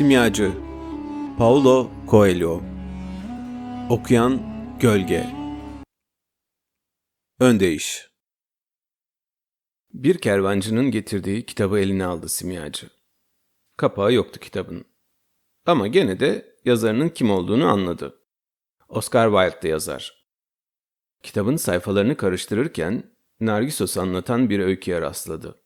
Simyacı Paulo Coelho Okuyan Gölge Öndeyiş Bir kervancının getirdiği kitabı eline aldı simyacı. Kapağı yoktu kitabın. Ama gene de yazarının kim olduğunu anladı. Oscar Wilde yazar. Kitabın sayfalarını karıştırırken Nargisos'u anlatan bir öyküye rastladı.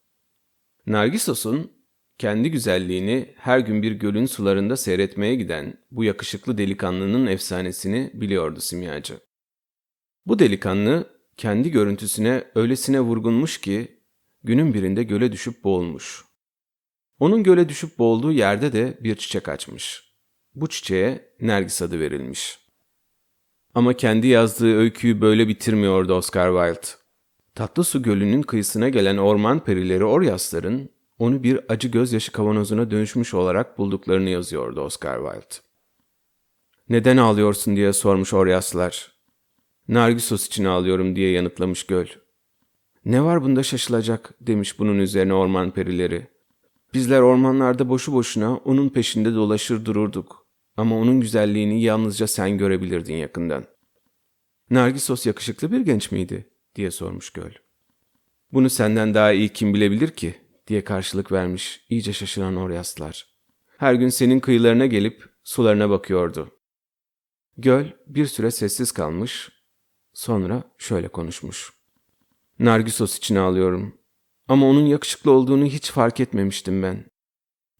Nargisos'un kendi güzelliğini her gün bir gölün sularında seyretmeye giden bu yakışıklı delikanlının efsanesini biliyordu simyacı. Bu delikanlı kendi görüntüsüne öylesine vurgunmuş ki günün birinde göle düşüp boğulmuş. Onun göle düşüp boğulduğu yerde de bir çiçek açmış. Bu çiçeğe Nergis adı verilmiş. Ama kendi yazdığı öyküyü böyle bitirmiyordu Oscar Wilde. Tatlı Su Gölü'nün kıyısına gelen orman perileri Oryasların onu bir acı gözyaşı kavanozuna dönüşmüş olarak bulduklarını yazıyordu Oscar Wilde. Neden ağlıyorsun diye sormuş Oryaslar. Nargisos için ağlıyorum diye yanıtlamış göl. Ne var bunda şaşılacak demiş bunun üzerine orman perileri. Bizler ormanlarda boşu boşuna onun peşinde dolaşır dururduk. Ama onun güzelliğini yalnızca sen görebilirdin yakından. Nargisos yakışıklı bir genç miydi? diye sormuş göl. Bunu senden daha iyi kim bilebilir ki? Diye karşılık vermiş iyice şaşıran Oryaslar. Her gün senin kıyılarına gelip sularına bakıyordu. Göl bir süre sessiz kalmış, sonra şöyle konuşmuş. Nargisos için ağlıyorum. Ama onun yakışıklı olduğunu hiç fark etmemiştim ben.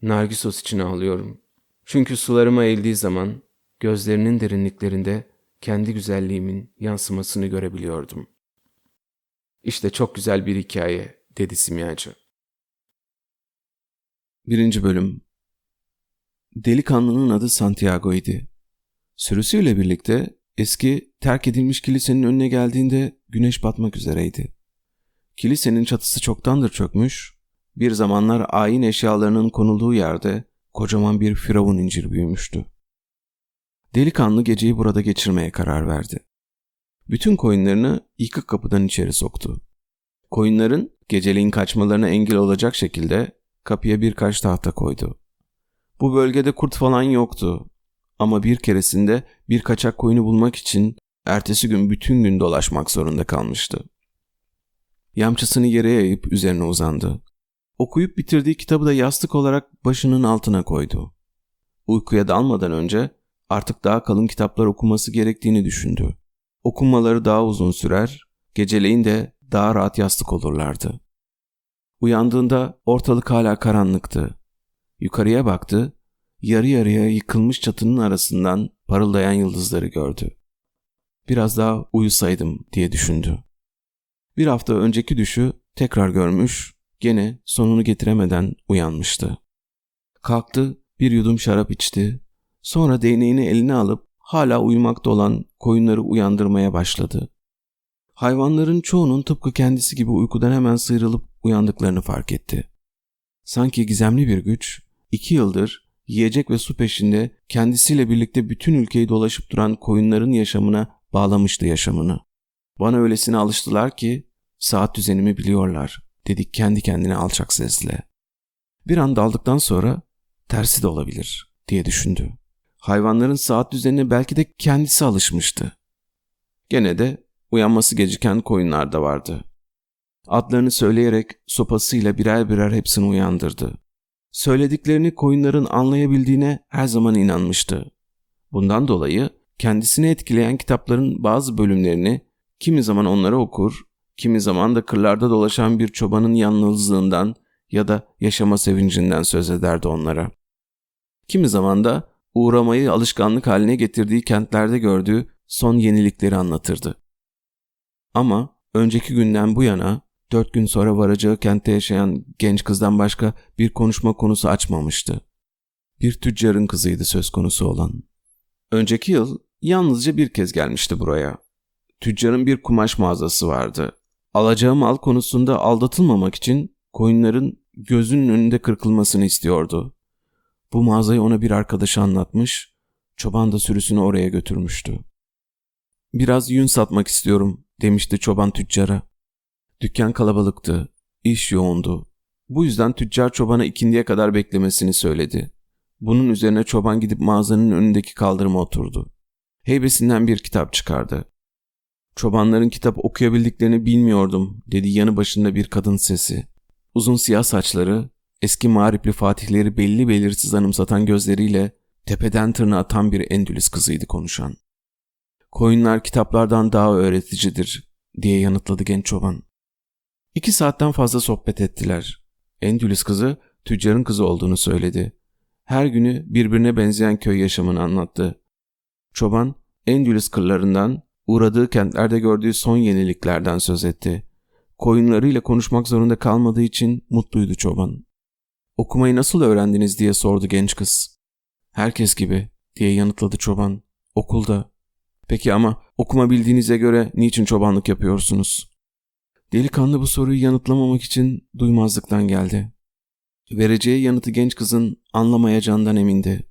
Nargisos için ağlıyorum. Çünkü sularıma eğildiği zaman gözlerinin derinliklerinde kendi güzelliğimin yansımasını görebiliyordum. İşte çok güzel bir hikaye, dedi simyacı. Birinci Bölüm Delikanlının adı Santiago idi. Sürüsüyle birlikte eski terk edilmiş kilisenin önüne geldiğinde güneş batmak üzereydi. Kilisenin çatısı çoktandır çökmüş, bir zamanlar ayin eşyalarının konulduğu yerde kocaman bir firavun incir büyümüştü. Delikanlı geceyi burada geçirmeye karar verdi. Bütün koyunlarını yıkık kapıdan içeri soktu. Koyunların geceliğin kaçmalarına engel olacak şekilde kapıya birkaç tahta koydu. Bu bölgede kurt falan yoktu ama bir keresinde bir kaçak koyunu bulmak için ertesi gün bütün gün dolaşmak zorunda kalmıştı. Yamçısını yere yayıp üzerine uzandı. Okuyup bitirdiği kitabı da yastık olarak başının altına koydu. Uykuya dalmadan önce artık daha kalın kitaplar okuması gerektiğini düşündü. Okunmaları daha uzun sürer, geceleyin de daha rahat yastık olurlardı. Uyandığında ortalık hala karanlıktı. Yukarıya baktı, yarı yarıya yıkılmış çatının arasından parıldayan yıldızları gördü. Biraz daha uyusaydım diye düşündü. Bir hafta önceki düşü tekrar görmüş, gene sonunu getiremeden uyanmıştı. Kalktı, bir yudum şarap içti, sonra değneğini eline alıp hala uyumakta olan koyunları uyandırmaya başladı. Hayvanların çoğunun tıpkı kendisi gibi uykudan hemen sıyrılıp uyandıklarını fark etti. Sanki gizemli bir güç, iki yıldır yiyecek ve su peşinde kendisiyle birlikte bütün ülkeyi dolaşıp duran koyunların yaşamına bağlamıştı yaşamını. Bana öylesine alıştılar ki saat düzenimi biliyorlar dedik kendi kendine alçak sesle. Bir an daldıktan sonra tersi de olabilir diye düşündü. Hayvanların saat düzenine belki de kendisi alışmıştı. Gene de uyanması geciken koyunlar da vardı. Adlarını söyleyerek sopasıyla birer birer hepsini uyandırdı. Söylediklerini koyunların anlayabildiğine her zaman inanmıştı. Bundan dolayı kendisini etkileyen kitapların bazı bölümlerini kimi zaman onlara okur, kimi zaman da kırlarda dolaşan bir çobanın yalnızlığından ya da yaşama sevincinden söz ederdi onlara. Kimi zaman da uğramayı alışkanlık haline getirdiği kentlerde gördüğü son yenilikleri anlatırdı. Ama önceki günden bu yana dört gün sonra varacağı kentte yaşayan genç kızdan başka bir konuşma konusu açmamıştı. Bir tüccarın kızıydı söz konusu olan. Önceki yıl yalnızca bir kez gelmişti buraya. Tüccarın bir kumaş mağazası vardı. Alacağı mal konusunda aldatılmamak için koyunların gözünün önünde kırkılmasını istiyordu. Bu mağazayı ona bir arkadaşı anlatmış, çoban da sürüsünü oraya götürmüştü. Biraz yün satmak istiyorum demişti çoban tüccara. Dükkan kalabalıktı, iş yoğundu. Bu yüzden tüccar çobana ikindiye kadar beklemesini söyledi. Bunun üzerine çoban gidip mağazanın önündeki kaldırıma oturdu. Heybesinden bir kitap çıkardı. Çobanların kitap okuyabildiklerini bilmiyordum dedi yanı başında bir kadın sesi. Uzun siyah saçları, eski mağripli fatihleri belli belirsiz anımsatan gözleriyle tepeden tırnağa atan bir Endülüs kızıydı konuşan. Koyunlar kitaplardan daha öğreticidir diye yanıtladı genç çoban. İki saatten fazla sohbet ettiler. Endülüs kızı tüccarın kızı olduğunu söyledi. Her günü birbirine benzeyen köy yaşamını anlattı. Çoban Endülüs kırlarından, uğradığı kentlerde gördüğü son yeniliklerden söz etti. Koyunlarıyla konuşmak zorunda kalmadığı için mutluydu çoban. Okumayı nasıl öğrendiniz diye sordu genç kız. Herkes gibi diye yanıtladı çoban. Okulda. Peki ama okuma bildiğinize göre niçin çobanlık yapıyorsunuz? Delikanlı bu soruyu yanıtlamamak için duymazlıktan geldi. Vereceği yanıtı genç kızın anlamayacağından emindi.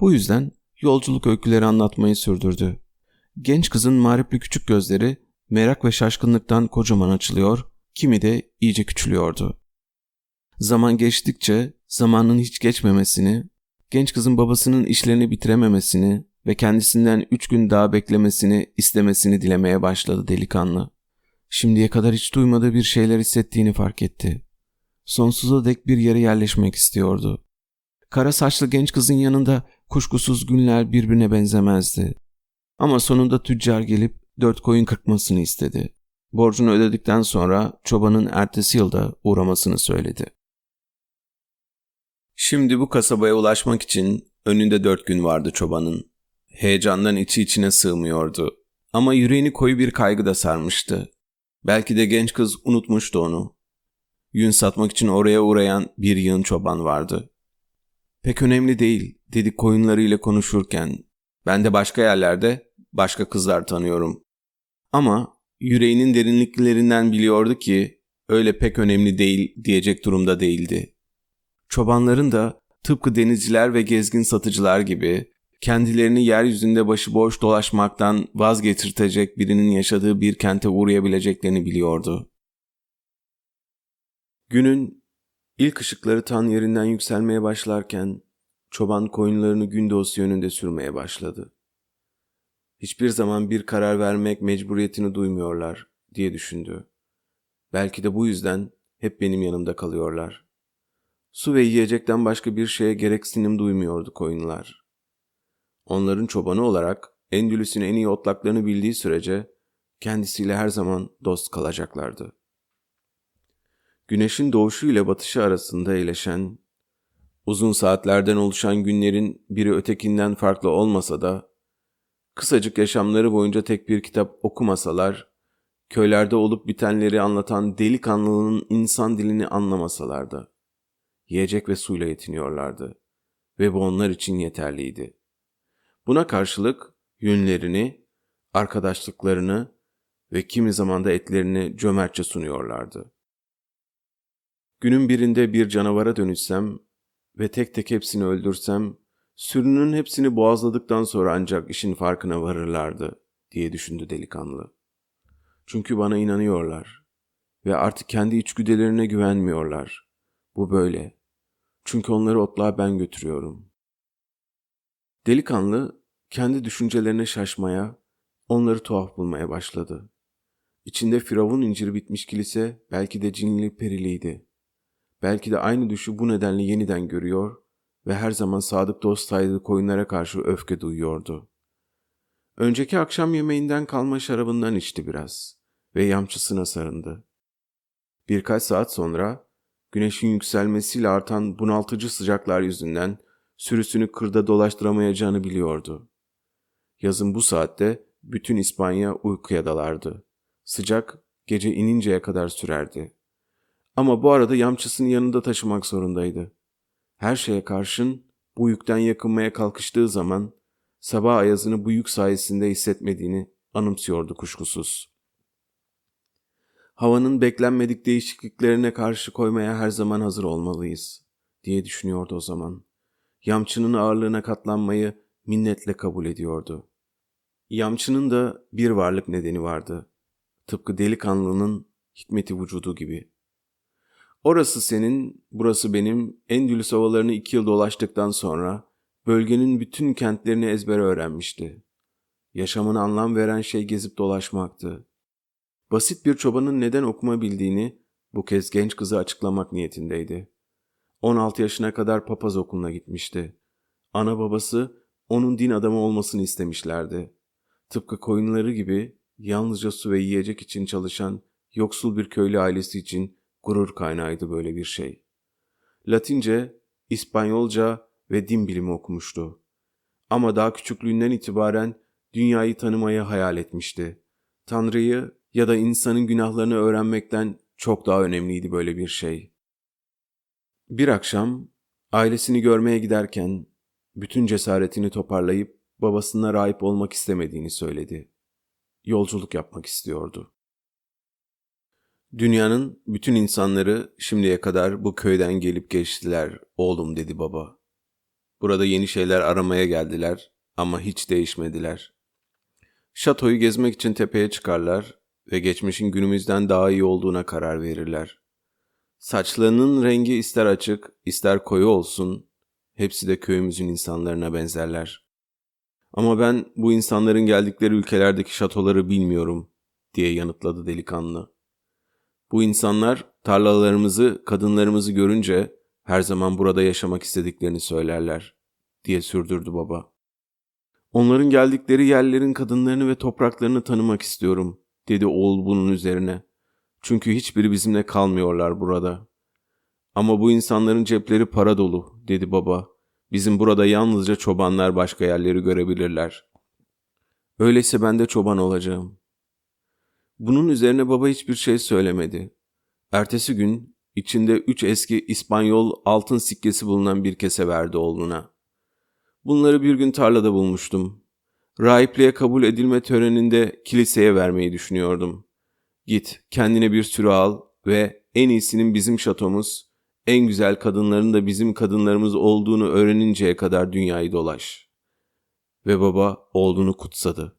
Bu yüzden yolculuk öyküleri anlatmayı sürdürdü. Genç kızın mağripli küçük gözleri merak ve şaşkınlıktan kocaman açılıyor, kimi de iyice küçülüyordu. Zaman geçtikçe zamanın hiç geçmemesini, genç kızın babasının işlerini bitirememesini ve kendisinden üç gün daha beklemesini istemesini dilemeye başladı delikanlı. Şimdiye kadar hiç duymadığı bir şeyler hissettiğini fark etti. Sonsuza dek bir yere yerleşmek istiyordu. Kara saçlı genç kızın yanında kuşkusuz günler birbirine benzemezdi. Ama sonunda tüccar gelip dört koyun kırpmasını istedi. Borcunu ödedikten sonra çobanın ertesi yılda uğramasını söyledi. Şimdi bu kasabaya ulaşmak için önünde dört gün vardı çobanın. Heyecandan içi içine sığmıyordu. Ama yüreğini koyu bir kaygı da sarmıştı. Belki de genç kız unutmuştu onu. Yün satmak için oraya uğrayan bir yığın çoban vardı. Pek önemli değil, dedi koyunlarıyla konuşurken. Ben de başka yerlerde başka kızlar tanıyorum. Ama yüreğinin derinliklerinden biliyordu ki öyle pek önemli değil diyecek durumda değildi. Çobanların da tıpkı denizciler ve gezgin satıcılar gibi kendilerini yeryüzünde başıboş dolaşmaktan vazgeçirtecek birinin yaşadığı bir kente uğrayabileceklerini biliyordu. Günün ilk ışıkları tan yerinden yükselmeye başlarken çoban koyunlarını gündoğusu yönünde sürmeye başladı. Hiçbir zaman bir karar vermek mecburiyetini duymuyorlar diye düşündü. Belki de bu yüzden hep benim yanımda kalıyorlar. Su ve yiyecekten başka bir şeye gereksinim duymuyordu koyunlar. Onların çobanı olarak Endülüs'ün en iyi otlaklarını bildiği sürece kendisiyle her zaman dost kalacaklardı. Güneşin doğuşu ile batışı arasında eğleşen, uzun saatlerden oluşan günlerin biri ötekinden farklı olmasa da, kısacık yaşamları boyunca tek bir kitap okumasalar, köylerde olup bitenleri anlatan delikanlının insan dilini anlamasalar da, yiyecek ve suyla yetiniyorlardı ve bu onlar için yeterliydi. Buna karşılık yünlerini, arkadaşlıklarını ve kimi zaman da etlerini cömertçe sunuyorlardı. Günün birinde bir canavara dönüşsem ve tek tek hepsini öldürsem, sürünün hepsini boğazladıktan sonra ancak işin farkına varırlardı diye düşündü delikanlı. Çünkü bana inanıyorlar ve artık kendi içgüdülerine güvenmiyorlar. Bu böyle. Çünkü onları otluğa ben götürüyorum. Delikanlı kendi düşüncelerine şaşmaya, onları tuhaf bulmaya başladı. İçinde firavun inciri bitmiş kilise belki de cinli periliydi. Belki de aynı düşü bu nedenle yeniden görüyor ve her zaman sadık dost saydığı koyunlara karşı öfke duyuyordu. Önceki akşam yemeğinden kalma şarabından içti biraz ve yamçısına sarındı. Birkaç saat sonra güneşin yükselmesiyle artan bunaltıcı sıcaklar yüzünden sürüsünü kırda dolaştıramayacağını biliyordu. Yazın bu saatte bütün İspanya uykuya dalardı. Sıcak gece ininceye kadar sürerdi. Ama bu arada yamçısını yanında taşımak zorundaydı. Her şeye karşın bu yükten yakınmaya kalkıştığı zaman sabah ayazını bu yük sayesinde hissetmediğini anımsıyordu kuşkusuz. Havanın beklenmedik değişikliklerine karşı koymaya her zaman hazır olmalıyız diye düşünüyordu o zaman. Yamçının ağırlığına katlanmayı minnetle kabul ediyordu. Yamçının da bir varlık nedeni vardı. Tıpkı delikanlının hikmeti vücudu gibi. Orası senin, burası benim. Endülüs ovalarını iki yıl dolaştıktan sonra bölgenin bütün kentlerini ezbere öğrenmişti. Yaşamına anlam veren şey gezip dolaşmaktı. Basit bir çobanın neden okuma bildiğini bu kez genç kızı açıklamak niyetindeydi. 16 yaşına kadar papaz okuluna gitmişti. Ana babası onun din adamı olmasını istemişlerdi. Tıpkı koyunları gibi yalnızca su ve yiyecek için çalışan yoksul bir köylü ailesi için gurur kaynağıydı böyle bir şey. Latince, İspanyolca ve din bilimi okumuştu. Ama daha küçüklüğünden itibaren dünyayı tanımayı hayal etmişti. Tanrı'yı ya da insanın günahlarını öğrenmekten çok daha önemliydi böyle bir şey. Bir akşam ailesini görmeye giderken bütün cesaretini toparlayıp babasına rahip olmak istemediğini söyledi. Yolculuk yapmak istiyordu. Dünyanın bütün insanları şimdiye kadar bu köyden gelip geçtiler oğlum dedi baba. Burada yeni şeyler aramaya geldiler ama hiç değişmediler. Şatoyu gezmek için tepeye çıkarlar ve geçmişin günümüzden daha iyi olduğuna karar verirler. Saçlarının rengi ister açık, ister koyu olsun, hepsi de köyümüzün insanlarına benzerler. Ama ben bu insanların geldikleri ülkelerdeki şatoları bilmiyorum, diye yanıtladı delikanlı. Bu insanlar tarlalarımızı, kadınlarımızı görünce her zaman burada yaşamak istediklerini söylerler, diye sürdürdü baba. Onların geldikleri yerlerin kadınlarını ve topraklarını tanımak istiyorum, dedi oğul bunun üzerine. Çünkü hiçbiri bizimle kalmıyorlar burada. Ama bu insanların cepleri para dolu, dedi baba. Bizim burada yalnızca çobanlar başka yerleri görebilirler. Öyleyse ben de çoban olacağım. Bunun üzerine baba hiçbir şey söylemedi. Ertesi gün içinde üç eski İspanyol altın sikkesi bulunan bir kese verdi oğluna. Bunları bir gün tarlada bulmuştum. Rahipliğe kabul edilme töreninde kiliseye vermeyi düşünüyordum. Git kendine bir sürü al ve en iyisinin bizim şatomuz, en güzel kadınların da bizim kadınlarımız olduğunu öğreninceye kadar dünyayı dolaş. Ve baba oğlunu kutsadı.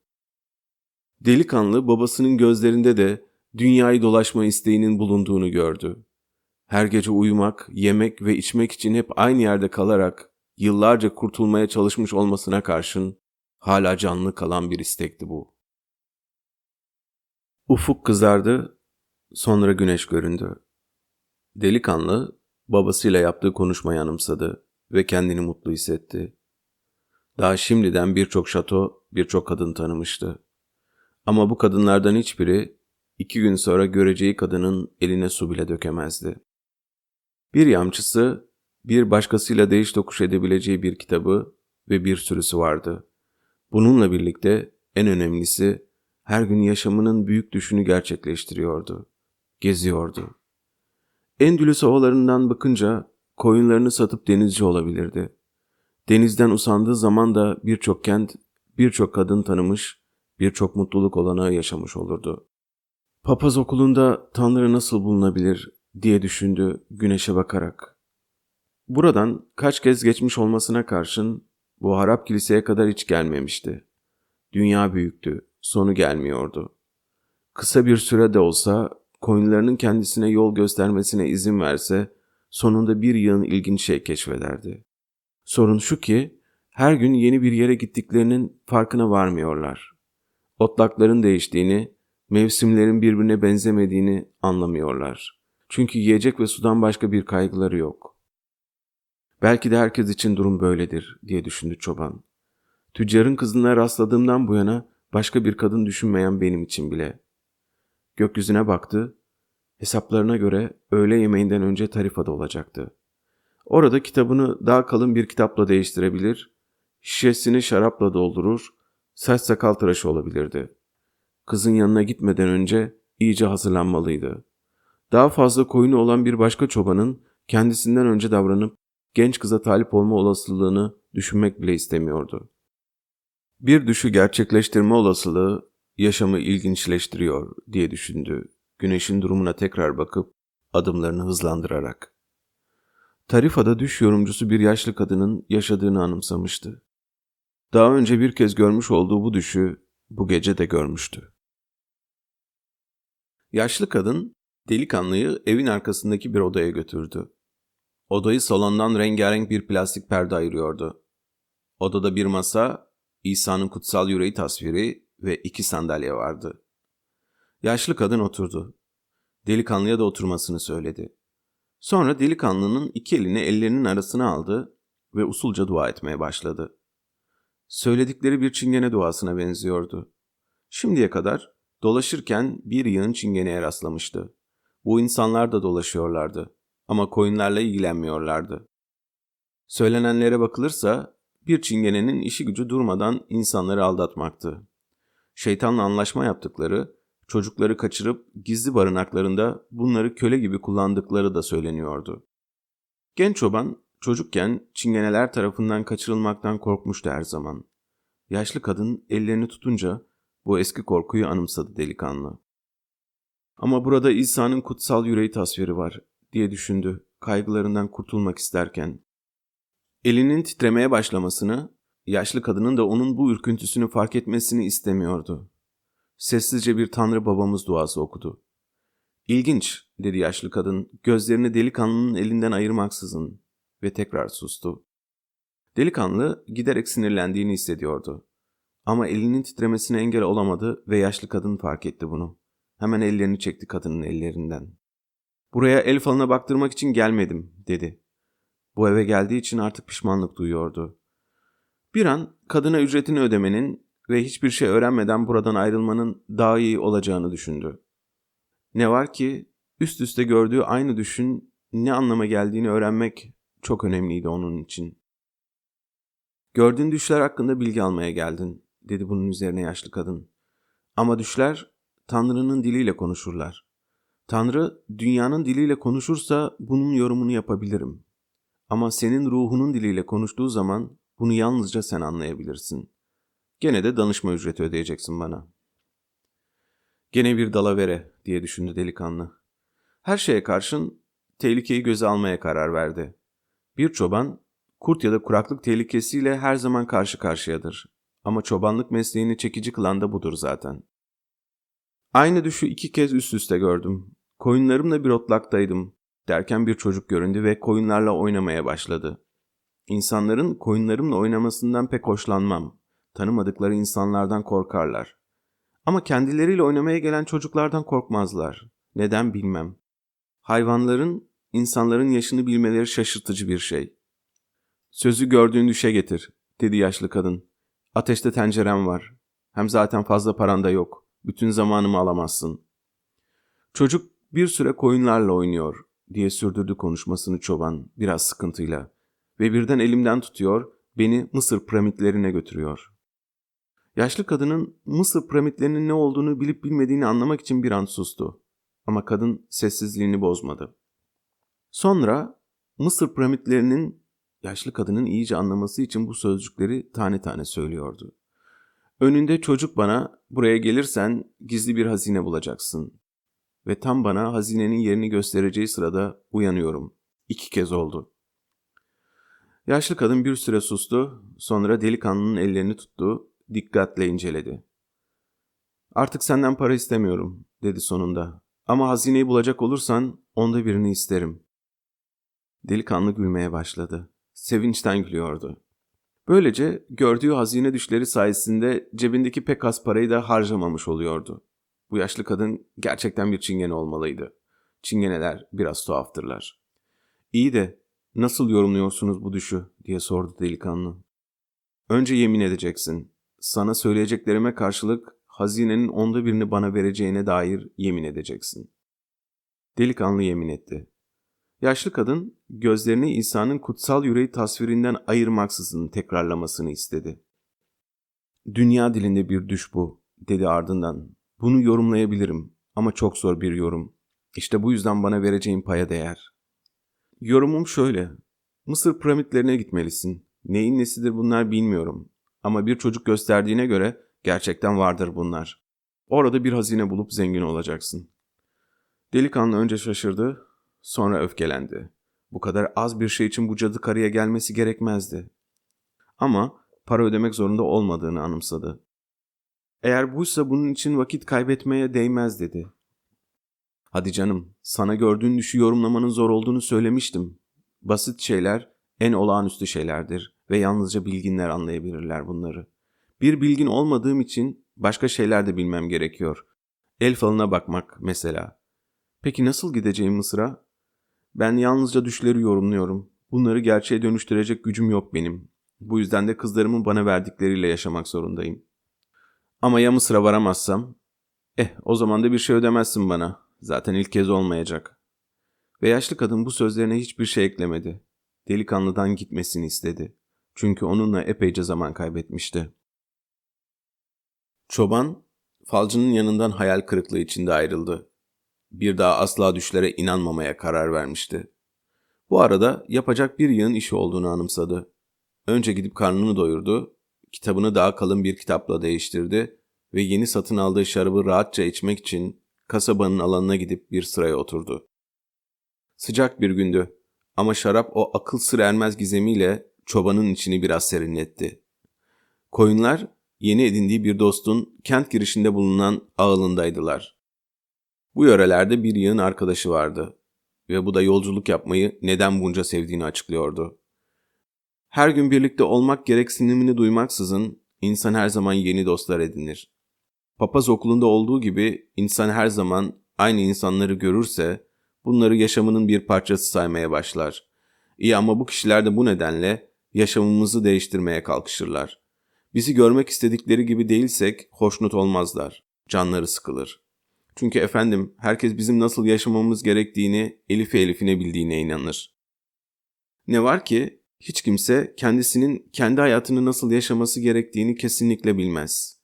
Delikanlı babasının gözlerinde de dünyayı dolaşma isteğinin bulunduğunu gördü. Her gece uyumak, yemek ve içmek için hep aynı yerde kalarak yıllarca kurtulmaya çalışmış olmasına karşın hala canlı kalan bir istekti bu. Ufuk kızardı, sonra güneş göründü. Delikanlı babasıyla yaptığı konuşmayı anımsadı ve kendini mutlu hissetti. Daha şimdiden birçok şato, birçok kadın tanımıştı. Ama bu kadınlardan hiçbiri iki gün sonra göreceği kadının eline su bile dökemezdi. Bir yamçısı, bir başkasıyla değiş tokuş edebileceği bir kitabı ve bir sürüsü vardı. Bununla birlikte en önemlisi her gün yaşamının büyük düşünü gerçekleştiriyordu. Geziyordu. Endülüs ovalarından bakınca koyunlarını satıp denizci olabilirdi. Denizden usandığı zaman da birçok kent, birçok kadın tanımış, birçok mutluluk olanağı yaşamış olurdu. Papaz okulunda Tanrı nasıl bulunabilir diye düşündü güneşe bakarak. Buradan kaç kez geçmiş olmasına karşın bu harap kiliseye kadar hiç gelmemişti. Dünya büyüktü, sonu gelmiyordu. Kısa bir süre de olsa koyunlarının kendisine yol göstermesine izin verse sonunda bir yığın ilginç şey keşfederdi. Sorun şu ki her gün yeni bir yere gittiklerinin farkına varmıyorlar. Otlakların değiştiğini, mevsimlerin birbirine benzemediğini anlamıyorlar. Çünkü yiyecek ve sudan başka bir kaygıları yok. Belki de herkes için durum böyledir diye düşündü çoban. Tüccarın kızına rastladığımdan bu yana başka bir kadın düşünmeyen benim için bile. Gökyüzüne baktı. Hesaplarına göre öğle yemeğinden önce tarifada olacaktı. Orada kitabını daha kalın bir kitapla değiştirebilir, şişesini şarapla doldurur, saç sakal tıraşı olabilirdi. Kızın yanına gitmeden önce iyice hazırlanmalıydı. Daha fazla koyunu olan bir başka çobanın kendisinden önce davranıp genç kıza talip olma olasılığını düşünmek bile istemiyordu. Bir düşü gerçekleştirme olasılığı yaşamı ilginçleştiriyor diye düşündü. Güneşin durumuna tekrar bakıp adımlarını hızlandırarak. Tarifada düş yorumcusu bir yaşlı kadının yaşadığını anımsamıştı. Daha önce bir kez görmüş olduğu bu düşü bu gece de görmüştü. Yaşlı kadın delikanlıyı evin arkasındaki bir odaya götürdü. Odayı salondan rengarenk bir plastik perde ayırıyordu. Odada bir masa, İsa'nın kutsal yüreği tasviri ve iki sandalye vardı. Yaşlı kadın oturdu. Delikanlıya da oturmasını söyledi. Sonra delikanlının iki elini ellerinin arasına aldı ve usulca dua etmeye başladı. Söyledikleri bir çingene duasına benziyordu. Şimdiye kadar dolaşırken bir yığın çingeneye rastlamıştı. Bu insanlar da dolaşıyorlardı ama koyunlarla ilgilenmiyorlardı. Söylenenlere bakılırsa bir çingenenin işi gücü durmadan insanları aldatmaktı. Şeytanla anlaşma yaptıkları, çocukları kaçırıp gizli barınaklarında bunları köle gibi kullandıkları da söyleniyordu. Genç çoban çocukken çingeneler tarafından kaçırılmaktan korkmuştu her zaman. Yaşlı kadın ellerini tutunca bu eski korkuyu anımsadı delikanlı. Ama burada İsa'nın kutsal yüreği tasviri var diye düşündü kaygılarından kurtulmak isterken. Elinin titremeye başlamasını, yaşlı kadının da onun bu ürküntüsünü fark etmesini istemiyordu. Sessizce bir Tanrı babamız duası okudu. İlginç, dedi yaşlı kadın, gözlerini delikanlının elinden ayırmaksızın ve tekrar sustu. Delikanlı giderek sinirlendiğini hissediyordu. Ama elinin titremesine engel olamadı ve yaşlı kadın fark etti bunu. Hemen ellerini çekti kadının ellerinden. Buraya el falına baktırmak için gelmedim, dedi. Bu eve geldiği için artık pişmanlık duyuyordu. Bir an kadına ücretini ödemenin ve hiçbir şey öğrenmeden buradan ayrılmanın daha iyi olacağını düşündü. Ne var ki üst üste gördüğü aynı düşün ne anlama geldiğini öğrenmek çok önemliydi onun için. Gördüğün düşler hakkında bilgi almaya geldin, dedi bunun üzerine yaşlı kadın. Ama düşler Tanrı'nın diliyle konuşurlar. Tanrı dünyanın diliyle konuşursa bunun yorumunu yapabilirim. Ama senin ruhunun diliyle konuştuğu zaman bunu yalnızca sen anlayabilirsin. Gene de danışma ücreti ödeyeceksin bana. Gene bir dalavere diye düşündü delikanlı. Her şeye karşın tehlikeyi göze almaya karar verdi. Bir çoban kurt ya da kuraklık tehlikesiyle her zaman karşı karşıyadır. Ama çobanlık mesleğini çekici kılan da budur zaten. Aynı düşü iki kez üst üste gördüm. Koyunlarımla bir otlaktaydım derken bir çocuk göründü ve koyunlarla oynamaya başladı. İnsanların koyunlarımla oynamasından pek hoşlanmam. Tanımadıkları insanlardan korkarlar. Ama kendileriyle oynamaya gelen çocuklardan korkmazlar. Neden bilmem. Hayvanların, insanların yaşını bilmeleri şaşırtıcı bir şey. Sözü gördüğün düşe getir, dedi yaşlı kadın. Ateşte tencerem var. Hem zaten fazla paran da yok. Bütün zamanımı alamazsın. Çocuk bir süre koyunlarla oynuyor diye sürdürdü konuşmasını çoban biraz sıkıntıyla ve birden elimden tutuyor beni Mısır piramitlerine götürüyor. Yaşlı kadının Mısır piramitlerinin ne olduğunu bilip bilmediğini anlamak için bir an sustu. Ama kadın sessizliğini bozmadı. Sonra Mısır piramitlerinin yaşlı kadının iyice anlaması için bu sözcükleri tane tane söylüyordu. Önünde çocuk bana buraya gelirsen gizli bir hazine bulacaksın. Ve tam bana hazinenin yerini göstereceği sırada uyanıyorum. İki kez oldu. Yaşlı kadın bir süre sustu, sonra delikanlının ellerini tuttu, dikkatle inceledi. Artık senden para istemiyorum, dedi sonunda. Ama hazineyi bulacak olursan onda birini isterim. Delikanlı gülmeye başladı. Sevinçten gülüyordu. Böylece gördüğü hazine düşleri sayesinde cebindeki pek az parayı da harcamamış oluyordu. Bu yaşlı kadın gerçekten bir çingene olmalıydı. Çingeneler biraz tuhaftırlar. İyi de nasıl yorumluyorsunuz bu düşü diye sordu delikanlı. Önce yemin edeceksin. Sana söyleyeceklerime karşılık hazinenin onda birini bana vereceğine dair yemin edeceksin. Delikanlı yemin etti. Yaşlı kadın gözlerini İsa'nın kutsal yüreği tasvirinden ayırmaksızın tekrarlamasını istedi. Dünya dilinde bir düş bu, dedi ardından. Bunu yorumlayabilirim ama çok zor bir yorum. İşte bu yüzden bana vereceğin paya değer. Yorumum şöyle. Mısır piramitlerine gitmelisin. Neyin nesidir bunlar bilmiyorum. Ama bir çocuk gösterdiğine göre gerçekten vardır bunlar. Orada bir hazine bulup zengin olacaksın. Delikanlı önce şaşırdı, sonra öfkelendi. Bu kadar az bir şey için bu cadı karıya gelmesi gerekmezdi. Ama para ödemek zorunda olmadığını anımsadı. Eğer buysa bunun için vakit kaybetmeye değmez dedi. Hadi canım, sana gördüğün düşü yorumlamanın zor olduğunu söylemiştim. Basit şeyler en olağanüstü şeylerdir ve yalnızca bilginler anlayabilirler bunları. Bir bilgin olmadığım için başka şeyler de bilmem gerekiyor. El falına bakmak mesela. Peki nasıl gideceğim Mısır'a? Ben yalnızca düşleri yorumluyorum. Bunları gerçeğe dönüştürecek gücüm yok benim. Bu yüzden de kızlarımın bana verdikleriyle yaşamak zorundayım. Ama ya Mısır'a varamazsam? Eh o zaman da bir şey ödemezsin bana. Zaten ilk kez olmayacak. Ve yaşlı kadın bu sözlerine hiçbir şey eklemedi. Delikanlıdan gitmesini istedi. Çünkü onunla epeyce zaman kaybetmişti. Çoban, falcının yanından hayal kırıklığı içinde ayrıldı. Bir daha asla düşlere inanmamaya karar vermişti. Bu arada yapacak bir yığın işi olduğunu anımsadı. Önce gidip karnını doyurdu, kitabını daha kalın bir kitapla değiştirdi ve yeni satın aldığı şarabı rahatça içmek için kasabanın alanına gidip bir sıraya oturdu. Sıcak bir gündü ama şarap o akıl sır ermez gizemiyle çobanın içini biraz serinletti. Koyunlar yeni edindiği bir dostun kent girişinde bulunan ağılındaydılar. Bu yörelerde bir yığın arkadaşı vardı ve bu da yolculuk yapmayı neden bunca sevdiğini açıklıyordu. Her gün birlikte olmak gereksinimini duymaksızın insan her zaman yeni dostlar edinir. Papaz okulunda olduğu gibi insan her zaman aynı insanları görürse bunları yaşamının bir parçası saymaya başlar. İyi ama bu kişiler de bu nedenle yaşamımızı değiştirmeye kalkışırlar. Bizi görmek istedikleri gibi değilsek hoşnut olmazlar. Canları sıkılır. Çünkü efendim herkes bizim nasıl yaşamamız gerektiğini elifi elifine bildiğine inanır. Ne var ki hiç kimse kendisinin kendi hayatını nasıl yaşaması gerektiğini kesinlikle bilmez.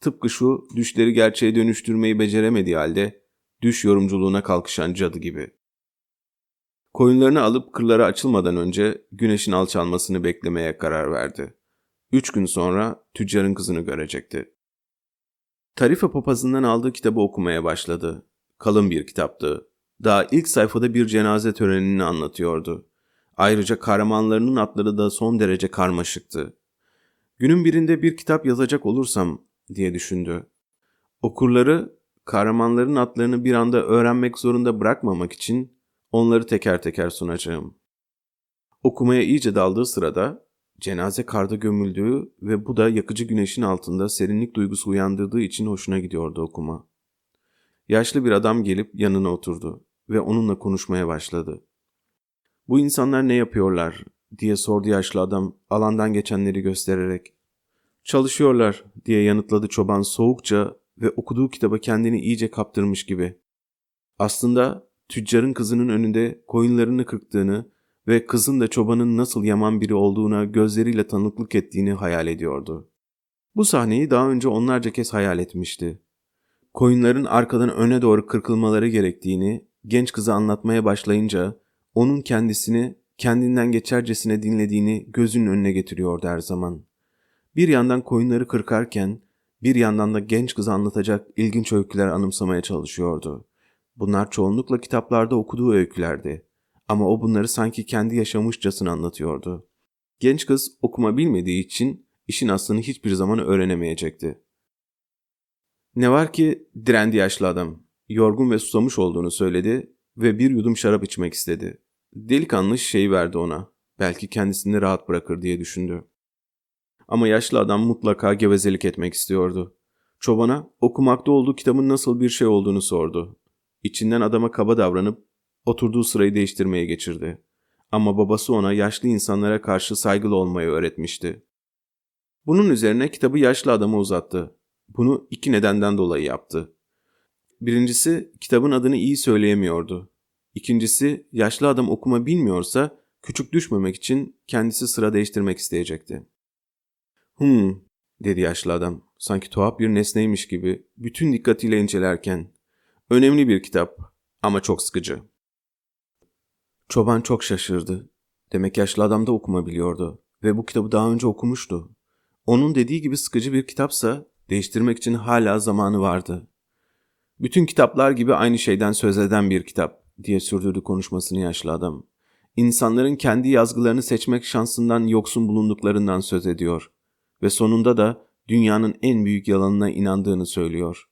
Tıpkı şu düşleri gerçeğe dönüştürmeyi beceremediği halde düş yorumculuğuna kalkışan cadı gibi. Koyunlarını alıp kırlara açılmadan önce güneşin alçalmasını beklemeye karar verdi. Üç gün sonra tüccarın kızını görecekti. Tarife papazından aldığı kitabı okumaya başladı. Kalın bir kitaptı. Daha ilk sayfada bir cenaze törenini anlatıyordu. Ayrıca kahramanlarının adları da son derece karmaşıktı. Günün birinde bir kitap yazacak olursam diye düşündü. Okurları kahramanların adlarını bir anda öğrenmek zorunda bırakmamak için onları teker teker sunacağım. Okumaya iyice daldığı sırada cenaze karda gömüldüğü ve bu da yakıcı güneşin altında serinlik duygusu uyandırdığı için hoşuna gidiyordu okuma. Yaşlı bir adam gelip yanına oturdu ve onunla konuşmaya başladı. Bu insanlar ne yapıyorlar diye sordu yaşlı adam alandan geçenleri göstererek. Çalışıyorlar diye yanıtladı çoban soğukça ve okuduğu kitaba kendini iyice kaptırmış gibi. Aslında tüccarın kızının önünde koyunlarını kırktığını ve kızın da çobanın nasıl yaman biri olduğuna gözleriyle tanıklık ettiğini hayal ediyordu. Bu sahneyi daha önce onlarca kez hayal etmişti. Koyunların arkadan öne doğru kırkılmaları gerektiğini genç kıza anlatmaya başlayınca onun kendisini kendinden geçercesine dinlediğini gözünün önüne getiriyordu her zaman. Bir yandan koyunları kırkarken bir yandan da genç kıza anlatacak ilginç öyküler anımsamaya çalışıyordu. Bunlar çoğunlukla kitaplarda okuduğu öykülerdi. Ama o bunları sanki kendi yaşamışçasına anlatıyordu. Genç kız okuma bilmediği için işin aslını hiçbir zaman öğrenemeyecekti. Ne var ki direndi yaşlı adam. Yorgun ve susamış olduğunu söyledi ve bir yudum şarap içmek istedi. Delikanlı şey verdi ona. Belki kendisini rahat bırakır diye düşündü. Ama yaşlı adam mutlaka gevezelik etmek istiyordu. Çobana okumakta olduğu kitabın nasıl bir şey olduğunu sordu. İçinden adama kaba davranıp oturduğu sırayı değiştirmeye geçirdi. Ama babası ona yaşlı insanlara karşı saygılı olmayı öğretmişti. Bunun üzerine kitabı yaşlı adama uzattı. Bunu iki nedenden dolayı yaptı. Birincisi kitabın adını iyi söyleyemiyordu. İkincisi yaşlı adam okuma bilmiyorsa küçük düşmemek için kendisi sıra değiştirmek isteyecekti. Hmm dedi yaşlı adam sanki tuhaf bir nesneymiş gibi bütün dikkatiyle incelerken. Önemli bir kitap ama çok sıkıcı. Çoban çok şaşırdı. Demek yaşlı adam da okuma biliyordu ve bu kitabı daha önce okumuştu. Onun dediği gibi sıkıcı bir kitapsa değiştirmek için hala zamanı vardı. Bütün kitaplar gibi aynı şeyden söz eden bir kitap diye sürdürdü konuşmasını yaşlı adam. İnsanların kendi yazgılarını seçmek şansından yoksun bulunduklarından söz ediyor ve sonunda da dünyanın en büyük yalanına inandığını söylüyor.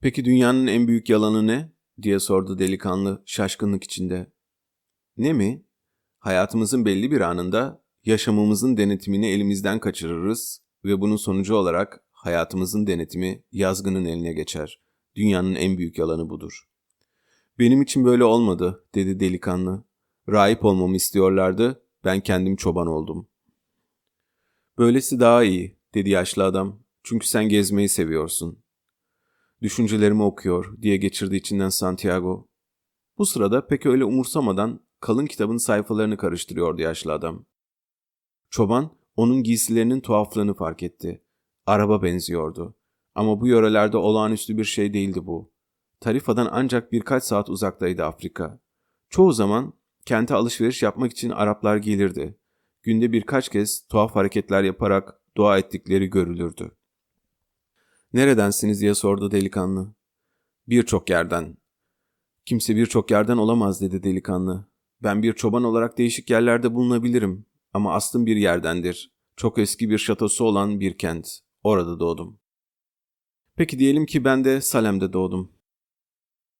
Peki dünyanın en büyük yalanı ne? diye sordu delikanlı şaşkınlık içinde. Ne mi? Hayatımızın belli bir anında yaşamımızın denetimini elimizden kaçırırız ve bunun sonucu olarak hayatımızın denetimi yazgının eline geçer. Dünyanın en büyük yalanı budur. Benim için böyle olmadı, dedi delikanlı. Rahip olmamı istiyorlardı, ben kendim çoban oldum. Böylesi daha iyi, dedi yaşlı adam. Çünkü sen gezmeyi seviyorsun. Düşüncelerimi okuyor, diye geçirdi içinden Santiago. Bu sırada pek öyle umursamadan kalın kitabın sayfalarını karıştırıyordu yaşlı adam. Çoban onun giysilerinin tuhaflığını fark etti. Araba benziyordu. Ama bu yörelerde olağanüstü bir şey değildi bu. Tarifa'dan ancak birkaç saat uzaktaydı Afrika. Çoğu zaman kente alışveriş yapmak için Araplar gelirdi. Günde birkaç kez tuhaf hareketler yaparak dua ettikleri görülürdü. Neredensiniz diye sordu delikanlı. Birçok yerden. Kimse birçok yerden olamaz dedi delikanlı. Ben bir çoban olarak değişik yerlerde bulunabilirim ama aslım bir yerdendir. Çok eski bir şatosu olan bir kent. Orada doğdum. Peki diyelim ki ben de Salem'de doğdum.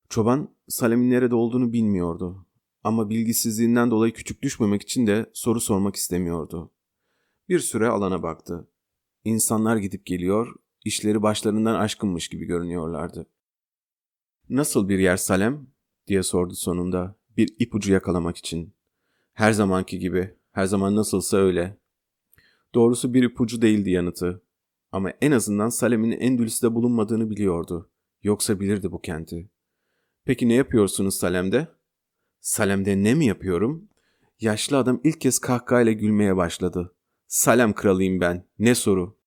Çoban Salem'in nerede olduğunu bilmiyordu. Ama bilgisizliğinden dolayı küçük düşmemek için de soru sormak istemiyordu. Bir süre alana baktı. İnsanlar gidip geliyor, işleri başlarından aşkınmış gibi görünüyorlardı. Nasıl bir yer Salem? diye sordu sonunda bir ipucu yakalamak için. Her zamanki gibi, her zaman nasılsa öyle. Doğrusu bir ipucu değildi yanıtı. Ama en azından Salem'in Endülüs'te bulunmadığını biliyordu. Yoksa bilirdi bu kenti. Peki ne yapıyorsunuz Salem'de? Salem'de ne mi yapıyorum? Yaşlı adam ilk kez kahkahayla gülmeye başladı. Salem kralıyım ben. Ne soru?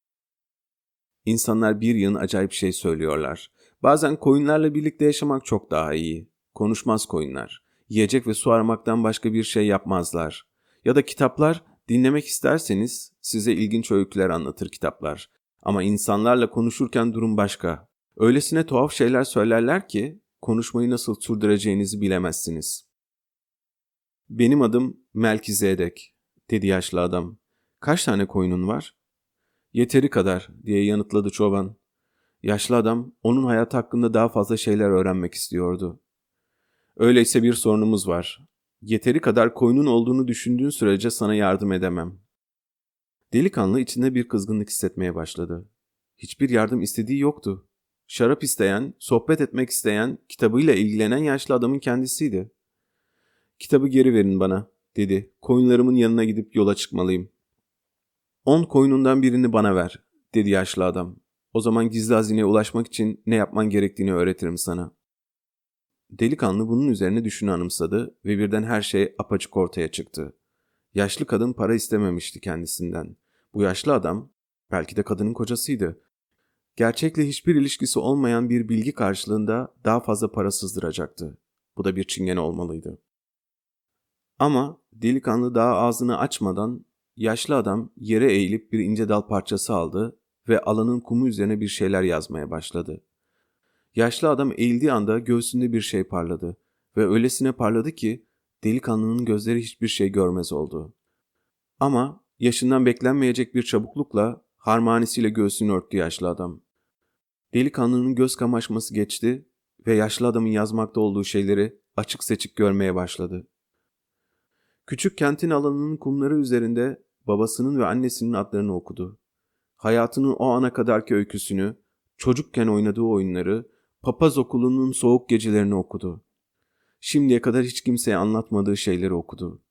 İnsanlar bir yığın acayip şey söylüyorlar. Bazen koyunlarla birlikte yaşamak çok daha iyi. Konuşmaz koyunlar. Yiyecek ve su aramaktan başka bir şey yapmazlar. Ya da kitaplar dinlemek isterseniz size ilginç öyküler anlatır kitaplar. Ama insanlarla konuşurken durum başka. Öylesine tuhaf şeyler söylerler ki konuşmayı nasıl sürdüreceğinizi bilemezsiniz. Benim adım Melkizedek, dedi yaşlı adam. Kaç tane koyunun var? Yeteri kadar, diye yanıtladı çoban. Yaşlı adam onun hayat hakkında daha fazla şeyler öğrenmek istiyordu. Öyleyse bir sorunumuz var. Yeteri kadar koyunun olduğunu düşündüğün sürece sana yardım edemem. Delikanlı içinde bir kızgınlık hissetmeye başladı. Hiçbir yardım istediği yoktu. Şarap isteyen, sohbet etmek isteyen, kitabıyla ilgilenen yaşlı adamın kendisiydi. Kitabı geri verin bana, dedi. Koyunlarımın yanına gidip yola çıkmalıyım. On koyunundan birini bana ver, dedi yaşlı adam. O zaman gizli hazineye ulaşmak için ne yapman gerektiğini öğretirim sana. Delikanlı bunun üzerine düşünü anımsadı ve birden her şey apaçık ortaya çıktı. Yaşlı kadın para istememişti kendisinden. Bu yaşlı adam belki de kadının kocasıydı. Gerçekle hiçbir ilişkisi olmayan bir bilgi karşılığında daha fazla para sızdıracaktı. Bu da bir çingene olmalıydı. Ama delikanlı daha ağzını açmadan yaşlı adam yere eğilip bir ince dal parçası aldı ve alanın kumu üzerine bir şeyler yazmaya başladı. Yaşlı adam eğildiği anda göğsünde bir şey parladı ve öylesine parladı ki delikanlının gözleri hiçbir şey görmez oldu. Ama yaşından beklenmeyecek bir çabuklukla harmanisiyle göğsünü örttü yaşlı adam. Delikanlının göz kamaşması geçti ve yaşlı adamın yazmakta olduğu şeyleri açık seçik görmeye başladı. Küçük kentin alanının kumları üzerinde babasının ve annesinin adlarını okudu. Hayatının o ana kadarki öyküsünü, çocukken oynadığı oyunları, papaz okulunun soğuk gecelerini okudu. Şimdiye kadar hiç kimseye anlatmadığı şeyleri okudu.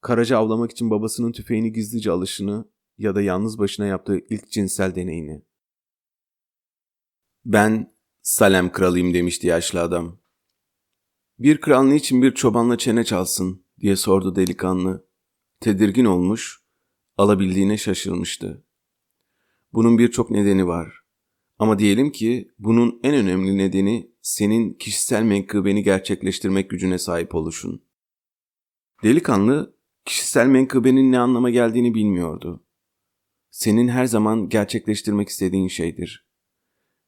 Karaca avlamak için babasının tüfeğini gizlice alışını ya da yalnız başına yaptığı ilk cinsel deneyini. Ben Salem kralıyım demişti yaşlı adam. Bir kral niçin bir çobanla çene çalsın diye sordu delikanlı. Tedirgin olmuş, alabildiğine şaşırmıştı. Bunun birçok nedeni var. Ama diyelim ki bunun en önemli nedeni senin kişisel menkıbeni gerçekleştirmek gücüne sahip oluşun. Delikanlı kişisel menkıbenin ne anlama geldiğini bilmiyordu. Senin her zaman gerçekleştirmek istediğin şeydir.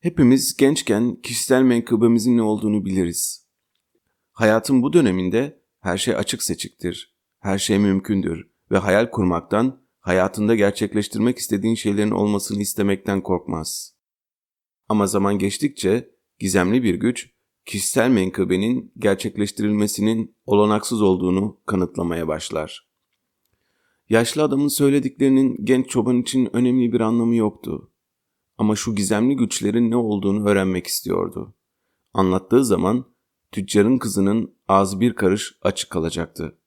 Hepimiz gençken kişisel menkıbemizin ne olduğunu biliriz. Hayatın bu döneminde her şey açık seçiktir, her şey mümkündür ve hayal kurmaktan, hayatında gerçekleştirmek istediğin şeylerin olmasını istemekten korkmaz. Ama zaman geçtikçe gizemli bir güç kişisel menkıbenin gerçekleştirilmesinin olanaksız olduğunu kanıtlamaya başlar. Yaşlı adamın söylediklerinin genç çoban için önemli bir anlamı yoktu. Ama şu gizemli güçlerin ne olduğunu öğrenmek istiyordu. Anlattığı zaman tüccarın kızının ağzı bir karış açık kalacaktı.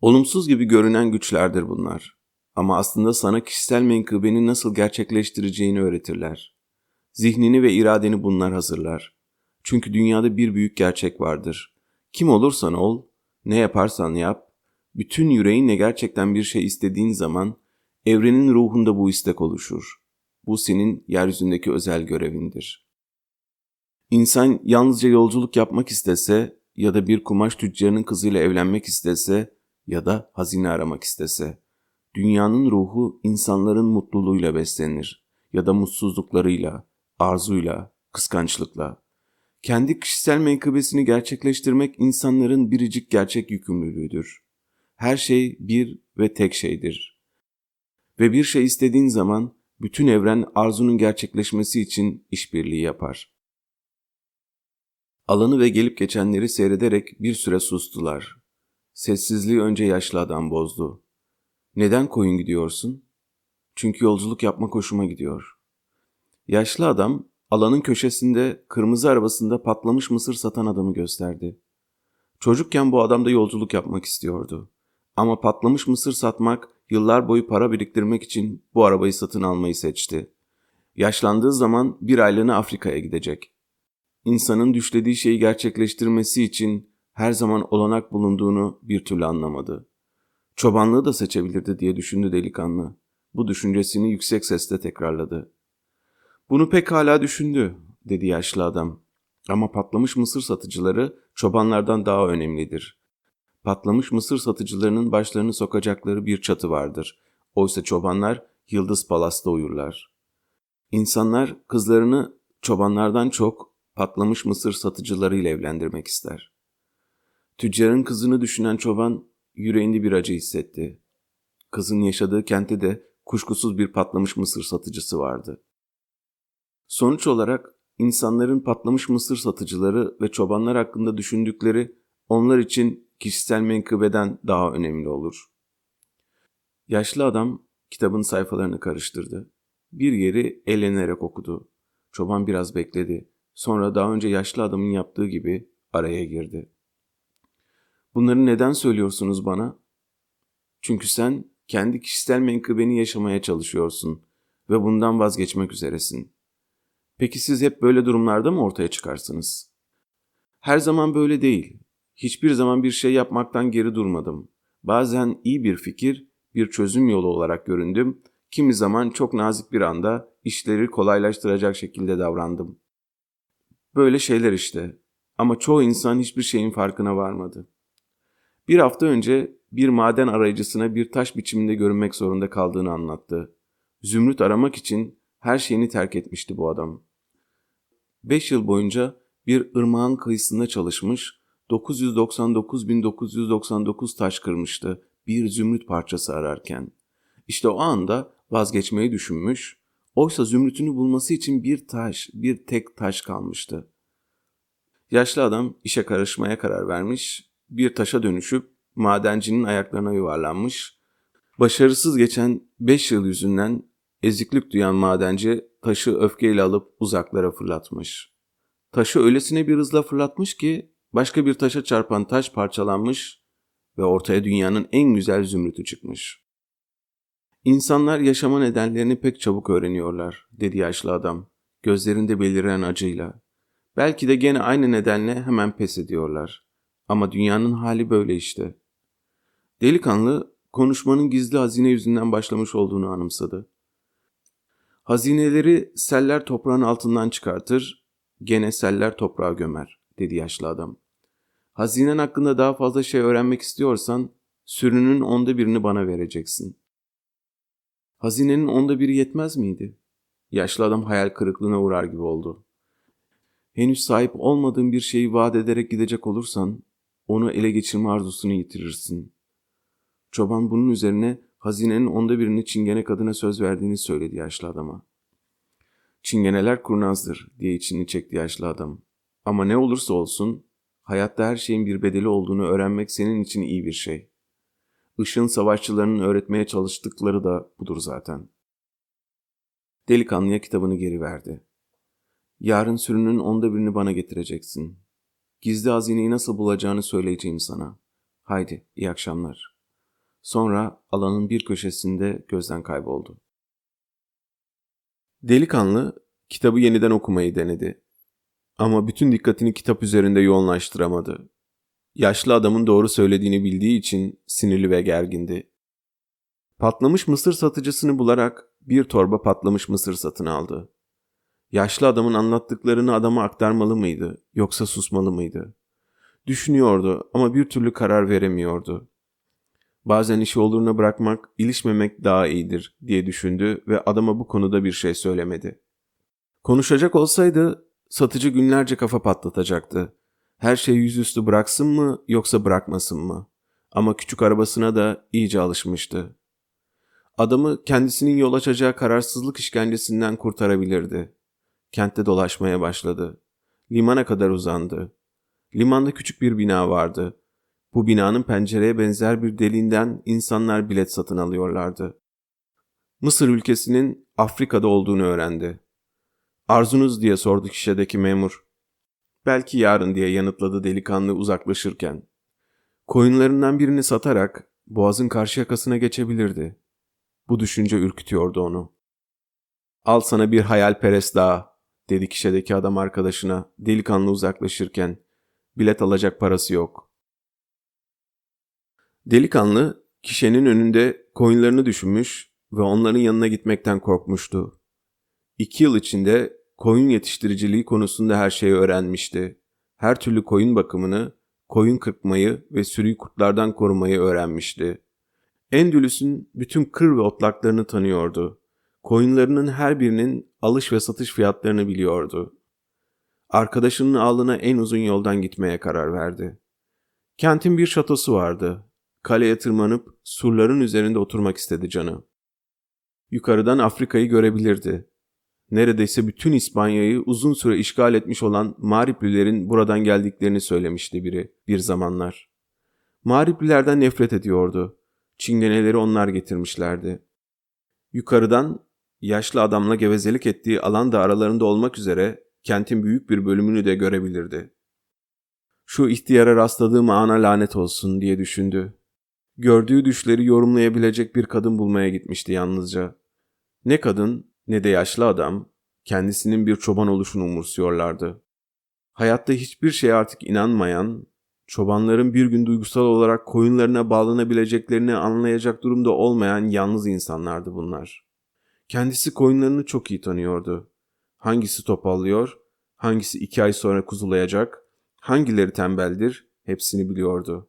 Olumsuz gibi görünen güçlerdir bunlar. Ama aslında sana kişisel menkıbeni nasıl gerçekleştireceğini öğretirler. Zihnini ve iradeni bunlar hazırlar. Çünkü dünyada bir büyük gerçek vardır. Kim olursan ol, ne yaparsan yap, bütün yüreğinle gerçekten bir şey istediğin zaman evrenin ruhunda bu istek oluşur. Bu senin yeryüzündeki özel görevindir. İnsan yalnızca yolculuk yapmak istese ya da bir kumaş tüccarının kızıyla evlenmek istese ya da hazine aramak istese, dünyanın ruhu insanların mutluluğuyla beslenir ya da mutsuzluklarıyla, arzuyla, kıskançlıkla. Kendi kişisel menkıbesini gerçekleştirmek insanların biricik gerçek yükümlülüğüdür. Her şey bir ve tek şeydir. Ve bir şey istediğin zaman bütün evren arzunun gerçekleşmesi için işbirliği yapar. Alanı ve gelip geçenleri seyrederek bir süre sustular. Sessizliği önce yaşlı adam bozdu. Neden koyun gidiyorsun? Çünkü yolculuk yapmak hoşuma gidiyor. Yaşlı adam alanın köşesinde kırmızı arabasında patlamış mısır satan adamı gösterdi. Çocukken bu adam da yolculuk yapmak istiyordu. Ama patlamış mısır satmak, yıllar boyu para biriktirmek için bu arabayı satın almayı seçti. Yaşlandığı zaman bir aylığına Afrika'ya gidecek. İnsanın düşlediği şeyi gerçekleştirmesi için her zaman olanak bulunduğunu bir türlü anlamadı. Çobanlığı da seçebilirdi diye düşündü delikanlı. Bu düşüncesini yüksek sesle tekrarladı. Bunu pek hala düşündü, dedi yaşlı adam. Ama patlamış mısır satıcıları çobanlardan daha önemlidir. Patlamış mısır satıcılarının başlarını sokacakları bir çatı vardır. Oysa çobanlar Yıldız Palas'ta uyurlar. İnsanlar kızlarını çobanlardan çok patlamış mısır satıcılarıyla evlendirmek ister. Tüccarın kızını düşünen çoban yüreğinde bir acı hissetti. Kızın yaşadığı kentte de kuşkusuz bir patlamış mısır satıcısı vardı. Sonuç olarak insanların patlamış mısır satıcıları ve çobanlar hakkında düşündükleri onlar için kişisel menkıbeden daha önemli olur. Yaşlı adam kitabın sayfalarını karıştırdı. Bir yeri elenerek okudu. Çoban biraz bekledi. Sonra daha önce yaşlı adamın yaptığı gibi araya girdi. Bunları neden söylüyorsunuz bana? Çünkü sen kendi kişisel menkıbeni yaşamaya çalışıyorsun ve bundan vazgeçmek üzeresin. Peki siz hep böyle durumlarda mı ortaya çıkarsınız? Her zaman böyle değil. Hiçbir zaman bir şey yapmaktan geri durmadım. Bazen iyi bir fikir, bir çözüm yolu olarak göründüm. Kimi zaman çok nazik bir anda işleri kolaylaştıracak şekilde davrandım. Böyle şeyler işte. Ama çoğu insan hiçbir şeyin farkına varmadı. Bir hafta önce bir maden arayıcısına bir taş biçiminde görünmek zorunda kaldığını anlattı. Zümrüt aramak için her şeyini terk etmişti bu adam. Beş yıl boyunca bir ırmağın kıyısında çalışmış, 999.999 taş kırmıştı bir zümrüt parçası ararken. İşte o anda vazgeçmeyi düşünmüş, oysa zümrütünü bulması için bir taş, bir tek taş kalmıştı. Yaşlı adam işe karışmaya karar vermiş bir taşa dönüşüp madencinin ayaklarına yuvarlanmış. Başarısız geçen beş yıl yüzünden eziklik duyan madenci taşı öfkeyle alıp uzaklara fırlatmış. Taşı öylesine bir hızla fırlatmış ki başka bir taşa çarpan taş parçalanmış ve ortaya dünyanın en güzel zümrütü çıkmış. İnsanlar yaşama nedenlerini pek çabuk öğreniyorlar, dedi yaşlı adam, gözlerinde beliren acıyla. Belki de gene aynı nedenle hemen pes ediyorlar. Ama dünyanın hali böyle işte. Delikanlı konuşmanın gizli hazine yüzünden başlamış olduğunu anımsadı. Hazineleri seller toprağın altından çıkartır, gene seller toprağa gömer, dedi yaşlı adam. Hazinen hakkında daha fazla şey öğrenmek istiyorsan, sürünün onda birini bana vereceksin. Hazinenin onda biri yetmez miydi? Yaşlı adam hayal kırıklığına uğrar gibi oldu. Henüz sahip olmadığın bir şeyi vaat ederek gidecek olursan, onu ele geçirme arzusunu yitirirsin. Çoban bunun üzerine hazinenin onda birini çingene kadına söz verdiğini söyledi yaşlı adama. Çingeneler kurnazdır diye içini çekti yaşlı adam. Ama ne olursa olsun hayatta her şeyin bir bedeli olduğunu öğrenmek senin için iyi bir şey. Işın savaşçılarının öğretmeye çalıştıkları da budur zaten. Delikanlıya kitabını geri verdi. Yarın sürünün onda birini bana getireceksin. Gizli hazineyi nasıl bulacağını söyleyeceğim sana. Haydi, iyi akşamlar. Sonra alanın bir köşesinde gözden kayboldu. Delikanlı kitabı yeniden okumayı denedi. Ama bütün dikkatini kitap üzerinde yoğunlaştıramadı. Yaşlı adamın doğru söylediğini bildiği için sinirli ve gergindi. Patlamış mısır satıcısını bularak bir torba patlamış mısır satın aldı. Yaşlı adamın anlattıklarını adama aktarmalı mıydı yoksa susmalı mıydı? Düşünüyordu ama bir türlü karar veremiyordu. Bazen işi oluruna bırakmak, ilişmemek daha iyidir diye düşündü ve adama bu konuda bir şey söylemedi. Konuşacak olsaydı satıcı günlerce kafa patlatacaktı. Her şeyi yüzüstü bıraksın mı yoksa bırakmasın mı? Ama küçük arabasına da iyice alışmıştı. Adamı kendisinin yol açacağı kararsızlık işkencesinden kurtarabilirdi. Kentte dolaşmaya başladı. Limana kadar uzandı. Limanda küçük bir bina vardı. Bu binanın pencereye benzer bir deliğinden insanlar bilet satın alıyorlardı. Mısır ülkesinin Afrika'da olduğunu öğrendi. Arzunuz diye sordu kişedeki memur. Belki yarın diye yanıtladı delikanlı uzaklaşırken. Koyunlarından birini satarak boğazın karşı yakasına geçebilirdi. Bu düşünce ürkütüyordu onu. Al sana bir hayalperest daha, dedi kişedeki adam arkadaşına delikanlı uzaklaşırken. Bilet alacak parası yok. Delikanlı kişinin önünde koyunlarını düşünmüş ve onların yanına gitmekten korkmuştu. İki yıl içinde koyun yetiştiriciliği konusunda her şeyi öğrenmişti. Her türlü koyun bakımını, koyun kırpmayı ve sürüyü kurtlardan korumayı öğrenmişti. Endülüs'ün bütün kır ve otlaklarını tanıyordu. Koyunlarının her birinin alış ve satış fiyatlarını biliyordu. Arkadaşının ağlına en uzun yoldan gitmeye karar verdi. Kentin bir şatosu vardı. Kaleye tırmanıp surların üzerinde oturmak istedi canı. Yukarıdan Afrika'yı görebilirdi. Neredeyse bütün İspanya'yı uzun süre işgal etmiş olan Mağriplilerin buradan geldiklerini söylemişti biri bir zamanlar. Mağriplilerden nefret ediyordu. Çingeneleri onlar getirmişlerdi. Yukarıdan yaşlı adamla gevezelik ettiği alan da aralarında olmak üzere kentin büyük bir bölümünü de görebilirdi. Şu ihtiyara rastladığım ana lanet olsun diye düşündü. Gördüğü düşleri yorumlayabilecek bir kadın bulmaya gitmişti yalnızca. Ne kadın ne de yaşlı adam kendisinin bir çoban oluşunu umursuyorlardı. Hayatta hiçbir şeye artık inanmayan, çobanların bir gün duygusal olarak koyunlarına bağlanabileceklerini anlayacak durumda olmayan yalnız insanlardı bunlar. Kendisi koyunlarını çok iyi tanıyordu. Hangisi topallıyor, hangisi iki ay sonra kuzulayacak, hangileri tembeldir hepsini biliyordu.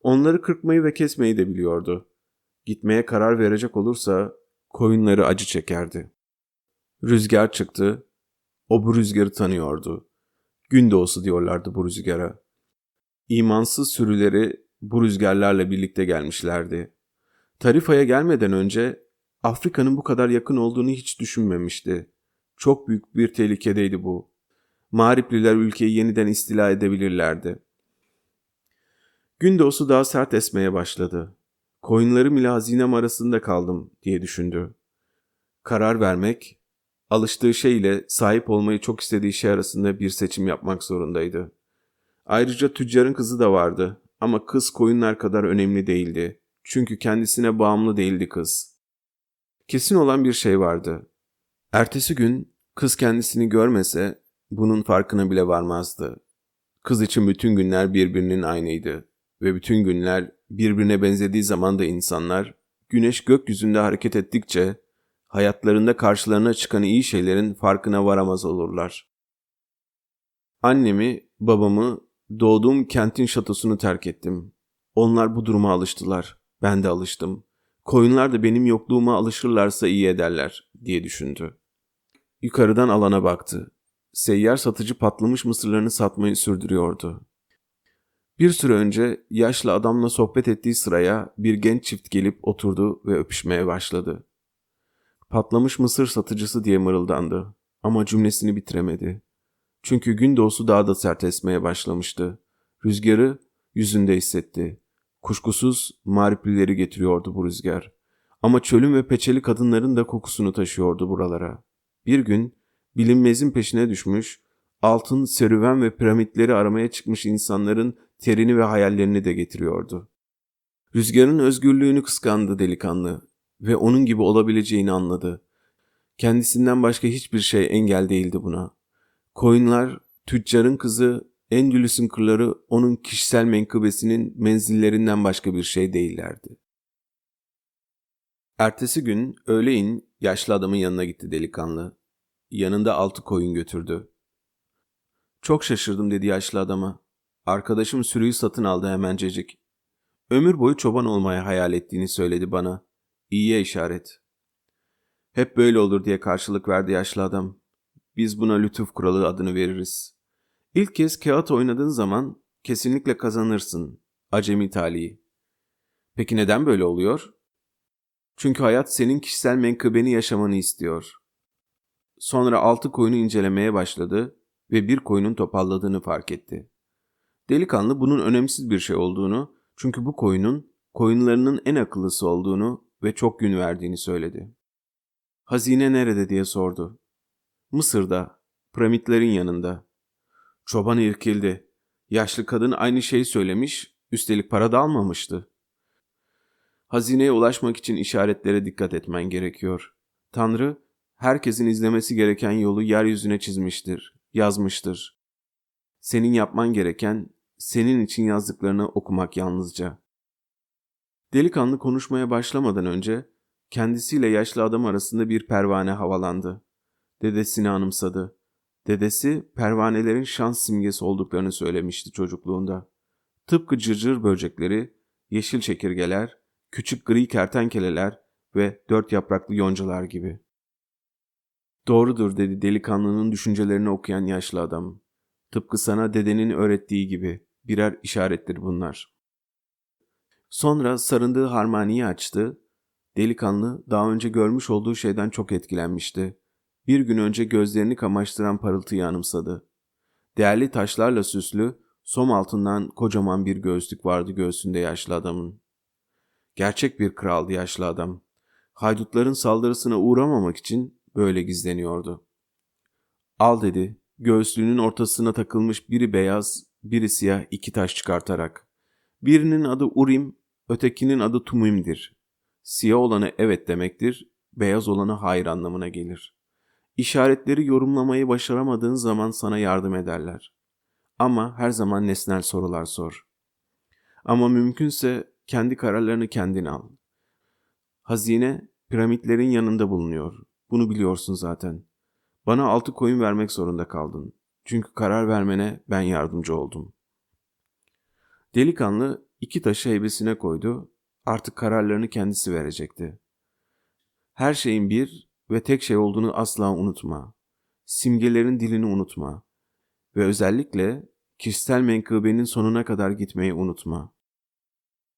Onları kırpmayı ve kesmeyi de biliyordu. Gitmeye karar verecek olursa koyunları acı çekerdi. Rüzgar çıktı. O bu rüzgarı tanıyordu. Gün doğusu diyorlardı bu rüzgara. İmansız sürüleri bu rüzgarlarla birlikte gelmişlerdi. Tarifa'ya gelmeden önce Afrika'nın bu kadar yakın olduğunu hiç düşünmemişti. Çok büyük bir tehlikedeydi bu. Mağripliler ülkeyi yeniden istila edebilirlerdi. Gün doğusu daha sert esmeye başladı. Koyunlarım ile hazinem arasında kaldım diye düşündü. Karar vermek, alıştığı şey ile sahip olmayı çok istediği şey arasında bir seçim yapmak zorundaydı. Ayrıca tüccarın kızı da vardı ama kız koyunlar kadar önemli değildi. Çünkü kendisine bağımlı değildi kız. Kesin olan bir şey vardı. Ertesi gün kız kendisini görmese bunun farkına bile varmazdı. Kız için bütün günler birbirinin aynıydı ve bütün günler birbirine benzediği zaman da insanlar güneş gökyüzünde hareket ettikçe hayatlarında karşılarına çıkan iyi şeylerin farkına varamaz olurlar. Annemi, babamı, doğduğum kentin şatosunu terk ettim. Onlar bu duruma alıştılar. Ben de alıştım. Koyunlar da benim yokluğuma alışırlarsa iyi ederler diye düşündü. Yukarıdan alana baktı. Seyyar satıcı patlamış mısırlarını satmayı sürdürüyordu. Bir süre önce yaşlı adamla sohbet ettiği sıraya bir genç çift gelip oturdu ve öpüşmeye başladı. Patlamış mısır satıcısı diye mırıldandı ama cümlesini bitiremedi. Çünkü gün doğusu daha da sert esmeye başlamıştı. Rüzgarı yüzünde hissetti. Kuşkusuz mariplileri getiriyordu bu rüzgar. Ama çölün ve peçeli kadınların da kokusunu taşıyordu buralara. Bir gün bilinmezin peşine düşmüş, altın, serüven ve piramitleri aramaya çıkmış insanların terini ve hayallerini de getiriyordu. Rüzgarın özgürlüğünü kıskandı delikanlı ve onun gibi olabileceğini anladı. Kendisinden başka hiçbir şey engel değildi buna. Koyunlar, tüccarın kızı, Endülüs'ün kırları onun kişisel menkıbesinin menzillerinden başka bir şey değillerdi. Ertesi gün öğleyin yaşlı adamın yanına gitti delikanlı. Yanında altı koyun götürdü. Çok şaşırdım dedi yaşlı adama. Arkadaşım sürüyü satın aldı hemencecik. Ömür boyu çoban olmaya hayal ettiğini söyledi bana. İyiye işaret. Hep böyle olur diye karşılık verdi yaşlı adam. Biz buna lütuf kuralı adını veririz. İlk kez kağıt oynadığın zaman kesinlikle kazanırsın. Acemi talihi. Peki neden böyle oluyor? Çünkü hayat senin kişisel menkıbeni yaşamanı istiyor. Sonra altı koyunu incelemeye başladı ve bir koyunun topalladığını fark etti. Delikanlı bunun önemsiz bir şey olduğunu, çünkü bu koyunun koyunlarının en akıllısı olduğunu ve çok gün verdiğini söyledi. Hazine nerede diye sordu. Mısır'da, piramitlerin yanında. Çoban irkildi. Yaşlı kadın aynı şeyi söylemiş, üstelik para da almamıştı. Hazineye ulaşmak için işaretlere dikkat etmen gerekiyor. Tanrı, herkesin izlemesi gereken yolu yeryüzüne çizmiştir, yazmıştır. Senin yapman gereken, senin için yazdıklarını okumak yalnızca. Delikanlı konuşmaya başlamadan önce, kendisiyle yaşlı adam arasında bir pervane havalandı. Dedesini anımsadı. Dedesi pervanelerin şans simgesi olduklarını söylemişti çocukluğunda. Tıpkı cırcır böcekleri, yeşil çekirgeler, küçük gri kertenkeleler ve dört yapraklı yoncalar gibi. Doğrudur dedi delikanlının düşüncelerini okuyan yaşlı adam. Tıpkı sana dedenin öğrettiği gibi birer işarettir bunlar. Sonra sarındığı harmaniyi açtı. Delikanlı daha önce görmüş olduğu şeyden çok etkilenmişti. Bir gün önce gözlerini kamaştıran parıltıyı anımsadı. Değerli taşlarla süslü, som altından kocaman bir göğüslük vardı göğsünde yaşlı adamın. Gerçek bir kraldı yaşlı adam. Haydutların saldırısına uğramamak için böyle gizleniyordu. Al dedi, göğüslüğünün ortasına takılmış biri beyaz, biri siyah iki taş çıkartarak. Birinin adı Urim, ötekinin adı Tumim'dir. Siyah olanı evet demektir, beyaz olanı hayır anlamına gelir. İşaretleri yorumlamayı başaramadığın zaman sana yardım ederler. Ama her zaman nesnel sorular sor. Ama mümkünse kendi kararlarını kendin al. Hazine piramitlerin yanında bulunuyor. Bunu biliyorsun zaten. Bana altı koyun vermek zorunda kaldın. Çünkü karar vermene ben yardımcı oldum. Delikanlı iki taşı heybesine koydu. Artık kararlarını kendisi verecekti. Her şeyin bir ve tek şey olduğunu asla unutma. Simgelerin dilini unutma. Ve özellikle kişisel menkıbenin sonuna kadar gitmeyi unutma.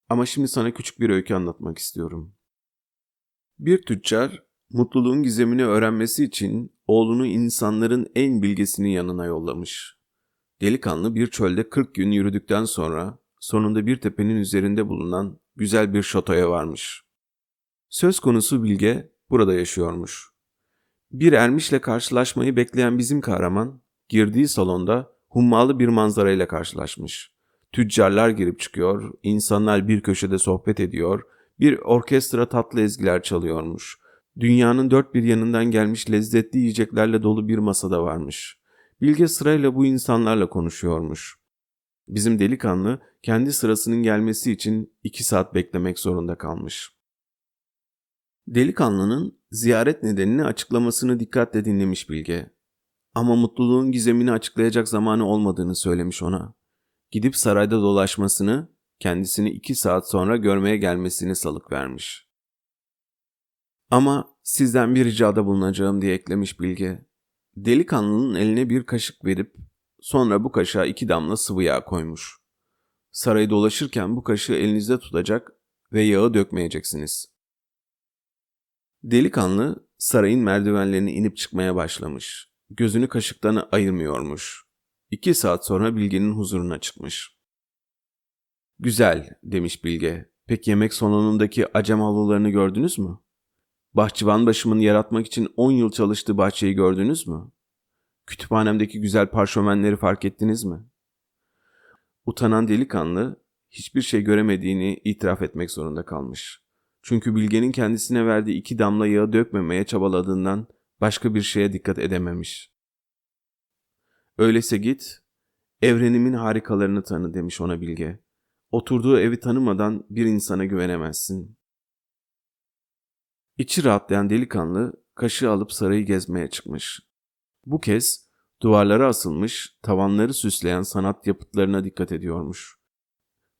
Ama şimdi sana küçük bir öykü anlatmak istiyorum. Bir tüccar mutluluğun gizemini öğrenmesi için oğlunu insanların en bilgesinin yanına yollamış. Delikanlı bir çölde 40 gün yürüdükten sonra sonunda bir tepenin üzerinde bulunan güzel bir şatoya varmış. Söz konusu bilge burada yaşıyormuş. Bir ermişle karşılaşmayı bekleyen bizim kahraman girdiği salonda hummalı bir manzarayla karşılaşmış. Tüccarlar girip çıkıyor, insanlar bir köşede sohbet ediyor, bir orkestra tatlı ezgiler çalıyormuş. Dünyanın dört bir yanından gelmiş lezzetli yiyeceklerle dolu bir masada varmış. Bilge sırayla bu insanlarla konuşuyormuş. Bizim delikanlı kendi sırasının gelmesi için iki saat beklemek zorunda kalmış. Delikanlının ziyaret nedenini açıklamasını dikkatle dinlemiş Bilge. Ama mutluluğun gizemini açıklayacak zamanı olmadığını söylemiş ona. Gidip sarayda dolaşmasını, kendisini iki saat sonra görmeye gelmesini salık vermiş. Ama sizden bir ricada bulunacağım diye eklemiş Bilge. Delikanlının eline bir kaşık verip sonra bu kaşığa iki damla sıvı yağ koymuş. Sarayı dolaşırken bu kaşığı elinizde tutacak ve yağı dökmeyeceksiniz. Delikanlı sarayın merdivenlerini inip çıkmaya başlamış. Gözünü kaşıktan ayırmıyormuş. İki saat sonra Bilge'nin huzuruna çıkmış. Güzel demiş Bilge. Peki yemek salonundaki acem halılarını gördünüz mü? Bahçıvan başımın yaratmak için 10 yıl çalıştığı bahçeyi gördünüz mü? Kütüphanemdeki güzel parşömenleri fark ettiniz mi? Utanan delikanlı hiçbir şey göremediğini itiraf etmek zorunda kalmış. Çünkü Bilge'nin kendisine verdiği iki damla yağı dökmemeye çabaladığından başka bir şeye dikkat edememiş. Öyleyse git, evrenimin harikalarını tanı demiş ona Bilge. Oturduğu evi tanımadan bir insana güvenemezsin. İçi rahatlayan delikanlı kaşığı alıp sarayı gezmeye çıkmış. Bu kez duvarlara asılmış, tavanları süsleyen sanat yapıtlarına dikkat ediyormuş.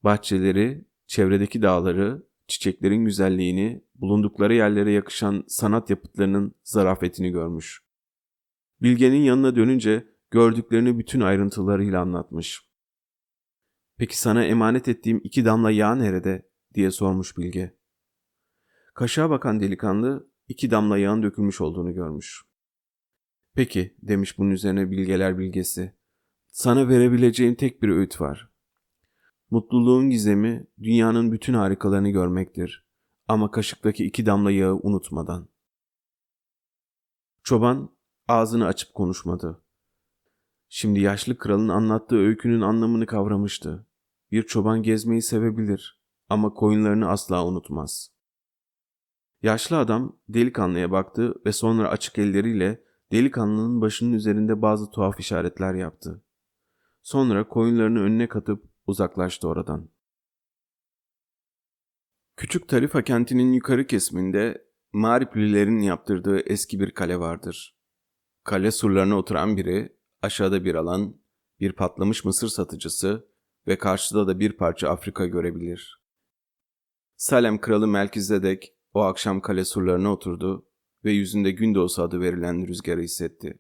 Bahçeleri, çevredeki dağları, çiçeklerin güzelliğini, bulundukları yerlere yakışan sanat yapıtlarının zarafetini görmüş. Bilge'nin yanına dönünce gördüklerini bütün ayrıntılarıyla anlatmış. Peki sana emanet ettiğim iki damla yağ nerede? diye sormuş Bilge. Kaşığa bakan delikanlı iki damla yağın dökülmüş olduğunu görmüş. Peki demiş bunun üzerine bilgeler bilgesi. Sana verebileceğim tek bir öğüt var. Mutluluğun gizemi dünyanın bütün harikalarını görmektir. Ama kaşıktaki iki damla yağı unutmadan. Çoban ağzını açıp konuşmadı. Şimdi yaşlı kralın anlattığı öykünün anlamını kavramıştı. Bir çoban gezmeyi sevebilir ama koyunlarını asla unutmaz. Yaşlı adam delikanlıya baktı ve sonra açık elleriyle delikanlının başının üzerinde bazı tuhaf işaretler yaptı. Sonra koyunlarını önüne katıp uzaklaştı oradan. Küçük Tarifa kentinin yukarı kesiminde Mariplilerin yaptırdığı eski bir kale vardır. Kale surlarına oturan biri, aşağıda bir alan, bir patlamış mısır satıcısı ve karşıda da bir parça Afrika görebilir. Salem kralı Melkizedek o akşam kale surlarına oturdu ve yüzünde gün doğusu adı verilen rüzgarı hissetti.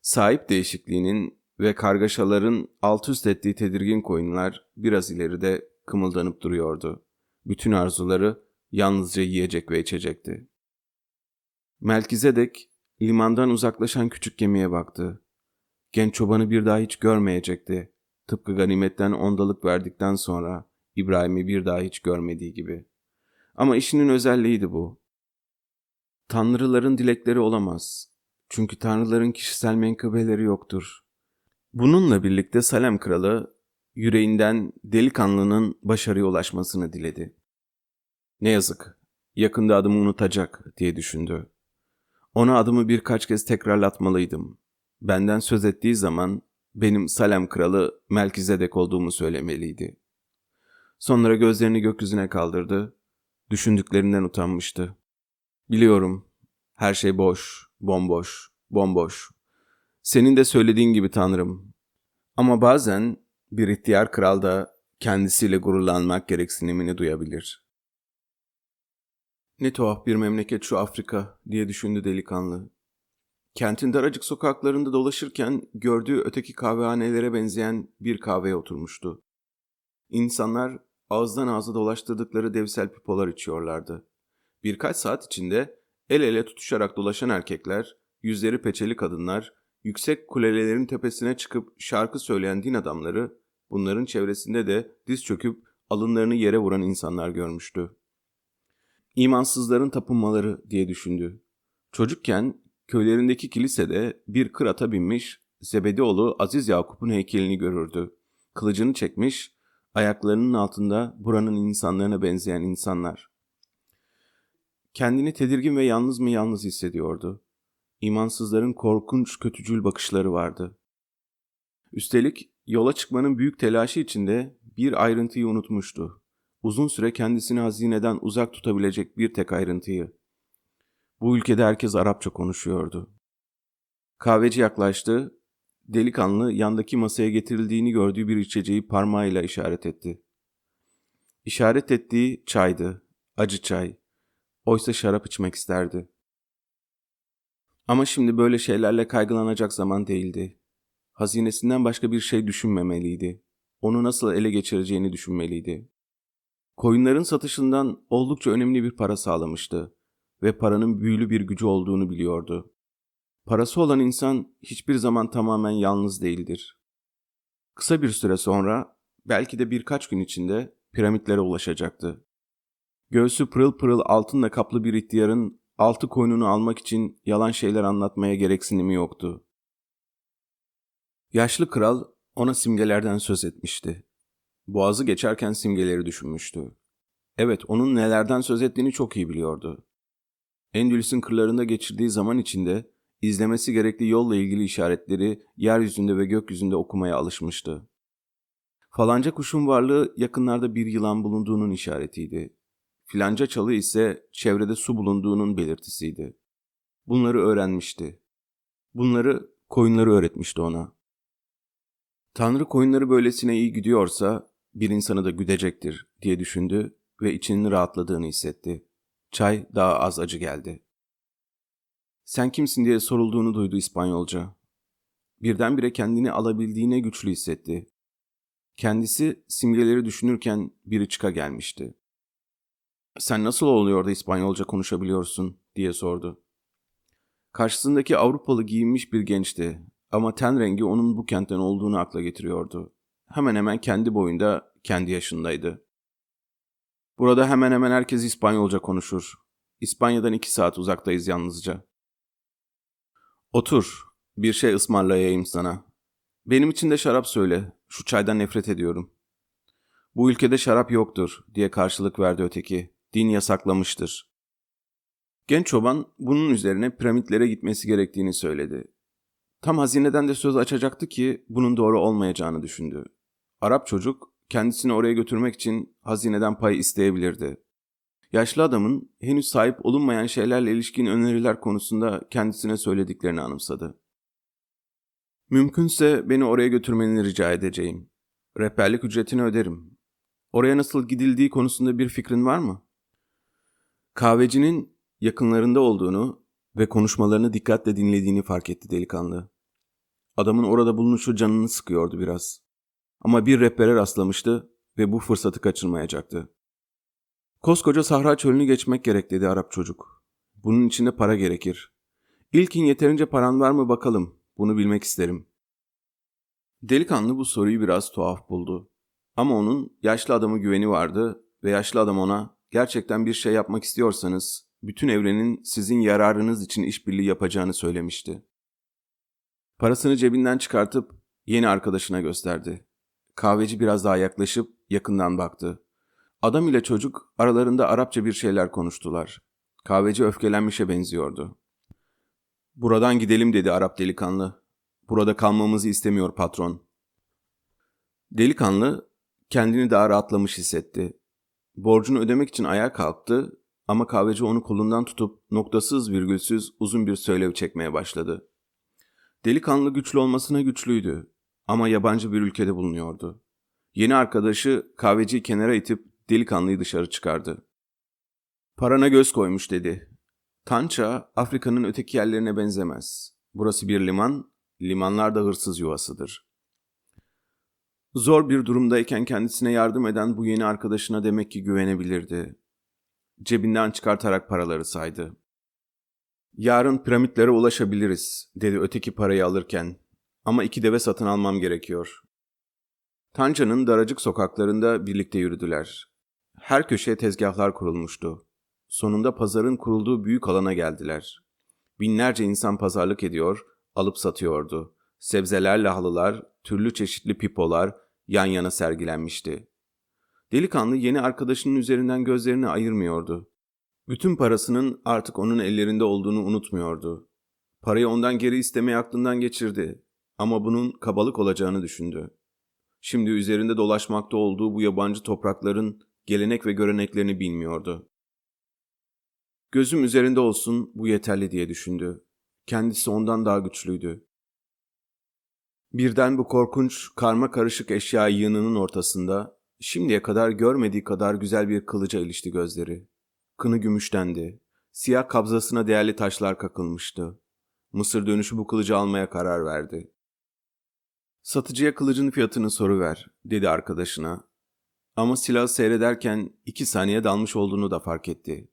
Sahip değişikliğinin ve kargaşaların alt üst ettiği tedirgin koyunlar biraz ileride kımıldanıp duruyordu. Bütün arzuları yalnızca yiyecek ve içecekti. Melkizedek limandan uzaklaşan küçük gemiye baktı. Genç çobanı bir daha hiç görmeyecekti. Tıpkı ganimetten ondalık verdikten sonra İbrahim'i bir daha hiç görmediği gibi. Ama işinin özelliğiydi bu. Tanrıların dilekleri olamaz. Çünkü tanrıların kişisel menkıbeleri yoktur. Bununla birlikte Salem kralı yüreğinden delikanlının başarıya ulaşmasını diledi. Ne yazık, yakında adımı unutacak diye düşündü. Ona adımı birkaç kez tekrarlatmalıydım. Benden söz ettiği zaman benim Salem kralı Melkizedek olduğumu söylemeliydi. Sonra gözlerini gökyüzüne kaldırdı. Düşündüklerinden utanmıştı. Biliyorum, her şey boş, bomboş, bomboş. Senin de söylediğin gibi Tanrım. Ama bazen bir ihtiyar kral da kendisiyle gururlanmak gereksinimini duyabilir. Ne tuhaf bir memleket şu Afrika diye düşündü delikanlı. Kentin daracık sokaklarında dolaşırken gördüğü öteki kahvehanelere benzeyen bir kahveye oturmuştu. İnsanlar ağızdan ağza dolaştırdıkları devsel pipolar içiyorlardı. Birkaç saat içinde el ele tutuşarak dolaşan erkekler, yüzleri peçeli kadınlar, yüksek kulelerin tepesine çıkıp şarkı söyleyen din adamları, bunların çevresinde de diz çöküp alınlarını yere vuran insanlar görmüştü. İmansızların tapınmaları diye düşündü. Çocukken köylerindeki kilisede bir kırata binmiş Zebedioğlu Aziz Yakup'un heykelini görürdü. Kılıcını çekmiş, ayaklarının altında buranın insanlarına benzeyen insanlar. Kendini tedirgin ve yalnız mı yalnız hissediyordu imansızların korkunç kötücül bakışları vardı. Üstelik yola çıkmanın büyük telaşı içinde bir ayrıntıyı unutmuştu. Uzun süre kendisini hazineden uzak tutabilecek bir tek ayrıntıyı. Bu ülkede herkes Arapça konuşuyordu. Kahveci yaklaştı, delikanlı yandaki masaya getirildiğini gördüğü bir içeceği parmağıyla işaret etti. İşaret ettiği çaydı, acı çay. Oysa şarap içmek isterdi. Ama şimdi böyle şeylerle kaygılanacak zaman değildi. Hazinesinden başka bir şey düşünmemeliydi. Onu nasıl ele geçireceğini düşünmeliydi. Koyunların satışından oldukça önemli bir para sağlamıştı ve paranın büyülü bir gücü olduğunu biliyordu. Parası olan insan hiçbir zaman tamamen yalnız değildir. Kısa bir süre sonra belki de birkaç gün içinde piramitlere ulaşacaktı. Göğsü pırıl pırıl altınla kaplı bir ihtiyarın altı koynunu almak için yalan şeyler anlatmaya gereksinimi yoktu. Yaşlı kral ona simgelerden söz etmişti. Boğazı geçerken simgeleri düşünmüştü. Evet, onun nelerden söz ettiğini çok iyi biliyordu. Endülüs'ün kırlarında geçirdiği zaman içinde izlemesi gerekli yolla ilgili işaretleri yeryüzünde ve gökyüzünde okumaya alışmıştı. Falanca kuşun varlığı yakınlarda bir yılan bulunduğunun işaretiydi. Filanca çalı ise çevrede su bulunduğunun belirtisiydi. Bunları öğrenmişti. Bunları koyunları öğretmişti ona. Tanrı koyunları böylesine iyi gidiyorsa bir insanı da güdecektir diye düşündü ve içinin rahatladığını hissetti. Çay daha az acı geldi. Sen kimsin diye sorulduğunu duydu İspanyolca. Birdenbire kendini alabildiğine güçlü hissetti. Kendisi simgeleri düşünürken bir çıka gelmişti. Sen nasıl oluyor da İspanyolca konuşabiliyorsun diye sordu. Karşısındaki Avrupalı giyinmiş bir gençti ama ten rengi onun bu kentten olduğunu akla getiriyordu. Hemen hemen kendi boyunda, kendi yaşındaydı. Burada hemen hemen herkes İspanyolca konuşur. İspanya'dan iki saat uzaktayız yalnızca. Otur, bir şey ısmarlayayım sana. Benim için de şarap söyle, şu çaydan nefret ediyorum. Bu ülkede şarap yoktur, diye karşılık verdi öteki. Din yasaklamıştır. Genç çoban bunun üzerine piramitlere gitmesi gerektiğini söyledi. Tam hazineden de söz açacaktı ki bunun doğru olmayacağını düşündü. Arap çocuk kendisini oraya götürmek için hazineden pay isteyebilirdi. Yaşlı adamın henüz sahip olunmayan şeylerle ilişkin öneriler konusunda kendisine söylediklerini anımsadı. Mümkünse beni oraya götürmeni rica edeceğim. Rehberlik ücretini öderim. Oraya nasıl gidildiği konusunda bir fikrin var mı? Kahvecinin yakınlarında olduğunu ve konuşmalarını dikkatle dinlediğini fark etti delikanlı. Adamın orada bulunuşu canını sıkıyordu biraz. Ama bir rehbere rastlamıştı ve bu fırsatı kaçırmayacaktı. Koskoca Sahra çölünü geçmek gerek dedi Arap çocuk. Bunun için de para gerekir. İlkin yeterince paran var mı bakalım. Bunu bilmek isterim. Delikanlı bu soruyu biraz tuhaf buldu. Ama onun yaşlı adamı güveni vardı ve yaşlı adam ona gerçekten bir şey yapmak istiyorsanız bütün evrenin sizin yararınız için işbirliği yapacağını söylemişti. Parasını cebinden çıkartıp yeni arkadaşına gösterdi. Kahveci biraz daha yaklaşıp yakından baktı. Adam ile çocuk aralarında Arapça bir şeyler konuştular. Kahveci öfkelenmişe benziyordu. Buradan gidelim dedi Arap delikanlı. Burada kalmamızı istemiyor patron. Delikanlı kendini daha rahatlamış hissetti. Borcunu ödemek için ayağa kalktı ama kahveci onu kolundan tutup noktasız virgülsüz uzun bir söylev çekmeye başladı. Delikanlı güçlü olmasına güçlüydü ama yabancı bir ülkede bulunuyordu. Yeni arkadaşı kahveciyi kenara itip delikanlıyı dışarı çıkardı. Parana göz koymuş dedi. Tança Afrika'nın öteki yerlerine benzemez. Burası bir liman, limanlar da hırsız yuvasıdır. Zor bir durumdayken kendisine yardım eden bu yeni arkadaşına demek ki güvenebilirdi. Cebinden çıkartarak paraları saydı. Yarın piramitlere ulaşabiliriz, dedi öteki parayı alırken. Ama iki deve satın almam gerekiyor. Tanca'nın daracık sokaklarında birlikte yürüdüler. Her köşeye tezgahlar kurulmuştu. Sonunda pazarın kurulduğu büyük alana geldiler. Binlerce insan pazarlık ediyor, alıp satıyordu. Sebzelerle halılar, türlü çeşitli pipolar yan yana sergilenmişti. Delikanlı yeni arkadaşının üzerinden gözlerini ayırmıyordu. Bütün parasının artık onun ellerinde olduğunu unutmuyordu. Parayı ondan geri istemeyi aklından geçirdi ama bunun kabalık olacağını düşündü. Şimdi üzerinde dolaşmakta olduğu bu yabancı toprakların gelenek ve göreneklerini bilmiyordu. Gözüm üzerinde olsun bu yeterli diye düşündü. Kendisi ondan daha güçlüydü. Birden bu korkunç, karma karışık eşya yığınının ortasında şimdiye kadar görmediği kadar güzel bir kılıca ilişti gözleri. Kını gümüştendi. Siyah kabzasına değerli taşlar kakılmıştı. Mısır dönüşü bu kılıcı almaya karar verdi. Satıcıya kılıcın fiyatını soruver, dedi arkadaşına. Ama silahı seyrederken iki saniye dalmış olduğunu da fark etti.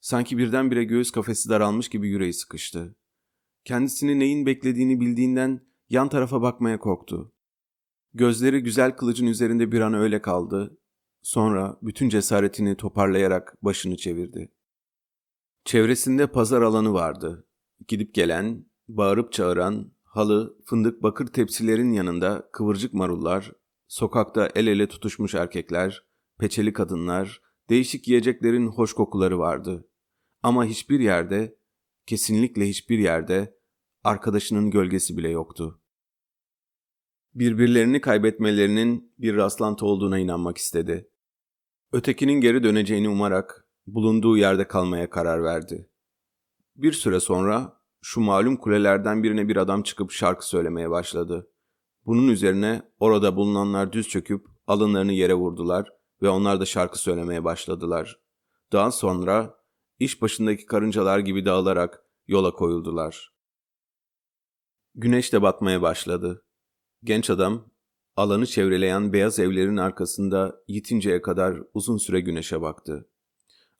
Sanki birdenbire göğüs kafesi daralmış gibi yüreği sıkıştı. Kendisini neyin beklediğini bildiğinden yan tarafa bakmaya korktu. Gözleri güzel kılıcın üzerinde bir an öyle kaldı. Sonra bütün cesaretini toparlayarak başını çevirdi. Çevresinde pazar alanı vardı. Gidip gelen, bağırıp çağıran, halı, fındık bakır tepsilerin yanında kıvırcık marullar, sokakta el ele tutuşmuş erkekler, peçeli kadınlar, değişik yiyeceklerin hoş kokuları vardı. Ama hiçbir yerde, kesinlikle hiçbir yerde arkadaşının gölgesi bile yoktu. Birbirlerini kaybetmelerinin bir rastlantı olduğuna inanmak istedi. Ötekinin geri döneceğini umarak bulunduğu yerde kalmaya karar verdi. Bir süre sonra şu malum kulelerden birine bir adam çıkıp şarkı söylemeye başladı. Bunun üzerine orada bulunanlar düz çöküp alınlarını yere vurdular ve onlar da şarkı söylemeye başladılar. Daha sonra iş başındaki karıncalar gibi dağılarak yola koyuldular. Güneş de batmaya başladı. Genç adam alanı çevreleyen beyaz evlerin arkasında yitinceye kadar uzun süre güneşe baktı.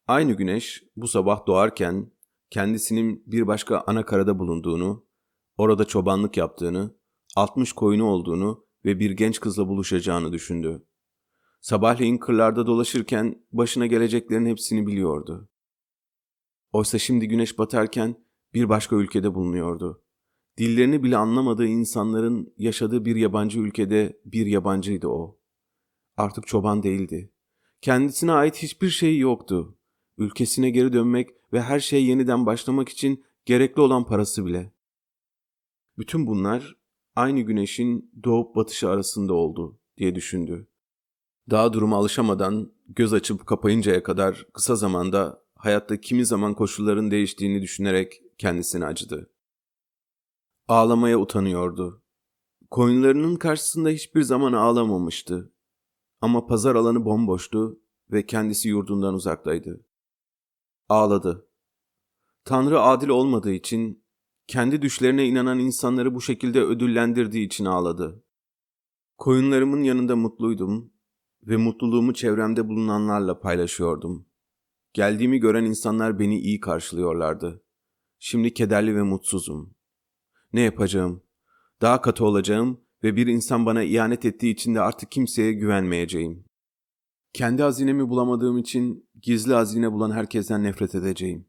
Aynı güneş bu sabah doğarken kendisinin bir başka ana karada bulunduğunu, orada çobanlık yaptığını, 60 koyunu olduğunu ve bir genç kızla buluşacağını düşündü. Sabahleyin kırlarda dolaşırken başına geleceklerin hepsini biliyordu. Oysa şimdi güneş batarken bir başka ülkede bulunuyordu. Dillerini bile anlamadığı insanların yaşadığı bir yabancı ülkede bir yabancıydı o. Artık çoban değildi. Kendisine ait hiçbir şey yoktu. Ülkesine geri dönmek ve her şey yeniden başlamak için gerekli olan parası bile. Bütün bunlar aynı güneşin doğup batışı arasında oldu diye düşündü. Daha duruma alışamadan göz açıp kapayıncaya kadar kısa zamanda hayatta kimi zaman koşulların değiştiğini düşünerek kendisine acıdı. Ağlamaya utanıyordu. Koyunlarının karşısında hiçbir zaman ağlamamıştı. Ama pazar alanı bomboştu ve kendisi yurdundan uzaktaydı. Ağladı. Tanrı adil olmadığı için, kendi düşlerine inanan insanları bu şekilde ödüllendirdiği için ağladı. Koyunlarımın yanında mutluydum ve mutluluğumu çevremde bulunanlarla paylaşıyordum. Geldiğimi gören insanlar beni iyi karşılıyorlardı. Şimdi kederli ve mutsuzum. Ne yapacağım? Daha katı olacağım ve bir insan bana ihanet ettiği için de artık kimseye güvenmeyeceğim. Kendi hazinemi bulamadığım için gizli hazine bulan herkesten nefret edeceğim.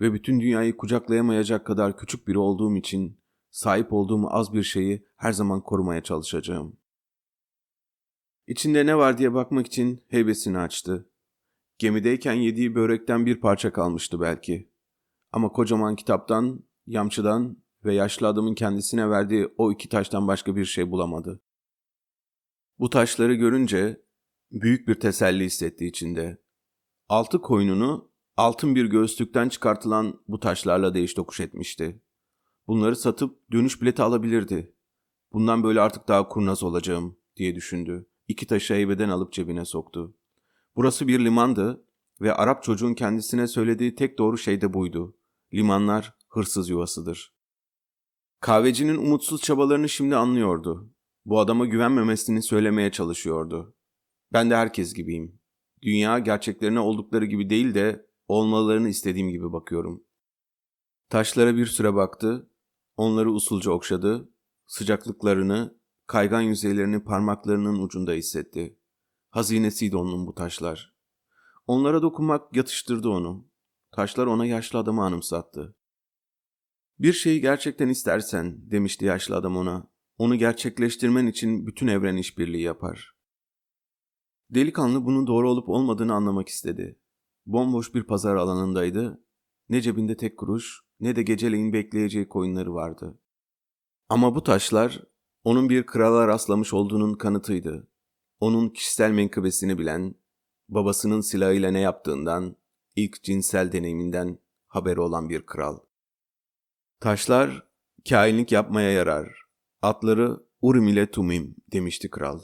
Ve bütün dünyayı kucaklayamayacak kadar küçük biri olduğum için sahip olduğum az bir şeyi her zaman korumaya çalışacağım. İçinde ne var diye bakmak için heybesini açtı. Gemideyken yediği börekten bir parça kalmıştı belki. Ama kocaman kitaptan, yamçıdan ve yaşlı adamın kendisine verdiği o iki taştan başka bir şey bulamadı. Bu taşları görünce büyük bir teselli hissetti içinde. Altı koynunu altın bir göğüslükten çıkartılan bu taşlarla değiş tokuş etmişti. Bunları satıp dönüş bileti alabilirdi. Bundan böyle artık daha kurnaz olacağım diye düşündü. İki taşı heybeden alıp cebine soktu. Burası bir limandı ve Arap çocuğun kendisine söylediği tek doğru şey de buydu. Limanlar hırsız yuvasıdır. Kahvecinin umutsuz çabalarını şimdi anlıyordu. Bu adama güvenmemesini söylemeye çalışıyordu. Ben de herkes gibiyim. Dünya gerçeklerine oldukları gibi değil de olmalarını istediğim gibi bakıyorum. Taşlara bir süre baktı, onları usulca okşadı, sıcaklıklarını, kaygan yüzeylerini parmaklarının ucunda hissetti. Hazinesiydi onun bu taşlar. Onlara dokunmak yatıştırdı onu. Taşlar ona yaşlı adamı anımsattı. Bir şeyi gerçekten istersen, demişti yaşlı adam ona, onu gerçekleştirmen için bütün evren işbirliği yapar. Delikanlı bunun doğru olup olmadığını anlamak istedi. Bomboş bir pazar alanındaydı. Ne cebinde tek kuruş, ne de geceleyin bekleyeceği koyunları vardı. Ama bu taşlar onun bir krala rastlamış olduğunun kanıtıydı. Onun kişisel menkıbesini bilen, babasının silahıyla ne yaptığından, ilk cinsel deneyiminden haberi olan bir kral. Taşlar kainlik yapmaya yarar. Atları Urim ile Tumim demişti kral.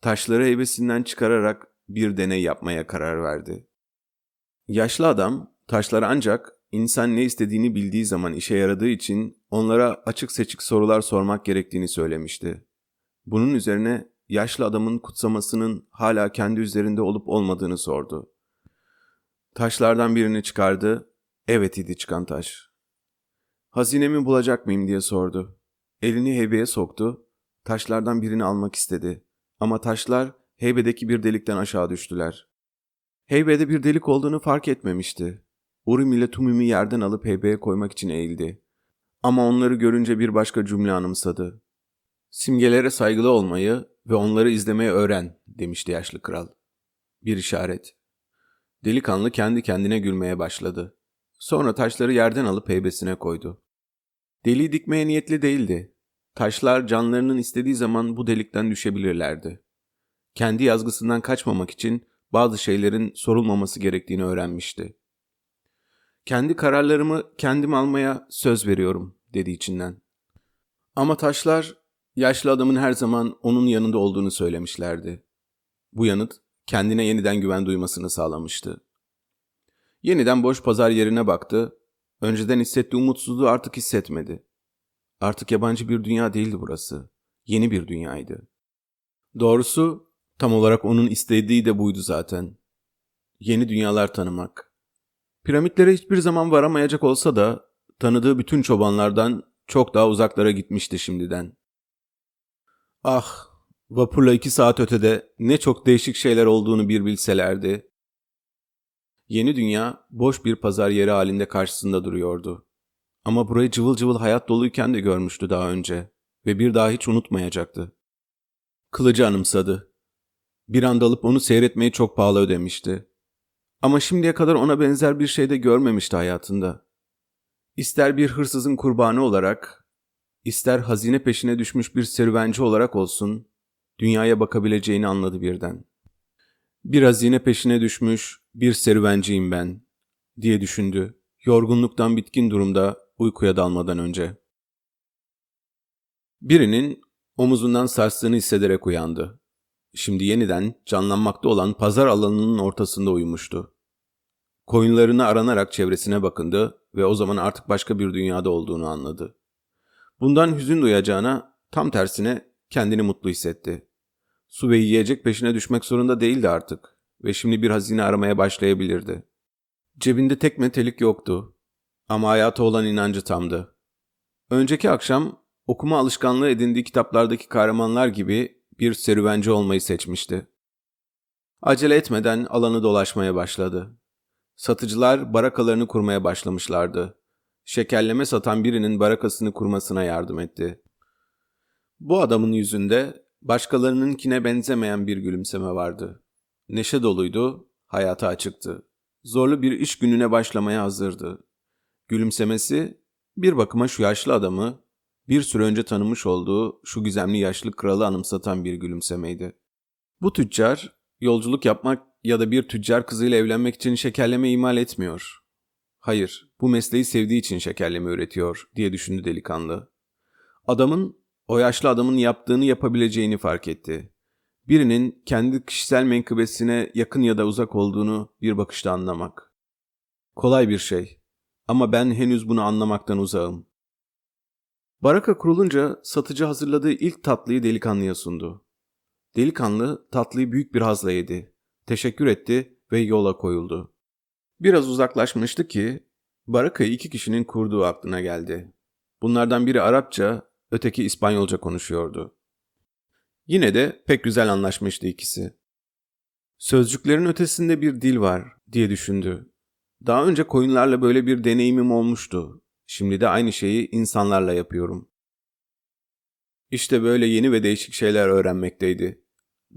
Taşları heybesinden çıkararak bir deney yapmaya karar verdi. Yaşlı adam taşları ancak insan ne istediğini bildiği zaman işe yaradığı için onlara açık seçik sorular sormak gerektiğini söylemişti. Bunun üzerine yaşlı adamın kutsamasının hala kendi üzerinde olup olmadığını sordu. Taşlardan birini çıkardı. Evet idi çıkan taş. Hazinemi bulacak mıyım diye sordu. Elini heybeye soktu. taşlardan birini almak istedi. Ama taşlar heybedeki bir delikten aşağı düştüler. Heybede bir delik olduğunu fark etmemişti. Urim ile Tumim'i yerden alıp heybeye koymak için eğildi. Ama onları görünce bir başka cümle anımsadı. Simgelere saygılı olmayı ve onları izlemeyi öğren demişti yaşlı kral. Bir işaret. Delikanlı kendi kendine gülmeye başladı. Sonra taşları yerden alıp heybesine koydu. Deliği dikmeye niyetli değildi. Taşlar canlarının istediği zaman bu delikten düşebilirlerdi. Kendi yazgısından kaçmamak için bazı şeylerin sorulmaması gerektiğini öğrenmişti. Kendi kararlarımı kendim almaya söz veriyorum dedi içinden. Ama taşlar yaşlı adamın her zaman onun yanında olduğunu söylemişlerdi. Bu yanıt kendine yeniden güven duymasını sağlamıştı. Yeniden boş pazar yerine baktı. Önceden hissettiği umutsuzluğu artık hissetmedi. Artık yabancı bir dünya değildi burası. Yeni bir dünyaydı. Doğrusu tam olarak onun istediği de buydu zaten. Yeni dünyalar tanımak. Piramitlere hiçbir zaman varamayacak olsa da tanıdığı bütün çobanlardan çok daha uzaklara gitmişti şimdiden. Ah, vapurla iki saat ötede ne çok değişik şeyler olduğunu bir bilselerdi. Yeni dünya boş bir pazar yeri halinde karşısında duruyordu. Ama burayı cıvıl cıvıl hayat doluyken de görmüştü daha önce ve bir daha hiç unutmayacaktı. Kılıcı anımsadı. Bir anda alıp onu seyretmeyi çok pahalı ödemişti. Ama şimdiye kadar ona benzer bir şey de görmemişti hayatında. İster bir hırsızın kurbanı olarak, ister hazine peşine düşmüş bir serüvenci olarak olsun, dünyaya bakabileceğini anladı birden. Bir hazine peşine düşmüş bir serüvenciyim ben, diye düşündü, yorgunluktan bitkin durumda uykuya dalmadan önce. Birinin omuzundan sarstığını hissederek uyandı. Şimdi yeniden canlanmakta olan pazar alanının ortasında uyumuştu. Koyunlarını aranarak çevresine bakındı ve o zaman artık başka bir dünyada olduğunu anladı. Bundan hüzün duyacağına tam tersine kendini mutlu hissetti. Su ve yiyecek peşine düşmek zorunda değildi artık ve şimdi bir hazine aramaya başlayabilirdi. Cebinde tek metelik yoktu ama hayata olan inancı tamdı. Önceki akşam okuma alışkanlığı edindiği kitaplardaki kahramanlar gibi bir serüvenci olmayı seçmişti. Acele etmeden alanı dolaşmaya başladı. Satıcılar barakalarını kurmaya başlamışlardı. Şekerleme satan birinin barakasını kurmasına yardım etti. Bu adamın yüzünde başkalarınınkine benzemeyen bir gülümseme vardı. Neşe doluydu, hayata açıktı. Zorlu bir iş gününe başlamaya hazırdı. Gülümsemesi bir bakıma şu yaşlı adamı bir süre önce tanımış olduğu şu gizemli yaşlı kralı anımsatan bir gülümsemeydi. Bu tüccar yolculuk yapmak ya da bir tüccar kızıyla evlenmek için şekerleme imal etmiyor. Hayır, bu mesleği sevdiği için şekerleme üretiyor diye düşündü delikanlı. Adamın, o yaşlı adamın yaptığını yapabileceğini fark etti. Birinin kendi kişisel menkıbesine yakın ya da uzak olduğunu bir bakışta anlamak. Kolay bir şey ama ben henüz bunu anlamaktan uzağım. Baraka kurulunca satıcı hazırladığı ilk tatlıyı delikanlıya sundu. Delikanlı tatlıyı büyük bir hazla yedi. Teşekkür etti ve yola koyuldu. Biraz uzaklaşmıştı ki barakayı iki kişinin kurduğu aklına geldi. Bunlardan biri Arapça, öteki İspanyolca konuşuyordu. Yine de pek güzel anlaşmıştı ikisi. Sözcüklerin ötesinde bir dil var diye düşündü. Daha önce koyunlarla böyle bir deneyimim olmuştu. Şimdi de aynı şeyi insanlarla yapıyorum. İşte böyle yeni ve değişik şeyler öğrenmekteydi.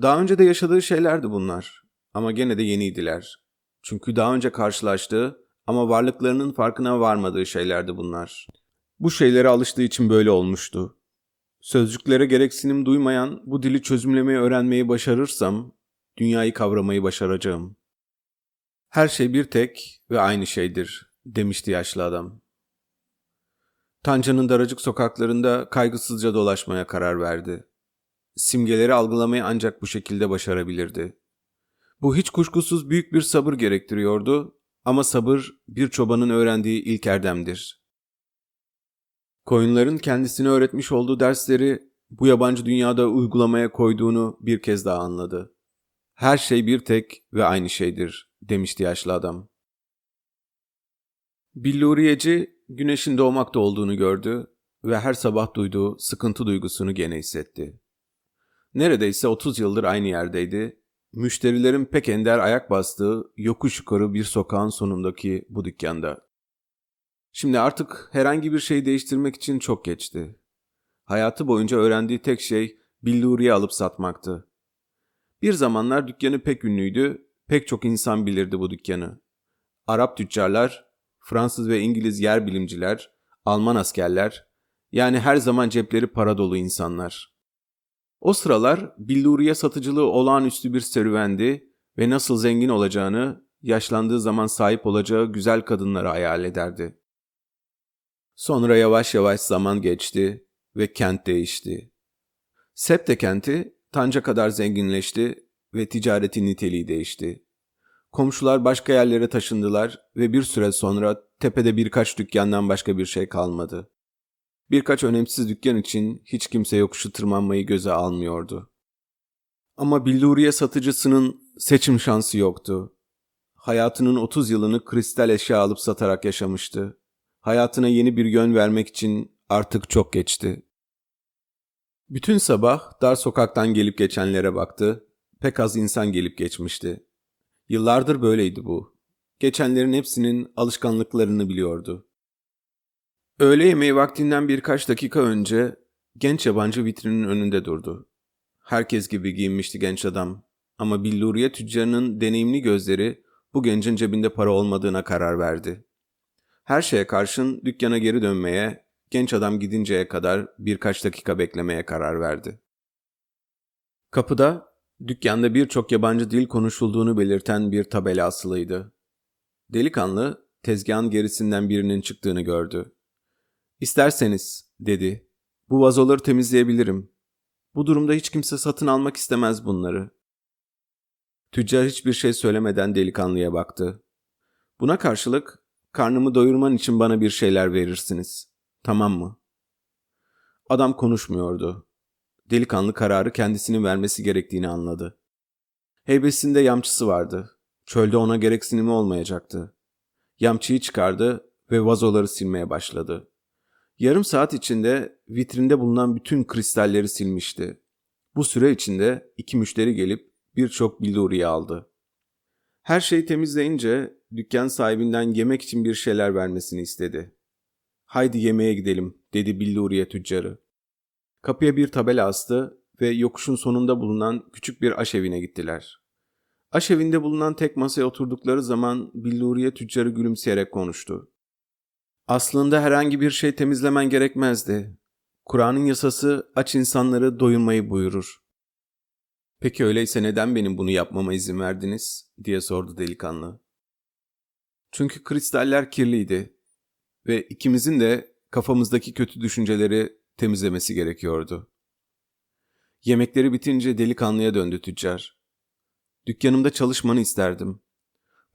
Daha önce de yaşadığı şeylerdi bunlar. Ama gene de yeniydiler. Çünkü daha önce karşılaştığı ama varlıklarının farkına varmadığı şeylerdi bunlar. Bu şeylere alıştığı için böyle olmuştu. Sözcüklere gereksinim duymayan bu dili çözümlemeyi öğrenmeyi başarırsam dünyayı kavramayı başaracağım. Her şey bir tek ve aynı şeydir demişti yaşlı adam. Tanca'nın daracık sokaklarında kaygısızca dolaşmaya karar verdi. Simgeleri algılamayı ancak bu şekilde başarabilirdi. Bu hiç kuşkusuz büyük bir sabır gerektiriyordu ama sabır bir çobanın öğrendiği ilk erdemdir. Koyunların kendisine öğretmiş olduğu dersleri bu yabancı dünyada uygulamaya koyduğunu bir kez daha anladı. Her şey bir tek ve aynı şeydir, demişti yaşlı adam. Billuriyeci güneşin doğmakta olduğunu gördü ve her sabah duyduğu sıkıntı duygusunu gene hissetti. Neredeyse 30 yıldır aynı yerdeydi. Müşterilerin pek ender ayak bastığı yokuş yukarı bir sokağın sonundaki bu dükkanda. Şimdi artık herhangi bir şey değiştirmek için çok geçti. Hayatı boyunca öğrendiği tek şey billuriye alıp satmaktı. Bir zamanlar dükkanı pek ünlüydü, pek çok insan bilirdi bu dükkanı. Arap tüccarlar, Fransız ve İngiliz yer bilimciler, Alman askerler, yani her zaman cepleri para dolu insanlar. O sıralar billuriye satıcılığı olağanüstü bir serüvendi ve nasıl zengin olacağını, yaşlandığı zaman sahip olacağı güzel kadınları hayal ederdi. Sonra yavaş yavaş zaman geçti ve kent değişti. Septe kenti Tanca kadar zenginleşti ve ticareti niteliği değişti. Komşular başka yerlere taşındılar ve bir süre sonra tepede birkaç dükkandan başka bir şey kalmadı. Birkaç önemsiz dükkan için hiç kimse yokuşu tırmanmayı göze almıyordu. Ama billuriye satıcısının seçim şansı yoktu. Hayatının 30 yılını kristal eşya alıp satarak yaşamıştı. Hayatına yeni bir yön vermek için artık çok geçti. Bütün sabah dar sokaktan gelip geçenlere baktı. Pek az insan gelip geçmişti. Yıllardır böyleydi bu. Geçenlerin hepsinin alışkanlıklarını biliyordu. Öğle yemeği vaktinden birkaç dakika önce genç yabancı vitrinin önünde durdu. Herkes gibi giyinmişti genç adam ama billuriye tüccarının deneyimli gözleri bu gencin cebinde para olmadığına karar verdi. Her şeye karşın dükkana geri dönmeye, genç adam gidinceye kadar birkaç dakika beklemeye karar verdi. Kapıda dükkanda birçok yabancı dil konuşulduğunu belirten bir tabela asılıydı. Delikanlı tezgahın gerisinden birinin çıktığını gördü. İsterseniz, dedi. Bu vazoları temizleyebilirim. Bu durumda hiç kimse satın almak istemez bunları. Tüccar hiçbir şey söylemeden delikanlıya baktı. Buna karşılık, karnımı doyurman için bana bir şeyler verirsiniz. Tamam mı? Adam konuşmuyordu. Delikanlı kararı kendisinin vermesi gerektiğini anladı. Heybesinde yamçısı vardı. Çölde ona gereksinimi olmayacaktı. Yamçıyı çıkardı ve vazoları silmeye başladı. Yarım saat içinde vitrinde bulunan bütün kristalleri silmişti. Bu süre içinde iki müşteri gelip birçok billuriye aldı. Her şeyi temizleyince dükkan sahibinden yemek için bir şeyler vermesini istedi. Haydi yemeğe gidelim dedi billuriye tüccarı. Kapıya bir tabela astı ve yokuşun sonunda bulunan küçük bir aşevine gittiler. Aşevinde bulunan tek masaya oturdukları zaman billuriye tüccarı gülümseyerek konuştu. Aslında herhangi bir şey temizlemen gerekmezdi. Kur'an'ın yasası aç insanları doyurmayı buyurur. Peki öyleyse neden benim bunu yapmama izin verdiniz? diye sordu delikanlı. Çünkü kristaller kirliydi ve ikimizin de kafamızdaki kötü düşünceleri temizlemesi gerekiyordu. Yemekleri bitince delikanlıya döndü tüccar. Dükkanımda çalışmanı isterdim.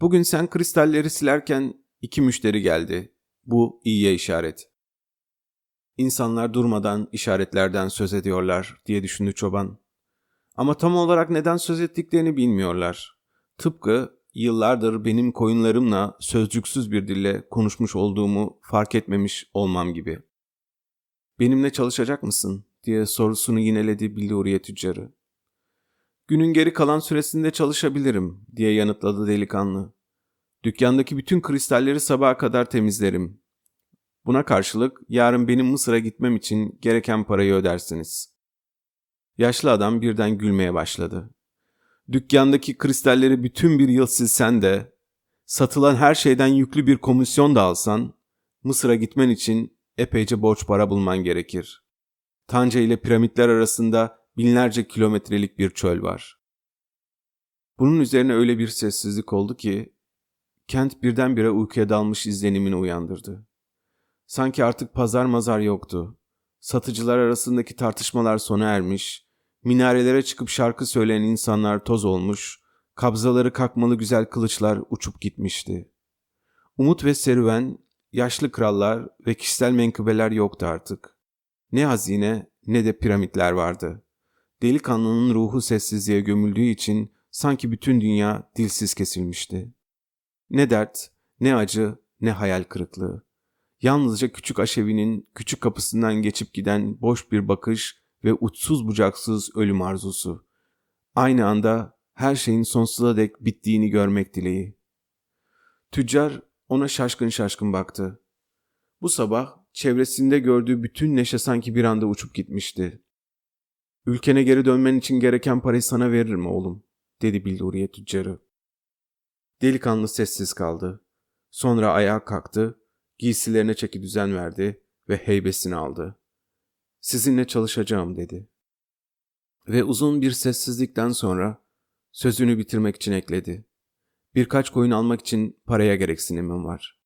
Bugün sen kristalleri silerken iki müşteri geldi. Bu iyiye işaret. İnsanlar durmadan işaretlerden söz ediyorlar diye düşündü çoban. Ama tam olarak neden söz ettiklerini bilmiyorlar. Tıpkı yıllardır benim koyunlarımla sözcüksüz bir dille konuşmuş olduğumu fark etmemiş olmam gibi. Benimle çalışacak mısın diye sorusunu yineledi billuriye tüccarı. Günün geri kalan süresinde çalışabilirim diye yanıtladı delikanlı. Dükkandaki bütün kristalleri sabaha kadar temizlerim. Buna karşılık yarın benim Mısır'a gitmem için gereken parayı ödersiniz. Yaşlı adam birden gülmeye başladı. Dükkandaki kristalleri bütün bir yıl silsen de, satılan her şeyden yüklü bir komisyon da alsan, Mısır'a gitmen için epeyce borç para bulman gerekir. Tanca ile piramitler arasında binlerce kilometrelik bir çöl var. Bunun üzerine öyle bir sessizlik oldu ki Kent birdenbire uykuya dalmış izlenimini uyandırdı. Sanki artık pazar mazar yoktu. Satıcılar arasındaki tartışmalar sona ermiş, minarelere çıkıp şarkı söyleyen insanlar toz olmuş, kabzaları kalkmalı güzel kılıçlar uçup gitmişti. Umut ve serüven, yaşlı krallar ve kişisel menkıbeler yoktu artık. Ne hazine ne de piramitler vardı. Delikanlının ruhu sessizliğe gömüldüğü için sanki bütün dünya dilsiz kesilmişti. Ne dert, ne acı, ne hayal kırıklığı. Yalnızca küçük aşevinin küçük kapısından geçip giden boş bir bakış ve uçsuz bucaksız ölüm arzusu. Aynı anda her şeyin sonsuza dek bittiğini görmek dileği. Tüccar ona şaşkın şaşkın baktı. Bu sabah çevresinde gördüğü bütün neşe sanki bir anda uçup gitmişti. Ülkene geri dönmen için gereken parayı sana veririm oğlum, dedi Billuriye tüccarı. Delikanlı sessiz kaldı. Sonra ayağa kalktı, giysilerine çeki düzen verdi ve heybesini aldı. Sizinle çalışacağım dedi. Ve uzun bir sessizlikten sonra sözünü bitirmek için ekledi. Birkaç koyun almak için paraya gereksinimim var.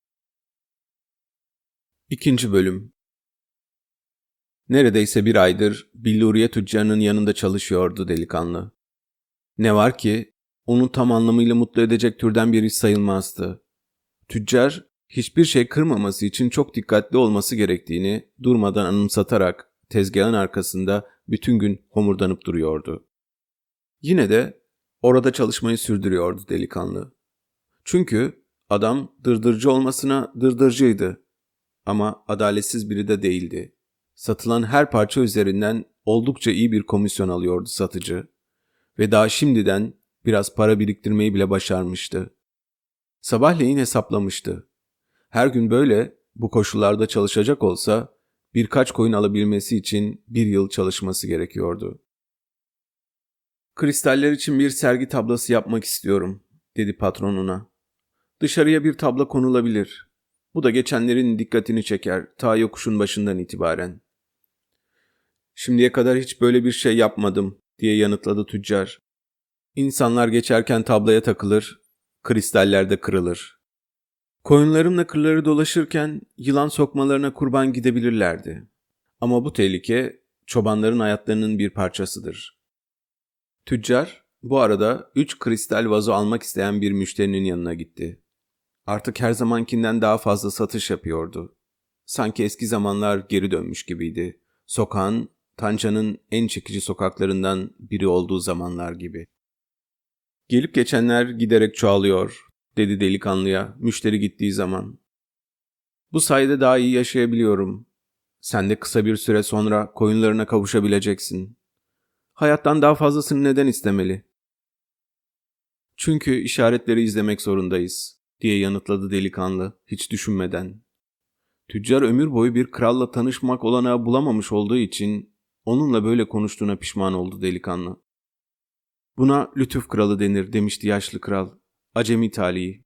İkinci bölüm Neredeyse bir aydır Billuriye tüccarının yanında çalışıyordu delikanlı. Ne var ki onu tam anlamıyla mutlu edecek türden bir iş sayılmazdı. Tüccar hiçbir şey kırmaması için çok dikkatli olması gerektiğini durmadan anımsatarak tezgahın arkasında bütün gün homurdanıp duruyordu. Yine de orada çalışmayı sürdürüyordu delikanlı. Çünkü adam dırdırcı olmasına dırdırcıydı ama adaletsiz biri de değildi. Satılan her parça üzerinden oldukça iyi bir komisyon alıyordu satıcı ve daha şimdiden biraz para biriktirmeyi bile başarmıştı. Sabahleyin hesaplamıştı. Her gün böyle bu koşullarda çalışacak olsa birkaç koyun alabilmesi için bir yıl çalışması gerekiyordu. Kristaller için bir sergi tablası yapmak istiyorum, dedi patronuna. Dışarıya bir tabla konulabilir. Bu da geçenlerin dikkatini çeker ta yokuşun başından itibaren. Şimdiye kadar hiç böyle bir şey yapmadım diye yanıtladı tüccar. İnsanlar geçerken tablaya takılır, kristaller de kırılır. Koyunlarımla kırları dolaşırken yılan sokmalarına kurban gidebilirlerdi. Ama bu tehlike çobanların hayatlarının bir parçasıdır. Tüccar bu arada üç kristal vazo almak isteyen bir müşterinin yanına gitti. Artık her zamankinden daha fazla satış yapıyordu. Sanki eski zamanlar geri dönmüş gibiydi. Sokağın Tanca'nın en çekici sokaklarından biri olduğu zamanlar gibi. Gelip geçenler giderek çoğalıyor, dedi delikanlıya müşteri gittiği zaman. Bu sayede daha iyi yaşayabiliyorum. Sen de kısa bir süre sonra koyunlarına kavuşabileceksin. Hayattan daha fazlasını neden istemeli? Çünkü işaretleri izlemek zorundayız, diye yanıtladı delikanlı hiç düşünmeden. Tüccar ömür boyu bir kralla tanışmak olanağı bulamamış olduğu için onunla böyle konuştuğuna pişman oldu delikanlı. Buna lütuf kralı denir demişti yaşlı kral. Acemi talihi.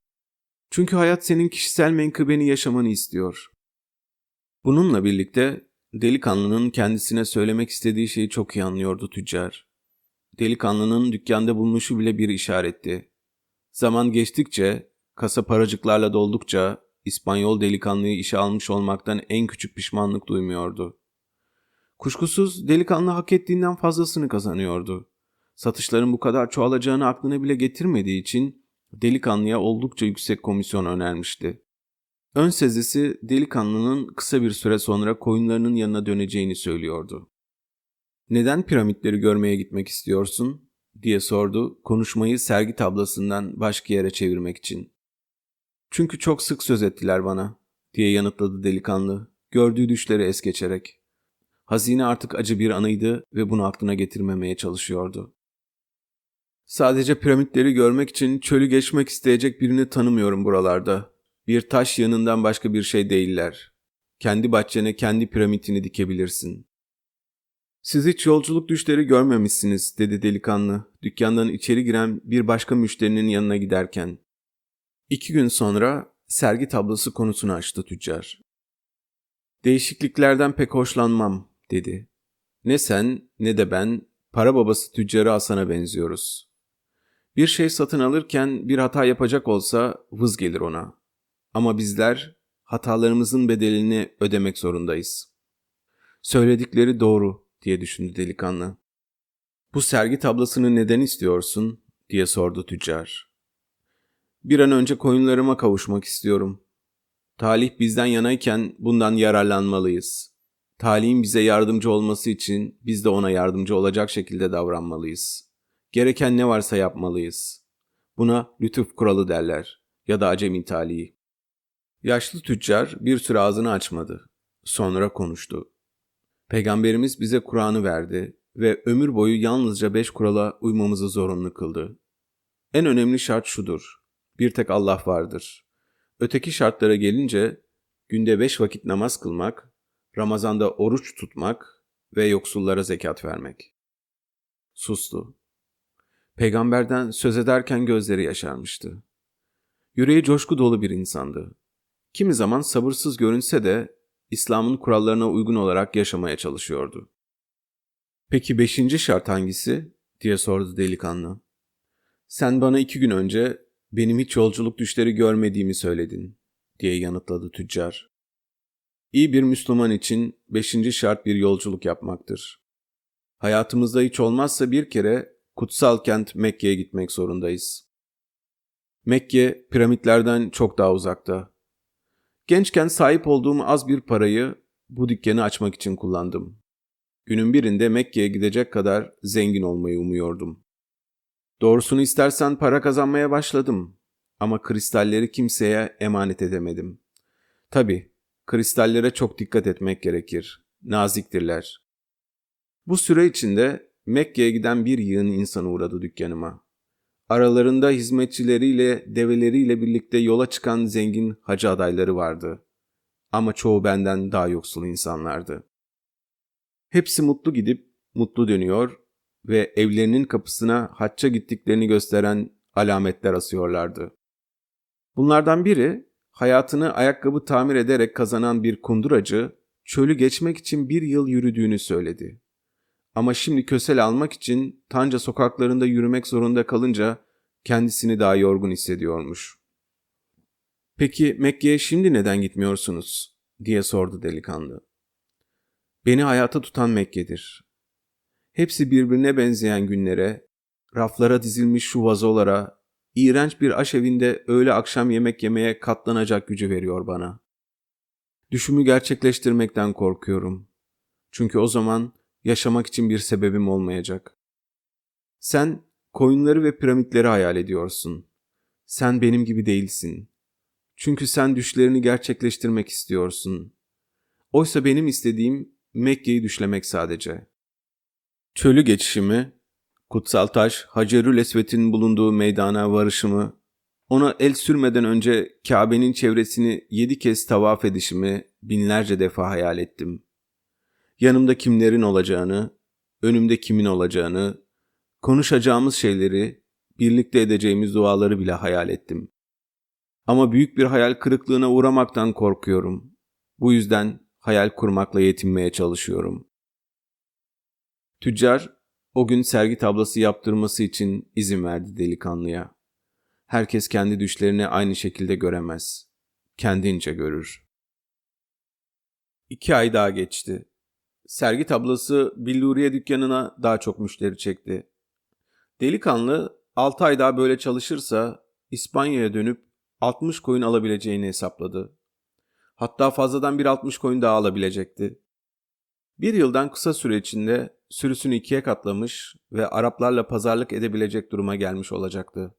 Çünkü hayat senin kişisel menkıbeni yaşamanı istiyor. Bununla birlikte delikanlının kendisine söylemek istediği şeyi çok iyi anlıyordu tüccar. Delikanlının dükkanda bulunuşu bile bir işaretti. Zaman geçtikçe, kasa paracıklarla doldukça İspanyol delikanlıyı işe almış olmaktan en küçük pişmanlık duymuyordu. Kuşkusuz delikanlı hak ettiğinden fazlasını kazanıyordu. Satışların bu kadar çoğalacağını aklına bile getirmediği için delikanlıya oldukça yüksek komisyon önermişti. Ön sezisi delikanlının kısa bir süre sonra koyunlarının yanına döneceğini söylüyordu. Neden piramitleri görmeye gitmek istiyorsun? diye sordu konuşmayı sergi tablasından başka yere çevirmek için. Çünkü çok sık söz ettiler bana diye yanıtladı delikanlı gördüğü düşleri es geçerek. Hazine artık acı bir anıydı ve bunu aklına getirmemeye çalışıyordu. Sadece piramitleri görmek için çölü geçmek isteyecek birini tanımıyorum buralarda. Bir taş yanından başka bir şey değiller. Kendi bahçene kendi piramitini dikebilirsin. Siz hiç yolculuk düşleri görmemişsiniz dedi delikanlı dükkandan içeri giren bir başka müşterinin yanına giderken. İki gün sonra sergi tablosu konusunu açtı tüccar. Değişikliklerden pek hoşlanmam dedi. Ne sen ne de ben para babası tüccarı Hasan'a benziyoruz. Bir şey satın alırken bir hata yapacak olsa vız gelir ona. Ama bizler hatalarımızın bedelini ödemek zorundayız. Söyledikleri doğru diye düşündü delikanlı. Bu sergi tablasını neden istiyorsun diye sordu tüccar. Bir an önce koyunlarıma kavuşmak istiyorum. Talih bizden yanayken bundan yararlanmalıyız. Talihin bize yardımcı olması için biz de ona yardımcı olacak şekilde davranmalıyız. Gereken ne varsa yapmalıyız. Buna lütuf kuralı derler ya da acemi talihi. Yaşlı tüccar bir süre ağzını açmadı. Sonra konuştu. Peygamberimiz bize Kur'an'ı verdi ve ömür boyu yalnızca beş kurala uymamızı zorunlu kıldı. En önemli şart şudur. Bir tek Allah vardır. Öteki şartlara gelince günde beş vakit namaz kılmak, Ramazanda oruç tutmak ve yoksullara zekat vermek. Sustu. Peygamberden söz ederken gözleri yaşarmıştı. Yüreği coşku dolu bir insandı. Kimi zaman sabırsız görünse de İslam'ın kurallarına uygun olarak yaşamaya çalışıyordu. Peki beşinci şart hangisi? diye sordu delikanlı. Sen bana iki gün önce benim hiç yolculuk düşleri görmediğimi söyledin, diye yanıtladı tüccar. İyi bir Müslüman için beşinci şart bir yolculuk yapmaktır. Hayatımızda hiç olmazsa bir kere kutsal kent Mekke'ye gitmek zorundayız. Mekke piramitlerden çok daha uzakta. Gençken sahip olduğum az bir parayı bu dükkanı açmak için kullandım. Günün birinde Mekke'ye gidecek kadar zengin olmayı umuyordum. Doğrusunu istersen para kazanmaya başladım ama kristalleri kimseye emanet edemedim. Tabi kristallere çok dikkat etmek gerekir. Naziktirler. Bu süre içinde Mekke'ye giden bir yığın insan uğradı dükkanıma. Aralarında hizmetçileriyle, develeriyle birlikte yola çıkan zengin hacı adayları vardı. Ama çoğu benden daha yoksul insanlardı. Hepsi mutlu gidip mutlu dönüyor ve evlerinin kapısına hacca gittiklerini gösteren alametler asıyorlardı. Bunlardan biri hayatını ayakkabı tamir ederek kazanan bir kunduracı çölü geçmek için bir yıl yürüdüğünü söyledi. Ama şimdi kösel almak için Tanca sokaklarında yürümek zorunda kalınca kendisini daha yorgun hissediyormuş. Peki Mekke'ye şimdi neden gitmiyorsunuz? diye sordu delikanlı. Beni hayata tutan Mekke'dir. Hepsi birbirine benzeyen günlere, raflara dizilmiş şu vazolara, iğrenç bir aşevinde öğle akşam yemek yemeye katlanacak gücü veriyor bana. Düşümü gerçekleştirmekten korkuyorum. Çünkü o zaman yaşamak için bir sebebim olmayacak. Sen koyunları ve piramitleri hayal ediyorsun. Sen benim gibi değilsin. Çünkü sen düşlerini gerçekleştirmek istiyorsun. Oysa benim istediğim Mekke'yi düşlemek sadece. Çölü geçişimi, kutsal taş Hacerül Esvet'in bulunduğu meydana varışımı, ona el sürmeden önce Kabe'nin çevresini yedi kez tavaf edişimi binlerce defa hayal ettim. Yanımda kimlerin olacağını, önümde kimin olacağını, konuşacağımız şeyleri, birlikte edeceğimiz duaları bile hayal ettim. Ama büyük bir hayal kırıklığına uğramaktan korkuyorum. Bu yüzden hayal kurmakla yetinmeye çalışıyorum. Tüccar o gün sergi tablası yaptırması için izin verdi delikanlıya. Herkes kendi düşlerini aynı şekilde göremez. Kendince görür. İki ay daha geçti. Sergi tablası Billuriye dükkanına daha çok müşteri çekti. Delikanlı 6 ay daha böyle çalışırsa İspanya'ya dönüp 60 koyun alabileceğini hesapladı. Hatta fazladan bir 60 koyun daha alabilecekti. Bir yıldan kısa süre içinde sürüsünü ikiye katlamış ve Araplarla pazarlık edebilecek duruma gelmiş olacaktı.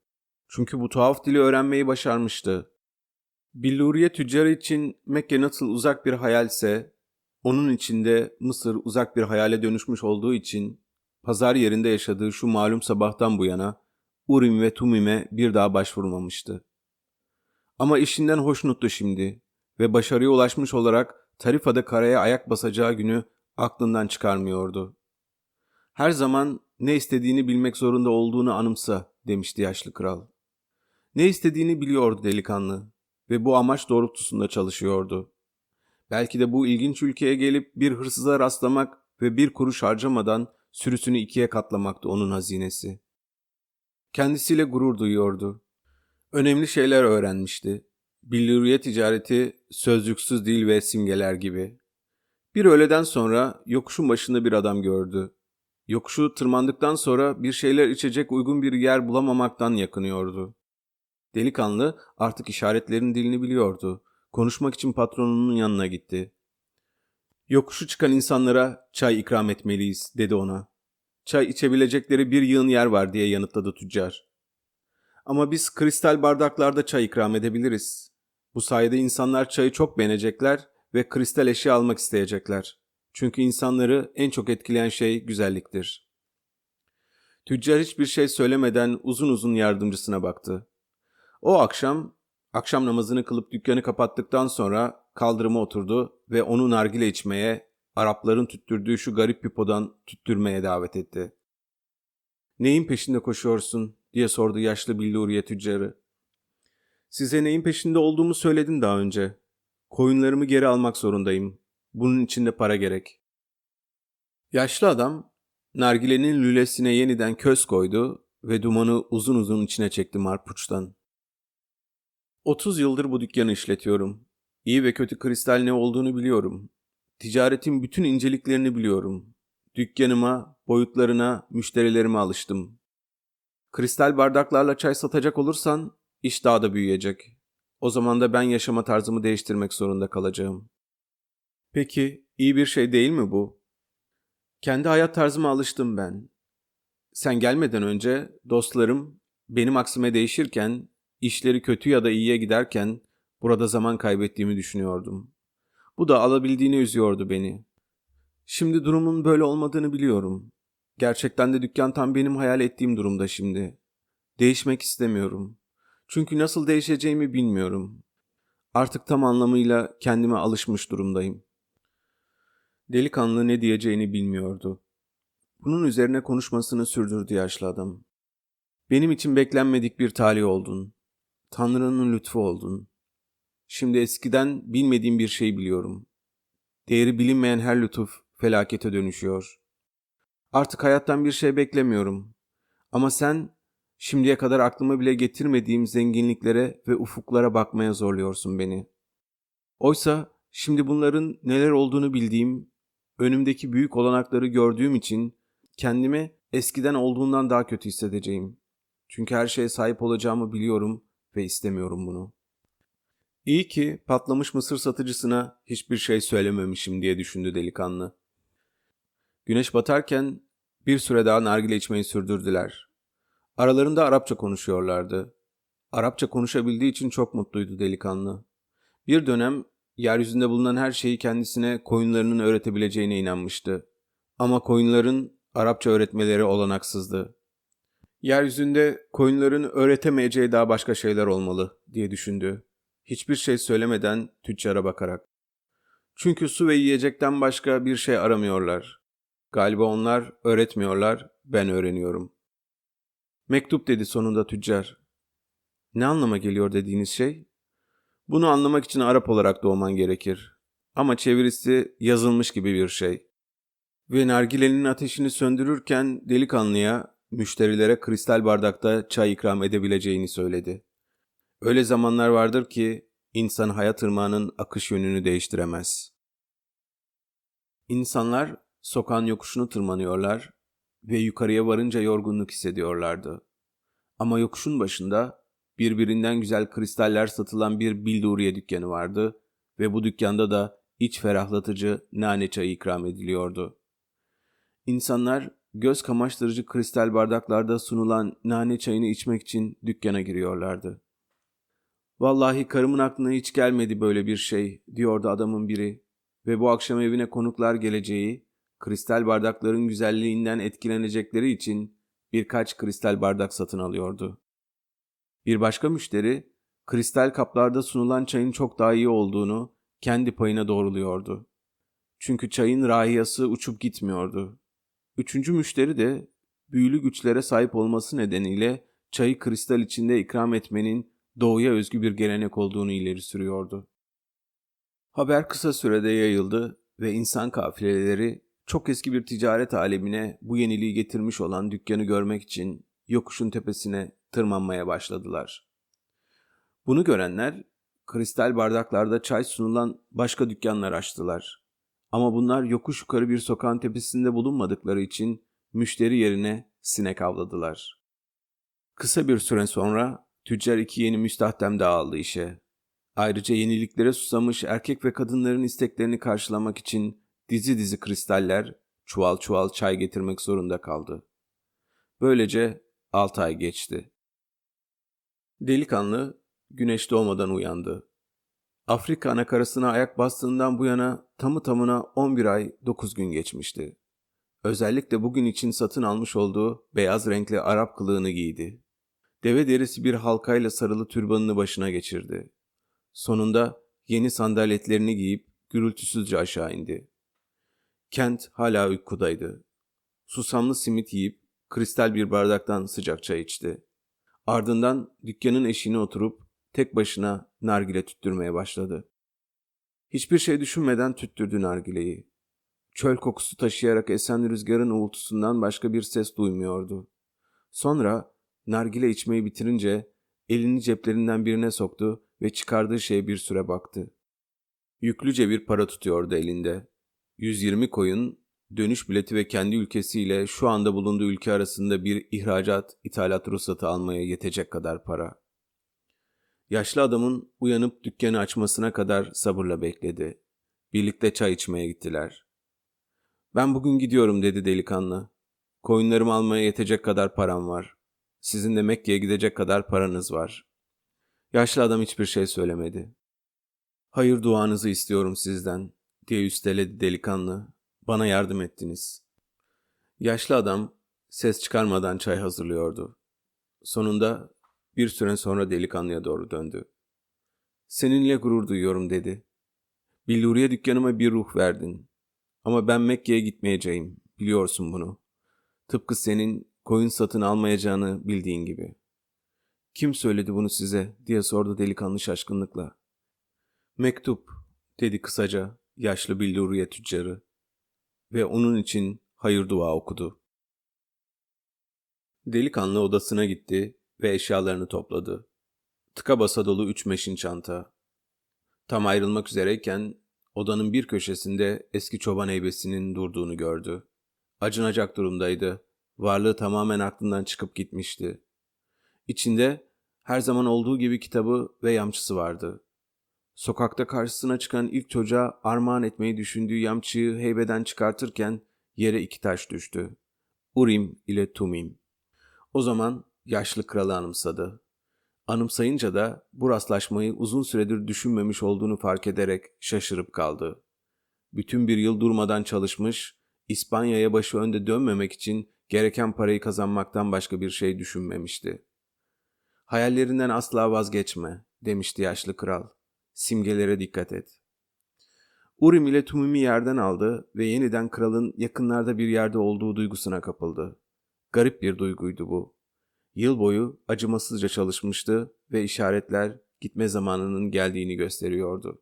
Çünkü bu tuhaf dili öğrenmeyi başarmıştı. Billuriye tüccarı için Mekke nasıl uzak bir hayalse, onun içinde Mısır uzak bir hayale dönüşmüş olduğu için pazar yerinde yaşadığı şu malum sabahtan bu yana Urim ve Tumim'e bir daha başvurmamıştı. Ama işinden hoşnuttu şimdi ve başarıya ulaşmış olarak Tarifa'da karaya ayak basacağı günü aklından çıkarmıyordu. Her zaman ne istediğini bilmek zorunda olduğunu anımsa demişti yaşlı kral. Ne istediğini biliyordu delikanlı ve bu amaç doğrultusunda çalışıyordu. Belki de bu ilginç ülkeye gelip bir hırsıza rastlamak ve bir kuruş harcamadan sürüsünü ikiye katlamaktı onun hazinesi. Kendisiyle gurur duyuyordu. Önemli şeyler öğrenmişti. Billuriye ticareti sözcüksüz dil ve simgeler gibi. Bir öğleden sonra yokuşun başında bir adam gördü. Yokuşu tırmandıktan sonra bir şeyler içecek uygun bir yer bulamamaktan yakınıyordu. Delikanlı artık işaretlerin dilini biliyordu. Konuşmak için patronunun yanına gitti. Yokuşu çıkan insanlara çay ikram etmeliyiz dedi ona. Çay içebilecekleri bir yığın yer var diye yanıtladı tüccar. Ama biz kristal bardaklarda çay ikram edebiliriz. Bu sayede insanlar çayı çok beğenecekler ve kristal eşya almak isteyecekler. Çünkü insanları en çok etkileyen şey güzelliktir. Tüccar hiçbir şey söylemeden uzun uzun yardımcısına baktı. O akşam, akşam namazını kılıp dükkanı kapattıktan sonra kaldırıma oturdu ve onu nargile içmeye, Arapların tüttürdüğü şu garip pipodan tüttürmeye davet etti. Neyin peşinde koşuyorsun diye sordu yaşlı billuriye tüccarı. Size neyin peşinde olduğumu söyledim daha önce. Koyunlarımı geri almak zorundayım. Bunun için de para gerek. Yaşlı adam nargilenin lülesine yeniden köz koydu ve dumanı uzun uzun içine çekti marpuçtan. 30 yıldır bu dükkanı işletiyorum. İyi ve kötü kristal ne olduğunu biliyorum. Ticaretin bütün inceliklerini biliyorum. Dükkanıma, boyutlarına, müşterilerime alıştım. Kristal bardaklarla çay satacak olursan iş daha da büyüyecek. O zaman da ben yaşama tarzımı değiştirmek zorunda kalacağım. Peki iyi bir şey değil mi bu? Kendi hayat tarzıma alıştım ben. Sen gelmeden önce dostlarım benim aksime değişirken, işleri kötü ya da iyiye giderken burada zaman kaybettiğimi düşünüyordum. Bu da alabildiğini üzüyordu beni. Şimdi durumun böyle olmadığını biliyorum. Gerçekten de dükkan tam benim hayal ettiğim durumda şimdi. Değişmek istemiyorum. Çünkü nasıl değişeceğimi bilmiyorum. Artık tam anlamıyla kendime alışmış durumdayım. Delikanlı ne diyeceğini bilmiyordu. Bunun üzerine konuşmasını sürdürdü yaşlı adam. Benim için beklenmedik bir talih oldun. Tanrı'nın lütfu oldun. Şimdi eskiden bilmediğim bir şey biliyorum. Değeri bilinmeyen her lütuf felakete dönüşüyor. Artık hayattan bir şey beklemiyorum. Ama sen şimdiye kadar aklıma bile getirmediğim zenginliklere ve ufuklara bakmaya zorluyorsun beni. Oysa şimdi bunların neler olduğunu bildiğim, önümdeki büyük olanakları gördüğüm için kendimi eskiden olduğundan daha kötü hissedeceğim. Çünkü her şeye sahip olacağımı biliyorum ve istemiyorum bunu. İyi ki patlamış mısır satıcısına hiçbir şey söylememişim diye düşündü delikanlı. Güneş batarken bir süre daha nargile içmeyi sürdürdüler. Aralarında Arapça konuşuyorlardı. Arapça konuşabildiği için çok mutluydu delikanlı. Bir dönem yeryüzünde bulunan her şeyi kendisine koyunlarının öğretebileceğine inanmıştı. Ama koyunların Arapça öğretmeleri olanaksızdı. Yeryüzünde koyunların öğretemeyeceği daha başka şeyler olmalı diye düşündü. Hiçbir şey söylemeden tüccara bakarak. Çünkü su ve yiyecekten başka bir şey aramıyorlar. Galiba onlar öğretmiyorlar, ben öğreniyorum. Mektup dedi sonunda tüccar. Ne anlama geliyor dediğiniz şey? Bunu anlamak için Arap olarak doğman gerekir. Ama çevirisi yazılmış gibi bir şey. Ve nargilenin ateşini söndürürken delikanlıya müşterilere kristal bardakta çay ikram edebileceğini söyledi. Öyle zamanlar vardır ki insan hayat ırmağının akış yönünü değiştiremez. İnsanlar sokağın yokuşunu tırmanıyorlar ve yukarıya varınca yorgunluk hissediyorlardı. Ama yokuşun başında birbirinden güzel kristaller satılan bir bilduriye dükkanı vardı ve bu dükkanda da iç ferahlatıcı nane çayı ikram ediliyordu. İnsanlar göz kamaştırıcı kristal bardaklarda sunulan nane çayını içmek için dükkana giriyorlardı. Vallahi karımın aklına hiç gelmedi böyle bir şey, diyordu adamın biri. Ve bu akşam evine konuklar geleceği, kristal bardakların güzelliğinden etkilenecekleri için birkaç kristal bardak satın alıyordu. Bir başka müşteri, kristal kaplarda sunulan çayın çok daha iyi olduğunu kendi payına doğruluyordu. Çünkü çayın rahiyası uçup gitmiyordu. Üçüncü müşteri de büyülü güçlere sahip olması nedeniyle çayı kristal içinde ikram etmenin doğuya özgü bir gelenek olduğunu ileri sürüyordu. Haber kısa sürede yayıldı ve insan kafileleri çok eski bir ticaret alemine bu yeniliği getirmiş olan dükkanı görmek için yokuşun tepesine tırmanmaya başladılar. Bunu görenler kristal bardaklarda çay sunulan başka dükkanlar açtılar. Ama bunlar yokuş yukarı bir sokağın tepesinde bulunmadıkları için müşteri yerine sinek avladılar. Kısa bir süre sonra Tüccar iki yeni müstahdem daha aldı işe. Ayrıca yeniliklere susamış erkek ve kadınların isteklerini karşılamak için dizi dizi kristaller, çuval çuval çay getirmek zorunda kaldı. Böylece altı ay geçti. Delikanlı güneş doğmadan uyandı. Afrika anakarasına ayak bastığından bu yana tamı tamına 11 ay 9 gün geçmişti. Özellikle bugün için satın almış olduğu beyaz renkli Arap kılığını giydi. Deve derisi bir halkayla sarılı türbanını başına geçirdi. Sonunda yeni sandaletlerini giyip gürültüsüzce aşağı indi. Kent hala uykudaydı. Susamlı simit yiyip kristal bir bardaktan sıcak çay içti. Ardından dükkanın eşiğine oturup tek başına nargile tüttürmeye başladı. Hiçbir şey düşünmeden tüttürdü nargileyi. Çöl kokusu taşıyarak esen rüzgarın uğultusundan başka bir ses duymuyordu. Sonra nargile içmeyi bitirince elini ceplerinden birine soktu ve çıkardığı şeye bir süre baktı. Yüklüce bir para tutuyordu elinde. 120 koyun, dönüş bileti ve kendi ülkesiyle şu anda bulunduğu ülke arasında bir ihracat, ithalat ruhsatı almaya yetecek kadar para. Yaşlı adamın uyanıp dükkanı açmasına kadar sabırla bekledi. Birlikte çay içmeye gittiler. Ben bugün gidiyorum dedi delikanlı. Koyunlarımı almaya yetecek kadar param var. Sizin de Mekke'ye gidecek kadar paranız var. Yaşlı adam hiçbir şey söylemedi. Hayır duanızı istiyorum sizden diye üsteledi delikanlı. Bana yardım ettiniz. Yaşlı adam ses çıkarmadan çay hazırlıyordu. Sonunda bir süre sonra delikanlıya doğru döndü. Seninle gurur duyuyorum dedi. Billuriye dükkanıma bir ruh verdin. Ama ben Mekke'ye gitmeyeceğim. Biliyorsun bunu. Tıpkı senin koyun satın almayacağını bildiğin gibi. Kim söyledi bunu size diye sordu delikanlı şaşkınlıkla. Mektup dedi kısaca yaşlı billuriye tüccarı ve onun için hayır dua okudu. Delikanlı odasına gitti ve eşyalarını topladı. Tıka basa dolu üç meşin çanta. Tam ayrılmak üzereyken odanın bir köşesinde eski çoban heybesinin durduğunu gördü. Acınacak durumdaydı. Varlığı tamamen aklından çıkıp gitmişti. İçinde her zaman olduğu gibi kitabı ve yamçısı vardı. Sokakta karşısına çıkan ilk çocuğa armağan etmeyi düşündüğü yamçıyı heybeden çıkartırken yere iki taş düştü. Urim ile Tumim. O zaman yaşlı kralı anımsadı. Anımsayınca da bu rastlaşmayı uzun süredir düşünmemiş olduğunu fark ederek şaşırıp kaldı. Bütün bir yıl durmadan çalışmış, İspanya'ya başı önde dönmemek için gereken parayı kazanmaktan başka bir şey düşünmemişti. Hayallerinden asla vazgeçme, demişti yaşlı kral. Simgelere dikkat et. Urim ile Tumim'i yerden aldı ve yeniden kralın yakınlarda bir yerde olduğu duygusuna kapıldı. Garip bir duyguydu bu. Yıl boyu acımasızca çalışmıştı ve işaretler gitme zamanının geldiğini gösteriyordu.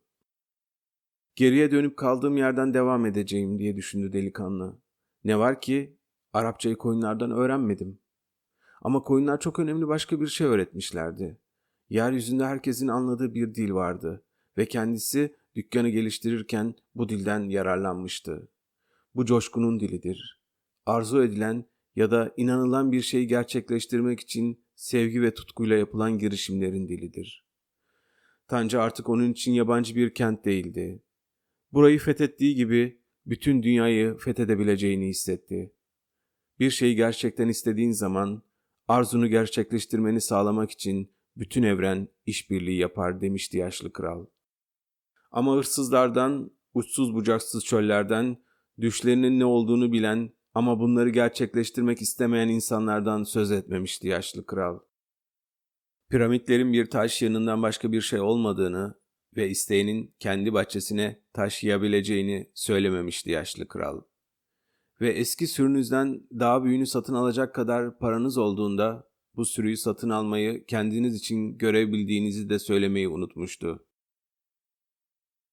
Geriye dönüp kaldığım yerden devam edeceğim diye düşündü delikanlı. Ne var ki Arapçayı koyunlardan öğrenmedim. Ama koyunlar çok önemli başka bir şey öğretmişlerdi. Yeryüzünde herkesin anladığı bir dil vardı ve kendisi dükkanı geliştirirken bu dilden yararlanmıştı. Bu coşkunun dilidir. Arzu edilen ya da inanılan bir şeyi gerçekleştirmek için sevgi ve tutkuyla yapılan girişimlerin dilidir. Tanca artık onun için yabancı bir kent değildi. Burayı fethettiği gibi bütün dünyayı fethedebileceğini hissetti. Bir şeyi gerçekten istediğin zaman arzunu gerçekleştirmeni sağlamak için bütün evren işbirliği yapar demişti yaşlı kral. Ama hırsızlardan, uçsuz bucaksız çöllerden, düşlerinin ne olduğunu bilen ama bunları gerçekleştirmek istemeyen insanlardan söz etmemişti yaşlı kral. Piramitlerin bir taş yanından başka bir şey olmadığını ve isteğinin kendi bahçesine taşıyabileceğini söylememişti yaşlı kral. Ve eski sürünüzden daha büyüğünü satın alacak kadar paranız olduğunda bu sürüyü satın almayı kendiniz için görev bildiğinizi de söylemeyi unutmuştu.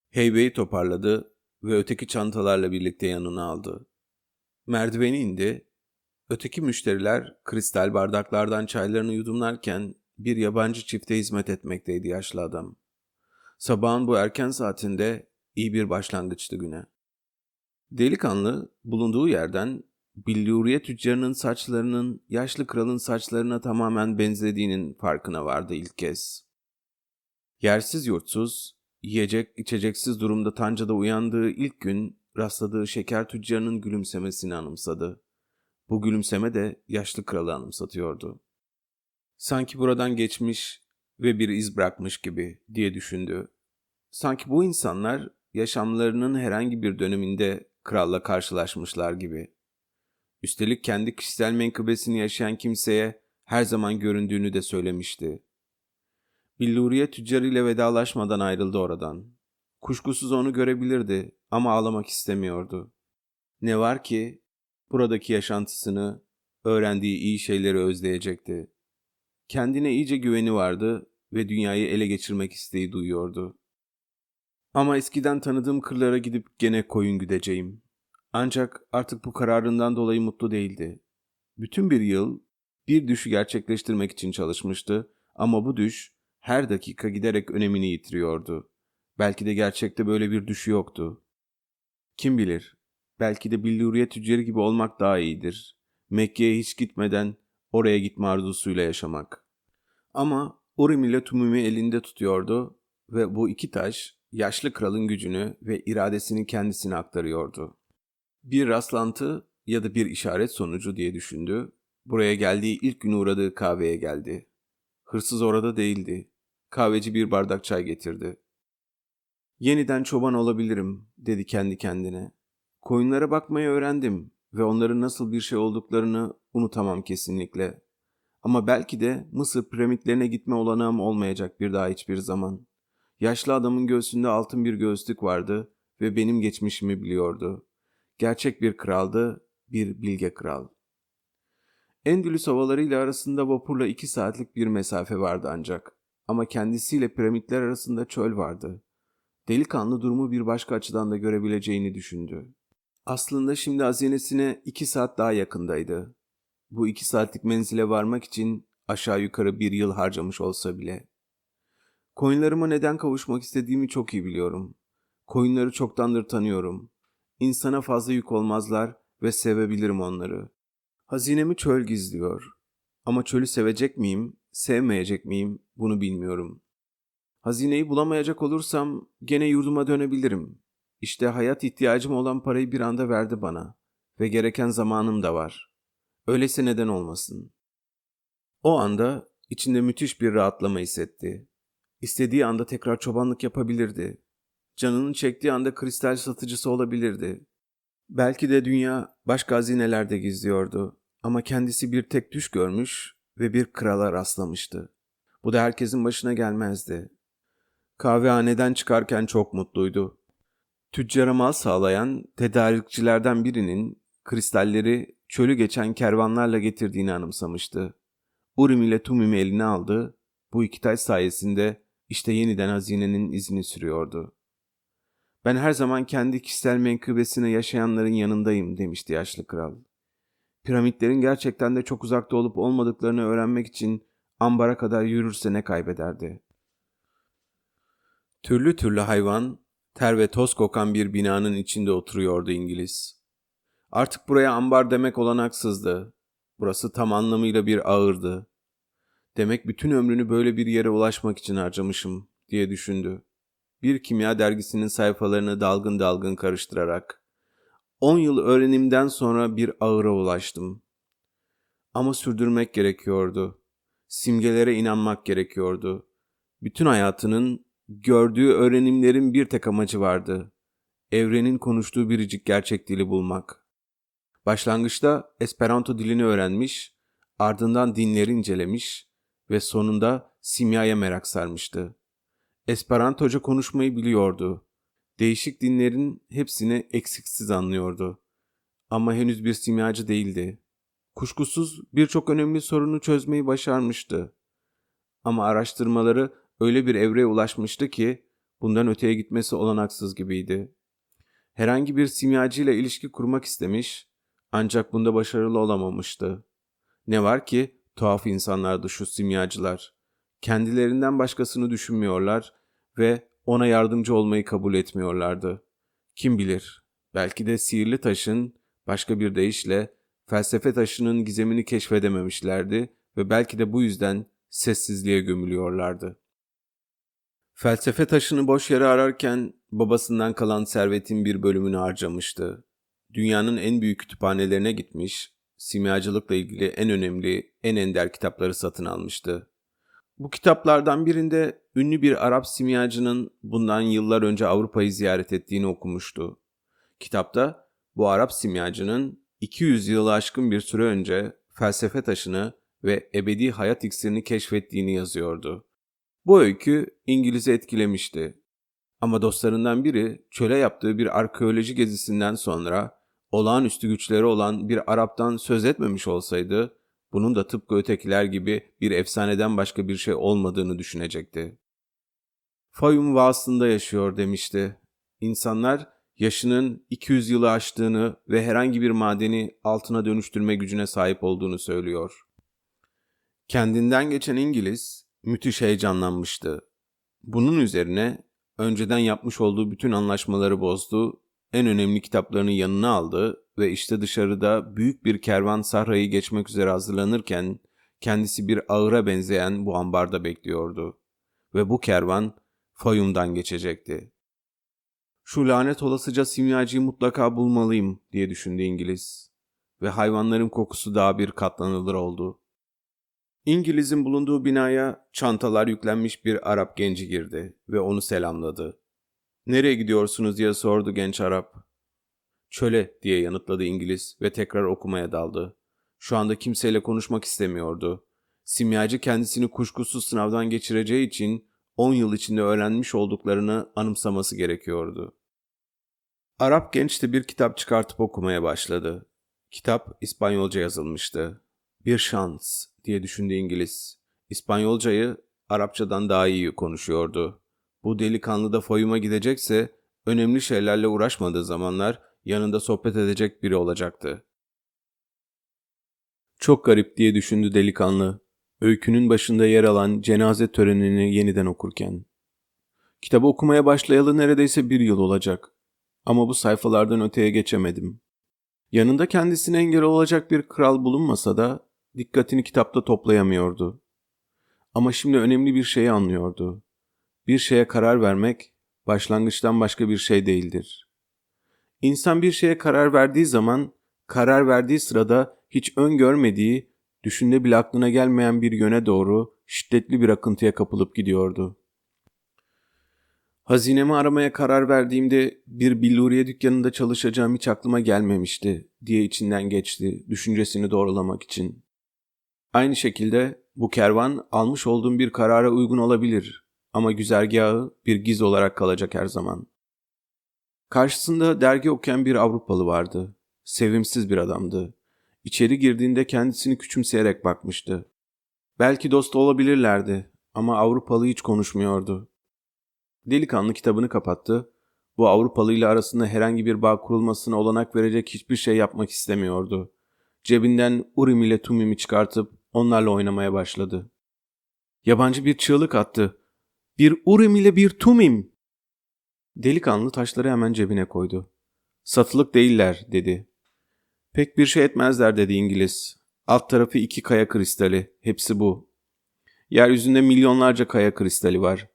Heybeyi toparladı ve öteki çantalarla birlikte yanına aldı. Merdiveni indi. Öteki müşteriler kristal bardaklardan çaylarını yudumlarken bir yabancı çifte hizmet etmekteydi yaşlı adam. Sabahın bu erken saatinde iyi bir başlangıçtı güne. Delikanlı bulunduğu yerden billuriye tüccarının saçlarının yaşlı kralın saçlarına tamamen benzediğinin farkına vardı ilk kez. Yersiz yurtsuz, yiyecek içeceksiz durumda Tanca'da uyandığı ilk gün rastladığı şeker tüccarının gülümsemesini anımsadı. Bu gülümseme de yaşlı kralı anımsatıyordu. Sanki buradan geçmiş ve bir iz bırakmış gibi diye düşündü. Sanki bu insanlar yaşamlarının herhangi bir döneminde kralla karşılaşmışlar gibi. Üstelik kendi kişisel menkıbesini yaşayan kimseye her zaman göründüğünü de söylemişti. Billuriye tüccarıyla vedalaşmadan ayrıldı oradan. Kuşkusuz onu görebilirdi ama ağlamak istemiyordu. Ne var ki buradaki yaşantısını, öğrendiği iyi şeyleri özleyecekti. Kendine iyice güveni vardı ve dünyayı ele geçirmek isteği duyuyordu. Ama eskiden tanıdığım kırlara gidip gene koyun güdeceğim. Ancak artık bu kararından dolayı mutlu değildi. Bütün bir yıl bir düşü gerçekleştirmek için çalışmıştı ama bu düş her dakika giderek önemini yitiriyordu. Belki de gerçekte böyle bir düşü yoktu. Kim bilir, belki de billuriye tüccarı gibi olmak daha iyidir. Mekke'ye hiç gitmeden oraya gitme arzusuyla yaşamak. Ama Urim ile Tumim'i elinde tutuyordu ve bu iki taş yaşlı kralın gücünü ve iradesini kendisine aktarıyordu. Bir rastlantı ya da bir işaret sonucu diye düşündü. Buraya geldiği ilk gün uğradığı kahveye geldi. Hırsız orada değildi. Kahveci bir bardak çay getirdi. Yeniden çoban olabilirim, dedi kendi kendine. Koyunlara bakmayı öğrendim ve onların nasıl bir şey olduklarını unutamam kesinlikle. Ama belki de Mısır piramitlerine gitme olanağım olmayacak bir daha hiçbir zaman. Yaşlı adamın göğsünde altın bir göğüslük vardı ve benim geçmişimi biliyordu. Gerçek bir kraldı, bir bilge kral. Endülüs havalarıyla arasında vapurla iki saatlik bir mesafe vardı ancak. Ama kendisiyle piramitler arasında çöl vardı. Delikanlı durumu bir başka açıdan da görebileceğini düşündü. Aslında şimdi hazinesine iki saat daha yakındaydı. Bu iki saatlik menzile varmak için aşağı yukarı bir yıl harcamış olsa bile. Koyunlarıma neden kavuşmak istediğimi çok iyi biliyorum. Koyunları çoktandır tanıyorum. İnsana fazla yük olmazlar ve sevebilirim onları. Hazinemi çöl gizliyor. Ama çölü sevecek miyim, sevmeyecek miyim bunu bilmiyorum. Hazineyi bulamayacak olursam gene yurduma dönebilirim. İşte hayat ihtiyacım olan parayı bir anda verdi bana ve gereken zamanım da var. Öyleyse neden olmasın? O anda içinde müthiş bir rahatlama hissetti. İstediği anda tekrar çobanlık yapabilirdi. Canının çektiği anda kristal satıcısı olabilirdi. Belki de dünya başka hazinelerde gizliyordu ama kendisi bir tek düş görmüş ve bir krala rastlamıştı. Bu da herkesin başına gelmezdi. Kahvehaneden çıkarken çok mutluydu. Tüccara mal sağlayan tedarikçilerden birinin kristalleri çölü geçen kervanlarla getirdiğini anımsamıştı. Urim ile Tumim'i eline aldı. Bu iki taş sayesinde işte yeniden hazinenin izini sürüyordu. Ben her zaman kendi kişisel menkıbesine yaşayanların yanındayım demişti yaşlı kral. Piramitlerin gerçekten de çok uzakta olup olmadıklarını öğrenmek için ambara kadar yürürse ne kaybederdi? Türlü türlü hayvan, ter ve toz kokan bir binanın içinde oturuyordu İngiliz. Artık buraya ambar demek olanaksızdı. Burası tam anlamıyla bir ağırdı. Demek bütün ömrünü böyle bir yere ulaşmak için harcamışım diye düşündü. Bir kimya dergisinin sayfalarını dalgın dalgın karıştırarak. On yıl öğrenimden sonra bir ağıra ulaştım. Ama sürdürmek gerekiyordu. Simgelere inanmak gerekiyordu. Bütün hayatının gördüğü öğrenimlerin bir tek amacı vardı. Evrenin konuştuğu biricik gerçek dili bulmak. Başlangıçta Esperanto dilini öğrenmiş, ardından dinleri incelemiş, ve sonunda simyaya merak sarmıştı. Esperantoca konuşmayı biliyordu. Değişik dinlerin hepsini eksiksiz anlıyordu. Ama henüz bir simyacı değildi. Kuşkusuz birçok önemli sorunu çözmeyi başarmıştı. Ama araştırmaları öyle bir evreye ulaşmıştı ki bundan öteye gitmesi olanaksız gibiydi. Herhangi bir simyacıyla ilişki kurmak istemiş ancak bunda başarılı olamamıştı. Ne var ki Tuhaf insanlardı şu simyacılar. Kendilerinden başkasını düşünmüyorlar ve ona yardımcı olmayı kabul etmiyorlardı. Kim bilir, belki de sihirli taşın, başka bir deyişle, felsefe taşının gizemini keşfedememişlerdi ve belki de bu yüzden sessizliğe gömülüyorlardı. Felsefe taşını boş yere ararken babasından kalan servetin bir bölümünü harcamıştı. Dünyanın en büyük kütüphanelerine gitmiş, simyacılıkla ilgili en önemli, en ender kitapları satın almıştı. Bu kitaplardan birinde ünlü bir Arap simyacının bundan yıllar önce Avrupa'yı ziyaret ettiğini okumuştu. Kitapta bu Arap simyacının 200 yılı aşkın bir süre önce felsefe taşını ve ebedi hayat iksirini keşfettiğini yazıyordu. Bu öykü İngiliz'i etkilemişti. Ama dostlarından biri çöle yaptığı bir arkeoloji gezisinden sonra olağanüstü güçleri olan bir Arap'tan söz etmemiş olsaydı, bunun da tıpkı ötekiler gibi bir efsaneden başka bir şey olmadığını düşünecekti. Fayum vasında yaşıyor demişti. İnsanlar yaşının 200 yılı aştığını ve herhangi bir madeni altına dönüştürme gücüne sahip olduğunu söylüyor. Kendinden geçen İngiliz müthiş heyecanlanmıştı. Bunun üzerine önceden yapmış olduğu bütün anlaşmaları bozdu, en önemli kitaplarını yanına aldı ve işte dışarıda büyük bir kervan sahrayı geçmek üzere hazırlanırken kendisi bir ağıra benzeyen bu ambarda bekliyordu. Ve bu kervan Fayum'dan geçecekti. Şu lanet olasıca simyacıyı mutlaka bulmalıyım diye düşündü İngiliz. Ve hayvanların kokusu daha bir katlanılır oldu. İngiliz'in bulunduğu binaya çantalar yüklenmiş bir Arap genci girdi ve onu selamladı. Nereye gidiyorsunuz diye sordu genç Arap. Çöle diye yanıtladı İngiliz ve tekrar okumaya daldı. Şu anda kimseyle konuşmak istemiyordu. Simyacı kendisini kuşkusuz sınavdan geçireceği için 10 yıl içinde öğrenmiş olduklarını anımsaması gerekiyordu. Arap genç de bir kitap çıkartıp okumaya başladı. Kitap İspanyolca yazılmıştı. Bir şans diye düşündü İngiliz. İspanyolcayı Arapçadan daha iyi konuşuyordu. Bu delikanlı da foyuma gidecekse önemli şeylerle uğraşmadığı zamanlar yanında sohbet edecek biri olacaktı. Çok garip diye düşündü delikanlı. Öykünün başında yer alan cenaze törenini yeniden okurken. Kitabı okumaya başlayalı neredeyse bir yıl olacak. Ama bu sayfalardan öteye geçemedim. Yanında kendisine engel olacak bir kral bulunmasa da dikkatini kitapta toplayamıyordu. Ama şimdi önemli bir şeyi anlıyordu. Bir şeye karar vermek başlangıçtan başka bir şey değildir. İnsan bir şeye karar verdiği zaman, karar verdiği sırada hiç öngörmediği, düşünde bile aklına gelmeyen bir yöne doğru şiddetli bir akıntıya kapılıp gidiyordu. Hazinemi aramaya karar verdiğimde bir billuriye dükkanında çalışacağım hiç aklıma gelmemişti diye içinden geçti düşüncesini doğrulamak için. Aynı şekilde bu kervan almış olduğum bir karara uygun olabilir ama güzergahı bir giz olarak kalacak her zaman. Karşısında dergi okuyan bir Avrupalı vardı. Sevimsiz bir adamdı. İçeri girdiğinde kendisini küçümseyerek bakmıştı. Belki dost olabilirlerdi ama Avrupalı hiç konuşmuyordu. Delikanlı kitabını kapattı. Bu Avrupalı ile arasında herhangi bir bağ kurulmasına olanak verecek hiçbir şey yapmak istemiyordu. Cebinden Urim ile Tumim'i çıkartıp onlarla oynamaya başladı. Yabancı bir çığlık attı. Bir Urim ile bir Tumim. Delikanlı taşları hemen cebine koydu. Satılık değiller dedi. Pek bir şey etmezler dedi İngiliz. Alt tarafı iki kaya kristali. Hepsi bu. Yeryüzünde milyonlarca kaya kristali var.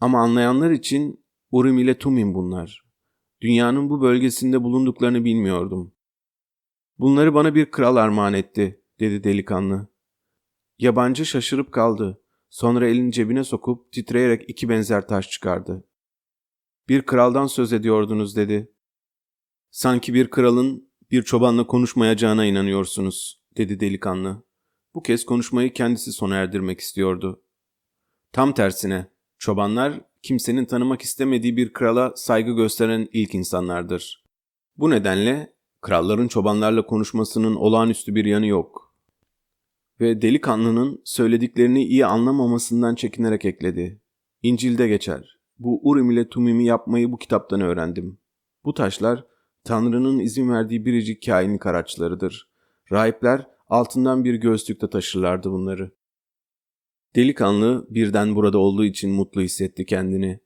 Ama anlayanlar için Urim ile Tumim bunlar. Dünyanın bu bölgesinde bulunduklarını bilmiyordum. Bunları bana bir kral armağan etti, dedi delikanlı. Yabancı şaşırıp kaldı. Sonra elini cebine sokup titreyerek iki benzer taş çıkardı. Bir kraldan söz ediyordunuz dedi. Sanki bir kralın bir çobanla konuşmayacağına inanıyorsunuz, dedi delikanlı. Bu kez konuşmayı kendisi sona erdirmek istiyordu. Tam tersine, çobanlar kimsenin tanımak istemediği bir krala saygı gösteren ilk insanlardır. Bu nedenle kralların çobanlarla konuşmasının olağanüstü bir yanı yok. Ve delikanlının söylediklerini iyi anlamamasından çekinerek ekledi. İncil'de geçer. Bu Urim ile Tumim'i yapmayı bu kitaptan öğrendim. Bu taşlar Tanrı'nın izin verdiği biricik kainlik araçlarıdır. Rahipler altından bir göğüslükte taşırlardı bunları. Delikanlı birden burada olduğu için mutlu hissetti kendini.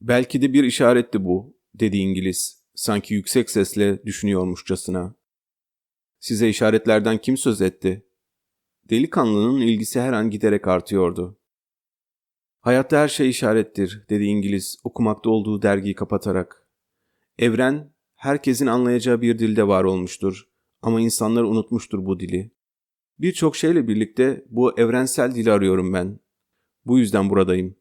Belki de bir işaretti bu, dedi İngiliz, sanki yüksek sesle düşünüyormuşçasına. Size işaretlerden kim söz etti? Delikanlının ilgisi her an giderek artıyordu. Hayatta her şey işarettir, dedi İngiliz okumakta olduğu dergiyi kapatarak. Evren, herkesin anlayacağı bir dilde var olmuştur ama insanlar unutmuştur bu dili. Birçok şeyle birlikte bu evrensel dili arıyorum ben. Bu yüzden buradayım.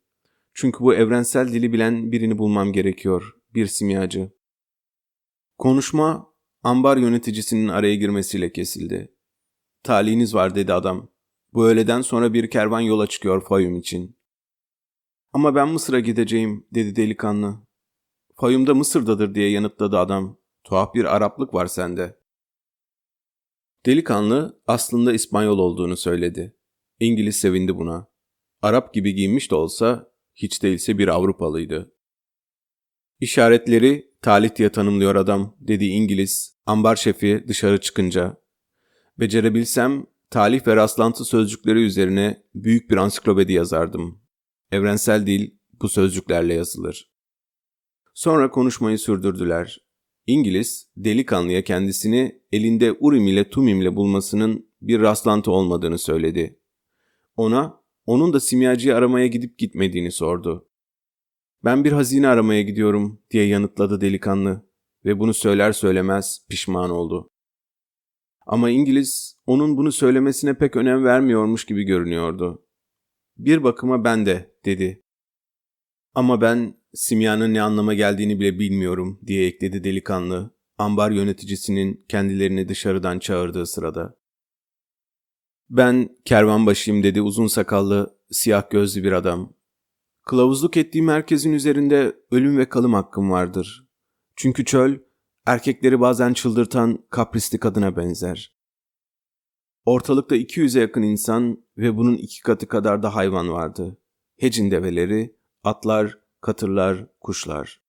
Çünkü bu evrensel dili bilen birini bulmam gerekiyor. Bir simyacı. Konuşma ambar yöneticisinin araya girmesiyle kesildi. Talihiniz var dedi adam. Bu öğleden sonra bir kervan yola çıkıyor Fayum için. Ama ben Mısır'a gideceğim dedi delikanlı. Fayum da Mısır'dadır diye yanıtladı adam. Tuhaf bir Araplık var sende. Delikanlı aslında İspanyol olduğunu söyledi. İngiliz sevindi buna. Arap gibi giyinmiş de olsa hiç değilse bir Avrupalıydı. İşaretleri talih diye tanımlıyor adam dedi İngiliz ambar şefi dışarı çıkınca. Becerebilsem talih ve rastlantı sözcükleri üzerine büyük bir ansiklopedi yazardım. Evrensel dil bu sözcüklerle yazılır. Sonra konuşmayı sürdürdüler. İngiliz, delikanlıya kendisini elinde Urim ile Tumim ile bulmasının bir rastlantı olmadığını söyledi. Ona, onun da simyacıyı aramaya gidip gitmediğini sordu. Ben bir hazine aramaya gidiyorum diye yanıtladı delikanlı ve bunu söyler söylemez pişman oldu. Ama İngiliz onun bunu söylemesine pek önem vermiyormuş gibi görünüyordu. Bir bakıma ben de dedi. Ama ben simyanın ne anlama geldiğini bile bilmiyorum diye ekledi delikanlı ambar yöneticisinin kendilerini dışarıdan çağırdığı sırada. Ben kervanbaşıyım dedi uzun sakallı, siyah gözlü bir adam. Kılavuzluk ettiğim herkesin üzerinde ölüm ve kalım hakkım vardır. Çünkü çöl, erkekleri bazen çıldırtan kaprisli kadına benzer. Ortalıkta 200'e yakın insan ve bunun iki katı kadar da hayvan vardı. Hecin develeri, atlar, katırlar, kuşlar.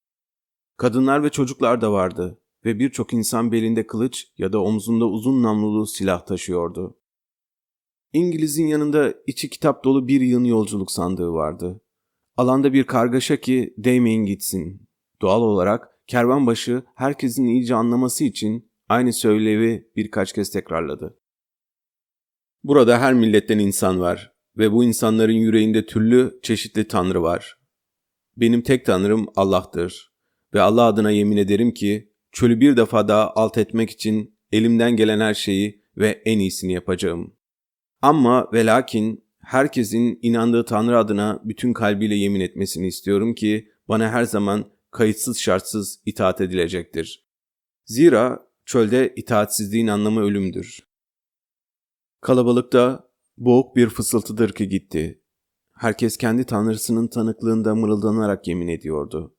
Kadınlar ve çocuklar da vardı ve birçok insan belinde kılıç ya da omzunda uzun namlulu silah taşıyordu. İngiliz'in yanında içi kitap dolu bir yığın yolculuk sandığı vardı. Alanda bir kargaşa ki değmeyin gitsin. Doğal olarak kervanbaşı herkesin iyice anlaması için aynı söylevi birkaç kez tekrarladı. Burada her milletten insan var ve bu insanların yüreğinde türlü çeşitli tanrı var. Benim tek tanrım Allah'tır ve Allah adına yemin ederim ki çölü bir defa daha alt etmek için elimden gelen her şeyi ve en iyisini yapacağım. Ama ve lakin herkesin inandığı Tanrı adına bütün kalbiyle yemin etmesini istiyorum ki bana her zaman kayıtsız şartsız itaat edilecektir. Zira çölde itaatsizliğin anlamı ölümdür. Kalabalıkta boğuk bir fısıltıdır ki gitti. Herkes kendi tanrısının tanıklığında mırıldanarak yemin ediyordu.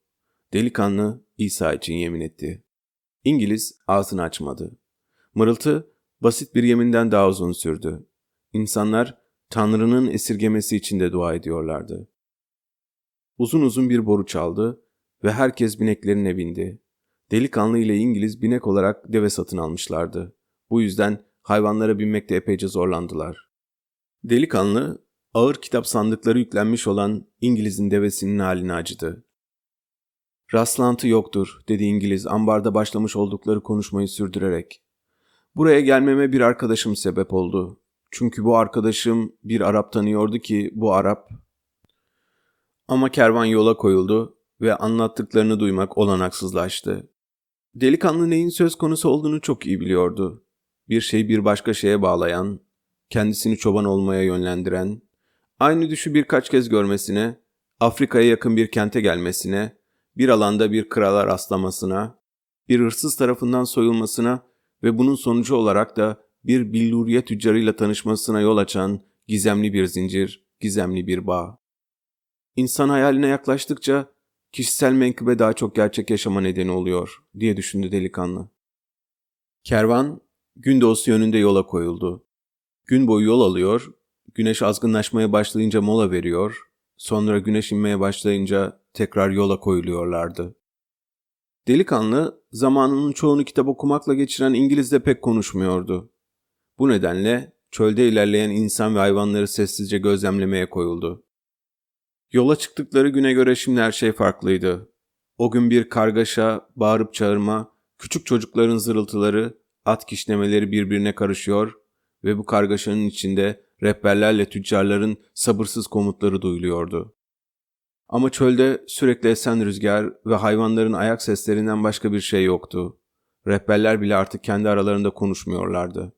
Delikanlı İsa için yemin etti. İngiliz ağzını açmadı. Mırıltı basit bir yeminden daha uzun sürdü. İnsanlar Tanrı'nın esirgemesi için de dua ediyorlardı. Uzun uzun bir boru çaldı ve herkes bineklerine bindi. Delikanlı ile İngiliz binek olarak deve satın almışlardı. Bu yüzden hayvanlara binmekte epeyce zorlandılar. Delikanlı ağır kitap sandıkları yüklenmiş olan İngiliz'in devesinin halini acıdı. Rastlantı yoktur, dedi İngiliz ambarda başlamış oldukları konuşmayı sürdürerek. Buraya gelmeme bir arkadaşım sebep oldu. Çünkü bu arkadaşım bir Arap tanıyordu ki bu Arap... Ama kervan yola koyuldu ve anlattıklarını duymak olanaksızlaştı. Delikanlı neyin söz konusu olduğunu çok iyi biliyordu. Bir şey bir başka şeye bağlayan, kendisini çoban olmaya yönlendiren, aynı düşü birkaç kez görmesine, Afrika'ya yakın bir kente gelmesine, bir alanda bir krala rastlamasına, bir hırsız tarafından soyulmasına ve bunun sonucu olarak da bir billuriye tüccarıyla tanışmasına yol açan gizemli bir zincir, gizemli bir bağ. İnsan hayaline yaklaştıkça kişisel menkıbe daha çok gerçek yaşama nedeni oluyor diye düşündü delikanlı. Kervan gündoğusu yönünde yola koyuldu. Gün boyu yol alıyor, güneş azgınlaşmaya başlayınca mola veriyor, sonra güneş inmeye başlayınca tekrar yola koyuluyorlardı. Delikanlı zamanının çoğunu kitap okumakla geçiren İngiliz'de pek konuşmuyordu. Bu nedenle çölde ilerleyen insan ve hayvanları sessizce gözlemlemeye koyuldu. Yola çıktıkları güne göre şimdi her şey farklıydı. O gün bir kargaşa, bağırıp çağırma, küçük çocukların zırıltıları, at kişnemeleri birbirine karışıyor ve bu kargaşanın içinde rehberlerle tüccarların sabırsız komutları duyuluyordu. Ama çölde sürekli esen rüzgar ve hayvanların ayak seslerinden başka bir şey yoktu. Rehberler bile artık kendi aralarında konuşmuyorlardı.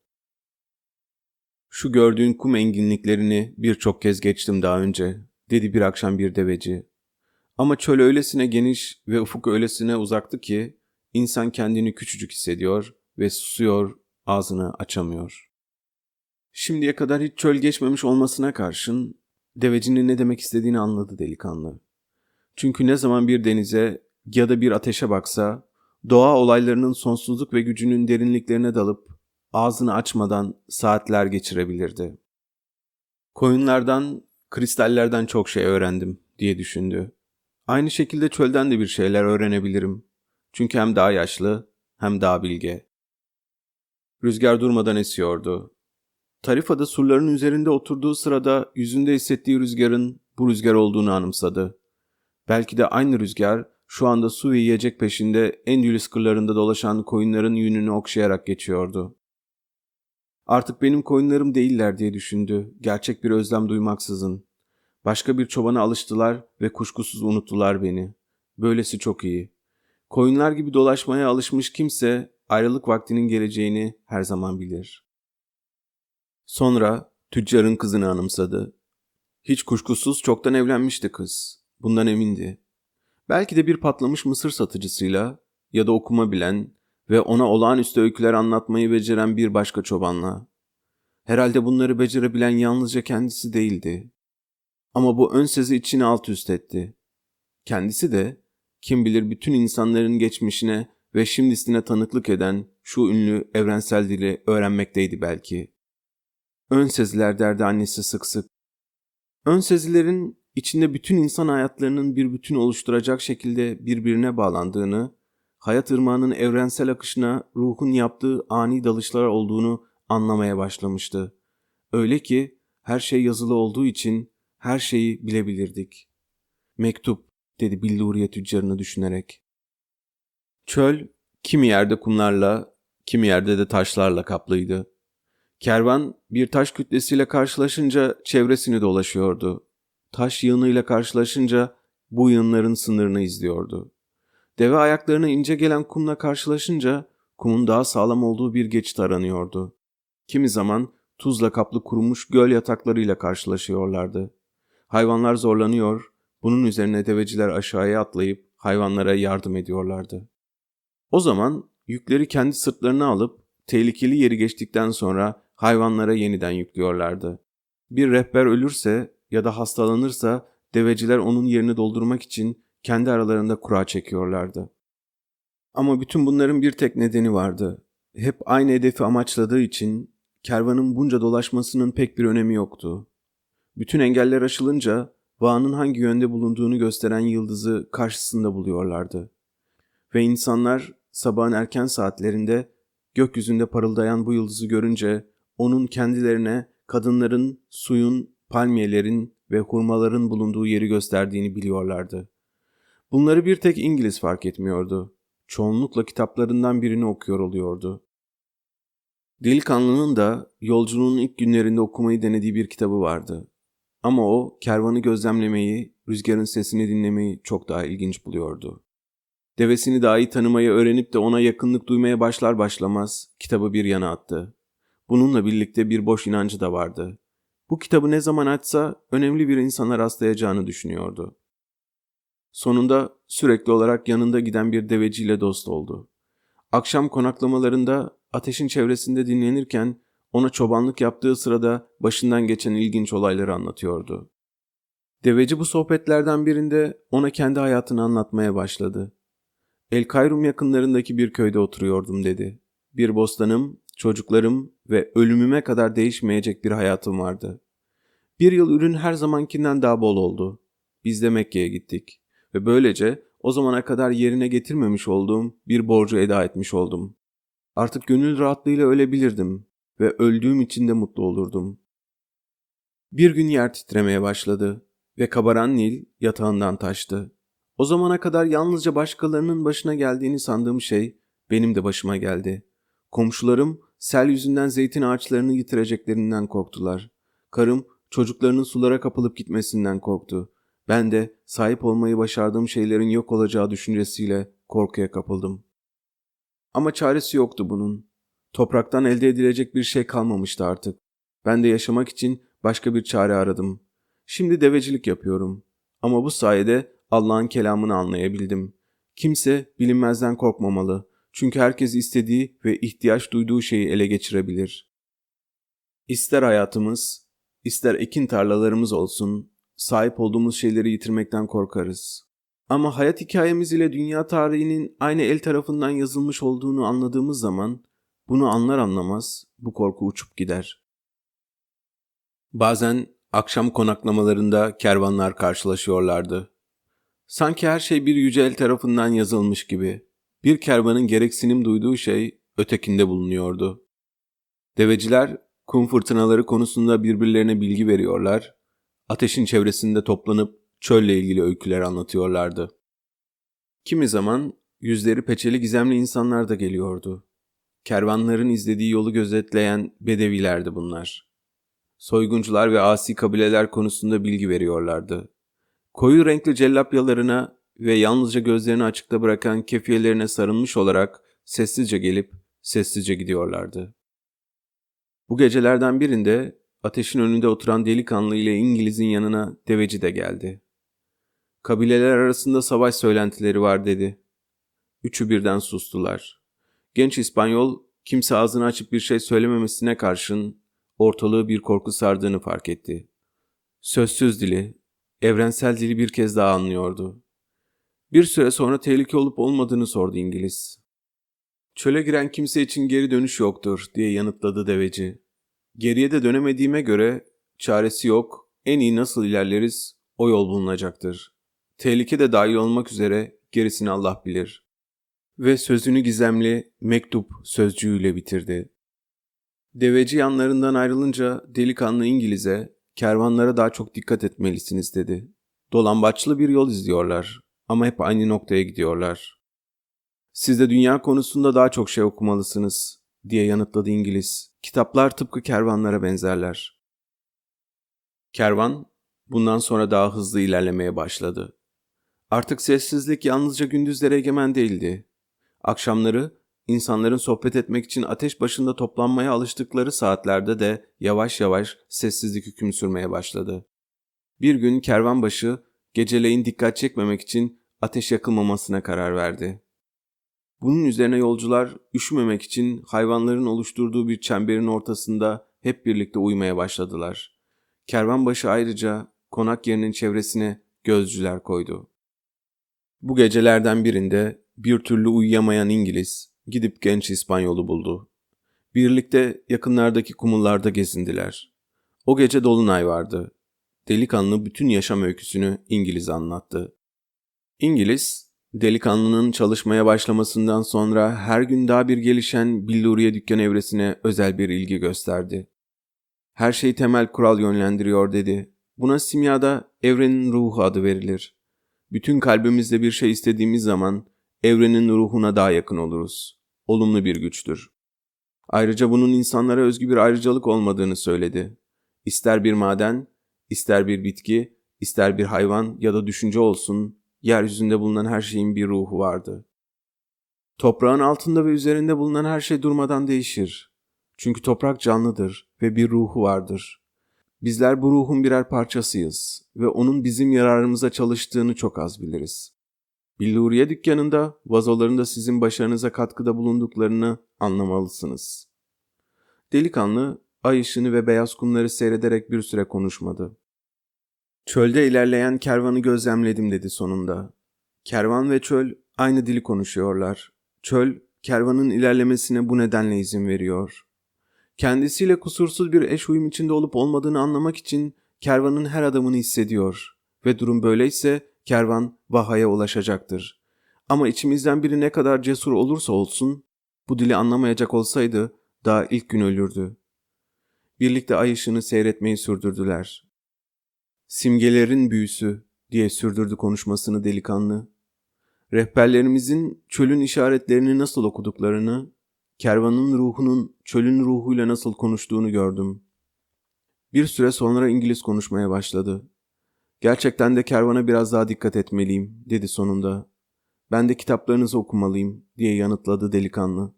Şu gördüğün kum enginliklerini birçok kez geçtim daha önce. Dedi bir akşam bir deveci. Ama çöl öylesine geniş ve ufuk öylesine uzaktı ki insan kendini küçücük hissediyor ve susuyor, ağzını açamıyor. Şimdiye kadar hiç çöl geçmemiş olmasına karşın devecinin ne demek istediğini anladı delikanlı. Çünkü ne zaman bir denize ya da bir ateşe baksa, doğa olaylarının sonsuzluk ve gücünün derinliklerine dalıp ağzını açmadan saatler geçirebilirdi. Koyunlardan, kristallerden çok şey öğrendim diye düşündü. Aynı şekilde çölden de bir şeyler öğrenebilirim. Çünkü hem daha yaşlı hem daha bilge. Rüzgar durmadan esiyordu. Tarifada surların üzerinde oturduğu sırada yüzünde hissettiği rüzgarın bu rüzgar olduğunu anımsadı. Belki de aynı rüzgar şu anda su ve yiyecek peşinde Endülüs kırlarında dolaşan koyunların yününü okşayarak geçiyordu. Artık benim koyunlarım değiller diye düşündü, gerçek bir özlem duymaksızın. Başka bir çobana alıştılar ve kuşkusuz unuttular beni. Böylesi çok iyi. Koyunlar gibi dolaşmaya alışmış kimse ayrılık vaktinin geleceğini her zaman bilir. Sonra tüccarın kızını anımsadı. Hiç kuşkusuz çoktan evlenmişti kız. Bundan emindi. Belki de bir patlamış mısır satıcısıyla ya da okuma bilen ve ona olağanüstü öyküler anlatmayı beceren bir başka çobanla. Herhalde bunları becerebilen yalnızca kendisi değildi. Ama bu ön sezi içini alt üst etti. Kendisi de kim bilir bütün insanların geçmişine ve şimdisine tanıklık eden şu ünlü evrensel dili öğrenmekteydi belki. Ön seziler derdi annesi sık sık. Ön sezilerin içinde bütün insan hayatlarının bir bütün oluşturacak şekilde birbirine bağlandığını, hayat ırmağının evrensel akışına ruhun yaptığı ani dalışlar olduğunu anlamaya başlamıştı. Öyle ki her şey yazılı olduğu için her şeyi bilebilirdik. Mektup, dedi billuriye tüccarını düşünerek. Çöl, kimi yerde kumlarla, kimi yerde de taşlarla kaplıydı. Kervan bir taş kütlesiyle karşılaşınca çevresini dolaşıyordu. Taş yığınıyla karşılaşınca bu yığınların sınırını izliyordu. Deve ayaklarına ince gelen kumla karşılaşınca kumun daha sağlam olduğu bir geçit aranıyordu. Kimi zaman tuzla kaplı kurumuş göl yataklarıyla karşılaşıyorlardı. Hayvanlar zorlanıyor, bunun üzerine deveciler aşağıya atlayıp hayvanlara yardım ediyorlardı. O zaman yükleri kendi sırtlarına alıp tehlikeli yeri geçtikten sonra hayvanlara yeniden yüklüyorlardı. Bir rehber ölürse ya da hastalanırsa deveciler onun yerini doldurmak için kendi aralarında kura çekiyorlardı. Ama bütün bunların bir tek nedeni vardı. Hep aynı hedefi amaçladığı için kervanın bunca dolaşmasının pek bir önemi yoktu. Bütün engeller aşılınca Vağ'ın hangi yönde bulunduğunu gösteren yıldızı karşısında buluyorlardı. Ve insanlar sabahın erken saatlerinde gökyüzünde parıldayan bu yıldızı görünce onun kendilerine kadınların, suyun, palmiyelerin ve hurmaların bulunduğu yeri gösterdiğini biliyorlardı. Bunları bir tek İngiliz fark etmiyordu. Çoğunlukla kitaplarından birini okuyor oluyordu. Delikanlının da yolculuğun ilk günlerinde okumayı denediği bir kitabı vardı. Ama o kervanı gözlemlemeyi, rüzgarın sesini dinlemeyi çok daha ilginç buluyordu. Devesini daha iyi tanımayı öğrenip de ona yakınlık duymaya başlar başlamaz kitabı bir yana attı. Bununla birlikte bir boş inancı da vardı. Bu kitabı ne zaman açsa önemli bir insana rastlayacağını düşünüyordu. Sonunda sürekli olarak yanında giden bir deveciyle dost oldu. Akşam konaklamalarında ateşin çevresinde dinlenirken ona çobanlık yaptığı sırada başından geçen ilginç olayları anlatıyordu. Deveci bu sohbetlerden birinde ona kendi hayatını anlatmaya başladı. El Kayrum yakınlarındaki bir köyde oturuyordum dedi. Bir bostanım, çocuklarım ve ölümüme kadar değişmeyecek bir hayatım vardı. Bir yıl ürün her zamankinden daha bol oldu. Biz de Mekke'ye gittik ve böylece o zamana kadar yerine getirmemiş olduğum bir borcu eda etmiş oldum. Artık gönül rahatlığıyla ölebilirdim ve öldüğüm için de mutlu olurdum. Bir gün yer titremeye başladı ve kabaran Nil yatağından taştı. O zamana kadar yalnızca başkalarının başına geldiğini sandığım şey benim de başıma geldi. Komşularım sel yüzünden zeytin ağaçlarını yitireceklerinden korktular. Karım çocuklarının sulara kapılıp gitmesinden korktu. Ben de sahip olmayı başardığım şeylerin yok olacağı düşüncesiyle korkuya kapıldım. Ama çaresi yoktu bunun. Topraktan elde edilecek bir şey kalmamıştı artık. Ben de yaşamak için başka bir çare aradım. Şimdi devecilik yapıyorum. Ama bu sayede Allah'ın kelamını anlayabildim. Kimse bilinmezden korkmamalı. Çünkü herkes istediği ve ihtiyaç duyduğu şeyi ele geçirebilir. İster hayatımız, ister ekin tarlalarımız olsun, sahip olduğumuz şeyleri yitirmekten korkarız. Ama hayat hikayemiz ile dünya tarihinin aynı el tarafından yazılmış olduğunu anladığımız zaman bunu anlar anlamaz bu korku uçup gider. Bazen akşam konaklamalarında kervanlar karşılaşıyorlardı. Sanki her şey bir yüce el tarafından yazılmış gibi. Bir kervanın gereksinim duyduğu şey ötekinde bulunuyordu. Deveciler kum fırtınaları konusunda birbirlerine bilgi veriyorlar, ateşin çevresinde toplanıp çölle ilgili öyküler anlatıyorlardı. Kimi zaman yüzleri peçeli gizemli insanlar da geliyordu. Kervanların izlediği yolu gözetleyen bedevilerdi bunlar. Soyguncular ve asi kabileler konusunda bilgi veriyorlardı. Koyu renkli cellapyalarına ve yalnızca gözlerini açıkta bırakan kefiyelerine sarılmış olarak sessizce gelip sessizce gidiyorlardı. Bu gecelerden birinde ateşin önünde oturan delikanlı ile İngiliz'in yanına deveci de geldi. Kabileler arasında savaş söylentileri var dedi. Üçü birden sustular. Genç İspanyol kimse ağzını açıp bir şey söylememesine karşın ortalığı bir korku sardığını fark etti. Sözsüz dili, evrensel dili bir kez daha anlıyordu. Bir süre sonra tehlike olup olmadığını sordu İngiliz. Çöle giren kimse için geri dönüş yoktur diye yanıtladı deveci. Geriye de dönemediğime göre çaresi yok, en iyi nasıl ilerleriz o yol bulunacaktır. Tehlike de dahil olmak üzere gerisini Allah bilir. Ve sözünü gizemli mektup sözcüğüyle bitirdi. Deveci yanlarından ayrılınca delikanlı İngiliz'e kervanlara daha çok dikkat etmelisiniz dedi. Dolambaçlı bir yol izliyorlar ama hep aynı noktaya gidiyorlar. Siz de dünya konusunda daha çok şey okumalısınız diye yanıtladı İngiliz. Kitaplar tıpkı kervanlara benzerler. Kervan bundan sonra daha hızlı ilerlemeye başladı. Artık sessizlik yalnızca gündüzlere egemen değildi. Akşamları insanların sohbet etmek için ateş başında toplanmaya alıştıkları saatlerde de yavaş yavaş sessizlik hüküm sürmeye başladı. Bir gün kervanbaşı geceleyin dikkat çekmemek için ateş yakılmamasına karar verdi. Bunun üzerine yolcular üşümemek için hayvanların oluşturduğu bir çemberin ortasında hep birlikte uyumaya başladılar. Kervanbaşı ayrıca konak yerinin çevresine gözcüler koydu. Bu gecelerden birinde bir türlü uyuyamayan İngiliz gidip genç İspanyolu buldu. Birlikte yakınlardaki kumullarda gezindiler. O gece dolunay vardı. Delikanlı bütün yaşam öyküsünü İngiliz'e anlattı. İngiliz, delikanlının çalışmaya başlamasından sonra her gün daha bir gelişen billuriye dükkan evresine özel bir ilgi gösterdi. Her şey temel kural yönlendiriyor dedi. Buna simyada evrenin ruhu adı verilir. Bütün kalbimizde bir şey istediğimiz zaman evrenin ruhuna daha yakın oluruz. Olumlu bir güçtür. Ayrıca bunun insanlara özgü bir ayrıcalık olmadığını söyledi. İster bir maden, ister bir bitki, ister bir hayvan ya da düşünce olsun, yeryüzünde bulunan her şeyin bir ruhu vardı. Toprağın altında ve üzerinde bulunan her şey durmadan değişir. Çünkü toprak canlıdır ve bir ruhu vardır. Bizler bu ruhun birer parçasıyız ve onun bizim yararımıza çalıştığını çok az biliriz. Billuriye dükkanında vazolarında sizin başarınıza katkıda bulunduklarını anlamalısınız. Delikanlı ay ışını ve beyaz kumları seyrederek bir süre konuşmadı. Çölde ilerleyen kervanı gözlemledim dedi sonunda. Kervan ve çöl aynı dili konuşuyorlar. Çöl kervanın ilerlemesine bu nedenle izin veriyor. Kendisiyle kusursuz bir eş uyum içinde olup olmadığını anlamak için kervanın her adımını hissediyor ve durum böyleyse kervan vahaya ulaşacaktır. Ama içimizden biri ne kadar cesur olursa olsun bu dili anlamayacak olsaydı daha ilk gün ölürdü. Birlikte ay ışığını seyretmeyi sürdürdüler. Simgelerin büyüsü diye sürdürdü konuşmasını delikanlı. Rehberlerimizin çölün işaretlerini nasıl okuduklarını, kervanın ruhunun çölün ruhuyla nasıl konuştuğunu gördüm. Bir süre sonra İngiliz konuşmaya başladı. Gerçekten de kervana biraz daha dikkat etmeliyim, dedi sonunda. Ben de kitaplarınızı okumalıyım, diye yanıtladı delikanlı.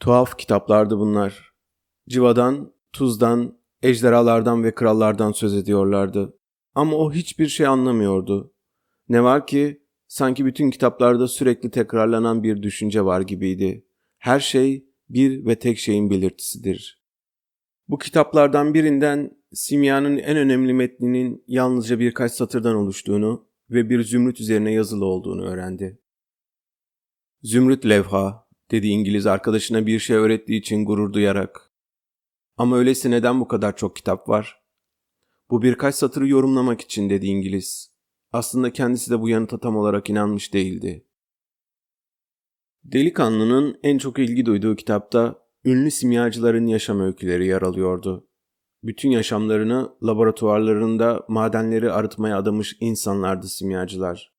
Tuhaf kitaplardı bunlar. Civadan, tuzdan, ejderhalardan ve krallardan söz ediyorlardı. Ama o hiçbir şey anlamıyordu. Ne var ki sanki bütün kitaplarda sürekli tekrarlanan bir düşünce var gibiydi. Her şey bir ve tek şeyin belirtisidir. Bu kitaplardan birinden simyanın en önemli metninin yalnızca birkaç satırdan oluştuğunu ve bir zümrüt üzerine yazılı olduğunu öğrendi. Zümrüt levha, dedi İngiliz arkadaşına bir şey öğrettiği için gurur duyarak. Ama öyleyse neden bu kadar çok kitap var? Bu birkaç satırı yorumlamak için dedi İngiliz. Aslında kendisi de bu yanıta tam olarak inanmış değildi. Delikanlının en çok ilgi duyduğu kitapta ünlü simyacıların yaşam öyküleri yer alıyordu. Bütün yaşamlarını laboratuvarlarında madenleri arıtmaya adamış insanlardı simyacılar.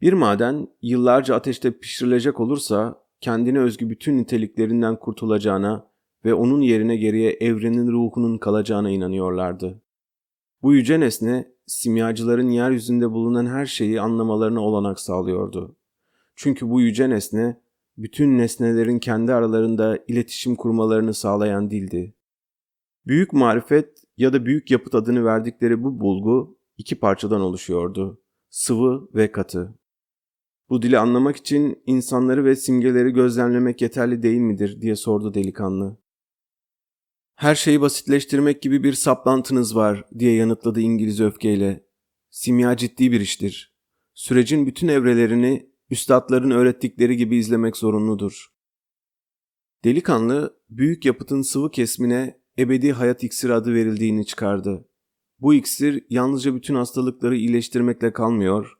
Bir maden yıllarca ateşte pişirilecek olursa kendine özgü bütün niteliklerinden kurtulacağına ve onun yerine geriye evrenin ruhunun kalacağına inanıyorlardı. Bu yüce nesne simyacıların yeryüzünde bulunan her şeyi anlamalarına olanak sağlıyordu. Çünkü bu yüce nesne bütün nesnelerin kendi aralarında iletişim kurmalarını sağlayan dildi. Büyük marifet ya da büyük yapıt adını verdikleri bu bulgu iki parçadan oluşuyordu. Sıvı ve katı. Bu dili anlamak için insanları ve simgeleri gözlemlemek yeterli değil midir diye sordu delikanlı. Her şeyi basitleştirmek gibi bir saplantınız var diye yanıtladı İngiliz öfkeyle. Simya ciddi bir iştir. Sürecin bütün evrelerini üstadların öğrettikleri gibi izlemek zorunludur. Delikanlı büyük yapıtın sıvı kesmine ebedi hayat iksiri adı verildiğini çıkardı. Bu iksir yalnızca bütün hastalıkları iyileştirmekle kalmıyor,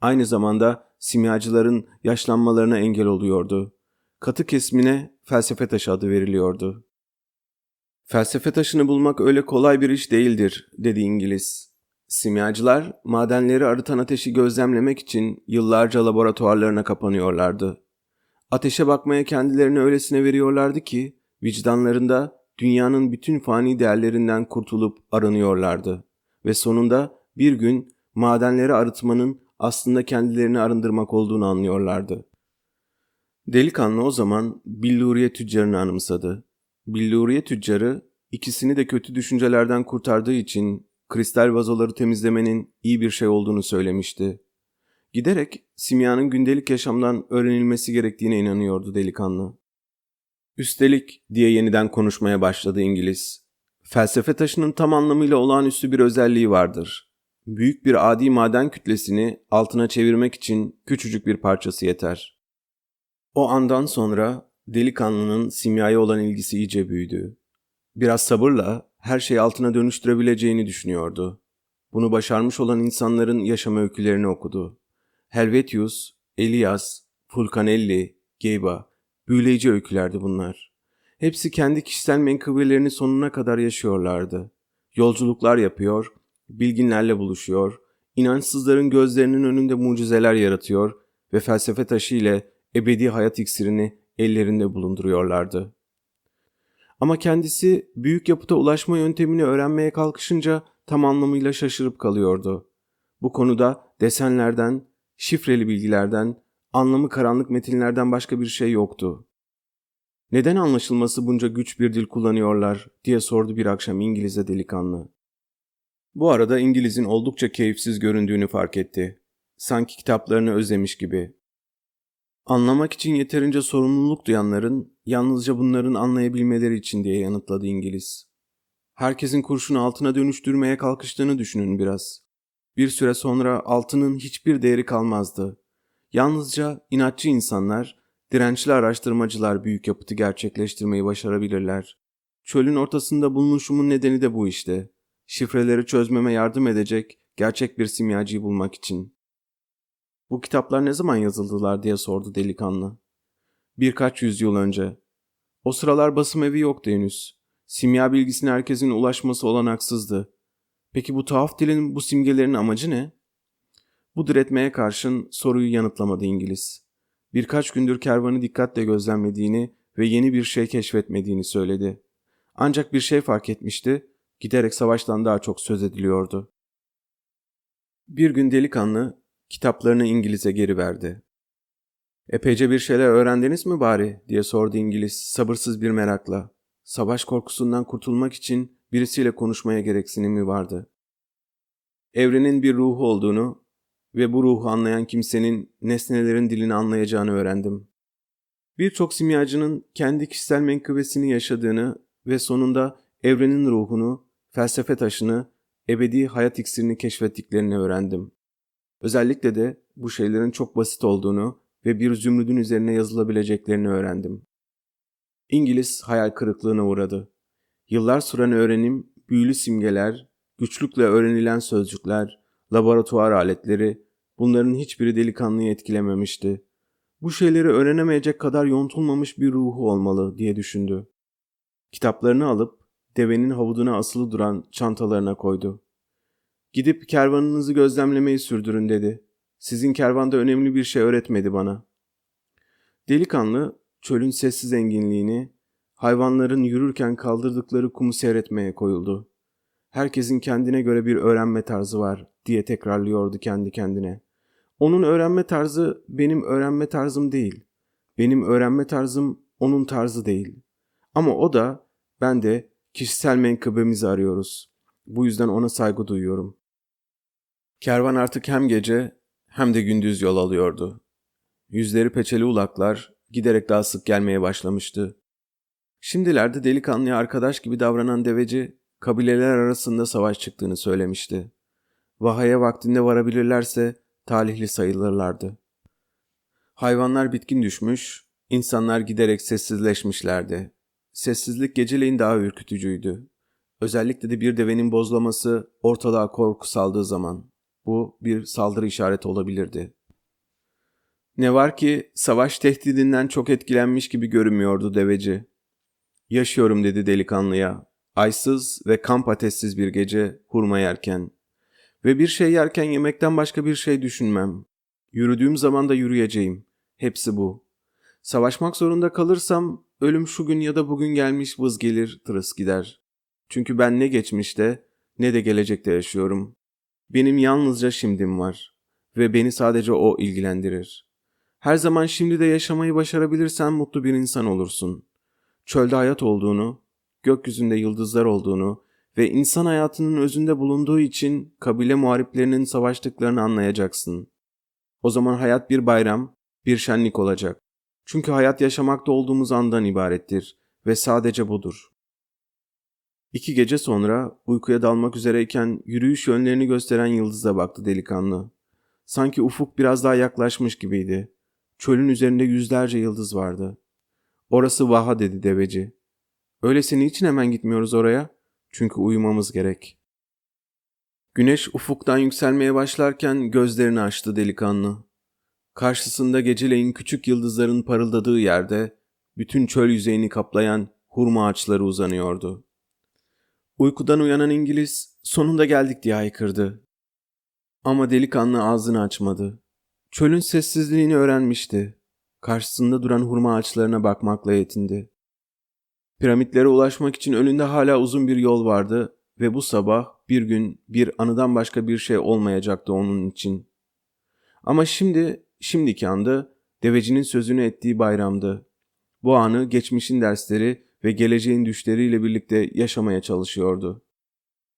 aynı zamanda simyacıların yaşlanmalarına engel oluyordu. Katı kesmine felsefe taşı adı veriliyordu. Felsefe taşını bulmak öyle kolay bir iş değildir, dedi İngiliz. Simyacılar madenleri arıtan ateşi gözlemlemek için yıllarca laboratuvarlarına kapanıyorlardı. Ateşe bakmaya kendilerini öylesine veriyorlardı ki vicdanlarında dünyanın bütün fani değerlerinden kurtulup arınıyorlardı ve sonunda bir gün madenleri arıtmanın aslında kendilerini arındırmak olduğunu anlıyorlardı. Delikanlı o zaman billuriye tüccarını anımsadı. Billuriye tüccarı ikisini de kötü düşüncelerden kurtardığı için kristal vazoları temizlemenin iyi bir şey olduğunu söylemişti. Giderek simyanın gündelik yaşamdan öğrenilmesi gerektiğine inanıyordu delikanlı. Üstelik diye yeniden konuşmaya başladı İngiliz. Felsefe taşının tam anlamıyla olağanüstü bir özelliği vardır. Büyük bir adi maden kütlesini altına çevirmek için küçücük bir parçası yeter. O andan sonra delikanlının simyaya olan ilgisi iyice büyüdü. Biraz sabırla her şeyi altına dönüştürebileceğini düşünüyordu. Bunu başarmış olan insanların yaşam öykülerini okudu. Helvetius, Elias, Fulcanelli, Geba, büyüleyici öykülerdi bunlar. Hepsi kendi kişisel menkıbelerini sonuna kadar yaşıyorlardı. Yolculuklar yapıyor, bilginlerle buluşuyor, inançsızların gözlerinin önünde mucizeler yaratıyor ve felsefe taşı ile ebedi hayat iksirini ellerinde bulunduruyorlardı. Ama kendisi büyük yapıta ulaşma yöntemini öğrenmeye kalkışınca tam anlamıyla şaşırıp kalıyordu. Bu konuda desenlerden, şifreli bilgilerden, anlamı karanlık metinlerden başka bir şey yoktu. Neden anlaşılması bunca güç bir dil kullanıyorlar diye sordu bir akşam İngiliz'e delikanlı. Bu arada İngiliz'in oldukça keyifsiz göründüğünü fark etti. Sanki kitaplarını özlemiş gibi. Anlamak için yeterince sorumluluk duyanların yalnızca bunların anlayabilmeleri için diye yanıtladı İngiliz. Herkesin kurşunu altına dönüştürmeye kalkıştığını düşünün biraz. Bir süre sonra altının hiçbir değeri kalmazdı. Yalnızca inatçı insanlar, dirençli araştırmacılar büyük yapıtı gerçekleştirmeyi başarabilirler. Çölün ortasında bulunuşumun nedeni de bu işte. Şifreleri çözmeme yardım edecek gerçek bir simyacıyı bulmak için. Bu kitaplar ne zaman yazıldılar diye sordu delikanlı. Birkaç yüzyıl önce. O sıralar basım evi yoktu henüz. Simya bilgisine herkesin ulaşması olanaksızdı. Peki bu tuhaf dilin bu simgelerin amacı ne? Bu diretmeye karşın soruyu yanıtlamadı İngiliz. Birkaç gündür kervanı dikkatle gözlemlediğini ve yeni bir şey keşfetmediğini söyledi. Ancak bir şey fark etmişti, giderek savaştan daha çok söz ediliyordu. Bir gün delikanlı kitaplarını İngiliz'e geri verdi. Epeyce bir şeyler öğrendiniz mi bari diye sordu İngiliz sabırsız bir merakla. Savaş korkusundan kurtulmak için birisiyle konuşmaya gereksinimi vardı. Evrenin bir ruhu olduğunu ve bu ruhu anlayan kimsenin nesnelerin dilini anlayacağını öğrendim. Birçok simyacının kendi kişisel menkıbesini yaşadığını ve sonunda evrenin ruhunu, felsefe taşını, ebedi hayat iksirini keşfettiklerini öğrendim. Özellikle de bu şeylerin çok basit olduğunu ve bir zümrüdün üzerine yazılabileceklerini öğrendim. İngiliz hayal kırıklığına uğradı. Yıllar süren öğrenim, büyülü simgeler, güçlükle öğrenilen sözcükler, laboratuvar aletleri, bunların hiçbiri delikanlıyı etkilememişti. Bu şeyleri öğrenemeyecek kadar yontulmamış bir ruhu olmalı diye düşündü. Kitaplarını alıp devenin havuduna asılı duran çantalarına koydu. Gidip kervanınızı gözlemlemeyi sürdürün dedi. Sizin kervanda önemli bir şey öğretmedi bana. Delikanlı çölün sessiz enginliğini, hayvanların yürürken kaldırdıkları kumu seyretmeye koyuldu. Herkesin kendine göre bir öğrenme tarzı var diye tekrarlıyordu kendi kendine. Onun öğrenme tarzı benim öğrenme tarzım değil. Benim öğrenme tarzım onun tarzı değil. Ama o da ben de kişisel menkıbemizi arıyoruz. Bu yüzden ona saygı duyuyorum. Kervan artık hem gece hem de gündüz yol alıyordu. Yüzleri peçeli ulaklar giderek daha sık gelmeye başlamıştı. Şimdilerde delikanlıya arkadaş gibi davranan deveci kabileler arasında savaş çıktığını söylemişti. Vahaya vaktinde varabilirlerse talihli sayılırlardı. Hayvanlar bitkin düşmüş, insanlar giderek sessizleşmişlerdi. Sessizlik geceleyin daha ürkütücüydü. Özellikle de bir devenin bozlaması ortalığa korku saldığı zaman. Bu bir saldırı işareti olabilirdi. Ne var ki savaş tehdidinden çok etkilenmiş gibi görünmüyordu deveci. Yaşıyorum dedi delikanlıya. Aysız ve kamp ateşsiz bir gece hurma yerken. Ve bir şey yerken yemekten başka bir şey düşünmem. Yürüdüğüm zaman da yürüyeceğim. Hepsi bu. Savaşmak zorunda kalırsam ölüm şu gün ya da bugün gelmiş vız gelir tırıs gider. Çünkü ben ne geçmişte ne de gelecekte yaşıyorum. Benim yalnızca şimdim var ve beni sadece o ilgilendirir. Her zaman şimdi de yaşamayı başarabilirsen mutlu bir insan olursun. Çölde hayat olduğunu, gökyüzünde yıldızlar olduğunu ve insan hayatının özünde bulunduğu için kabile muhariplerinin savaştıklarını anlayacaksın. O zaman hayat bir bayram, bir şenlik olacak. Çünkü hayat yaşamakta olduğumuz andan ibarettir ve sadece budur. İki gece sonra uykuya dalmak üzereyken yürüyüş yönlerini gösteren yıldıza baktı delikanlı. Sanki ufuk biraz daha yaklaşmış gibiydi. Çölün üzerinde yüzlerce yıldız vardı. Orası Vaha dedi deveci. Öyleyse niçin hemen gitmiyoruz oraya? Çünkü uyumamız gerek. Güneş ufuktan yükselmeye başlarken gözlerini açtı delikanlı. Karşısında geceleyin küçük yıldızların parıldadığı yerde bütün çöl yüzeyini kaplayan hurma ağaçları uzanıyordu. Uykudan uyanan İngiliz sonunda geldik diye haykırdı. Ama delikanlı ağzını açmadı. Çölün sessizliğini öğrenmişti. Karşısında duran hurma ağaçlarına bakmakla yetindi. Piramitlere ulaşmak için önünde hala uzun bir yol vardı ve bu sabah bir gün bir anıdan başka bir şey olmayacaktı onun için. Ama şimdi, şimdiki anda devecinin sözünü ettiği bayramdı. Bu anı geçmişin dersleri ve geleceğin düşleriyle birlikte yaşamaya çalışıyordu.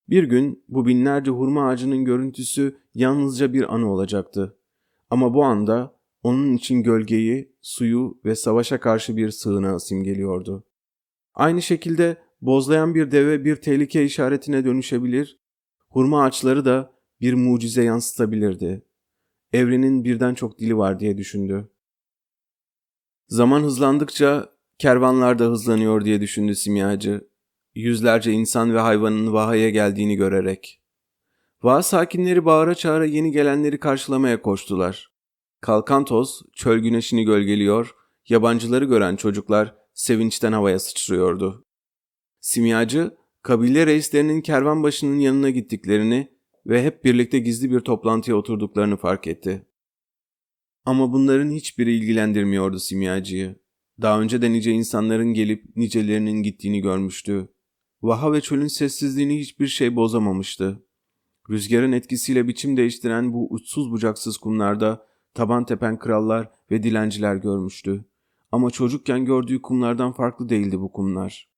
Bir gün bu binlerce hurma ağacının görüntüsü yalnızca bir anı olacaktı. Ama bu anda onun için gölgeyi, suyu ve savaşa karşı bir sığınağı simgeliyordu. Aynı şekilde bozlayan bir deve bir tehlike işaretine dönüşebilir, hurma ağaçları da bir mucize yansıtabilirdi. Evrenin birden çok dili var diye düşündü. Zaman hızlandıkça kervanlar da hızlanıyor diye düşündü simyacı. Yüzlerce insan ve hayvanın Vaha'ya geldiğini görerek. Vaha sakinleri bağıra çağıra yeni gelenleri karşılamaya koştular. Kalkan toz çöl güneşini gölgeliyor, yabancıları gören çocuklar sevinçten havaya sıçrıyordu. Simyacı, kabile reislerinin kervan başının yanına gittiklerini ve hep birlikte gizli bir toplantıya oturduklarını fark etti. Ama bunların hiçbiri ilgilendirmiyordu simyacıyı. Daha önce de nice insanların gelip nicelerinin gittiğini görmüştü. Vaha ve çölün sessizliğini hiçbir şey bozamamıştı. Rüzgarın etkisiyle biçim değiştiren bu uçsuz bucaksız kumlarda taban tepen krallar ve dilenciler görmüştü. Ama çocukken gördüğü kumlardan farklı değildi bu kumlar.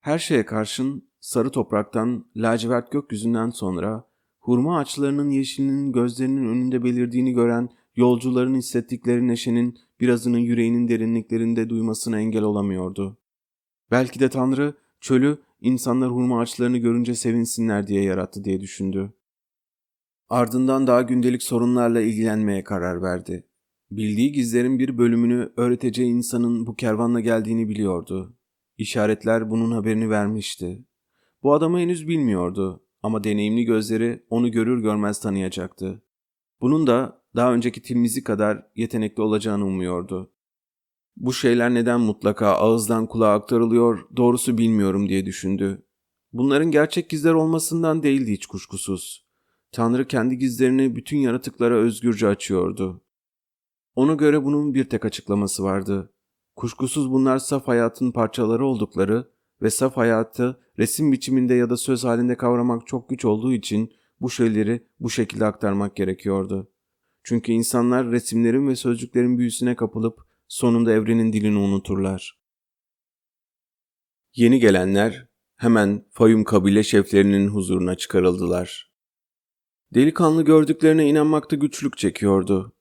Her şeye karşın sarı topraktan, lacivert gökyüzünden sonra hurma ağaçlarının yeşilinin gözlerinin önünde belirdiğini gören yolcuların hissettikleri neşenin birazının yüreğinin derinliklerinde duymasına engel olamıyordu. Belki de Tanrı çölü insanlar hurma ağaçlarını görünce sevinsinler diye yarattı diye düşündü. Ardından daha gündelik sorunlarla ilgilenmeye karar verdi. Bildiği gizlerin bir bölümünü öğreteceği insanın bu kervanla geldiğini biliyordu. İşaretler bunun haberini vermişti. Bu adamı henüz bilmiyordu ama deneyimli gözleri onu görür görmez tanıyacaktı. Bunun da daha önceki tilmizi kadar yetenekli olacağını umuyordu. Bu şeyler neden mutlaka ağızdan kulağa aktarılıyor doğrusu bilmiyorum diye düşündü. Bunların gerçek gizler olmasından değildi hiç kuşkusuz. Tanrı kendi gizlerini bütün yaratıklara özgürce açıyordu. Ona göre bunun bir tek açıklaması vardı. Kuşkusuz bunlar saf hayatın parçaları oldukları ve saf hayatı resim biçiminde ya da söz halinde kavramak çok güç olduğu için bu şeyleri bu şekilde aktarmak gerekiyordu. Çünkü insanlar resimlerin ve sözcüklerin büyüsüne kapılıp sonunda evrenin dilini unuturlar. Yeni gelenler hemen Fayum kabile şeflerinin huzuruna çıkarıldılar. Delikanlı gördüklerine inanmakta güçlük çekiyordu.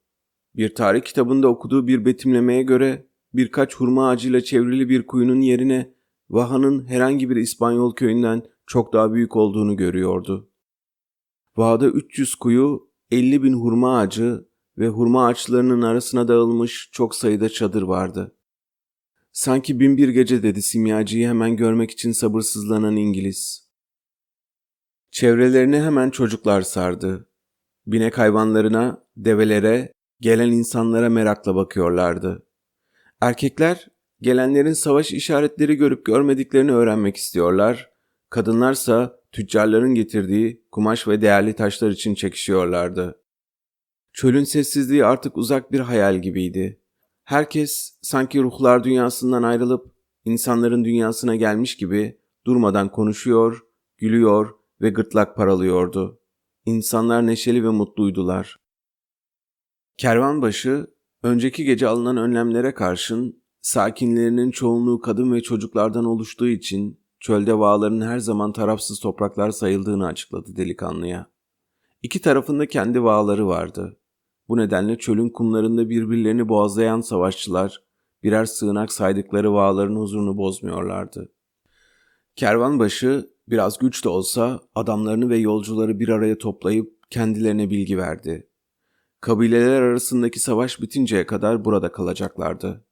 Bir tarih kitabında okuduğu bir betimlemeye göre birkaç hurma ağacıyla çevrili bir kuyunun yerine Vaha'nın herhangi bir İspanyol köyünden çok daha büyük olduğunu görüyordu. Vaha'da 300 kuyu, 50 bin hurma ağacı ve hurma ağaçlarının arasına dağılmış çok sayıda çadır vardı. Sanki bin bir gece dedi simyacıyı hemen görmek için sabırsızlanan İngiliz. Çevrelerini hemen çocuklar sardı. Binek hayvanlarına, develere, gelen insanlara merakla bakıyorlardı. Erkekler gelenlerin savaş işaretleri görüp görmediklerini öğrenmek istiyorlar. Kadınlarsa tüccarların getirdiği kumaş ve değerli taşlar için çekişiyorlardı. Çölün sessizliği artık uzak bir hayal gibiydi. Herkes sanki ruhlar dünyasından ayrılıp insanların dünyasına gelmiş gibi durmadan konuşuyor, gülüyor ve gırtlak paralıyordu. İnsanlar neşeli ve mutluydular. Kervanbaşı önceki gece alınan önlemlere karşın sakinlerinin çoğunluğu kadın ve çocuklardan oluştuğu için çölde vağların her zaman tarafsız topraklar sayıldığını açıkladı delikanlıya. İki tarafında kendi vağları vardı. Bu nedenle çölün kumlarında birbirlerini boğazlayan savaşçılar birer sığınak saydıkları vağların huzurunu bozmuyorlardı. Kervanbaşı biraz güç de olsa adamlarını ve yolcuları bir araya toplayıp kendilerine bilgi verdi. Kabileler arasındaki savaş bitinceye kadar burada kalacaklardı.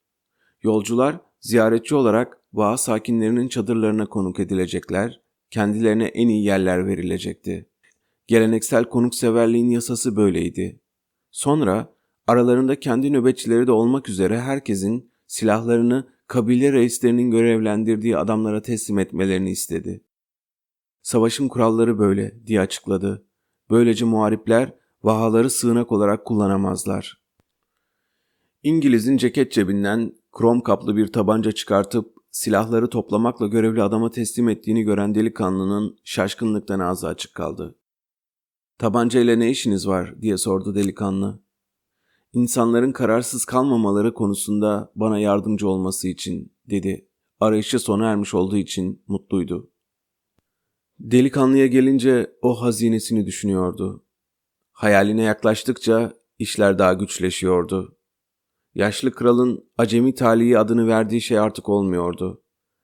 Yolcular ziyaretçi olarak vağ sakinlerinin çadırlarına konuk edilecekler, kendilerine en iyi yerler verilecekti. Geleneksel konukseverliğin yasası böyleydi. Sonra aralarında kendi nöbetçileri de olmak üzere herkesin silahlarını kabile reislerinin görevlendirdiği adamlara teslim etmelerini istedi. Savaşın kuralları böyle diye açıkladı. Böylece muharipler vahaları sığınak olarak kullanamazlar. İngiliz'in ceket cebinden krom kaplı bir tabanca çıkartıp silahları toplamakla görevli adama teslim ettiğini gören delikanlının şaşkınlıktan ağzı açık kaldı. Tabancayla ne işiniz var diye sordu delikanlı. İnsanların kararsız kalmamaları konusunda bana yardımcı olması için dedi. Arayışı sona ermiş olduğu için mutluydu. Delikanlıya gelince o hazinesini düşünüyordu. Hayaline yaklaştıkça işler daha güçleşiyordu. Yaşlı kralın acemi talihi adını verdiği şey artık olmuyordu.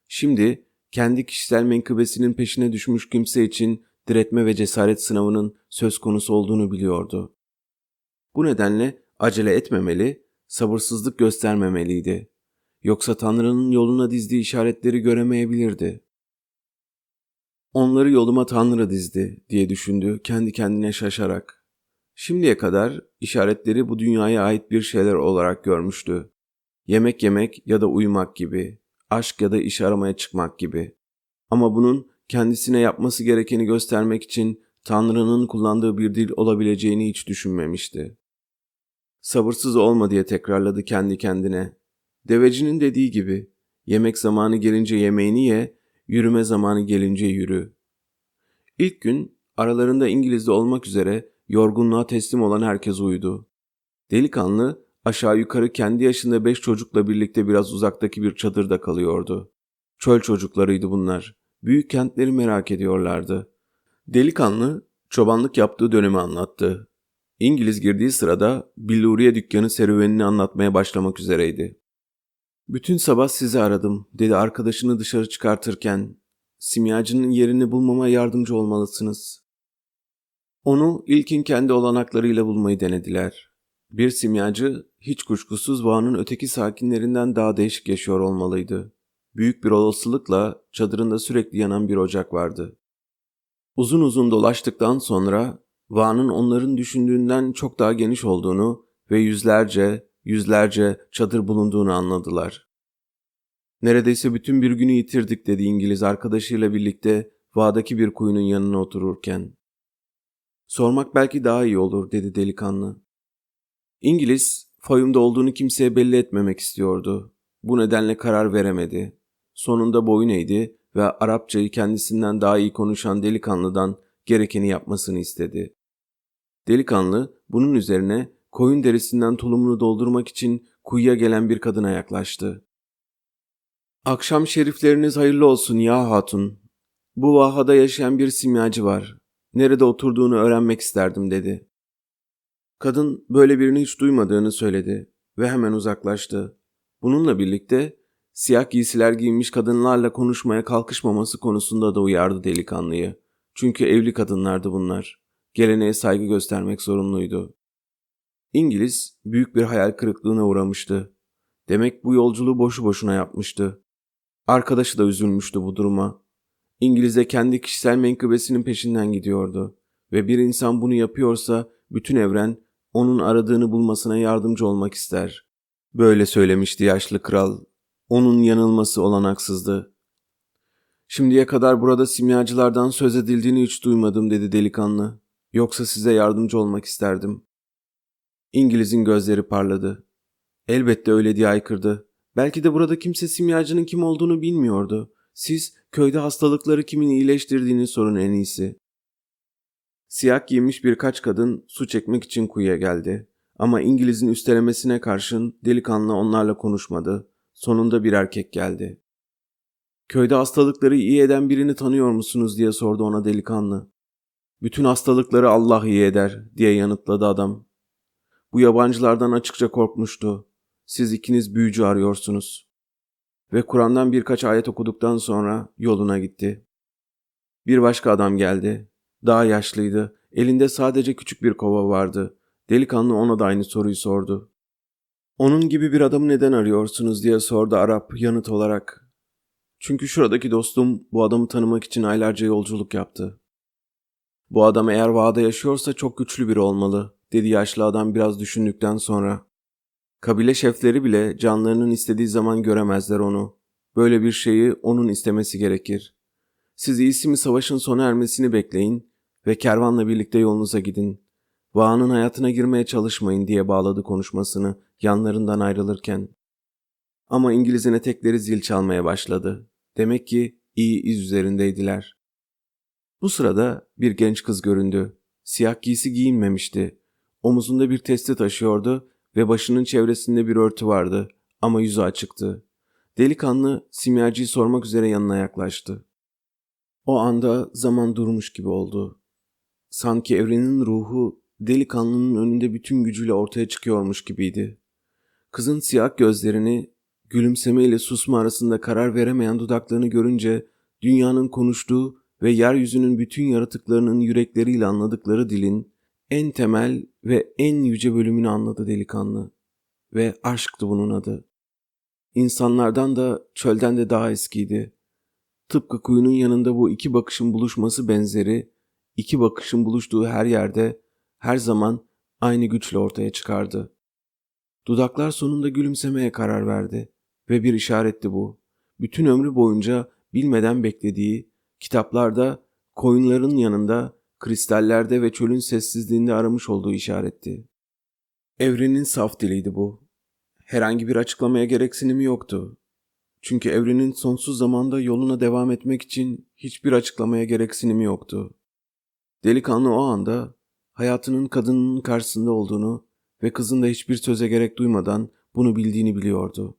Şimdi kendi kişisel menkıbesinin peşine düşmüş kimse için diretme ve cesaret sınavının söz konusu olduğunu biliyordu. Bu nedenle acele etmemeli, sabırsızlık göstermemeliydi. Yoksa Tanrı'nın yoluna dizdiği işaretleri göremeyebilirdi. Onları yoluma Tanrı dizdi diye düşündü kendi kendine şaşarak. Şimdiye kadar işaretleri bu dünyaya ait bir şeyler olarak görmüştü. Yemek yemek ya da uyumak gibi, aşk ya da iş aramaya çıkmak gibi. Ama bunun kendisine yapması gerekeni göstermek için Tanrı'nın kullandığı bir dil olabileceğini hiç düşünmemişti. Sabırsız olma diye tekrarladı kendi kendine. Devecinin dediği gibi, yemek zamanı gelince yemeğini ye, yürüme zamanı gelince yürü. İlk gün aralarında İngiliz'de olmak üzere yorgunluğa teslim olan herkes uyudu. Delikanlı aşağı yukarı kendi yaşında beş çocukla birlikte biraz uzaktaki bir çadırda kalıyordu. Çöl çocuklarıydı bunlar büyük kentleri merak ediyorlardı. Delikanlı çobanlık yaptığı dönemi anlattı. İngiliz girdiği sırada billuriye dükkanı serüvenini anlatmaya başlamak üzereydi. Bütün sabah sizi aradım dedi arkadaşını dışarı çıkartırken. Simyacının yerini bulmama yardımcı olmalısınız. Onu ilkin kendi olanaklarıyla bulmayı denediler. Bir simyacı hiç kuşkusuz Van'ın öteki sakinlerinden daha değişik yaşıyor olmalıydı. Büyük bir olasılıkla çadırında sürekli yanan bir ocak vardı. Uzun uzun dolaştıktan sonra Van'ın onların düşündüğünden çok daha geniş olduğunu ve yüzlerce, yüzlerce çadır bulunduğunu anladılar. Neredeyse bütün bir günü yitirdik dedi İngiliz arkadaşıyla birlikte Va'daki bir kuyunun yanına otururken. Sormak belki daha iyi olur dedi delikanlı. İngiliz, Fayum'da olduğunu kimseye belli etmemek istiyordu. Bu nedenle karar veremedi. Sonunda boyun eğdi ve Arapçayı kendisinden daha iyi konuşan delikanlıdan gerekeni yapmasını istedi. Delikanlı bunun üzerine koyun derisinden tulumunu doldurmak için kuyuya gelen bir kadına yaklaştı. Akşam şerifleriniz hayırlı olsun ya hatun. Bu vahada yaşayan bir simyacı var. Nerede oturduğunu öğrenmek isterdim dedi. Kadın böyle birini hiç duymadığını söyledi ve hemen uzaklaştı. Bununla birlikte siyah giysiler giymiş kadınlarla konuşmaya kalkışmaması konusunda da uyardı delikanlıyı. Çünkü evli kadınlardı bunlar. Geleneğe saygı göstermek zorunluydu. İngiliz büyük bir hayal kırıklığına uğramıştı. Demek bu yolculuğu boşu boşuna yapmıştı. Arkadaşı da üzülmüştü bu duruma. İngiliz'e kendi kişisel menkıbesinin peşinden gidiyordu ve bir insan bunu yapıyorsa bütün evren onun aradığını bulmasına yardımcı olmak ister. Böyle söylemişti yaşlı kral. Onun yanılması olanaksızdı. Şimdiye kadar burada simyacılardan söz edildiğini hiç duymadım dedi delikanlı. Yoksa size yardımcı olmak isterdim. İngiliz'in gözleri parladı. Elbette öyle diye aykırdı. Belki de burada kimse simyacının kim olduğunu bilmiyordu. Siz köyde hastalıkları kimin iyileştirdiğini sorun en iyisi. Siyah giymiş birkaç kadın su çekmek için kuyuya geldi. Ama İngiliz'in üstelemesine karşın delikanlı onlarla konuşmadı. Sonunda bir erkek geldi. Köyde hastalıkları iyi eden birini tanıyor musunuz diye sordu ona delikanlı. Bütün hastalıkları Allah iyi eder diye yanıtladı adam. Bu yabancılardan açıkça korkmuştu. Siz ikiniz büyücü arıyorsunuz. Ve Kur'an'dan birkaç ayet okuduktan sonra yoluna gitti. Bir başka adam geldi. Daha yaşlıydı. Elinde sadece küçük bir kova vardı. Delikanlı ona da aynı soruyu sordu. Onun gibi bir adamı neden arıyorsunuz diye sordu Arap yanıt olarak. Çünkü şuradaki dostum bu adamı tanımak için aylarca yolculuk yaptı. Bu adam eğer vağda yaşıyorsa çok güçlü biri olmalı, dedi yaşlı adam biraz düşündükten sonra. Kabile şefleri bile canlarının istediği zaman göremezler onu. Böyle bir şeyi onun istemesi gerekir. Siz iyisi mi savaşın sona ermesini bekleyin ve kervanla birlikte yolunuza gidin. Vağanın hayatına girmeye çalışmayın diye bağladı konuşmasını yanlarından ayrılırken. Ama İngiliz'in etekleri zil çalmaya başladı. Demek ki iyi iz üzerindeydiler. Bu sırada bir genç kız göründü. Siyah giysi giyinmemişti. Omuzunda bir testi taşıyordu ve başının çevresinde bir örtü vardı ama yüzü açıktı. Delikanlı simyacıyı sormak üzere yanına yaklaştı. O anda zaman durmuş gibi oldu. Sanki evrenin ruhu delikanlının önünde bütün gücüyle ortaya çıkıyormuş gibiydi. Kızın siyah gözlerini, gülümsemeyle susma arasında karar veremeyen dudaklarını görünce dünyanın konuştuğu ve yeryüzünün bütün yaratıklarının yürekleriyle anladıkları dilin en temel ve en yüce bölümünü anladı delikanlı. Ve aşktı bunun adı. İnsanlardan da çölden de daha eskiydi. Tıpkı kuyunun yanında bu iki bakışın buluşması benzeri, iki bakışın buluştuğu her yerde, her zaman aynı güçle ortaya çıkardı. Dudaklar sonunda gülümsemeye karar verdi ve bir işaretti bu. Bütün ömrü boyunca bilmeden beklediği, kitaplarda, koyunların yanında, kristallerde ve çölün sessizliğinde aramış olduğu işaretti. Evrenin saf diliydi bu. Herhangi bir açıklamaya gereksinimi yoktu. Çünkü evrenin sonsuz zamanda yoluna devam etmek için hiçbir açıklamaya gereksinimi yoktu. Delikanlı o anda hayatının kadının karşısında olduğunu ve kızın da hiçbir söze gerek duymadan bunu bildiğini biliyordu.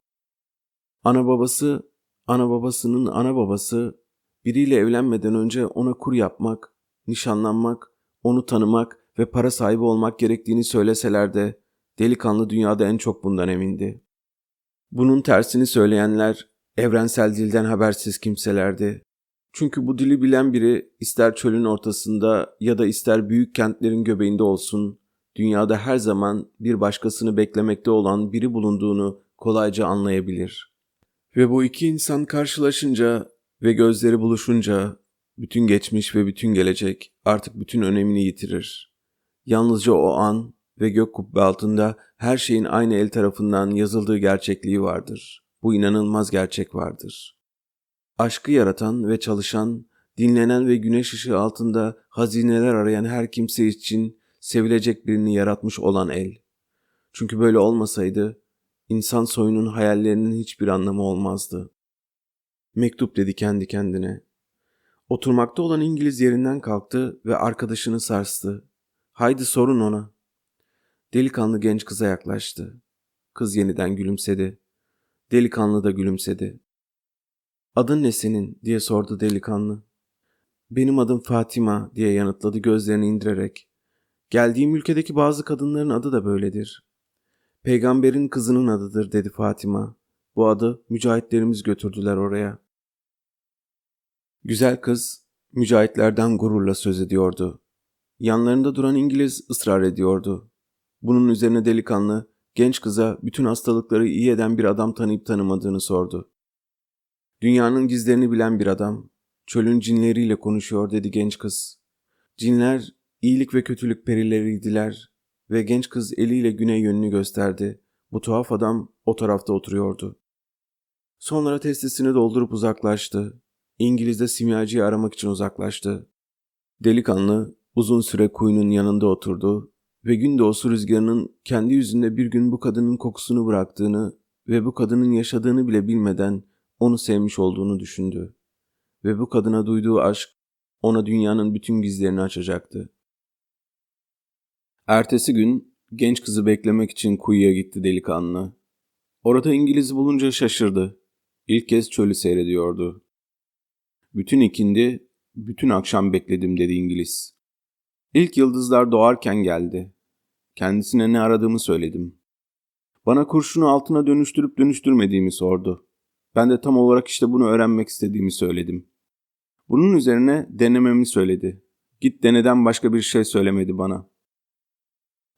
Ana babası, ana babasının ana babası Biriyle evlenmeden önce ona kur yapmak, nişanlanmak, onu tanımak ve para sahibi olmak gerektiğini söyleseler de delikanlı dünyada en çok bundan emindi. Bunun tersini söyleyenler evrensel dilden habersiz kimselerdi. Çünkü bu dili bilen biri ister çölün ortasında ya da ister büyük kentlerin göbeğinde olsun, dünyada her zaman bir başkasını beklemekte olan biri bulunduğunu kolayca anlayabilir. Ve bu iki insan karşılaşınca ve gözleri buluşunca bütün geçmiş ve bütün gelecek artık bütün önemini yitirir. Yalnızca o an ve gök kubbe altında her şeyin aynı el tarafından yazıldığı gerçekliği vardır. Bu inanılmaz gerçek vardır. Aşkı yaratan ve çalışan, dinlenen ve güneş ışığı altında hazineler arayan her kimse için sevilecek birini yaratmış olan el. Çünkü böyle olmasaydı insan soyunun hayallerinin hiçbir anlamı olmazdı. Mektup dedi kendi kendine. Oturmakta olan İngiliz yerinden kalktı ve arkadaşını sarstı. Haydi sorun ona. Delikanlı genç kıza yaklaştı. Kız yeniden gülümsedi. Delikanlı da gülümsedi. Adın ne senin diye sordu delikanlı. Benim adım Fatima diye yanıtladı gözlerini indirerek. Geldiğim ülkedeki bazı kadınların adı da böyledir. Peygamberin kızının adıdır dedi Fatima. Bu adı mücahitlerimiz götürdüler oraya. Güzel kız mücahitlerden gururla söz ediyordu. Yanlarında duran İngiliz ısrar ediyordu. Bunun üzerine delikanlı genç kıza bütün hastalıkları iyi eden bir adam tanıyıp tanımadığını sordu. Dünyanın gizlerini bilen bir adam, çölün cinleriyle konuşuyor dedi genç kız. Cinler iyilik ve kötülük perileriydiler ve genç kız eliyle güney yönünü gösterdi. Bu tuhaf adam o tarafta oturuyordu. Sonra testisini doldurup uzaklaştı. İngiliz de simyacıyı aramak için uzaklaştı. Delikanlı uzun süre kuyunun yanında oturdu ve gün doğusu rüzgarının kendi yüzünde bir gün bu kadının kokusunu bıraktığını ve bu kadının yaşadığını bile bilmeden onu sevmiş olduğunu düşündü. Ve bu kadına duyduğu aşk ona dünyanın bütün gizlerini açacaktı. Ertesi gün genç kızı beklemek için kuyuya gitti delikanlı. Orada İngiliz bulunca şaşırdı. İlk kez çölü seyrediyordu. Bütün ikindi, bütün akşam bekledim dedi İngiliz. İlk yıldızlar doğarken geldi. Kendisine ne aradığımı söyledim. Bana kurşunu altına dönüştürüp dönüştürmediğimi sordu. Ben de tam olarak işte bunu öğrenmek istediğimi söyledim. Bunun üzerine denememi söyledi. Git deneden başka bir şey söylemedi bana.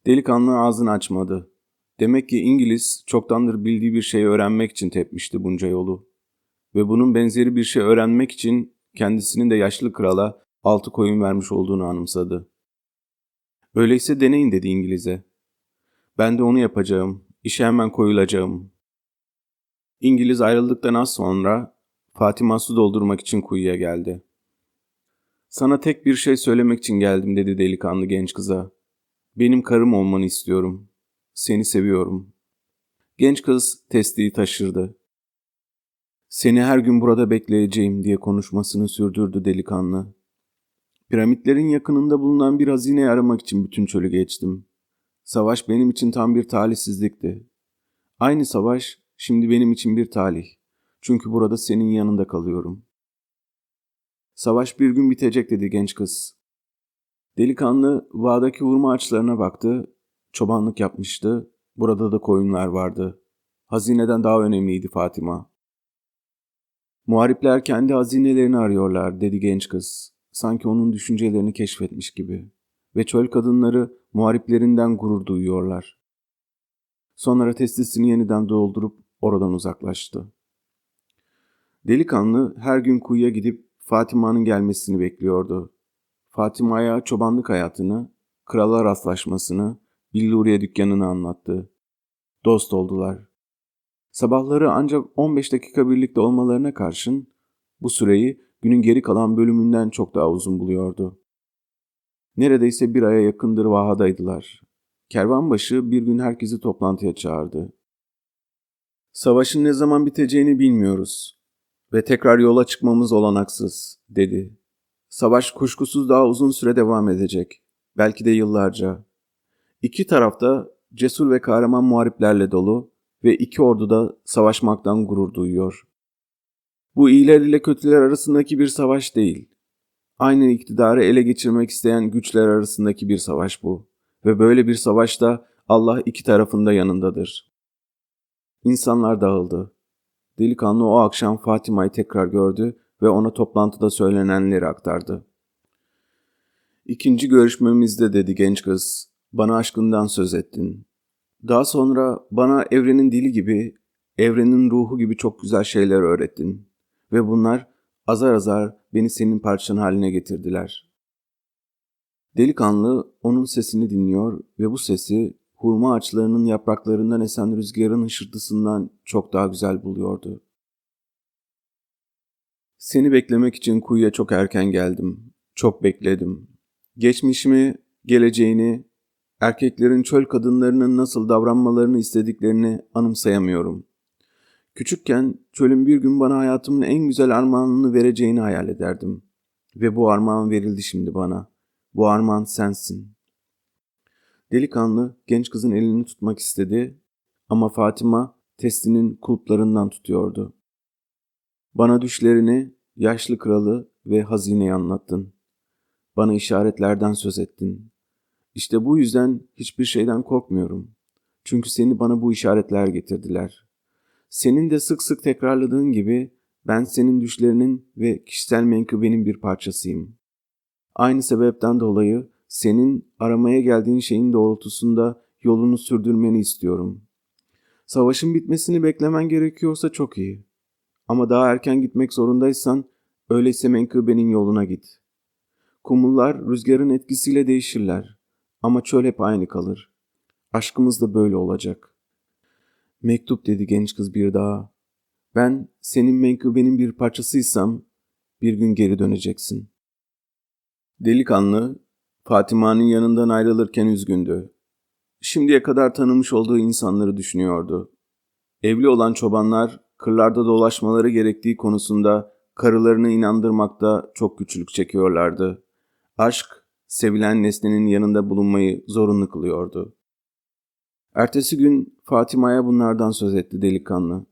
Delikanlı ağzını açmadı. Demek ki İngiliz çoktandır bildiği bir şeyi öğrenmek için tepmişti bunca yolu. Ve bunun benzeri bir şey öğrenmek için kendisinin de yaşlı krala altı koyun vermiş olduğunu anımsadı. Öyleyse deneyin dedi İngiliz'e. Ben de onu yapacağım. İşe hemen koyulacağım. İngiliz ayrıldıktan az sonra Fatima su doldurmak için kuyuya geldi. Sana tek bir şey söylemek için geldim dedi delikanlı genç kıza. Benim karım olmanı istiyorum. Seni seviyorum. Genç kız testiyi taşırdı. Seni her gün burada bekleyeceğim diye konuşmasını sürdürdü delikanlı. Piramitlerin yakınında bulunan bir hazine aramak için bütün çölü geçtim. Savaş benim için tam bir talihsizlikti. Aynı savaş şimdi benim için bir talih. Çünkü burada senin yanında kalıyorum. Savaş bir gün bitecek dedi genç kız. Delikanlı vağdaki hurma ağaçlarına baktı. Çobanlık yapmıştı. Burada da koyunlar vardı. Hazineden daha önemliydi Fatima. Muharipler kendi hazinelerini arıyorlar dedi genç kız. Sanki onun düşüncelerini keşfetmiş gibi. Ve çöl kadınları muhariplerinden gurur duyuyorlar. Sonra testisini yeniden doldurup oradan uzaklaştı. Delikanlı her gün kuyuya gidip Fatima'nın gelmesini bekliyordu. Fatima'ya çobanlık hayatını, krala rastlaşmasını, billuriye dükkanını anlattı. Dost oldular. Sabahları ancak 15 dakika birlikte olmalarına karşın bu süreyi günün geri kalan bölümünden çok daha uzun buluyordu. Neredeyse bir aya yakındır vahadaydılar. Kervanbaşı bir gün herkesi toplantıya çağırdı. Savaşın ne zaman biteceğini bilmiyoruz ve tekrar yola çıkmamız olanaksız, dedi. Savaş kuşkusuz daha uzun süre devam edecek, belki de yıllarca. İki tarafta cesur ve kahraman muhariplerle dolu ve iki ordu da savaşmaktan gurur duyuyor. Bu iyiler ile kötüler arasındaki bir savaş değil. Aynı iktidarı ele geçirmek isteyen güçler arasındaki bir savaş bu. Ve böyle bir savaşta Allah iki tarafında yanındadır. İnsanlar dağıldı. Delikanlı o akşam Fatima'yı tekrar gördü ve ona toplantıda söylenenleri aktardı. İkinci görüşmemizde dedi genç kız, bana aşkından söz ettin. Daha sonra bana evrenin dili gibi, evrenin ruhu gibi çok güzel şeyler öğrettin. Ve bunlar azar azar beni senin parçan haline getirdiler. Delikanlı onun sesini dinliyor ve bu sesi hurma ağaçlarının yapraklarından esen rüzgarın hışırtısından çok daha güzel buluyordu. Seni beklemek için kuyuya çok erken geldim. Çok bekledim. Geçmişimi, geleceğini, erkeklerin çöl kadınlarının nasıl davranmalarını istediklerini anımsayamıyorum. Küçükken çölün bir gün bana hayatımın en güzel armağanını vereceğini hayal ederdim. Ve bu armağan verildi şimdi bana. Bu armağan sensin. Delikanlı genç kızın elini tutmak istedi ama Fatima testinin kulplarından tutuyordu. Bana düşlerini, yaşlı kralı ve hazineyi anlattın. Bana işaretlerden söz ettin. İşte bu yüzden hiçbir şeyden korkmuyorum. Çünkü seni bana bu işaretler getirdiler. Senin de sık sık tekrarladığın gibi ben senin düşlerinin ve kişisel menkıbenin bir parçasıyım. Aynı sebepten dolayı senin aramaya geldiğin şeyin doğrultusunda yolunu sürdürmeni istiyorum. Savaşın bitmesini beklemen gerekiyorsa çok iyi. Ama daha erken gitmek zorundaysan öyleyse menkıbenin yoluna git. Kumullar rüzgarın etkisiyle değişirler ama çöl hep aynı kalır. Aşkımız da böyle olacak. Mektup dedi genç kız bir daha. Ben senin menkıbenin bir parçasıysam bir gün geri döneceksin. Delikanlı Fatima'nın yanından ayrılırken üzgündü. Şimdiye kadar tanımış olduğu insanları düşünüyordu. Evli olan çobanlar kırlarda dolaşmaları gerektiği konusunda karılarını inandırmakta çok güçlük çekiyorlardı. Aşk, sevilen nesnenin yanında bulunmayı zorunlu kılıyordu. Ertesi gün Fatima'ya bunlardan söz etti delikanlı.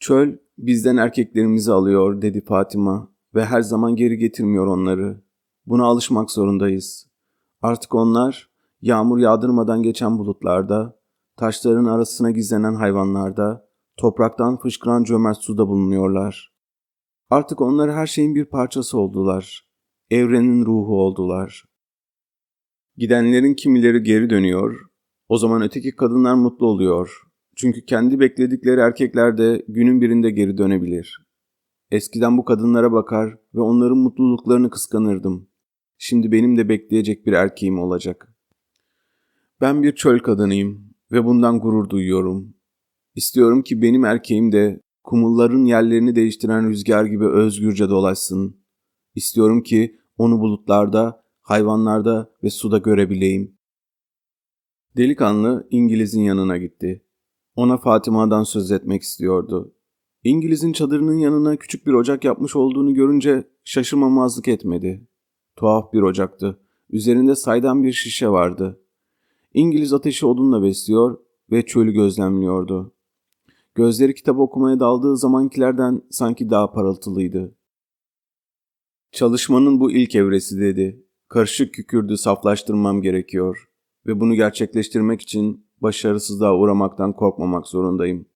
Çöl bizden erkeklerimizi alıyor dedi Fatima ve her zaman geri getirmiyor onları. Buna alışmak zorundayız. Artık onlar yağmur yağdırmadan geçen bulutlarda, taşların arasına gizlenen hayvanlarda, topraktan fışkıran cömert suda bulunuyorlar. Artık onlar her şeyin bir parçası oldular. Evrenin ruhu oldular. Gidenlerin kimileri geri dönüyor. O zaman öteki kadınlar mutlu oluyor. Çünkü kendi bekledikleri erkekler de günün birinde geri dönebilir. Eskiden bu kadınlara bakar ve onların mutluluklarını kıskanırdım. Şimdi benim de bekleyecek bir erkeğim olacak. Ben bir çöl kadınıyım ve bundan gurur duyuyorum. İstiyorum ki benim erkeğim de kumulların yerlerini değiştiren rüzgar gibi özgürce dolaşsın. İstiyorum ki onu bulutlarda, hayvanlarda ve suda görebileyim. Delikanlı İngiliz'in yanına gitti. Ona Fatima'dan söz etmek istiyordu. İngiliz'in çadırının yanına küçük bir ocak yapmış olduğunu görünce şaşırmamazlık etmedi. Tuhaf bir ocaktı. Üzerinde saydam bir şişe vardı. İngiliz ateşi odunla besliyor ve çölü gözlemliyordu. Gözleri kitap okumaya daldığı zamankilerden sanki daha parıltılıydı. Çalışmanın bu ilk evresi dedi. Karışık kükürdü saflaştırmam gerekiyor ve bunu gerçekleştirmek için başarısızlığa uğramaktan korkmamak zorundayım.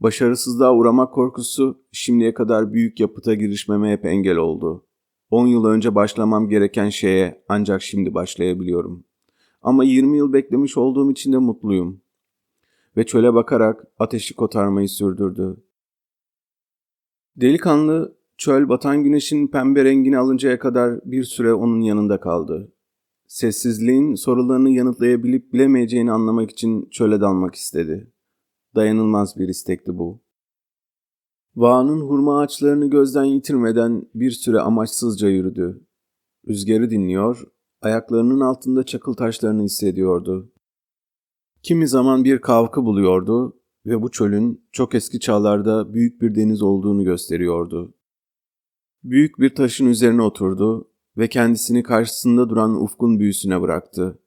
Başarısızlığa uğramak korkusu şimdiye kadar büyük yapıta girişmeme hep engel oldu. 10 yıl önce başlamam gereken şeye ancak şimdi başlayabiliyorum. Ama 20 yıl beklemiş olduğum için de mutluyum. Ve çöle bakarak ateşi kotarmayı sürdürdü. Delikanlı çöl batan güneşin pembe rengini alıncaya kadar bir süre onun yanında kaldı. Sessizliğin sorularını yanıtlayabilip bilemeyeceğini anlamak için çöle dalmak istedi. Dayanılmaz bir istekti bu. Vağ'ın hurma ağaçlarını gözden yitirmeden bir süre amaçsızca yürüdü. Rüzgarı dinliyor, ayaklarının altında çakıl taşlarını hissediyordu. Kimi zaman bir kavkı buluyordu ve bu çölün çok eski çağlarda büyük bir deniz olduğunu gösteriyordu. Büyük bir taşın üzerine oturdu ve kendisini karşısında duran ufkun büyüsüne bıraktı.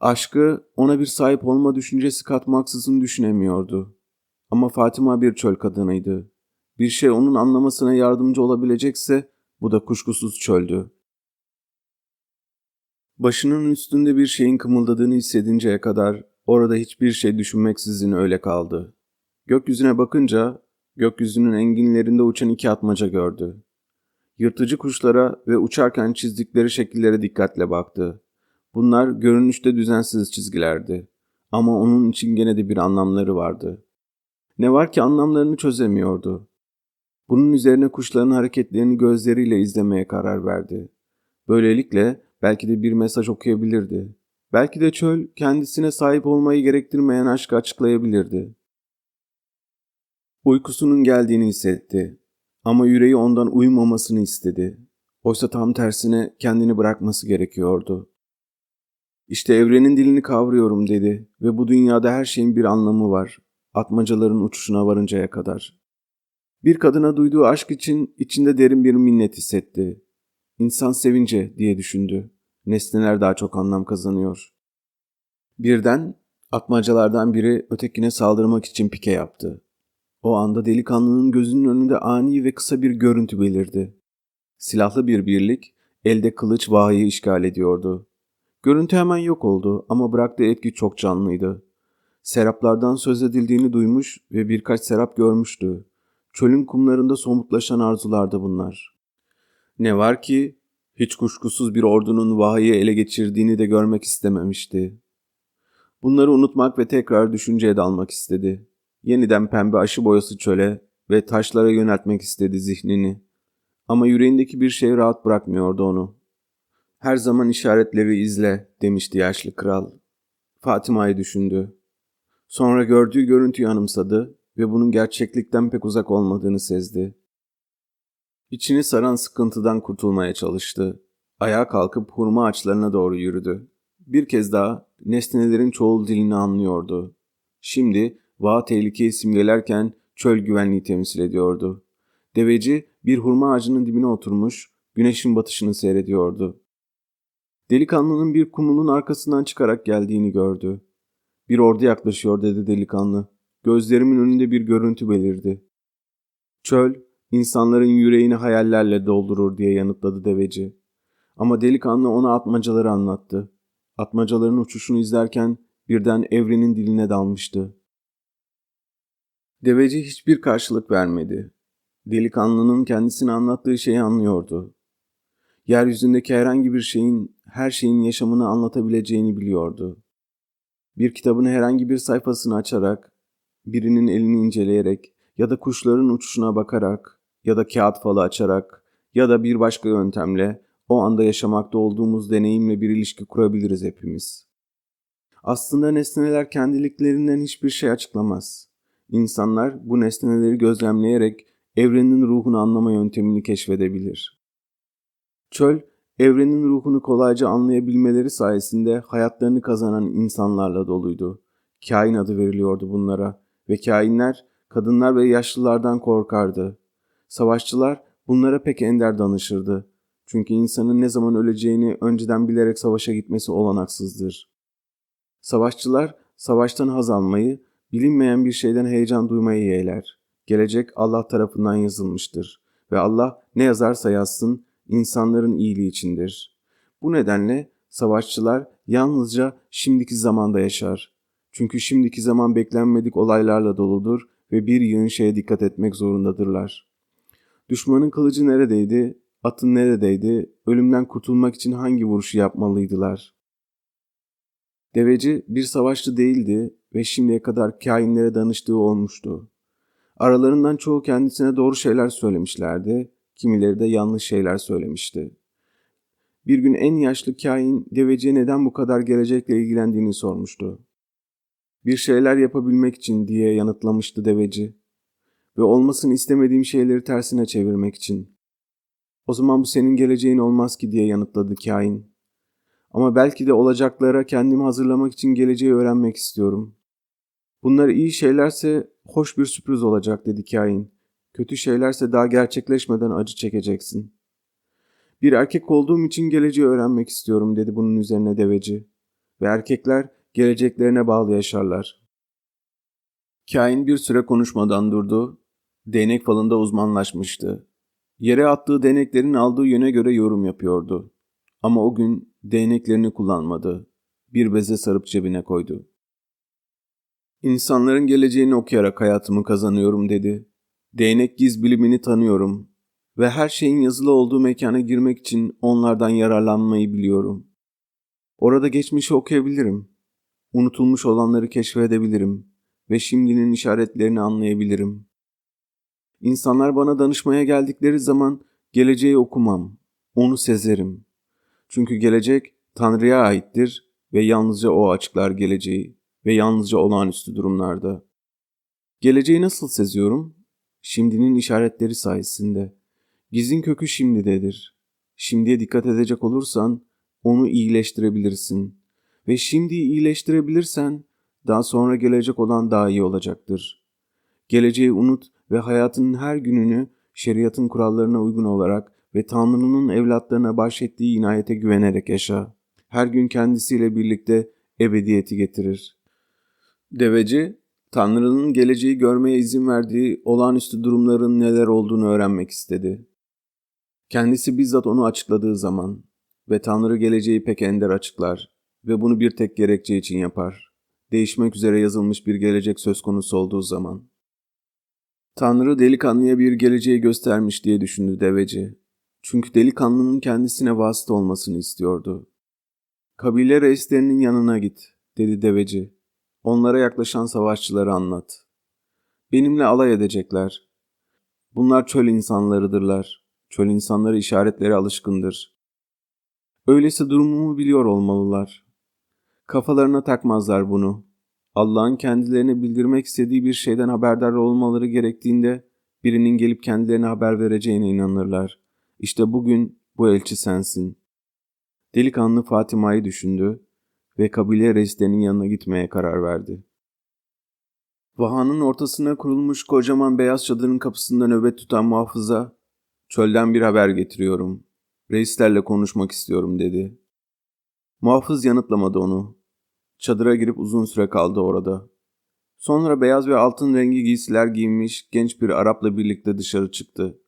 Aşkı ona bir sahip olma düşüncesi katmaksızın düşünemiyordu. Ama Fatima bir çöl kadınıydı Bir şey onun anlamasına yardımcı olabilecekse bu da kuşkusuz çöldü. Başının üstünde bir şeyin kımıldadığını hissedinceye kadar orada hiçbir şey düşünmeksizin öyle kaldı. Gökyüzüne bakınca gökyüzünün enginlerinde uçan iki atmaca gördü. Yırtıcı kuşlara ve uçarken çizdikleri şekillere dikkatle baktı. Bunlar görünüşte düzensiz çizgilerdi. Ama onun için gene de bir anlamları vardı. Ne var ki anlamlarını çözemiyordu. Bunun üzerine kuşların hareketlerini gözleriyle izlemeye karar verdi. Böylelikle belki de bir mesaj okuyabilirdi. Belki de çöl kendisine sahip olmayı gerektirmeyen aşkı açıklayabilirdi. Uykusunun geldiğini hissetti. Ama yüreği ondan uyumamasını istedi. Oysa tam tersine kendini bırakması gerekiyordu. İşte evrenin dilini kavruyorum dedi ve bu dünyada her şeyin bir anlamı var. Atmacaların uçuşuna varıncaya kadar. Bir kadına duyduğu aşk için içinde derin bir minnet hissetti. İnsan sevince diye düşündü. Nesneler daha çok anlam kazanıyor. Birden atmacalardan biri ötekine saldırmak için pike yaptı. O anda delikanlının gözünün önünde ani ve kısa bir görüntü belirdi. Silahlı bir birlik elde kılıç vahayı işgal ediyordu. Görüntü hemen yok oldu ama bıraktığı etki çok canlıydı. Seraplardan söz edildiğini duymuş ve birkaç serap görmüştü. Çölün kumlarında somutlaşan arzulardı bunlar. Ne var ki hiç kuşkusuz bir ordunun vahayı ele geçirdiğini de görmek istememişti. Bunları unutmak ve tekrar düşünceye dalmak istedi. Yeniden pembe aşı boyası çöle ve taşlara yöneltmek istedi zihnini. Ama yüreğindeki bir şey rahat bırakmıyordu onu. Her zaman işaretleri izle demişti yaşlı kral. Fatıma'yı düşündü. Sonra gördüğü görüntüyü anımsadı ve bunun gerçeklikten pek uzak olmadığını sezdi. İçini saran sıkıntıdan kurtulmaya çalıştı. Ayağa kalkıp hurma ağaçlarına doğru yürüdü. Bir kez daha nesnelerin çoğul dilini anlıyordu. Şimdi Vağ tehlikeyi simgelerken çöl güvenliği temsil ediyordu. Deveci bir hurma ağacının dibine oturmuş, güneşin batışını seyrediyordu. Delikanlının bir kumulun arkasından çıkarak geldiğini gördü. Bir ordu yaklaşıyor dedi delikanlı. Gözlerimin önünde bir görüntü belirdi. Çöl, insanların yüreğini hayallerle doldurur diye yanıtladı deveci. Ama delikanlı ona atmacaları anlattı. Atmacaların uçuşunu izlerken birden evrenin diline dalmıştı. Deveci hiçbir karşılık vermedi. Delikanlının kendisine anlattığı şeyi anlıyordu. Yeryüzündeki herhangi bir şeyin, her şeyin yaşamını anlatabileceğini biliyordu. Bir kitabın herhangi bir sayfasını açarak, birinin elini inceleyerek ya da kuşların uçuşuna bakarak ya da kağıt falı açarak ya da bir başka yöntemle o anda yaşamakta olduğumuz deneyimle bir ilişki kurabiliriz hepimiz. Aslında nesneler kendiliklerinden hiçbir şey açıklamaz. İnsanlar bu nesneleri gözlemleyerek evrenin ruhunu anlama yöntemini keşfedebilir. Çöl, evrenin ruhunu kolayca anlayabilmeleri sayesinde hayatlarını kazanan insanlarla doluydu. Kain adı veriliyordu bunlara ve kainler kadınlar ve yaşlılardan korkardı. Savaşçılar bunlara pek ender danışırdı. Çünkü insanın ne zaman öleceğini önceden bilerek savaşa gitmesi olanaksızdır. Savaşçılar savaştan haz almayı Bilinmeyen bir şeyden heyecan duymayı yeğler. Gelecek Allah tarafından yazılmıştır ve Allah ne yazarsa yazsın insanların iyiliği içindir. Bu nedenle savaşçılar yalnızca şimdiki zamanda yaşar. Çünkü şimdiki zaman beklenmedik olaylarla doludur ve bir yığın şeye dikkat etmek zorundadırlar. Düşmanın kılıcı neredeydi, atın neredeydi, ölümden kurtulmak için hangi vuruşu yapmalıydılar? Deveci bir savaşçı değildi ve şimdiye kadar kainlere danıştığı olmuştu. Aralarından çoğu kendisine doğru şeyler söylemişlerdi, kimileri de yanlış şeyler söylemişti. Bir gün en yaşlı kain deveciye neden bu kadar gelecekle ilgilendiğini sormuştu. Bir şeyler yapabilmek için diye yanıtlamıştı deveci ve olmasını istemediğim şeyleri tersine çevirmek için. O zaman bu senin geleceğin olmaz ki diye yanıtladı kain. Ama belki de olacaklara kendimi hazırlamak için geleceği öğrenmek istiyorum. Bunlar iyi şeylerse hoş bir sürpriz olacak dedi kain. Kötü şeylerse daha gerçekleşmeden acı çekeceksin. Bir erkek olduğum için geleceği öğrenmek istiyorum dedi bunun üzerine deveci. Ve erkekler geleceklerine bağlı yaşarlar. Kain bir süre konuşmadan durdu. Değnek falında uzmanlaşmıştı. Yere attığı değneklerin aldığı yöne göre yorum yapıyordu. Ama o gün değneklerini kullanmadı. Bir beze sarıp cebine koydu. İnsanların geleceğini okuyarak hayatımı kazanıyorum dedi. Değnek giz bilimini tanıyorum ve her şeyin yazılı olduğu mekana girmek için onlardan yararlanmayı biliyorum. Orada geçmişi okuyabilirim. Unutulmuş olanları keşfedebilirim ve şimdinin işaretlerini anlayabilirim. İnsanlar bana danışmaya geldikleri zaman geleceği okumam, onu sezerim. Çünkü gelecek Tanrı'ya aittir ve yalnızca O açıklar geleceği ve yalnızca olağanüstü durumlarda. Geleceği nasıl seziyorum? Şimdinin işaretleri sayesinde. Gizin kökü şimdidedir. Şimdiye dikkat edecek olursan onu iyileştirebilirsin. Ve şimdi iyileştirebilirsen daha sonra gelecek olan daha iyi olacaktır. Geleceği unut ve hayatının her gününü şeriatın kurallarına uygun olarak ve Tanrı'nın evlatlarına bahşettiği inayete güvenerek yaşa. Her gün kendisiyle birlikte ebediyeti getirir. Deveci, Tanrı'nın geleceği görmeye izin verdiği olağanüstü durumların neler olduğunu öğrenmek istedi. Kendisi bizzat onu açıkladığı zaman ve Tanrı geleceği pek ender açıklar ve bunu bir tek gerekçe için yapar. Değişmek üzere yazılmış bir gelecek söz konusu olduğu zaman. Tanrı delikanlıya bir geleceği göstermiş diye düşündü deveci. Çünkü delikanlının kendisine vasıta olmasını istiyordu. Kabile reislerinin yanına git, dedi deveci. Onlara yaklaşan savaşçıları anlat. Benimle alay edecekler. Bunlar çöl insanlarıdırlar. Çöl insanları işaretlere alışkındır. Öyleyse durumumu biliyor olmalılar. Kafalarına takmazlar bunu. Allah'ın kendilerine bildirmek istediği bir şeyden haberdar olmaları gerektiğinde birinin gelip kendilerine haber vereceğine inanırlar. İşte bugün bu elçi sensin. Delikanlı Fatima'yı düşündü ve kabile reislerinin yanına gitmeye karar verdi. Vahanın ortasına kurulmuş kocaman beyaz çadırın kapısında nöbet tutan muhafıza, ''Çölden bir haber getiriyorum. Reislerle konuşmak istiyorum.'' dedi. Muhafız yanıtlamadı onu. Çadıra girip uzun süre kaldı orada. Sonra beyaz ve altın rengi giysiler giyinmiş genç bir Arapla birlikte dışarı çıktı.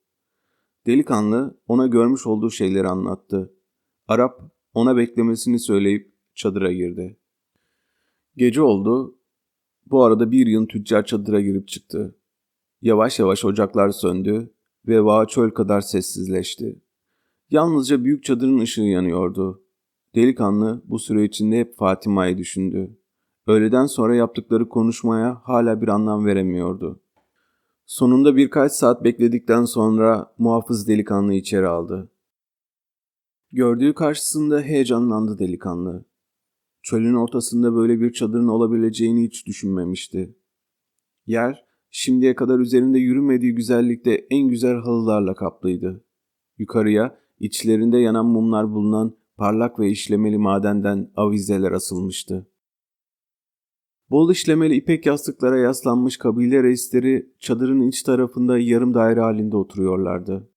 Delikanlı ona görmüş olduğu şeyleri anlattı. Arap ona beklemesini söyleyip çadıra girdi. Gece oldu. Bu arada bir yıl tüccar çadıra girip çıktı. Yavaş yavaş ocaklar söndü ve vağ çöl kadar sessizleşti. Yalnızca büyük çadırın ışığı yanıyordu. Delikanlı bu süre içinde hep Fatima'yı düşündü. Öğleden sonra yaptıkları konuşmaya hala bir anlam veremiyordu. Sonunda birkaç saat bekledikten sonra muhafız delikanlı içeri aldı. Gördüğü karşısında heyecanlandı delikanlı. Çölün ortasında böyle bir çadırın olabileceğini hiç düşünmemişti. Yer, şimdiye kadar üzerinde yürümediği güzellikte en güzel halılarla kaplıydı. Yukarıya, içlerinde yanan mumlar bulunan parlak ve işlemeli madenden avizeler asılmıştı. Bol işlemeli ipek yastıklara yaslanmış kabile reisleri çadırın iç tarafında yarım daire halinde oturuyorlardı.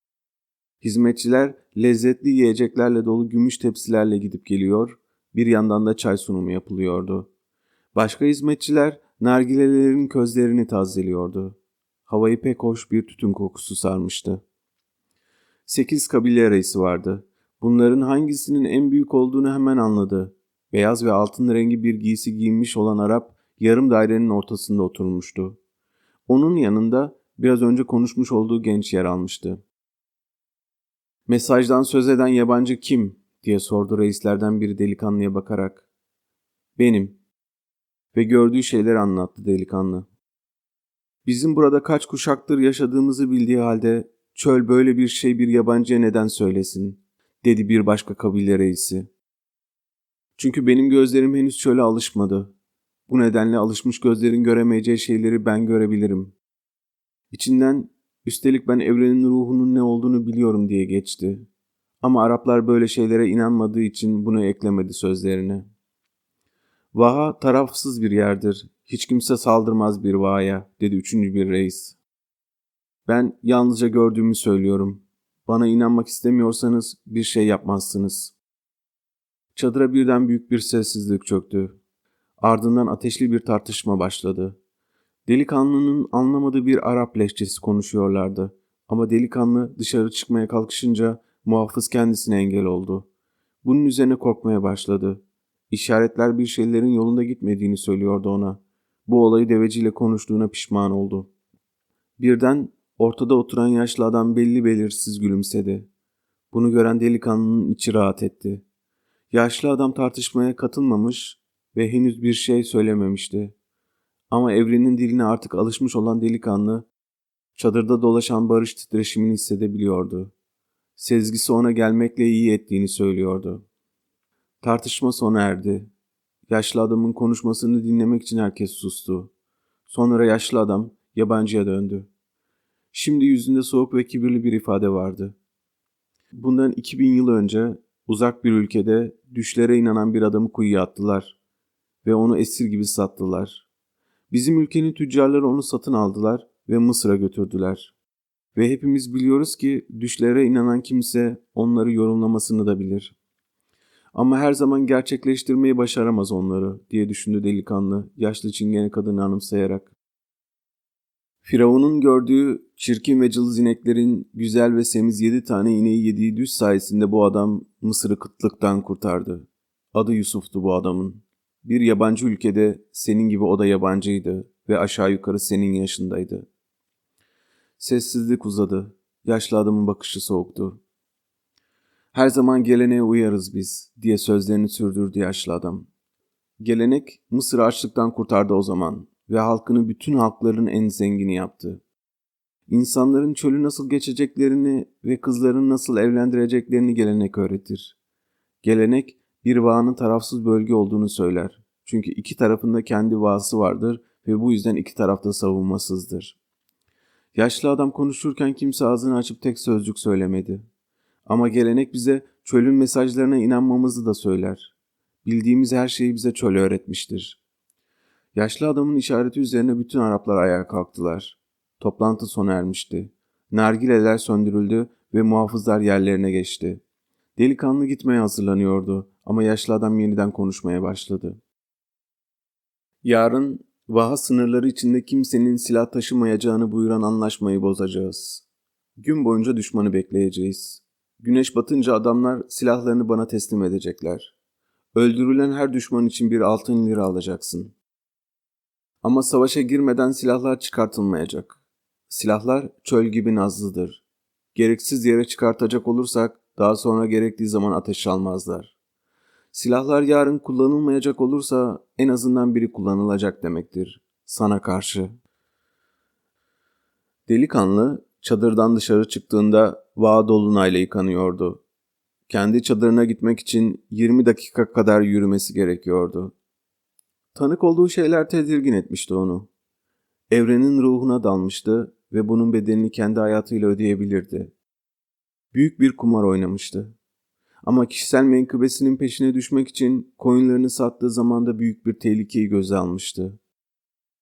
Hizmetçiler lezzetli yiyeceklerle dolu gümüş tepsilerle gidip geliyor, bir yandan da çay sunumu yapılıyordu. Başka hizmetçiler nargilelerin közlerini tazeliyordu. Havayı pek hoş bir tütün kokusu sarmıştı. Sekiz kabile reisi vardı. Bunların hangisinin en büyük olduğunu hemen anladı. Beyaz ve altın rengi bir giysi giyinmiş olan Arap yarım dairenin ortasında oturmuştu. Onun yanında biraz önce konuşmuş olduğu genç yer almıştı. Mesajdan söz eden yabancı kim diye sordu reislerden biri delikanlıya bakarak. Benim. Ve gördüğü şeyleri anlattı delikanlı. Bizim burada kaç kuşaktır yaşadığımızı bildiği halde çöl böyle bir şey bir yabancıya neden söylesin, dedi bir başka kabile reisi. Çünkü benim gözlerim henüz çöle alışmadı. Bu nedenle alışmış gözlerin göremeyeceği şeyleri ben görebilirim. İçinden üstelik ben evrenin ruhunun ne olduğunu biliyorum diye geçti. Ama Araplar böyle şeylere inanmadığı için bunu eklemedi sözlerine. Vaha tarafsız bir yerdir. Hiç kimse saldırmaz bir vahaya, dedi üçüncü bir reis. Ben yalnızca gördüğümü söylüyorum. Bana inanmak istemiyorsanız bir şey yapmazsınız. Çadıra birden büyük bir sessizlik çöktü. Ardından ateşli bir tartışma başladı. Delikanlının anlamadığı bir Arap lehçesi konuşuyorlardı. Ama delikanlı dışarı çıkmaya kalkışınca muhafız kendisine engel oldu. Bunun üzerine korkmaya başladı. İşaretler bir şeylerin yolunda gitmediğini söylüyordu ona. Bu olayı deveciyle konuştuğuna pişman oldu. Birden ortada oturan yaşlı adam belli belirsiz gülümsedi. Bunu gören delikanlının içi rahat etti. Yaşlı adam tartışmaya katılmamış ve henüz bir şey söylememişti. Ama evrenin diline artık alışmış olan delikanlı, çadırda dolaşan barış titreşimini hissedebiliyordu. Sezgisi ona gelmekle iyi ettiğini söylüyordu. Tartışma sona erdi. Yaşlı adamın konuşmasını dinlemek için herkes sustu. Sonra yaşlı adam yabancıya döndü. Şimdi yüzünde soğuk ve kibirli bir ifade vardı. Bundan 2000 yıl önce uzak bir ülkede düşlere inanan bir adamı kuyuya attılar ve onu esir gibi sattılar. Bizim ülkenin tüccarları onu satın aldılar ve Mısır'a götürdüler. Ve hepimiz biliyoruz ki düşlere inanan kimse onları yorumlamasını da bilir. Ama her zaman gerçekleştirmeyi başaramaz onları diye düşündü delikanlı yaşlı çingene kadını anımsayarak. Firavun'un gördüğü çirkin ve cılız ineklerin güzel ve semiz yedi tane ineği yediği düş sayesinde bu adam Mısır'ı kıtlıktan kurtardı. Adı Yusuf'tu bu adamın. Bir yabancı ülkede senin gibi o da yabancıydı ve aşağı yukarı senin yaşındaydı. Sessizlik uzadı. Yaşlı adamın bakışı soğuktu. Her zaman geleneğe uyarız biz diye sözlerini sürdürdü yaşlı adam. Gelenek Mısır açlıktan kurtardı o zaman ve halkını bütün halkların en zengini yaptı. İnsanların çölü nasıl geçeceklerini ve kızlarını nasıl evlendireceklerini gelenek öğretir. Gelenek bir vağının tarafsız bölge olduğunu söyler. Çünkü iki tarafında kendi vağısı vardır ve bu yüzden iki tarafta savunmasızdır. Yaşlı adam konuşurken kimse ağzını açıp tek sözcük söylemedi. Ama gelenek bize çölün mesajlarına inanmamızı da söyler. Bildiğimiz her şeyi bize çöl öğretmiştir. Yaşlı adamın işareti üzerine bütün Araplar ayağa kalktılar. Toplantı sona ermişti. Nargileler söndürüldü ve muhafızlar yerlerine geçti. Delikanlı gitmeye hazırlanıyordu ama yaşlı adam yeniden konuşmaya başladı. Yarın Vaha sınırları içinde kimsenin silah taşımayacağını buyuran anlaşmayı bozacağız. Gün boyunca düşmanı bekleyeceğiz. Güneş batınca adamlar silahlarını bana teslim edecekler. Öldürülen her düşman için bir altın lira alacaksın. Ama savaşa girmeden silahlar çıkartılmayacak. Silahlar çöl gibi nazlıdır. Gereksiz yere çıkartacak olursak daha sonra gerektiği zaman ateş almazlar. Silahlar yarın kullanılmayacak olursa en azından biri kullanılacak demektir. Sana karşı. Delikanlı çadırdan dışarı çıktığında vağa dolunayla yıkanıyordu. Kendi çadırına gitmek için 20 dakika kadar yürümesi gerekiyordu. Tanık olduğu şeyler tedirgin etmişti onu. Evrenin ruhuna dalmıştı ve bunun bedelini kendi hayatıyla ödeyebilirdi. Büyük bir kumar oynamıştı. Ama kişisel menkıbesinin peşine düşmek için koyunlarını sattığı zamanda büyük bir tehlikeyi göze almıştı.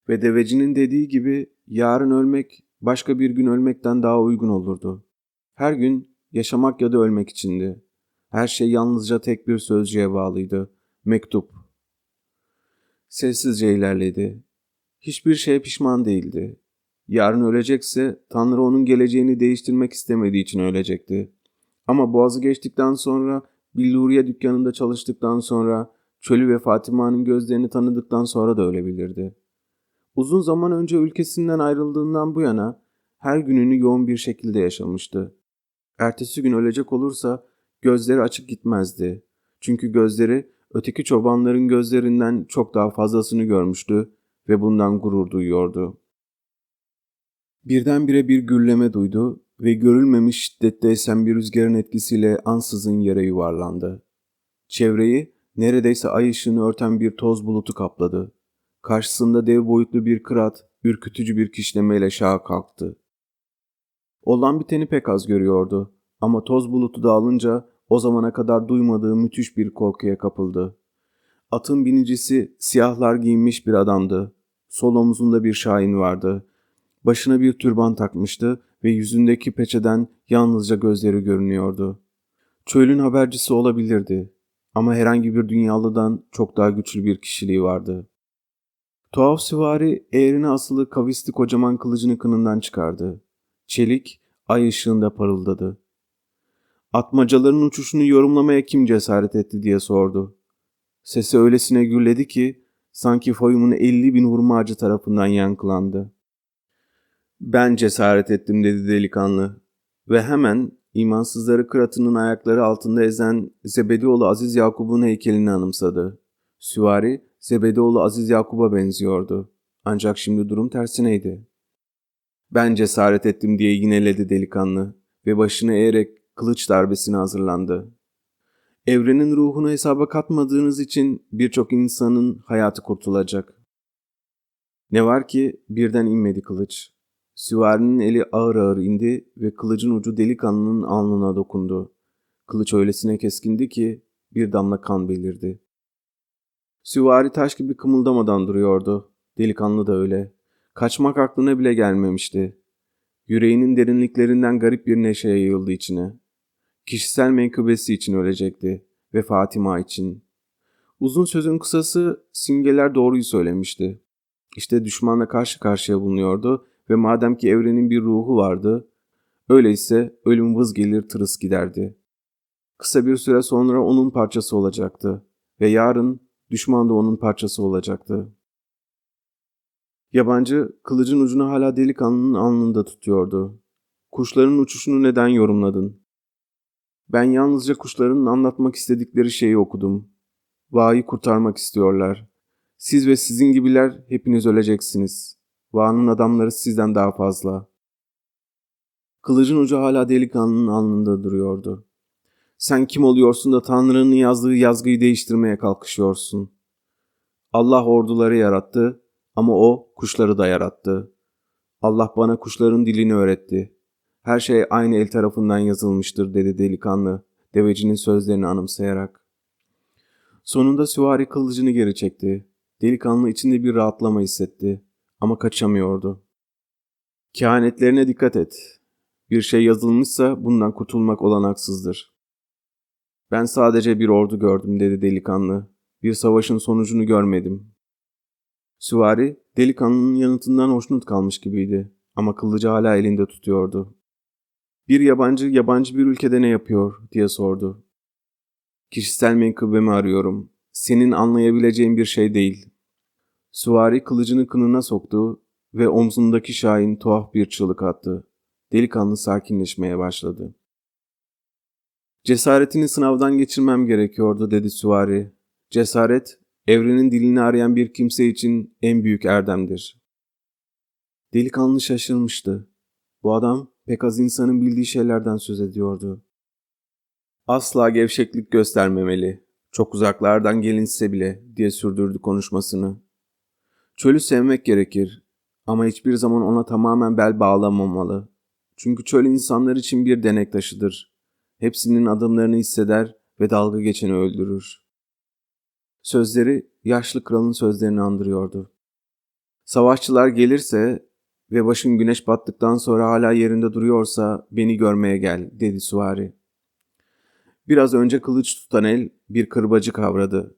Ve devecinin dediği gibi yarın ölmek başka bir gün ölmekten daha uygun olurdu. Her gün yaşamak ya da ölmek içindi. Her şey yalnızca tek bir sözcüğe bağlıydı. Mektup. Sessizce ilerledi. Hiçbir şeye pişman değildi. Yarın ölecekse Tanrı onun geleceğini değiştirmek istemediği için ölecekti. Ama boğazı geçtikten sonra Billuriye dükkanında çalıştıktan sonra çölü ve Fatima'nın gözlerini tanıdıktan sonra da ölebilirdi. Uzun zaman önce ülkesinden ayrıldığından bu yana her gününü yoğun bir şekilde yaşamıştı. Ertesi gün ölecek olursa gözleri açık gitmezdi. Çünkü gözleri öteki çobanların gözlerinden çok daha fazlasını görmüştü ve bundan gurur duyuyordu. Birdenbire bir gürleme duydu ve görülmemiş şiddette esen bir rüzgarın etkisiyle ansızın yere yuvarlandı. Çevreyi neredeyse ay ışığını örten bir toz bulutu kapladı. Karşısında dev boyutlu bir kırat, ürkütücü bir kişnemeyle şaha kalktı. Olan biteni pek az görüyordu ama toz bulutu dağılınca o zamana kadar duymadığı müthiş bir korkuya kapıldı. Atın binicisi siyahlar giyinmiş bir adamdı. Sol omzunda bir şahin vardı. Başına bir türban takmıştı ve yüzündeki peçeden yalnızca gözleri görünüyordu. Çölün habercisi olabilirdi ama herhangi bir dünyalıdan çok daha güçlü bir kişiliği vardı. Tuhaf süvari eğrine asılı kavisli kocaman kılıcını kınından çıkardı. Çelik ay ışığında parıldadı. Atmacaların uçuşunu yorumlamaya kim cesaret etti diye sordu. Sesi öylesine gürledi ki sanki foyumun elli bin hurma ağacı tarafından yankılandı. Ben cesaret ettim dedi delikanlı ve hemen imansızları kıratının ayakları altında ezen Zebedioğlu Aziz Yakup'un heykelini anımsadı. Süvari Zebedioğlu Aziz Yakup'a benziyordu. Ancak şimdi durum tersineydi. Ben cesaret ettim diye yineledi delikanlı ve başını eğerek kılıç darbesine hazırlandı. Evrenin ruhunu hesaba katmadığınız için birçok insanın hayatı kurtulacak. Ne var ki birden inmedi kılıç. Süvarinin eli ağır ağır indi ve kılıcın ucu delikanlının alnına dokundu. Kılıç öylesine keskindi ki bir damla kan belirdi. Süvari taş gibi kımıldamadan duruyordu. Delikanlı da öyle. Kaçmak aklına bile gelmemişti. Yüreğinin derinliklerinden garip bir neşe yayıldı içine. Kişisel menkıbesi için ölecekti ve Fatima için. Uzun sözün kısası simgeler doğruyu söylemişti. İşte düşmanla karşı karşıya bulunuyordu ve madem ki evrenin bir ruhu vardı, öyleyse ölüm vız gelir tırıs giderdi. Kısa bir süre sonra onun parçası olacaktı ve yarın düşman da onun parçası olacaktı. Yabancı kılıcın ucunu hala delikanlının alnında tutuyordu. Kuşların uçuşunu neden yorumladın? Ben yalnızca kuşların anlatmak istedikleri şeyi okudum. Va'yı kurtarmak istiyorlar. Siz ve sizin gibiler hepiniz öleceksiniz. Va'nın adamları sizden daha fazla. Kılıcın ucu hala delikanlının alnında duruyordu. Sen kim oluyorsun da Tanrı'nın yazdığı yazgıyı değiştirmeye kalkışıyorsun? Allah orduları yarattı ama o kuşları da yarattı. Allah bana kuşların dilini öğretti. Her şey aynı el tarafından yazılmıştır dedi delikanlı devecinin sözlerini anımsayarak. Sonunda süvari kılıcını geri çekti. Delikanlı içinde bir rahatlama hissetti ama kaçamıyordu. Kehanetlerine dikkat et. Bir şey yazılmışsa bundan kurtulmak olanaksızdır. Ben sadece bir ordu gördüm dedi delikanlı. Bir savaşın sonucunu görmedim. Süvari delikanlının yanıtından hoşnut kalmış gibiydi ama kılıcı hala elinde tutuyordu. Bir yabancı yabancı bir ülkede ne yapıyor diye sordu. Kişisel menkıbemi arıyorum. Senin anlayabileceğin bir şey değil. Süvari kılıcını kınına soktu ve omzundaki şahin tuhaf bir çığlık attı. Delikanlı sakinleşmeye başladı. Cesaretini sınavdan geçirmem gerekiyordu dedi süvari. Cesaret, evrenin dilini arayan bir kimse için en büyük erdemdir. Delikanlı şaşırmıştı. Bu adam pek az insanın bildiği şeylerden söz ediyordu. Asla gevşeklik göstermemeli. Çok uzaklardan gelinse bile diye sürdürdü konuşmasını. Çölü sevmek gerekir ama hiçbir zaman ona tamamen bel bağlamamalı. Çünkü çöl insanlar için bir denek taşıdır. Hepsinin adımlarını hisseder ve dalga geçeni öldürür. Sözleri yaşlı kralın sözlerini andırıyordu. Savaşçılar gelirse ve başın güneş battıktan sonra hala yerinde duruyorsa beni görmeye gel dedi suvari. Biraz önce kılıç tutan el bir kırbacı kavradı.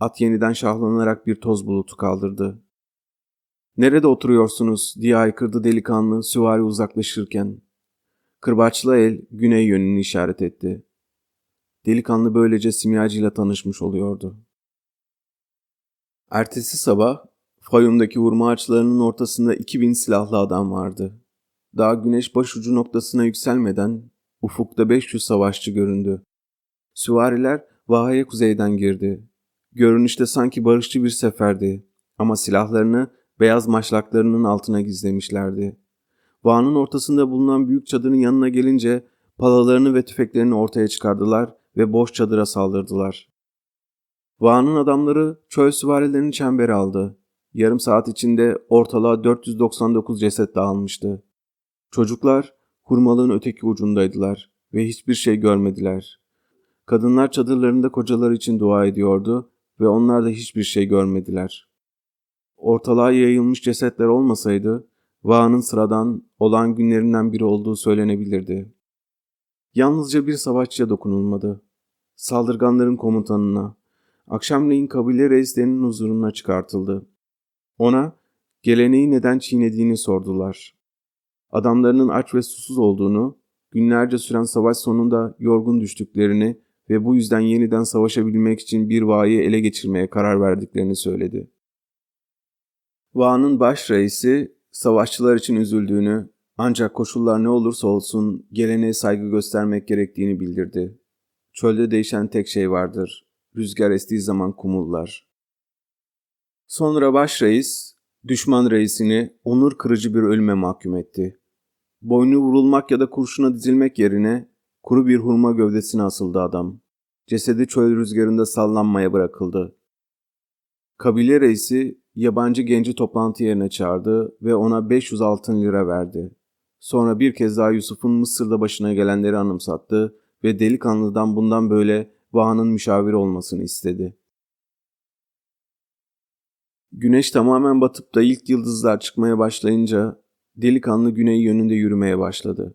At yeniden şahlanarak bir toz bulutu kaldırdı. Nerede oturuyorsunuz diye aykırdı delikanlı süvari uzaklaşırken. Kırbaçlı el güney yönünü işaret etti. Delikanlı böylece simyacıyla tanışmış oluyordu. Ertesi sabah Fayum'daki vurma ağaçlarının ortasında 2000 silahlı adam vardı. Daha güneş başucu noktasına yükselmeden ufukta 500 savaşçı göründü. Süvariler Vaha'ya kuzeyden girdi. Görünüşte sanki barışçı bir seferdi ama silahlarını beyaz maşlaklarının altına gizlemişlerdi. Vaha'nın ortasında bulunan büyük çadırın yanına gelince palalarını ve tüfeklerini ortaya çıkardılar ve boş çadıra saldırdılar. Vaha'nın adamları çöl süvarilerini çembere aldı. Yarım saat içinde ortalığa 499 ceset dağılmıştı. Çocuklar hurmalığın öteki ucundaydılar ve hiçbir şey görmediler. Kadınlar çadırlarında kocalar için dua ediyordu ve onlar da hiçbir şey görmediler. Ortalığa yayılmış cesetler olmasaydı, Vağ'ın sıradan olan günlerinden biri olduğu söylenebilirdi. Yalnızca bir savaşçıya dokunulmadı. Saldırganların komutanına, akşamleyin kabile reislerinin huzuruna çıkartıldı. Ona geleneği neden çiğnediğini sordular. Adamlarının aç ve susuz olduğunu, günlerce süren savaş sonunda yorgun düştüklerini ve bu yüzden yeniden savaşabilmek için bir va'yı ele geçirmeye karar verdiklerini söyledi. Va'nın baş reisi savaşçılar için üzüldüğünü ancak koşullar ne olursa olsun geleneğe saygı göstermek gerektiğini bildirdi. Çölde değişen tek şey vardır. Rüzgar estiği zaman kumullar. Sonra baş reis, düşman reisini onur kırıcı bir ölüme mahkum etti. Boynu vurulmak ya da kurşuna dizilmek yerine kuru bir hurma gövdesine asıldı adam. Cesedi çöl rüzgarında sallanmaya bırakıldı. Kabile reisi yabancı genci toplantı yerine çağırdı ve ona 500 altın lira verdi. Sonra bir kez daha Yusuf'un Mısır'da başına gelenleri anımsattı ve delikanlıdan bundan böyle Vaha'nın müşaviri olmasını istedi. Güneş tamamen batıp da ilk yıldızlar çıkmaya başlayınca delikanlı güney yönünde yürümeye başladı.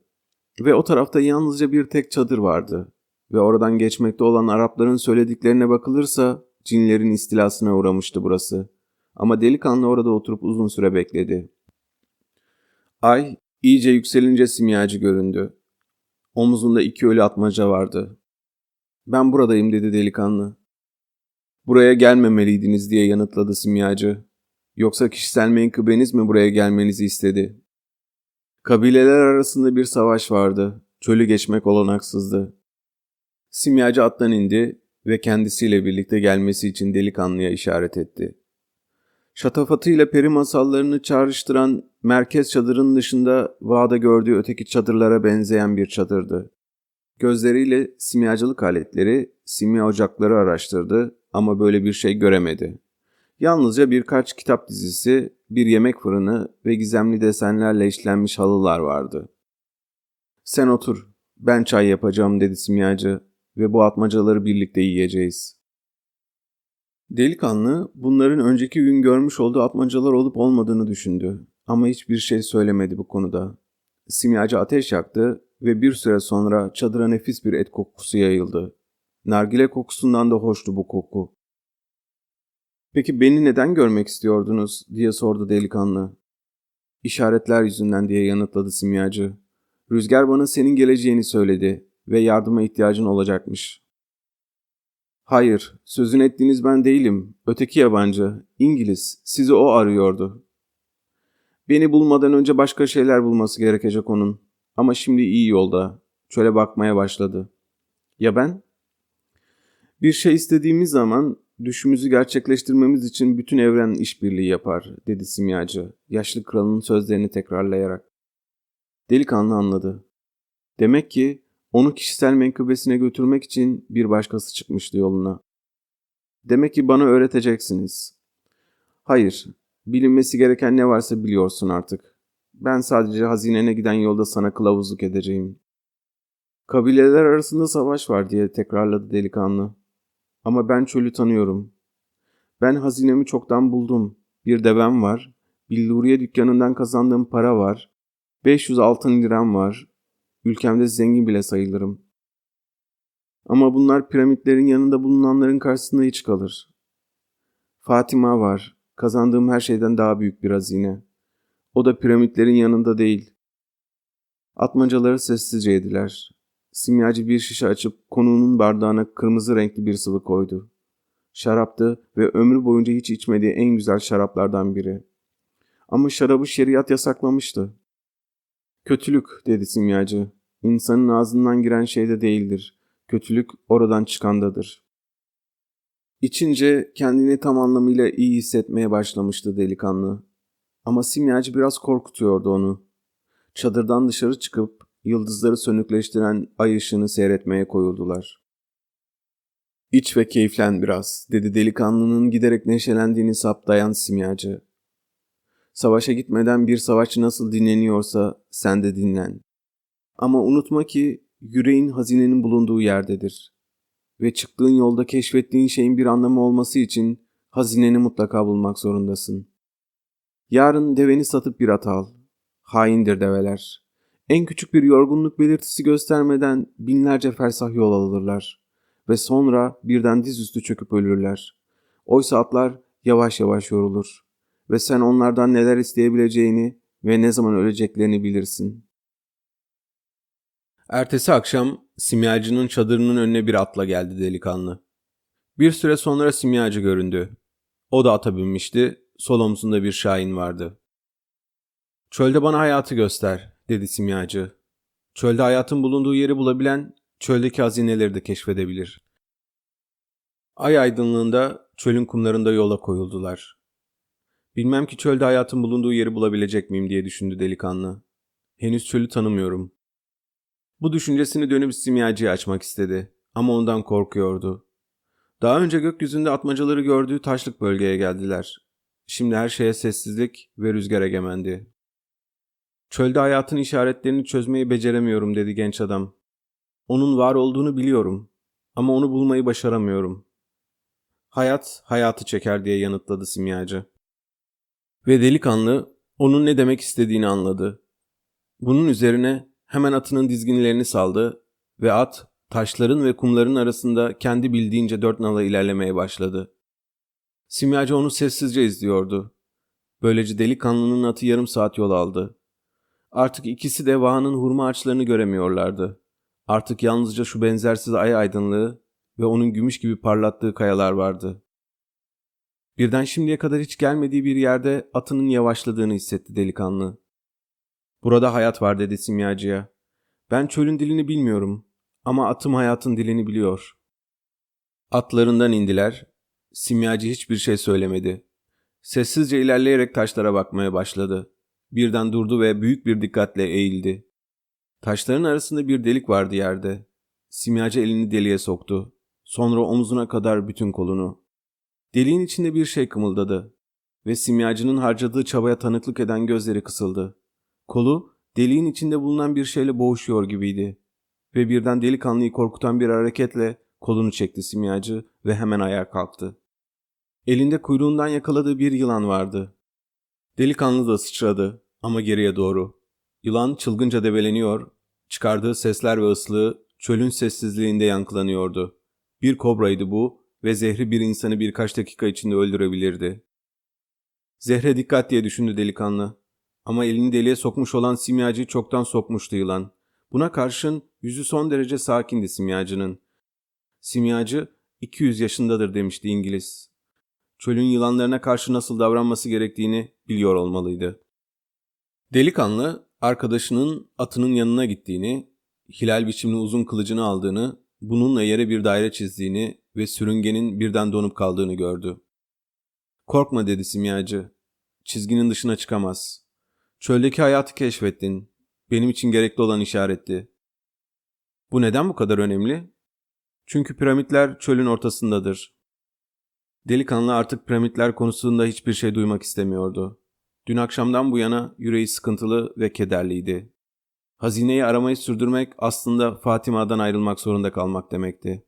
Ve o tarafta yalnızca bir tek çadır vardı. Ve oradan geçmekte olan Arapların söylediklerine bakılırsa cinlerin istilasına uğramıştı burası. Ama delikanlı orada oturup uzun süre bekledi. Ay iyice yükselince simyacı göründü. Omuzunda iki ölü atmaca vardı. Ben buradayım dedi delikanlı. Buraya gelmemeliydiniz diye yanıtladı simyacı. Yoksa kişisel menkıbeniz mi buraya gelmenizi istedi? Kabileler arasında bir savaş vardı. Çölü geçmek olanaksızdı. Simyacı attan indi ve kendisiyle birlikte gelmesi için delikanlıya işaret etti. Şatafatıyla peri masallarını çağrıştıran merkez çadırın dışında vağda gördüğü öteki çadırlara benzeyen bir çadırdı. Gözleriyle simyacılık aletleri, simya ocakları araştırdı ama böyle bir şey göremedi. Yalnızca birkaç kitap dizisi, bir yemek fırını ve gizemli desenlerle işlenmiş halılar vardı. Sen otur, ben çay yapacağım dedi simyacı ve bu atmacaları birlikte yiyeceğiz. Delikanlı bunların önceki gün görmüş olduğu atmacalar olup olmadığını düşündü ama hiçbir şey söylemedi bu konuda. Simyacı ateş yaktı ve bir süre sonra çadıra nefis bir et kokusu yayıldı. Nargile kokusundan da hoştu bu koku. Peki beni neden görmek istiyordunuz diye sordu delikanlı. İşaretler yüzünden diye yanıtladı simyacı. Rüzgar bana senin geleceğini söyledi ve yardıma ihtiyacın olacakmış. Hayır, sözün ettiğiniz ben değilim. Öteki yabancı, İngiliz. Sizi o arıyordu. Beni bulmadan önce başka şeyler bulması gerekecek onun. Ama şimdi iyi yolda. Çöle bakmaya başladı. Ya ben? Bir şey istediğimiz zaman düşümüzü gerçekleştirmemiz için bütün evren işbirliği yapar, dedi simyacı, yaşlı kralın sözlerini tekrarlayarak. Delikanlı anladı. Demek ki onu kişisel menkıbesine götürmek için bir başkası çıkmıştı yoluna. Demek ki bana öğreteceksiniz. Hayır, bilinmesi gereken ne varsa biliyorsun artık. Ben sadece hazinene giden yolda sana kılavuzluk edeceğim. Kabileler arasında savaş var diye tekrarladı delikanlı. Ama ben çölü tanıyorum. Ben hazinemi çoktan buldum. Bir devem var. Billuriye dükkanından kazandığım para var. 500 altın liram var. Ülkemde zengin bile sayılırım. Ama bunlar piramitlerin yanında bulunanların karşısında hiç kalır. Fatima var. Kazandığım her şeyden daha büyük bir hazine. O da piramitlerin yanında değil. Atmacaları sessizce yediler. Simyacı bir şişe açıp konuğunun bardağına kırmızı renkli bir sıvı koydu. Şaraptı ve ömrü boyunca hiç içmediği en güzel şaraplardan biri. Ama şarabı şeriat yasaklamıştı. Kötülük dedi simyacı. İnsanın ağzından giren şey de değildir. Kötülük oradan çıkandadır. İçince kendini tam anlamıyla iyi hissetmeye başlamıştı delikanlı. Ama simyacı biraz korkutuyordu onu. Çadırdan dışarı çıkıp yıldızları sönükleştiren ay ışığını seyretmeye koyuldular. İç ve keyiflen biraz, dedi delikanlının giderek neşelendiğini saptayan simyacı. Savaşa gitmeden bir savaşçı nasıl dinleniyorsa sen de dinlen. Ama unutma ki yüreğin hazinenin bulunduğu yerdedir. Ve çıktığın yolda keşfettiğin şeyin bir anlamı olması için hazineni mutlaka bulmak zorundasın. Yarın deveni satıp bir at al. Haindir develer. En küçük bir yorgunluk belirtisi göstermeden binlerce fersah yol alırlar. Ve sonra birden dizüstü çöküp ölürler. Oysa atlar yavaş yavaş yorulur ve sen onlardan neler isteyebileceğini ve ne zaman öleceklerini bilirsin. Ertesi akşam simyacının çadırının önüne bir atla geldi delikanlı. Bir süre sonra simyacı göründü. O da ata binmişti, sol omzunda bir şahin vardı. Çölde bana hayatı göster, dedi simyacı. Çölde hayatın bulunduğu yeri bulabilen, çöldeki hazineleri de keşfedebilir. Ay aydınlığında çölün kumlarında yola koyuldular. Bilmem ki çölde hayatın bulunduğu yeri bulabilecek miyim diye düşündü delikanlı. Henüz çölü tanımıyorum. Bu düşüncesini dönüp simyacıyı açmak istedi ama ondan korkuyordu. Daha önce gökyüzünde atmacaları gördüğü taşlık bölgeye geldiler. Şimdi her şeye sessizlik ve rüzgar egemendi. Çölde hayatın işaretlerini çözmeyi beceremiyorum dedi genç adam. Onun var olduğunu biliyorum ama onu bulmayı başaramıyorum. Hayat hayatı çeker diye yanıtladı simyacı. Ve delikanlı onun ne demek istediğini anladı. Bunun üzerine hemen atının dizginlerini saldı ve at taşların ve kumların arasında kendi bildiğince dört nala ilerlemeye başladı. Simyacı onu sessizce izliyordu. Böylece delikanlının atı yarım saat yol aldı. Artık ikisi de vahanın hurma ağaçlarını göremiyorlardı. Artık yalnızca şu benzersiz ay aydınlığı ve onun gümüş gibi parlattığı kayalar vardı. Birden şimdiye kadar hiç gelmediği bir yerde atının yavaşladığını hissetti delikanlı. Burada hayat var dedi simyacıya. Ben çölün dilini bilmiyorum ama atım hayatın dilini biliyor. Atlarından indiler. Simyacı hiçbir şey söylemedi. Sessizce ilerleyerek taşlara bakmaya başladı. Birden durdu ve büyük bir dikkatle eğildi. Taşların arasında bir delik vardı yerde. Simyacı elini deliğe soktu. Sonra omzuna kadar bütün kolunu. Deliğin içinde bir şey kımıldadı ve simyacının harcadığı çabaya tanıklık eden gözleri kısıldı. Kolu deliğin içinde bulunan bir şeyle boğuşuyor gibiydi ve birden delikanlıyı korkutan bir hareketle kolunu çekti simyacı ve hemen ayağa kalktı. Elinde kuyruğundan yakaladığı bir yılan vardı. Delikanlı da sıçradı ama geriye doğru. Yılan çılgınca debeleniyor, çıkardığı sesler ve ıslığı çölün sessizliğinde yankılanıyordu. Bir kobraydı bu ve zehri bir insanı birkaç dakika içinde öldürebilirdi. Zehre dikkat diye düşündü delikanlı. Ama elini deliğe sokmuş olan simyacıyı çoktan sokmuştu yılan. Buna karşın yüzü son derece sakindi simyacının. Simyacı 200 yaşındadır demişti İngiliz. Çölün yılanlarına karşı nasıl davranması gerektiğini biliyor olmalıydı. Delikanlı arkadaşının atının yanına gittiğini, hilal biçimli uzun kılıcını aldığını, bununla yere bir daire çizdiğini ve sürüngenin birden donup kaldığını gördü. Korkma dedi simyacı. Çizginin dışına çıkamaz. Çöldeki hayatı keşfettin. Benim için gerekli olan işaretti. Bu neden bu kadar önemli? Çünkü piramitler çölün ortasındadır. Delikanlı artık piramitler konusunda hiçbir şey duymak istemiyordu. Dün akşamdan bu yana yüreği sıkıntılı ve kederliydi. Hazineyi aramayı sürdürmek aslında Fatima'dan ayrılmak zorunda kalmak demekti.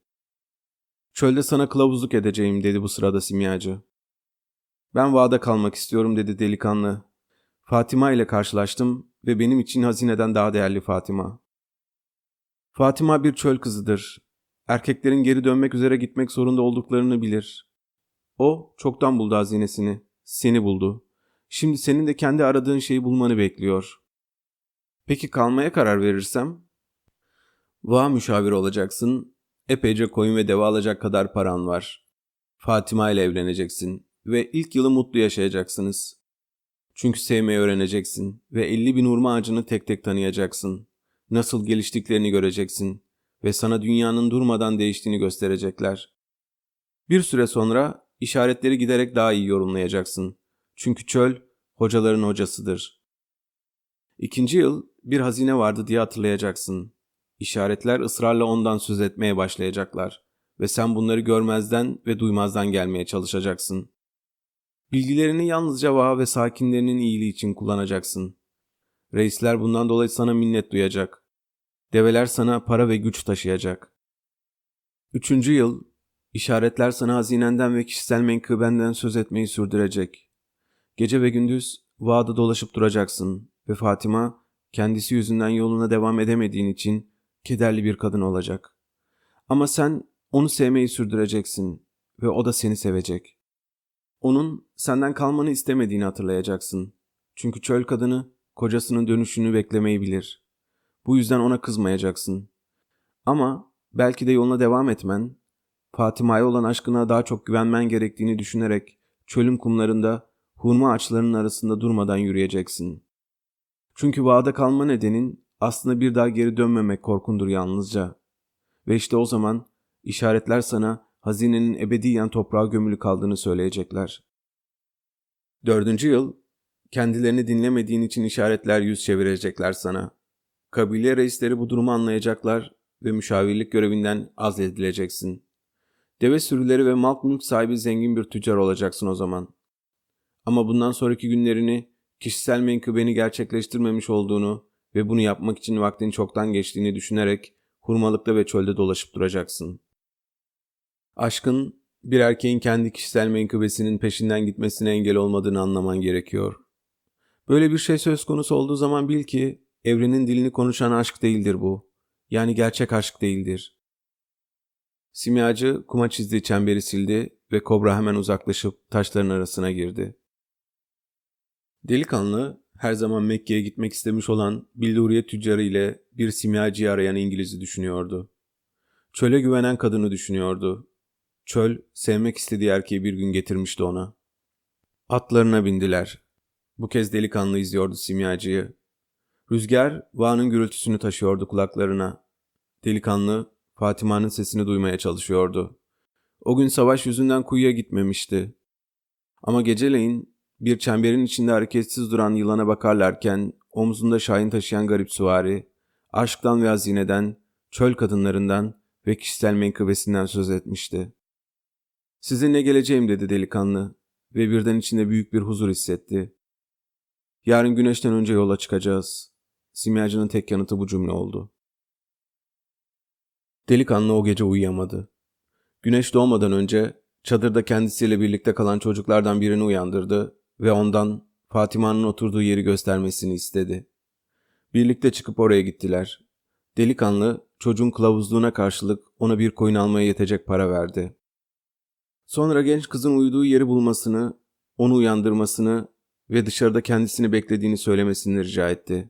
Çölde sana kılavuzluk edeceğim dedi bu sırada simyacı. Ben vada kalmak istiyorum dedi delikanlı. Fatima ile karşılaştım ve benim için hazineden daha değerli Fatima. Fatima bir çöl kızıdır. Erkeklerin geri dönmek üzere gitmek zorunda olduklarını bilir. O çoktan buldu hazinesini. Seni buldu. Şimdi senin de kendi aradığın şeyi bulmanı bekliyor. Peki kalmaya karar verirsem? Va müşavir olacaksın. Epeyce koyun ve deve alacak kadar paran var. Fatima ile evleneceksin ve ilk yılı mutlu yaşayacaksınız. Çünkü sevmeyi öğreneceksin ve 50 bin hurma ağacını tek tek tanıyacaksın. Nasıl geliştiklerini göreceksin ve sana dünyanın durmadan değiştiğini gösterecekler. Bir süre sonra işaretleri giderek daha iyi yorumlayacaksın. Çünkü çöl hocaların hocasıdır. İkinci yıl bir hazine vardı diye hatırlayacaksın. İşaretler ısrarla ondan söz etmeye başlayacaklar ve sen bunları görmezden ve duymazdan gelmeye çalışacaksın. Bilgilerini yalnızca vaha ve sakinlerinin iyiliği için kullanacaksın. Reisler bundan dolayı sana minnet duyacak. Develer sana para ve güç taşıyacak. Üçüncü yıl, işaretler sana hazinenden ve kişisel menkıbenden söz etmeyi sürdürecek. Gece ve gündüz vaada dolaşıp duracaksın ve Fatima kendisi yüzünden yoluna devam edemediğin için kederli bir kadın olacak. Ama sen onu sevmeyi sürdüreceksin ve o da seni sevecek. Onun senden kalmanı istemediğini hatırlayacaksın. Çünkü çöl kadını kocasının dönüşünü beklemeyi bilir. Bu yüzden ona kızmayacaksın. Ama belki de yoluna devam etmen, Fatıma'ya olan aşkına daha çok güvenmen gerektiğini düşünerek çölün kumlarında hurma ağaçlarının arasında durmadan yürüyeceksin. Çünkü vaada kalma nedenin aslında bir daha geri dönmemek korkundur yalnızca. Ve işte o zaman işaretler sana hazinenin ebediyen toprağa gömülü kaldığını söyleyecekler. Dördüncü yıl, kendilerini dinlemediğin için işaretler yüz çevirecekler sana. Kabile reisleri bu durumu anlayacaklar ve müşavirlik görevinden azledileceksin. Deve sürüleri ve mal mülk sahibi zengin bir tüccar olacaksın o zaman. Ama bundan sonraki günlerini kişisel menkıbeni gerçekleştirmemiş olduğunu ve bunu yapmak için vaktin çoktan geçtiğini düşünerek hurmalıkta ve çölde dolaşıp duracaksın. Aşkın bir erkeğin kendi kişisel menkıbesinin peşinden gitmesine engel olmadığını anlaman gerekiyor. Böyle bir şey söz konusu olduğu zaman bil ki evrenin dilini konuşan aşk değildir bu. Yani gerçek aşk değildir. Simyacı kuma çizdiği çemberi sildi ve kobra hemen uzaklaşıp taşların arasına girdi. Delikanlı her zaman Mekke'ye gitmek istemiş olan bilduriye tüccarı ile bir simyacıyı arayan İngiliz'i düşünüyordu. Çöle güvenen kadını düşünüyordu. Çöl sevmek istediği erkeği bir gün getirmişti ona. Atlarına bindiler. Bu kez delikanlı izliyordu simyacıyı. Rüzgar Van'ın gürültüsünü taşıyordu kulaklarına. Delikanlı Fatima'nın sesini duymaya çalışıyordu. O gün savaş yüzünden kuyuya gitmemişti. Ama geceleyin bir çemberin içinde hareketsiz duran yılana bakarlarken omzunda şahin taşıyan garip suvari, aşktan ve hazineden, çöl kadınlarından ve kişisel menkıbesinden söz etmişti. Sizinle geleceğim dedi delikanlı ve birden içinde büyük bir huzur hissetti. Yarın güneşten önce yola çıkacağız. Simyacının tek yanıtı bu cümle oldu. Delikanlı o gece uyuyamadı. Güneş doğmadan önce çadırda kendisiyle birlikte kalan çocuklardan birini uyandırdı ve ondan Fatima'nın oturduğu yeri göstermesini istedi. Birlikte çıkıp oraya gittiler. Delikanlı çocuğun kılavuzluğuna karşılık ona bir koyun almaya yetecek para verdi. Sonra genç kızın uyuduğu yeri bulmasını, onu uyandırmasını ve dışarıda kendisini beklediğini söylemesini rica etti.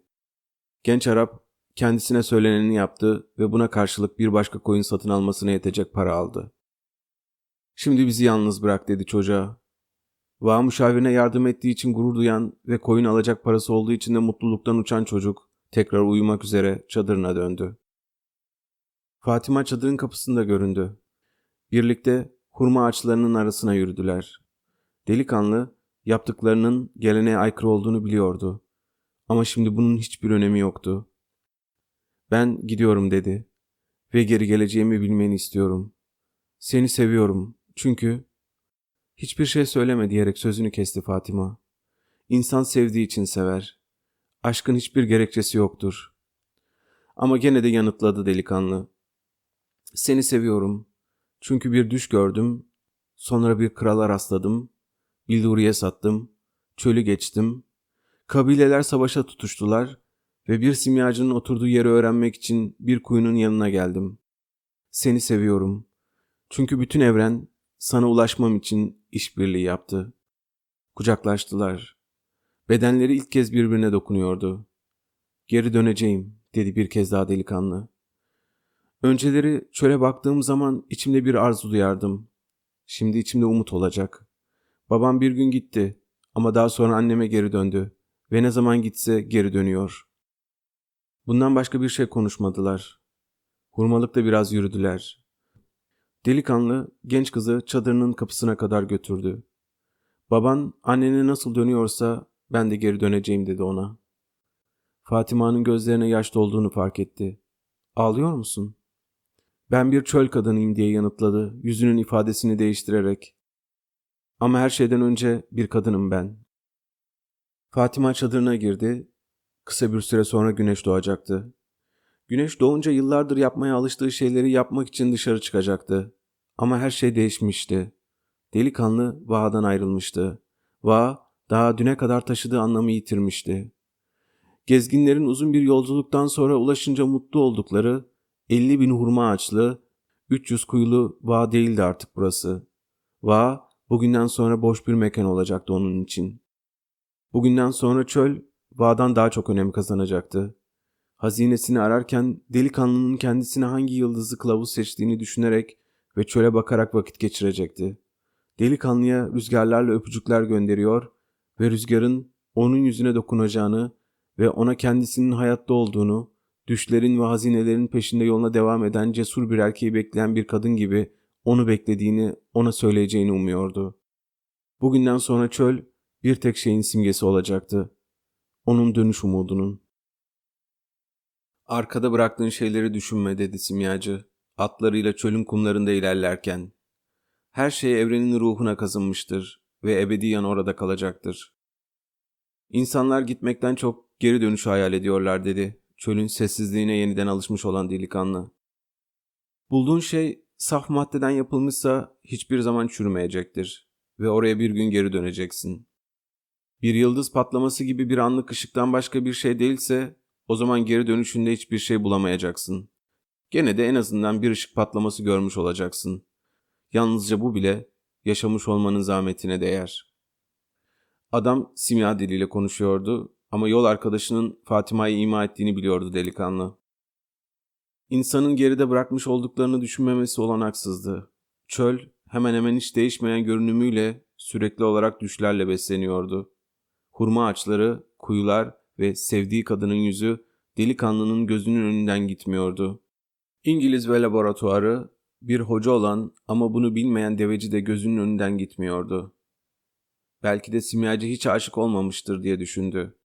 Genç Arap kendisine söyleneni yaptı ve buna karşılık bir başka koyun satın almasına yetecek para aldı. Şimdi bizi yalnız bırak dedi çocuğa. Vağa müşavirine yardım ettiği için gurur duyan ve koyun alacak parası olduğu için de mutluluktan uçan çocuk tekrar uyumak üzere çadırına döndü. Fatima çadırın kapısında göründü. Birlikte hurma ağaçlarının arasına yürüdüler. Delikanlı yaptıklarının geleneğe aykırı olduğunu biliyordu. Ama şimdi bunun hiçbir önemi yoktu. Ben gidiyorum dedi ve geri geleceğimi bilmeni istiyorum. Seni seviyorum çünkü hiçbir şey söyleme diyerek sözünü kesti Fatima. İnsan sevdiği için sever. Aşkın hiçbir gerekçesi yoktur. Ama gene de yanıtladı delikanlı. Seni seviyorum. Çünkü bir düş gördüm. Sonra bir krala rastladım. Bilduriye sattım. Çölü geçtim. Kabileler savaşa tutuştular ve bir simyacının oturduğu yeri öğrenmek için bir kuyunun yanına geldim. Seni seviyorum. Çünkü bütün evren sana ulaşmam için işbirliği yaptı. Kucaklaştılar. Bedenleri ilk kez birbirine dokunuyordu. Geri döneceğim, dedi bir kez daha delikanlı. Önceleri çöle baktığım zaman içimde bir arzu duyardım. Şimdi içimde umut olacak. Babam bir gün gitti ama daha sonra anneme geri döndü ve ne zaman gitse geri dönüyor. Bundan başka bir şey konuşmadılar. Hurmalıkta biraz yürüdüler. Delikanlı genç kızı çadırının kapısına kadar götürdü. Baban annene nasıl dönüyorsa ben de geri döneceğim dedi ona. Fatima'nın gözlerine yaş dolduğunu fark etti. Ağlıyor musun? Ben bir çöl kadınıyım diye yanıtladı yüzünün ifadesini değiştirerek. Ama her şeyden önce bir kadınım ben. Fatima çadırına girdi. Kısa bir süre sonra güneş doğacaktı. Güneş doğunca yıllardır yapmaya alıştığı şeyleri yapmak için dışarı çıkacaktı. Ama her şey değişmişti. Delikanlı Vaha'dan ayrılmıştı. Vaha daha düne kadar taşıdığı anlamı yitirmişti. Gezginlerin uzun bir yolculuktan sonra ulaşınca mutlu oldukları 50 bin hurma ağaçlı, 300 kuyulu Vaha değildi artık burası. Vaha bugünden sonra boş bir mekan olacaktı onun için. Bugünden sonra çöl bağdan daha çok önem kazanacaktı. Hazinesini ararken delikanlının kendisine hangi yıldızı kılavuz seçtiğini düşünerek ve çöle bakarak vakit geçirecekti. Delikanlıya rüzgarlarla öpücükler gönderiyor ve rüzgarın onun yüzüne dokunacağını ve ona kendisinin hayatta olduğunu, düşlerin ve hazinelerin peşinde yoluna devam eden cesur bir erkeği bekleyen bir kadın gibi onu beklediğini, ona söyleyeceğini umuyordu. Bugünden sonra çöl bir tek şeyin simgesi olacaktı. Onun dönüş umudunun. Arkada bıraktığın şeyleri düşünme dedi simyacı, atlarıyla çölün kumlarında ilerlerken. Her şey evrenin ruhuna kazınmıştır ve ebediyen orada kalacaktır. İnsanlar gitmekten çok geri dönüşü hayal ediyorlar dedi. Çölün sessizliğine yeniden alışmış olan delikanlı. Bulduğun şey saf maddeden yapılmışsa hiçbir zaman çürümeyecektir ve oraya bir gün geri döneceksin. Bir yıldız patlaması gibi bir anlık ışıktan başka bir şey değilse o zaman geri dönüşünde hiçbir şey bulamayacaksın. Gene de en azından bir ışık patlaması görmüş olacaksın. Yalnızca bu bile yaşamış olmanın zahmetine değer. Adam simya diliyle konuşuyordu ama yol arkadaşının Fatima'yı ima ettiğini biliyordu delikanlı. İnsanın geride bırakmış olduklarını düşünmemesi olanaksızdı. Çöl hemen hemen hiç değişmeyen görünümüyle sürekli olarak düşlerle besleniyordu. Hurma ağaçları, kuyular ve sevdiği kadının yüzü delikanlının gözünün önünden gitmiyordu. İngiliz ve laboratuvarı bir hoca olan ama bunu bilmeyen deveci de gözünün önünden gitmiyordu. Belki de simyacı hiç aşık olmamıştır diye düşündü.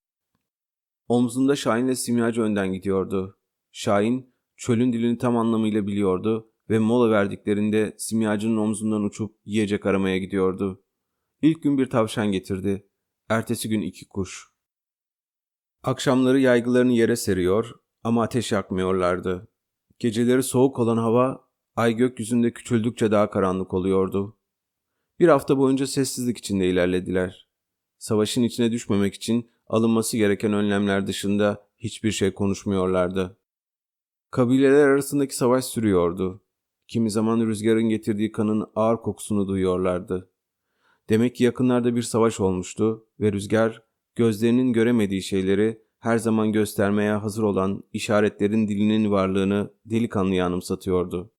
Omzunda Şahin'le simyacı önden gidiyordu. Şahin çölün dilini tam anlamıyla biliyordu ve mola verdiklerinde simyacının omzundan uçup yiyecek aramaya gidiyordu. İlk gün bir tavşan getirdi. Ertesi gün iki kuş. Akşamları yaygılarını yere seriyor ama ateş yakmıyorlardı. Geceleri soğuk olan hava ay gökyüzünde küçüldükçe daha karanlık oluyordu. Bir hafta boyunca sessizlik içinde ilerlediler. Savaşın içine düşmemek için alınması gereken önlemler dışında hiçbir şey konuşmuyorlardı. Kabileler arasındaki savaş sürüyordu. Kimi zaman rüzgarın getirdiği kanın ağır kokusunu duyuyorlardı. Demek ki yakınlarda bir savaş olmuştu ve rüzgar gözlerinin göremediği şeyleri her zaman göstermeye hazır olan işaretlerin dilinin varlığını delikanlıya anımsatıyordu.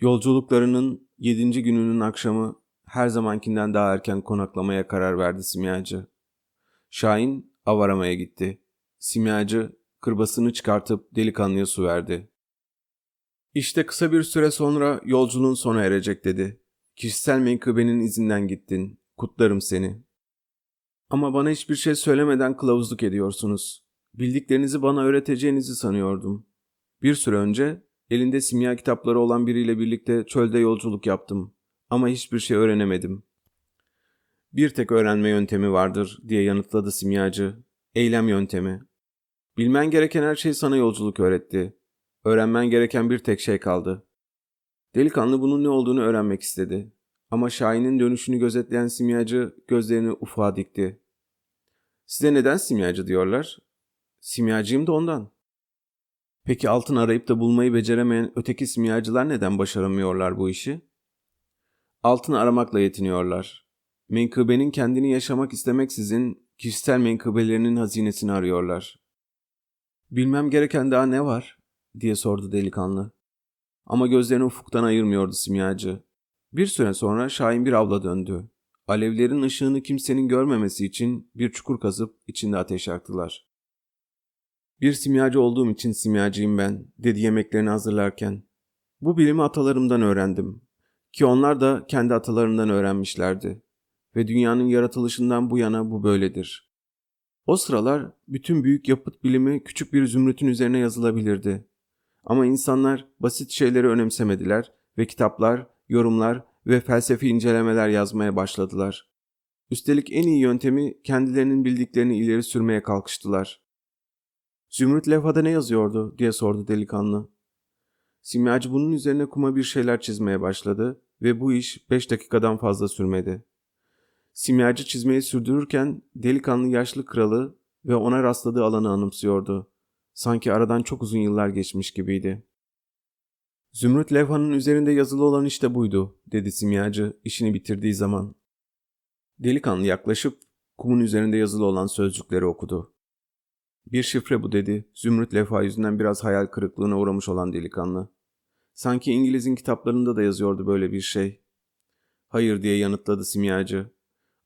Yolculuklarının yedinci gününün akşamı her zamankinden daha erken konaklamaya karar verdi simyacı. Şahin av aramaya gitti. Simyacı kırbasını çıkartıp delikanlıya su verdi. İşte kısa bir süre sonra yolculuğun sona erecek dedi. Kişisel menkıbenin izinden gittin. Kutlarım seni. Ama bana hiçbir şey söylemeden kılavuzluk ediyorsunuz. Bildiklerinizi bana öğreteceğinizi sanıyordum. Bir süre önce elinde simya kitapları olan biriyle birlikte çölde yolculuk yaptım. Ama hiçbir şey öğrenemedim. Bir tek öğrenme yöntemi vardır diye yanıtladı simyacı. Eylem yöntemi. Bilmen gereken her şey sana yolculuk öğretti. Öğrenmen gereken bir tek şey kaldı. Delikanlı bunun ne olduğunu öğrenmek istedi. Ama Şahin'in dönüşünü gözetleyen simyacı gözlerini ufağa dikti. Size neden simyacı diyorlar? Simyacıyım da ondan. Peki altın arayıp da bulmayı beceremeyen öteki simyacılar neden başaramıyorlar bu işi? Altın aramakla yetiniyorlar. Menkıbenin kendini yaşamak istemeksizin kişisel menkıbelerinin hazinesini arıyorlar. Bilmem gereken daha ne var? diye sordu delikanlı. Ama gözlerini ufuktan ayırmıyordu simyacı. Bir süre sonra Şahin bir avla döndü. Alevlerin ışığını kimsenin görmemesi için bir çukur kazıp içinde ateş yaktılar. Bir simyacı olduğum için simyacıyım ben, dedi yemeklerini hazırlarken. Bu bilimi atalarımdan öğrendim. Ki onlar da kendi atalarından öğrenmişlerdi. Ve dünyanın yaratılışından bu yana bu böyledir. O sıralar bütün büyük yapıt bilimi küçük bir zümrütün üzerine yazılabilirdi. Ama insanlar basit şeyleri önemsemediler ve kitaplar yorumlar ve felsefi incelemeler yazmaya başladılar. Üstelik en iyi yöntemi kendilerinin bildiklerini ileri sürmeye kalkıştılar. Zümrüt levhada ne yazıyordu diye sordu delikanlı. Simyacı bunun üzerine kuma bir şeyler çizmeye başladı ve bu iş beş dakikadan fazla sürmedi. Simyacı çizmeyi sürdürürken delikanlı yaşlı kralı ve ona rastladığı alanı anımsıyordu. Sanki aradan çok uzun yıllar geçmiş gibiydi. Zümrüt levhanın üzerinde yazılı olan işte buydu, dedi simyacı işini bitirdiği zaman. Delikanlı yaklaşıp kumun üzerinde yazılı olan sözcükleri okudu. Bir şifre bu dedi, zümrüt levha yüzünden biraz hayal kırıklığına uğramış olan delikanlı. Sanki İngiliz'in kitaplarında da yazıyordu böyle bir şey. Hayır diye yanıtladı simyacı.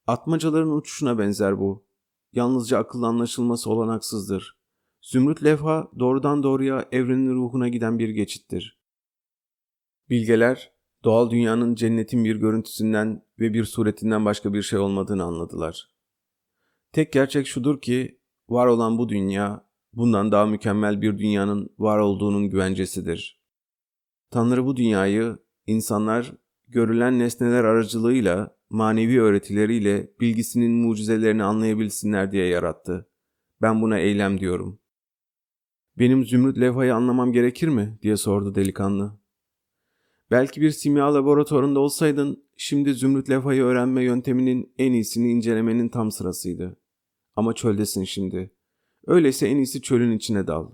Atmacaların uçuşuna benzer bu. Yalnızca akıllı anlaşılması olanaksızdır. Zümrüt levha doğrudan doğruya evrenin ruhuna giden bir geçittir. Bilgeler, doğal dünyanın cennetin bir görüntüsünden ve bir suretinden başka bir şey olmadığını anladılar. Tek gerçek şudur ki, var olan bu dünya, bundan daha mükemmel bir dünyanın var olduğunun güvencesidir. Tanrı bu dünyayı, insanlar görülen nesneler aracılığıyla, manevi öğretileriyle bilgisinin mucizelerini anlayabilsinler diye yarattı. Ben buna eylem diyorum. Benim zümrüt levhayı anlamam gerekir mi? diye sordu delikanlı. Belki bir simya laboratuvarında olsaydın, şimdi zümrüt levhayı öğrenme yönteminin en iyisini incelemenin tam sırasıydı. Ama çöldesin şimdi. Öyleyse en iyisi çölün içine dal.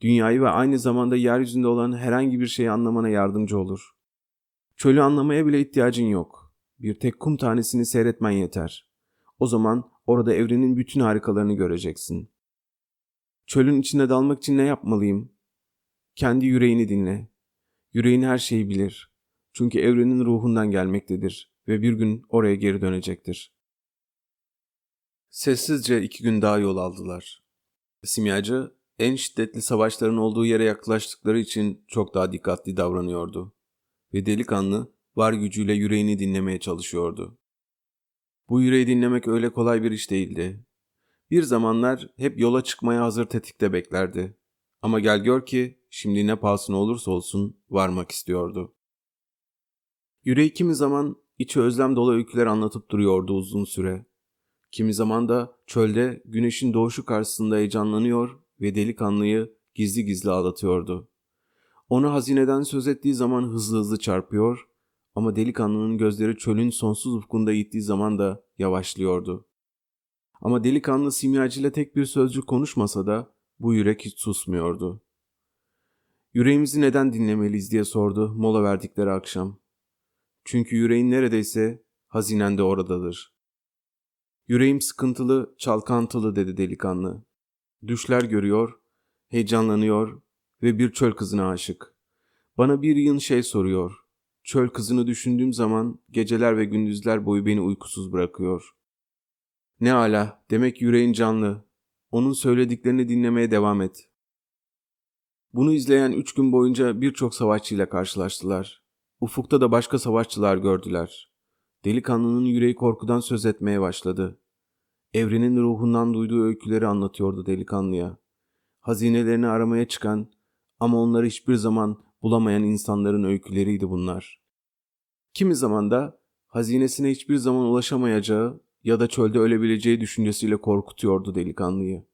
Dünyayı ve aynı zamanda yeryüzünde olan herhangi bir şeyi anlamana yardımcı olur. Çölü anlamaya bile ihtiyacın yok. Bir tek kum tanesini seyretmen yeter. O zaman orada evrenin bütün harikalarını göreceksin. Çölün içine dalmak için ne yapmalıyım? Kendi yüreğini dinle. Yüreğin her şeyi bilir. Çünkü evrenin ruhundan gelmektedir ve bir gün oraya geri dönecektir. Sessizce iki gün daha yol aldılar. Simyacı en şiddetli savaşların olduğu yere yaklaştıkları için çok daha dikkatli davranıyordu. Ve delikanlı var gücüyle yüreğini dinlemeye çalışıyordu. Bu yüreği dinlemek öyle kolay bir iş değildi. Bir zamanlar hep yola çıkmaya hazır tetikte beklerdi. Ama gel gör ki şimdi ne pahasına olursa olsun varmak istiyordu. Yüreği kimi zaman içi özlem dolu öyküler anlatıp duruyordu uzun süre. Kimi zaman da çölde güneşin doğuşu karşısında heyecanlanıyor ve delikanlıyı gizli gizli ağlatıyordu. Onu hazineden söz ettiği zaman hızlı hızlı çarpıyor ama delikanlının gözleri çölün sonsuz ufkunda gittiği zaman da yavaşlıyordu. Ama delikanlı simyacıyla tek bir sözcük konuşmasa da bu yürek hiç susmuyordu. Yüreğimizi neden dinlemeliyiz diye sordu mola verdikleri akşam. Çünkü yüreğin neredeyse hazinen de oradadır. Yüreğim sıkıntılı, çalkantılı dedi delikanlı. Düşler görüyor, heyecanlanıyor ve bir çöl kızına aşık. Bana bir yığın şey soruyor. Çöl kızını düşündüğüm zaman geceler ve gündüzler boyu beni uykusuz bırakıyor. Ne ala, demek yüreğin canlı. Onun söylediklerini dinlemeye devam et. Bunu izleyen üç gün boyunca birçok savaşçıyla karşılaştılar. Ufukta da başka savaşçılar gördüler. Delikanlının yüreği korkudan söz etmeye başladı. Evrenin ruhundan duyduğu öyküleri anlatıyordu delikanlıya. Hazinelerini aramaya çıkan ama onları hiçbir zaman bulamayan insanların öyküleriydi bunlar. Kimi zaman da hazinesine hiçbir zaman ulaşamayacağı ya da çölde ölebileceği düşüncesiyle korkutuyordu delikanlıyı.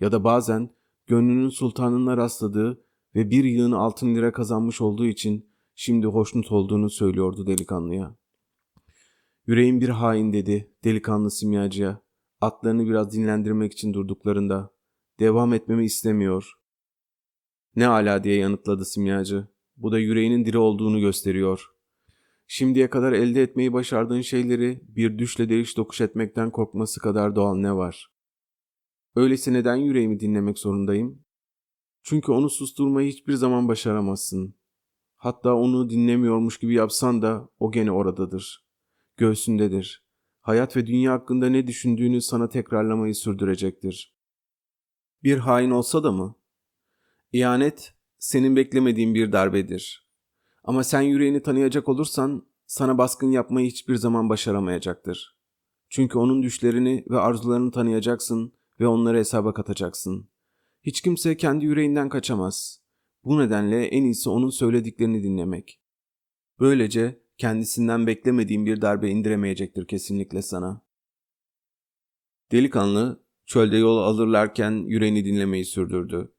Ya da bazen gönlünün sultanına rastladığı ve bir yığın altın lira kazanmış olduğu için şimdi hoşnut olduğunu söylüyordu delikanlıya. Yüreğim bir hain dedi delikanlı simyacıya. Atlarını biraz dinlendirmek için durduklarında. Devam etmemi istemiyor. Ne ala diye yanıtladı simyacı. Bu da yüreğinin diri olduğunu gösteriyor. Şimdiye kadar elde etmeyi başardığın şeyleri bir düşle değiş dokuş etmekten korkması kadar doğal ne var? Öyleyse neden yüreğimi dinlemek zorundayım? Çünkü onu susturmayı hiçbir zaman başaramazsın. Hatta onu dinlemiyormuş gibi yapsan da o gene oradadır. Göğsündedir. Hayat ve dünya hakkında ne düşündüğünü sana tekrarlamayı sürdürecektir. Bir hain olsa da mı? İhanet senin beklemediğin bir darbedir. Ama sen yüreğini tanıyacak olursan sana baskın yapmayı hiçbir zaman başaramayacaktır. Çünkü onun düşlerini ve arzularını tanıyacaksın ve onları hesaba katacaksın. Hiç kimse kendi yüreğinden kaçamaz. Bu nedenle en iyisi onun söylediklerini dinlemek. Böylece kendisinden beklemediğin bir darbe indiremeyecektir kesinlikle sana. Delikanlı çölde yol alırlarken yüreğini dinlemeyi sürdürdü.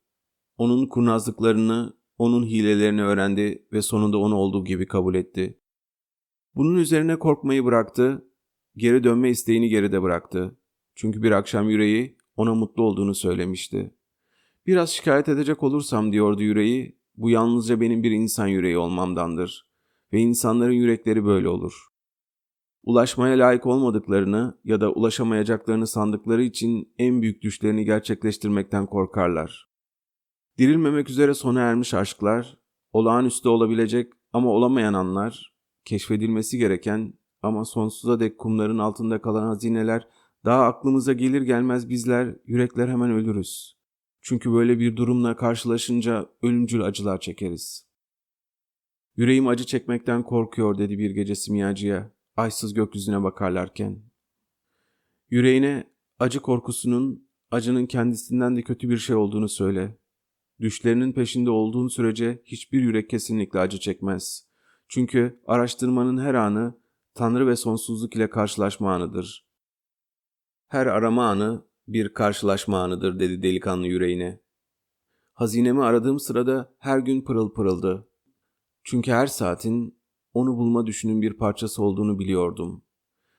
Onun kurnazlıklarını, onun hilelerini öğrendi ve sonunda onu olduğu gibi kabul etti. Bunun üzerine korkmayı bıraktı, geri dönme isteğini geride bıraktı. Çünkü bir akşam yüreği ona mutlu olduğunu söylemişti. Biraz şikayet edecek olursam diyordu yüreği, Bu yalnızca benim bir insan yüreği olmamdandır. Ve insanların yürekleri böyle olur. Ulaşmaya layık olmadıklarını ya da ulaşamayacaklarını sandıkları için en büyük düşlerini gerçekleştirmekten korkarlar. Dirilmemek üzere sona ermiş aşklar, olağanüstü olabilecek ama olamayan anlar, keşfedilmesi gereken ama sonsuza dek kumların altında kalan hazineler daha aklımıza gelir gelmez bizler, yürekler hemen ölürüz. Çünkü böyle bir durumla karşılaşınca ölümcül acılar çekeriz. Yüreğim acı çekmekten korkuyor dedi bir gece simyacıya, aysız gökyüzüne bakarlarken. Yüreğine acı korkusunun, acının kendisinden de kötü bir şey olduğunu söyle. Düşlerinin peşinde olduğun sürece hiçbir yürek kesinlikle acı çekmez. Çünkü araştırmanın her anı Tanrı ve sonsuzluk ile karşılaşma anıdır. Her arama anı bir karşılaşma anıdır dedi delikanlı yüreğine. Hazinemi aradığım sırada her gün pırıl pırıldı. Çünkü her saatin onu bulma düşünün bir parçası olduğunu biliyordum.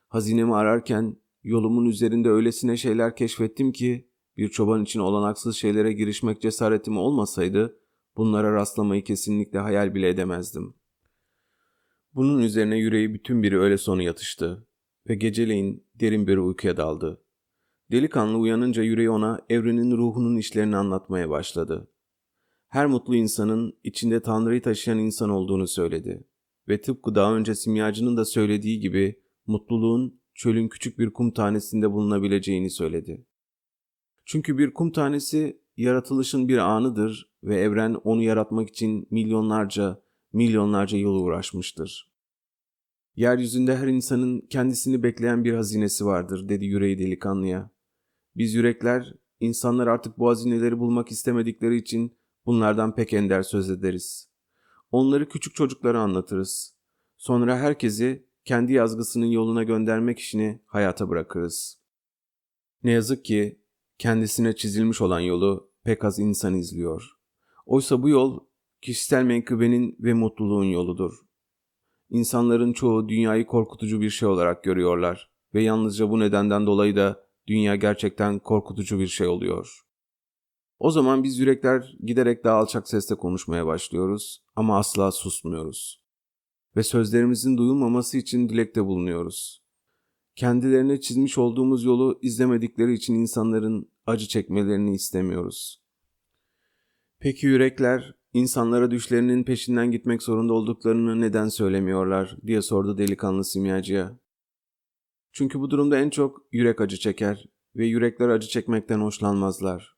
Hazinemi ararken yolumun üzerinde öylesine şeyler keşfettim ki bir çoban için olanaksız şeylere girişmek cesaretim olmasaydı bunlara rastlamayı kesinlikle hayal bile edemezdim. Bunun üzerine yüreği bütün biri öyle sonu yatıştı ve geceleyin derin bir uykuya daldı. Delikanlı uyanınca yüreği ona evrenin ruhunun işlerini anlatmaya başladı. Her mutlu insanın içinde Tanrı'yı taşıyan insan olduğunu söyledi. Ve tıpkı daha önce simyacının da söylediği gibi mutluluğun çölün küçük bir kum tanesinde bulunabileceğini söyledi. Çünkü bir kum tanesi yaratılışın bir anıdır ve evren onu yaratmak için milyonlarca, milyonlarca yıl uğraşmıştır. Yeryüzünde her insanın kendisini bekleyen bir hazinesi vardır dedi yüreği delikanlıya. Biz yürekler insanlar artık bu hazineleri bulmak istemedikleri için bunlardan pek ender söz ederiz. Onları küçük çocuklara anlatırız. Sonra herkesi kendi yazgısının yoluna göndermek işini hayata bırakırız. Ne yazık ki kendisine çizilmiş olan yolu pek az insan izliyor. Oysa bu yol kişisel menkıbenin ve mutluluğun yoludur. İnsanların çoğu dünyayı korkutucu bir şey olarak görüyorlar ve yalnızca bu nedenden dolayı da dünya gerçekten korkutucu bir şey oluyor. O zaman biz yürekler giderek daha alçak sesle konuşmaya başlıyoruz ama asla susmuyoruz. Ve sözlerimizin duyulmaması için dilekte bulunuyoruz. Kendilerine çizmiş olduğumuz yolu izlemedikleri için insanların acı çekmelerini istemiyoruz. Peki yürekler insanlara düşlerinin peşinden gitmek zorunda olduklarını neden söylemiyorlar diye sordu delikanlı simyacıya. Çünkü bu durumda en çok yürek acı çeker ve yürekler acı çekmekten hoşlanmazlar.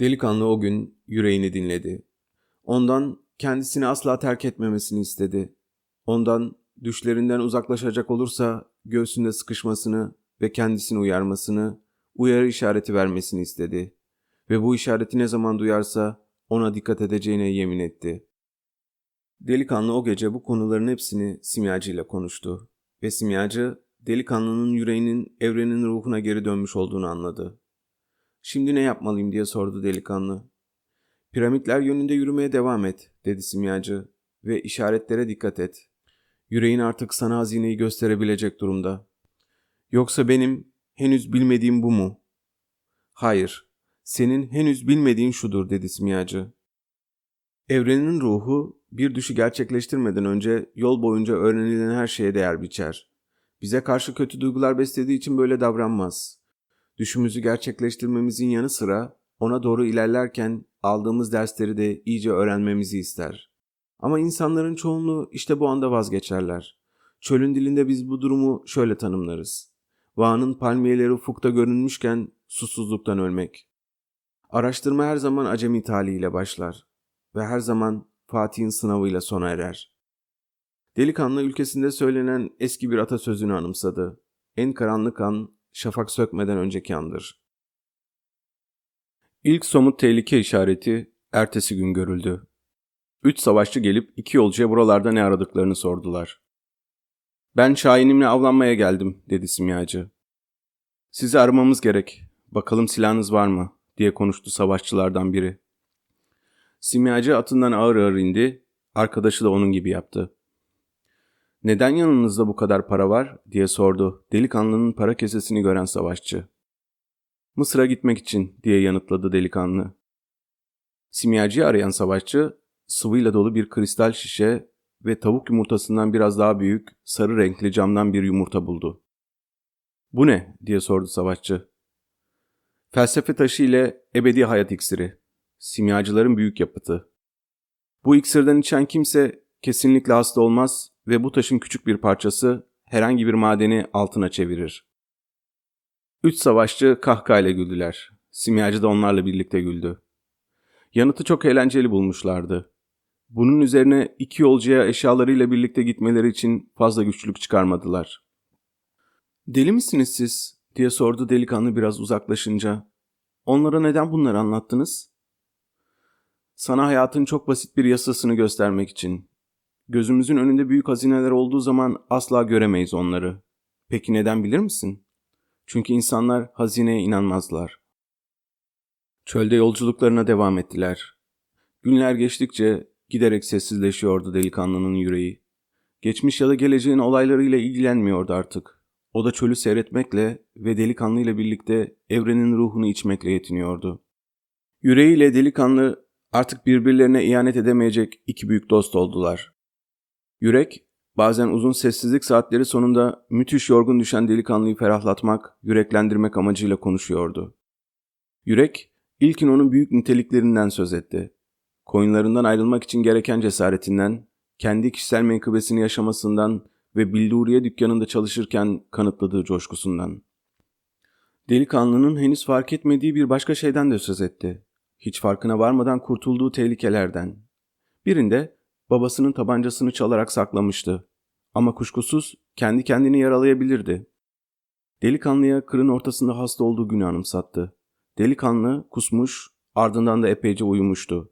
Delikanlı o gün yüreğini dinledi. Ondan kendisini asla terk etmemesini istedi. Ondan düşlerinden uzaklaşacak olursa göğsünde sıkışmasını ve kendisini uyarmasını, uyarı işareti vermesini istedi. Ve bu işareti ne zaman duyarsa ona dikkat edeceğine yemin etti. Delikanlı o gece bu konuların hepsini simyacı ile konuştu ve simyacı delikanlının yüreğinin evrenin ruhuna geri dönmüş olduğunu anladı. Şimdi ne yapmalıyım diye sordu delikanlı. Piramitler yönünde yürümeye devam et dedi simyacı ve işaretlere dikkat et. Yüreğin artık sana hazineyi gösterebilecek durumda. Yoksa benim henüz bilmediğim bu mu? Hayır, senin henüz bilmediğin şudur dedi simyacı. Evrenin ruhu bir düşü gerçekleştirmeden önce yol boyunca öğrenilen her şeye değer biçer. Bize karşı kötü duygular beslediği için böyle davranmaz. Düşümüzü gerçekleştirmemizin yanı sıra ona doğru ilerlerken aldığımız dersleri de iyice öğrenmemizi ister. Ama insanların çoğunluğu işte bu anda vazgeçerler. Çölün dilinde biz bu durumu şöyle tanımlarız. Vağ'ın palmiyeleri ufukta görünmüşken susuzluktan ölmek. Araştırma her zaman acemi taliyle başlar ve her zaman Fatih'in sınavıyla sona erer. Delikanlı ülkesinde söylenen eski bir atasözünü anımsadı. En karanlık an şafak sökmeden önceki andır. İlk somut tehlike işareti ertesi gün görüldü. Üç savaşçı gelip iki yolcuya buralarda ne aradıklarını sordular. Ben şahinimle avlanmaya geldim dedi simyacı. Sizi aramamız gerek. Bakalım silahınız var mı? Diye konuştu savaşçılardan biri. Simyacı atından ağır ağır indi. Arkadaşı da onun gibi yaptı. Neden yanınızda bu kadar para var diye sordu delikanlının para kesesini gören savaşçı. Mısır'a gitmek için diye yanıtladı delikanlı. Simyacıyı arayan savaşçı sıvıyla dolu bir kristal şişe ve tavuk yumurtasından biraz daha büyük sarı renkli camdan bir yumurta buldu. Bu ne diye sordu savaşçı. Felsefe taşı ile ebedi hayat iksiri. Simyacıların büyük yapıtı. Bu iksirden içen kimse kesinlikle hasta olmaz ve bu taşın küçük bir parçası herhangi bir madeni altına çevirir. Üç savaşçı kahkahayla güldüler. Simyacı da onlarla birlikte güldü. Yanıtı çok eğlenceli bulmuşlardı. Bunun üzerine iki yolcuya eşyalarıyla birlikte gitmeleri için fazla güçlük çıkarmadılar. ''Deli misiniz siz?'' Diye sordu delikanlı biraz uzaklaşınca. ''Onlara neden bunları anlattınız?'' ''Sana hayatın çok basit bir yasasını göstermek için. Gözümüzün önünde büyük hazineler olduğu zaman asla göremeyiz onları. Peki neden bilir misin? Çünkü insanlar hazineye inanmazlar. Çölde yolculuklarına devam ettiler. Günler geçtikçe giderek sessizleşiyordu delikanlının yüreği. Geçmiş ya da geleceğin olaylarıyla ilgilenmiyordu artık. O da çölü seyretmekle ve delikanlıyla birlikte evrenin ruhunu içmekle yetiniyordu. Yüreğiyle delikanlı artık birbirlerine ihanet edemeyecek iki büyük dost oldular. Yürek, bazen uzun sessizlik saatleri sonunda müthiş yorgun düşen delikanlıyı ferahlatmak, yüreklendirmek amacıyla konuşuyordu. Yürek, ilkin onun büyük niteliklerinden söz etti. Koyunlarından ayrılmak için gereken cesaretinden, kendi kişisel menkıbesini yaşamasından ve bilduriye dükkanında çalışırken kanıtladığı coşkusundan. Delikanlının henüz fark etmediği bir başka şeyden de söz etti. Hiç farkına varmadan kurtulduğu tehlikelerden. Birinde babasının tabancasını çalarak saklamıştı. Ama kuşkusuz kendi kendini yaralayabilirdi. Delikanlıya kırın ortasında hasta olduğu günü anımsattı. Delikanlı kusmuş, ardından da epeyce uyumuştu.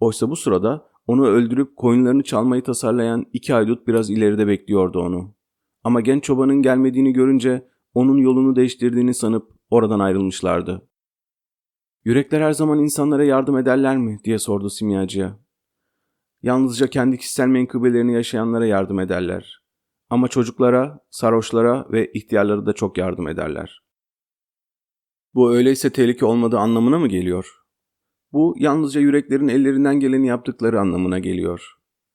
Oysa bu sırada onu öldürüp koyunlarını çalmayı tasarlayan iki haydut biraz ileride bekliyordu onu. Ama genç çobanın gelmediğini görünce onun yolunu değiştirdiğini sanıp oradan ayrılmışlardı. Yürekler her zaman insanlara yardım ederler mi diye sordu simyacıya. Yalnızca kendi kişisel menkıbelerini yaşayanlara yardım ederler. Ama çocuklara, sarhoşlara ve ihtiyarlara da çok yardım ederler. Bu öyleyse tehlike olmadığı anlamına mı geliyor? Bu yalnızca yüreklerin ellerinden geleni yaptıkları anlamına geliyor,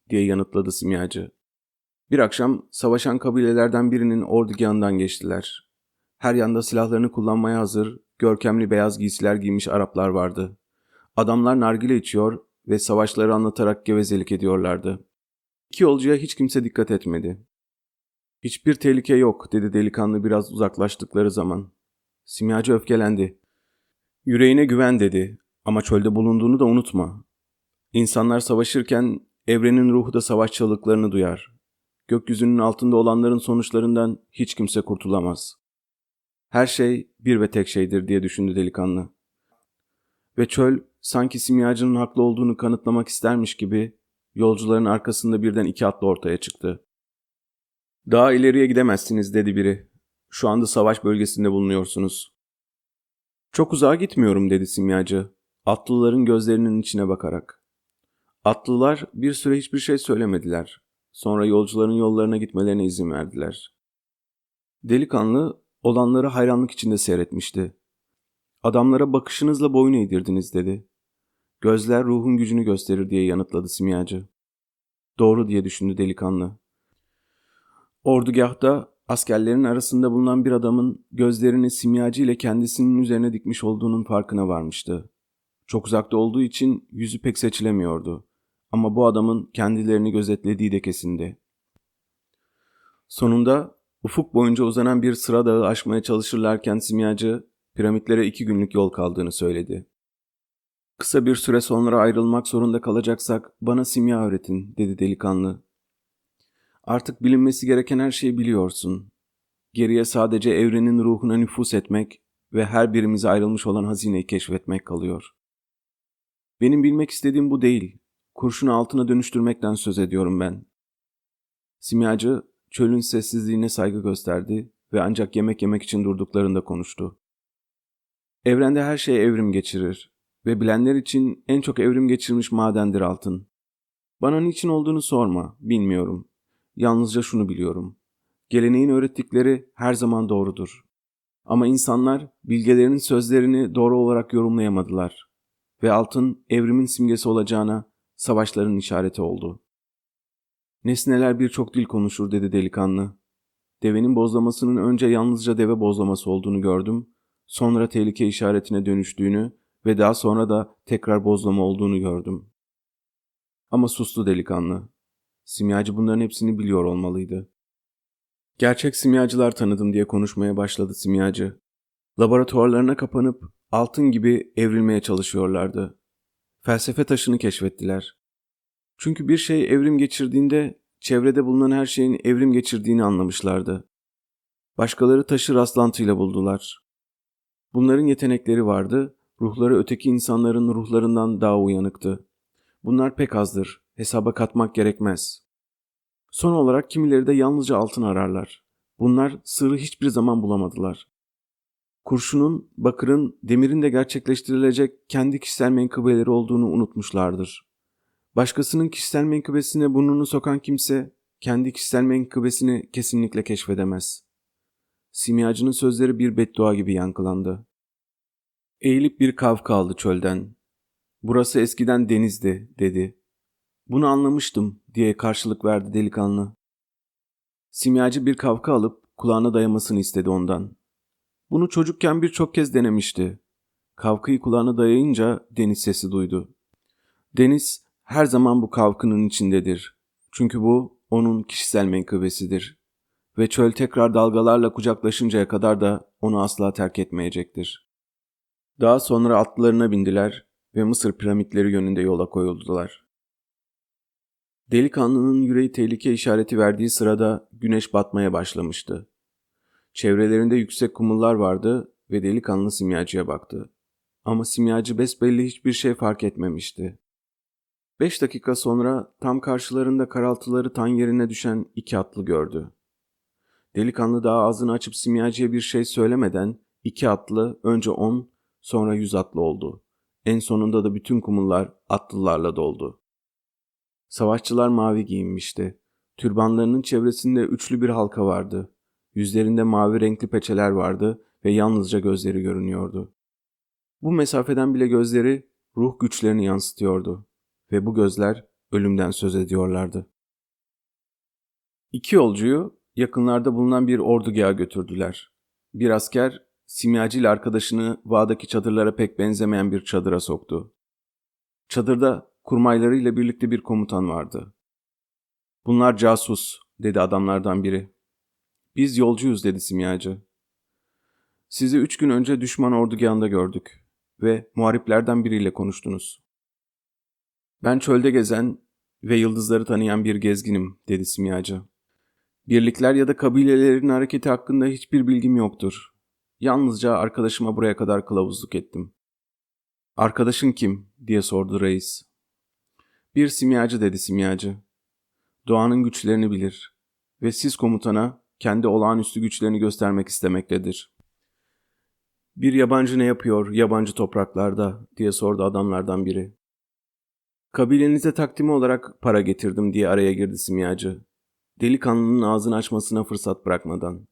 diye yanıtladı simyacı. Bir akşam savaşan kabilelerden birinin ordugahından geçtiler. Her yanda silahlarını kullanmaya hazır, görkemli beyaz giysiler giymiş Araplar vardı. Adamlar nargile içiyor ve savaşları anlatarak gevezelik ediyorlardı. İki yolcuya hiç kimse dikkat etmedi. Hiçbir tehlike yok dedi delikanlı biraz uzaklaştıkları zaman. Simyacı öfkelendi. Yüreğine güven dedi ama çölde bulunduğunu da unutma. İnsanlar savaşırken evrenin ruhu da savaş çığlıklarını duyar. Gökyüzünün altında olanların sonuçlarından hiç kimse kurtulamaz. Her şey bir ve tek şeydir diye düşündü delikanlı. Ve çöl sanki simyacının haklı olduğunu kanıtlamak istermiş gibi yolcuların arkasında birden iki atlı ortaya çıktı. Daha ileriye gidemezsiniz dedi biri. Şu anda savaş bölgesinde bulunuyorsunuz. Çok uzağa gitmiyorum dedi simyacı. Atlıların gözlerinin içine bakarak. Atlılar bir süre hiçbir şey söylemediler. Sonra yolcuların yollarına gitmelerine izin verdiler. Delikanlı olanları hayranlık içinde seyretmişti. Adamlara bakışınızla boyun eğdirdiniz dedi. Gözler ruhun gücünü gösterir diye yanıtladı simyacı. Doğru diye düşündü delikanlı. Ordugahta askerlerin arasında bulunan bir adamın gözlerini simyacı ile kendisinin üzerine dikmiş olduğunun farkına varmıştı. Çok uzakta olduğu için yüzü pek seçilemiyordu. Ama bu adamın kendilerini gözetlediği de kesindi. Sonunda ufuk boyunca uzanan bir sıra dağı aşmaya çalışırlarken simyacı piramitlere iki günlük yol kaldığını söyledi. Kısa bir süre sonra ayrılmak zorunda kalacaksak bana simya öğretin dedi delikanlı. Artık bilinmesi gereken her şeyi biliyorsun. Geriye sadece evrenin ruhuna nüfus etmek ve her birimize ayrılmış olan hazineyi keşfetmek kalıyor. Benim bilmek istediğim bu değil. Kurşunu altına dönüştürmekten söz ediyorum ben. Simyacı çölün sessizliğine saygı gösterdi ve ancak yemek yemek için durduklarında konuştu. Evrende her şey evrim geçirir ve bilenler için en çok evrim geçirmiş madendir altın. Bana niçin olduğunu sorma, bilmiyorum. Yalnızca şunu biliyorum. Geleneğin öğrettikleri her zaman doğrudur. Ama insanlar bilgelerinin sözlerini doğru olarak yorumlayamadılar. Ve altın evrimin simgesi olacağına savaşların işareti oldu. Nesneler birçok dil konuşur dedi delikanlı. Devenin bozlamasının önce yalnızca deve bozlaması olduğunu gördüm, sonra tehlike işaretine dönüştüğünü ve daha sonra da tekrar bozlama olduğunu gördüm. Ama sustu delikanlı. Simyacı bunların hepsini biliyor olmalıydı. Gerçek simyacılar tanıdım diye konuşmaya başladı simyacı. Laboratuvarlarına kapanıp altın gibi evrilmeye çalışıyorlardı. Felsefe taşını keşfettiler. Çünkü bir şey evrim geçirdiğinde çevrede bulunan her şeyin evrim geçirdiğini anlamışlardı. Başkaları taşı rastlantıyla buldular. Bunların yetenekleri vardı, ruhları öteki insanların ruhlarından daha uyanıktı. Bunlar pek azdır, hesaba katmak gerekmez. Son olarak kimileri de yalnızca altın ararlar. Bunlar sırrı hiçbir zaman bulamadılar. Kurşunun, bakırın, demirin de gerçekleştirilecek kendi kişisel menkıbeleri olduğunu unutmuşlardır. Başkasının kişisel menkıbesine burnunu sokan kimse kendi kişisel menkıbesini kesinlikle keşfedemez. Simyacının sözleri bir beddua gibi yankılandı. Eğilip bir kav kaldı çölden. Burası eskiden denizdi, dedi. Bunu anlamıştım, diye karşılık verdi delikanlı. Simyacı bir kavka alıp kulağına dayamasını istedi ondan. Bunu çocukken birçok kez denemişti. Kavkayı kulağına dayayınca deniz sesi duydu. Deniz her zaman bu kavkının içindedir. Çünkü bu onun kişisel menkıbesidir. Ve çöl tekrar dalgalarla kucaklaşıncaya kadar da onu asla terk etmeyecektir. Daha sonra atlarına bindiler ve Mısır piramitleri yönünde yola koyuldular. Delikanlının yüreği tehlike işareti verdiği sırada güneş batmaya başlamıştı. Çevrelerinde yüksek kumullar vardı ve delikanlı simyacıya baktı. Ama simyacı besbelli hiçbir şey fark etmemişti. Beş dakika sonra tam karşılarında karaltıları tan yerine düşen iki atlı gördü. Delikanlı daha ağzını açıp simyacıya bir şey söylemeden iki atlı önce on sonra yüz atlı oldu. En sonunda da bütün kumullar atlılarla doldu. Savaşçılar mavi giyinmişti. Türbanlarının çevresinde üçlü bir halka vardı. Yüzlerinde mavi renkli peçeler vardı ve yalnızca gözleri görünüyordu. Bu mesafeden bile gözleri ruh güçlerini yansıtıyordu ve bu gözler ölümden söz ediyorlardı. İki yolcuyu yakınlarda bulunan bir ordugaha götürdüler. Bir asker simyacı ile arkadaşını vağdaki çadırlara pek benzemeyen bir çadıra soktu. Çadırda kurmaylarıyla birlikte bir komutan vardı. Bunlar casus, dedi adamlardan biri. Biz yolcuyuz, dedi simyacı. Sizi üç gün önce düşman ordugahında gördük ve muhariplerden biriyle konuştunuz. Ben çölde gezen ve yıldızları tanıyan bir gezginim, dedi simyacı. Birlikler ya da kabilelerin hareketi hakkında hiçbir bilgim yoktur. Yalnızca arkadaşıma buraya kadar kılavuzluk ettim. Arkadaşın kim? diye sordu reis. Bir simyacı dedi simyacı. Doğanın güçlerini bilir ve siz komutana kendi olağanüstü güçlerini göstermek istemektedir. Bir yabancı ne yapıyor yabancı topraklarda diye sordu adamlardan biri. Kabilenize takdimi olarak para getirdim diye araya girdi simyacı. Delikanlının ağzını açmasına fırsat bırakmadan.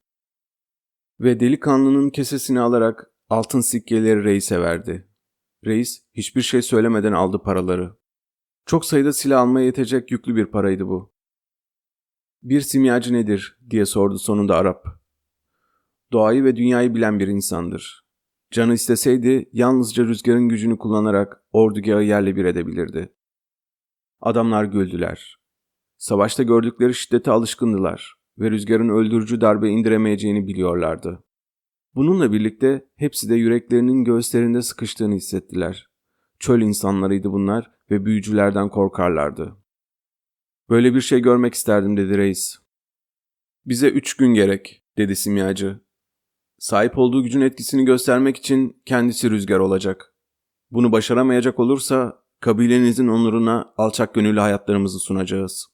Ve delikanlının kesesini alarak altın sikkeleri reise verdi. Reis hiçbir şey söylemeden aldı paraları. Çok sayıda silah almaya yetecek yüklü bir paraydı bu. Bir simyacı nedir diye sordu sonunda Arap. Doğayı ve dünyayı bilen bir insandır. Canı isteseydi yalnızca rüzgarın gücünü kullanarak ordugahı yerle bir edebilirdi. Adamlar güldüler. Savaşta gördükleri şiddete alışkındılar ve rüzgarın öldürücü darbe indiremeyeceğini biliyorlardı. Bununla birlikte hepsi de yüreklerinin göğüslerinde sıkıştığını hissettiler. Çöl insanlarıydı bunlar ve büyücülerden korkarlardı. Böyle bir şey görmek isterdim dedi reis. Bize üç gün gerek dedi simyacı. Sahip olduğu gücün etkisini göstermek için kendisi rüzgar olacak. Bunu başaramayacak olursa kabilenizin onuruna alçak gönüllü hayatlarımızı sunacağız.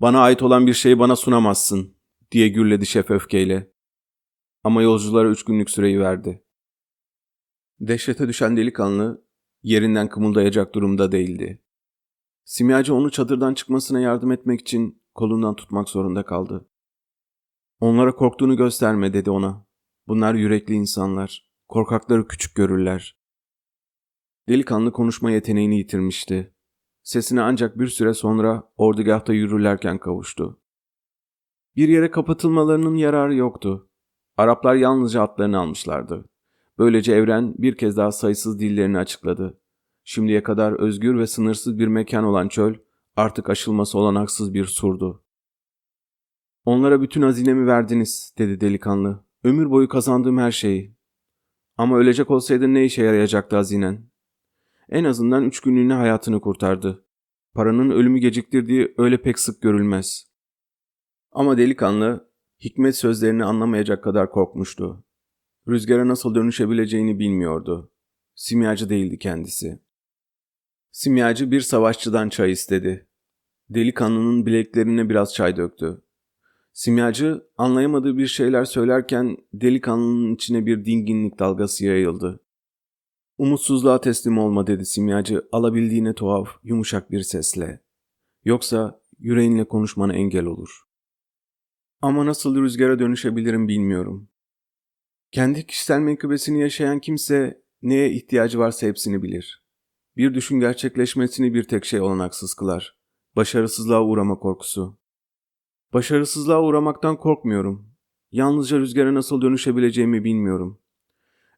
Bana ait olan bir şeyi bana sunamazsın diye gürledi şef öfkeyle. Ama yolculara üç günlük süreyi verdi. Dehşete düşen delikanlı yerinden kımıldayacak durumda değildi. Simyacı onu çadırdan çıkmasına yardım etmek için kolundan tutmak zorunda kaldı. Onlara korktuğunu gösterme dedi ona. Bunlar yürekli insanlar. Korkakları küçük görürler. Delikanlı konuşma yeteneğini yitirmişti. Sesine ancak bir süre sonra ordugahta yürürlerken kavuştu. Bir yere kapatılmalarının yararı yoktu. Araplar yalnızca atlarını almışlardı. Böylece evren bir kez daha sayısız dillerini açıkladı. Şimdiye kadar özgür ve sınırsız bir mekan olan çöl artık aşılması olanaksız bir surdu. Onlara bütün hazinemi verdiniz, dedi delikanlı. Ömür boyu kazandığım her şeyi. Ama ölecek olsaydın ne işe yarayacaktı hazinen? En azından üç günlüğüne hayatını kurtardı. Paranın ölümü geciktirdiği öyle pek sık görülmez. Ama delikanlı hikmet sözlerini anlamayacak kadar korkmuştu. Rüzgara nasıl dönüşebileceğini bilmiyordu. Simyacı değildi kendisi. Simyacı bir savaşçıdan çay istedi. Delikanlının bileklerine biraz çay döktü. Simyacı anlayamadığı bir şeyler söylerken delikanlının içine bir dinginlik dalgası yayıldı. Umutsuzluğa teslim olma dedi simyacı alabildiğine tuhaf, yumuşak bir sesle. Yoksa yüreğinle konuşmana engel olur. Ama nasıl rüzgara dönüşebilirim bilmiyorum. Kendi kişisel menkıbesini yaşayan kimse neye ihtiyacı varsa hepsini bilir. Bir düşün gerçekleşmesini bir tek şey olanaksız kılar. Başarısızlığa uğrama korkusu. Başarısızlığa uğramaktan korkmuyorum. Yalnızca rüzgara nasıl dönüşebileceğimi bilmiyorum.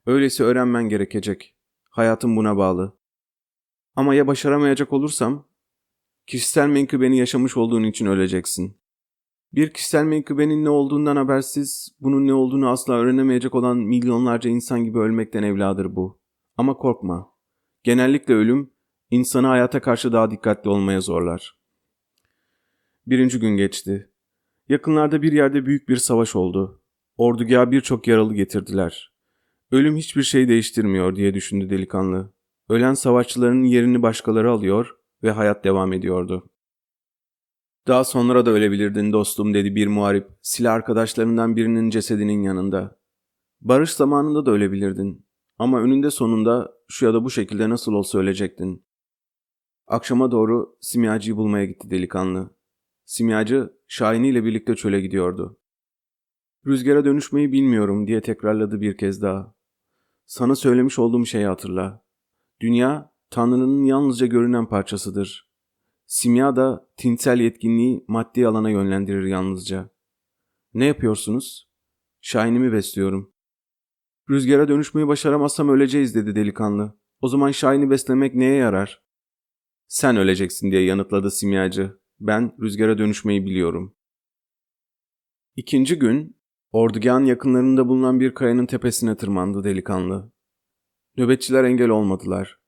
Öyleyse öğrenmen gerekecek. Hayatım buna bağlı. Ama ya başaramayacak olursam? Kişisel menkıbeni yaşamış olduğun için öleceksin. Bir kişisel menkıbenin ne olduğundan habersiz, bunun ne olduğunu asla öğrenemeyecek olan milyonlarca insan gibi ölmekten evladır bu. Ama korkma. Genellikle ölüm, insanı hayata karşı daha dikkatli olmaya zorlar. Birinci gün geçti. Yakınlarda bir yerde büyük bir savaş oldu. Ordugaha birçok yaralı getirdiler. Ölüm hiçbir şey değiştirmiyor diye düşündü delikanlı. Ölen savaşçıların yerini başkaları alıyor ve hayat devam ediyordu. Daha sonra da ölebilirdin dostum dedi bir muharip silah arkadaşlarından birinin cesedinin yanında. Barış zamanında da ölebilirdin. Ama önünde sonunda şu ya da bu şekilde nasıl olsa ölecektin. Akşama doğru simyacıyı bulmaya gitti delikanlı. Simyacı Şahin ile birlikte çöle gidiyordu. Rüzgara dönüşmeyi bilmiyorum diye tekrarladı bir kez daha. Sana söylemiş olduğum şeyi hatırla. Dünya Tanrı'nın yalnızca görünen parçasıdır. Simya da tinsel yetkinliği maddi alana yönlendirir yalnızca. Ne yapıyorsunuz? Şahinimi besliyorum. Rüzgara dönüşmeyi başaramazsam öleceğiz dedi delikanlı. O zaman Şahin'i beslemek neye yarar? Sen öleceksin diye yanıtladı simyacı. Ben rüzgara dönüşmeyi biliyorum. İkinci gün Ordugah'ın yakınlarında bulunan bir kayanın tepesine tırmandı delikanlı. Nöbetçiler engel olmadılar.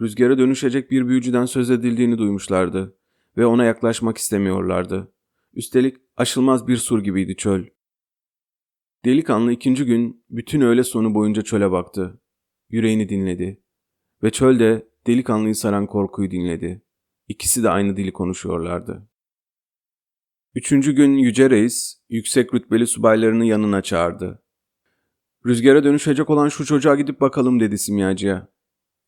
Rüzgara dönüşecek bir büyücüden söz edildiğini duymuşlardı ve ona yaklaşmak istemiyorlardı. Üstelik aşılmaz bir sur gibiydi çöl. Delikanlı ikinci gün bütün öğle sonu boyunca çöle baktı. Yüreğini dinledi. Ve çölde delikanlıyı saran korkuyu dinledi. İkisi de aynı dili konuşuyorlardı. Üçüncü gün Yüce Reis, yüksek rütbeli subaylarını yanına çağırdı. Rüzgara dönüşecek olan şu çocuğa gidip bakalım dedi simyacıya.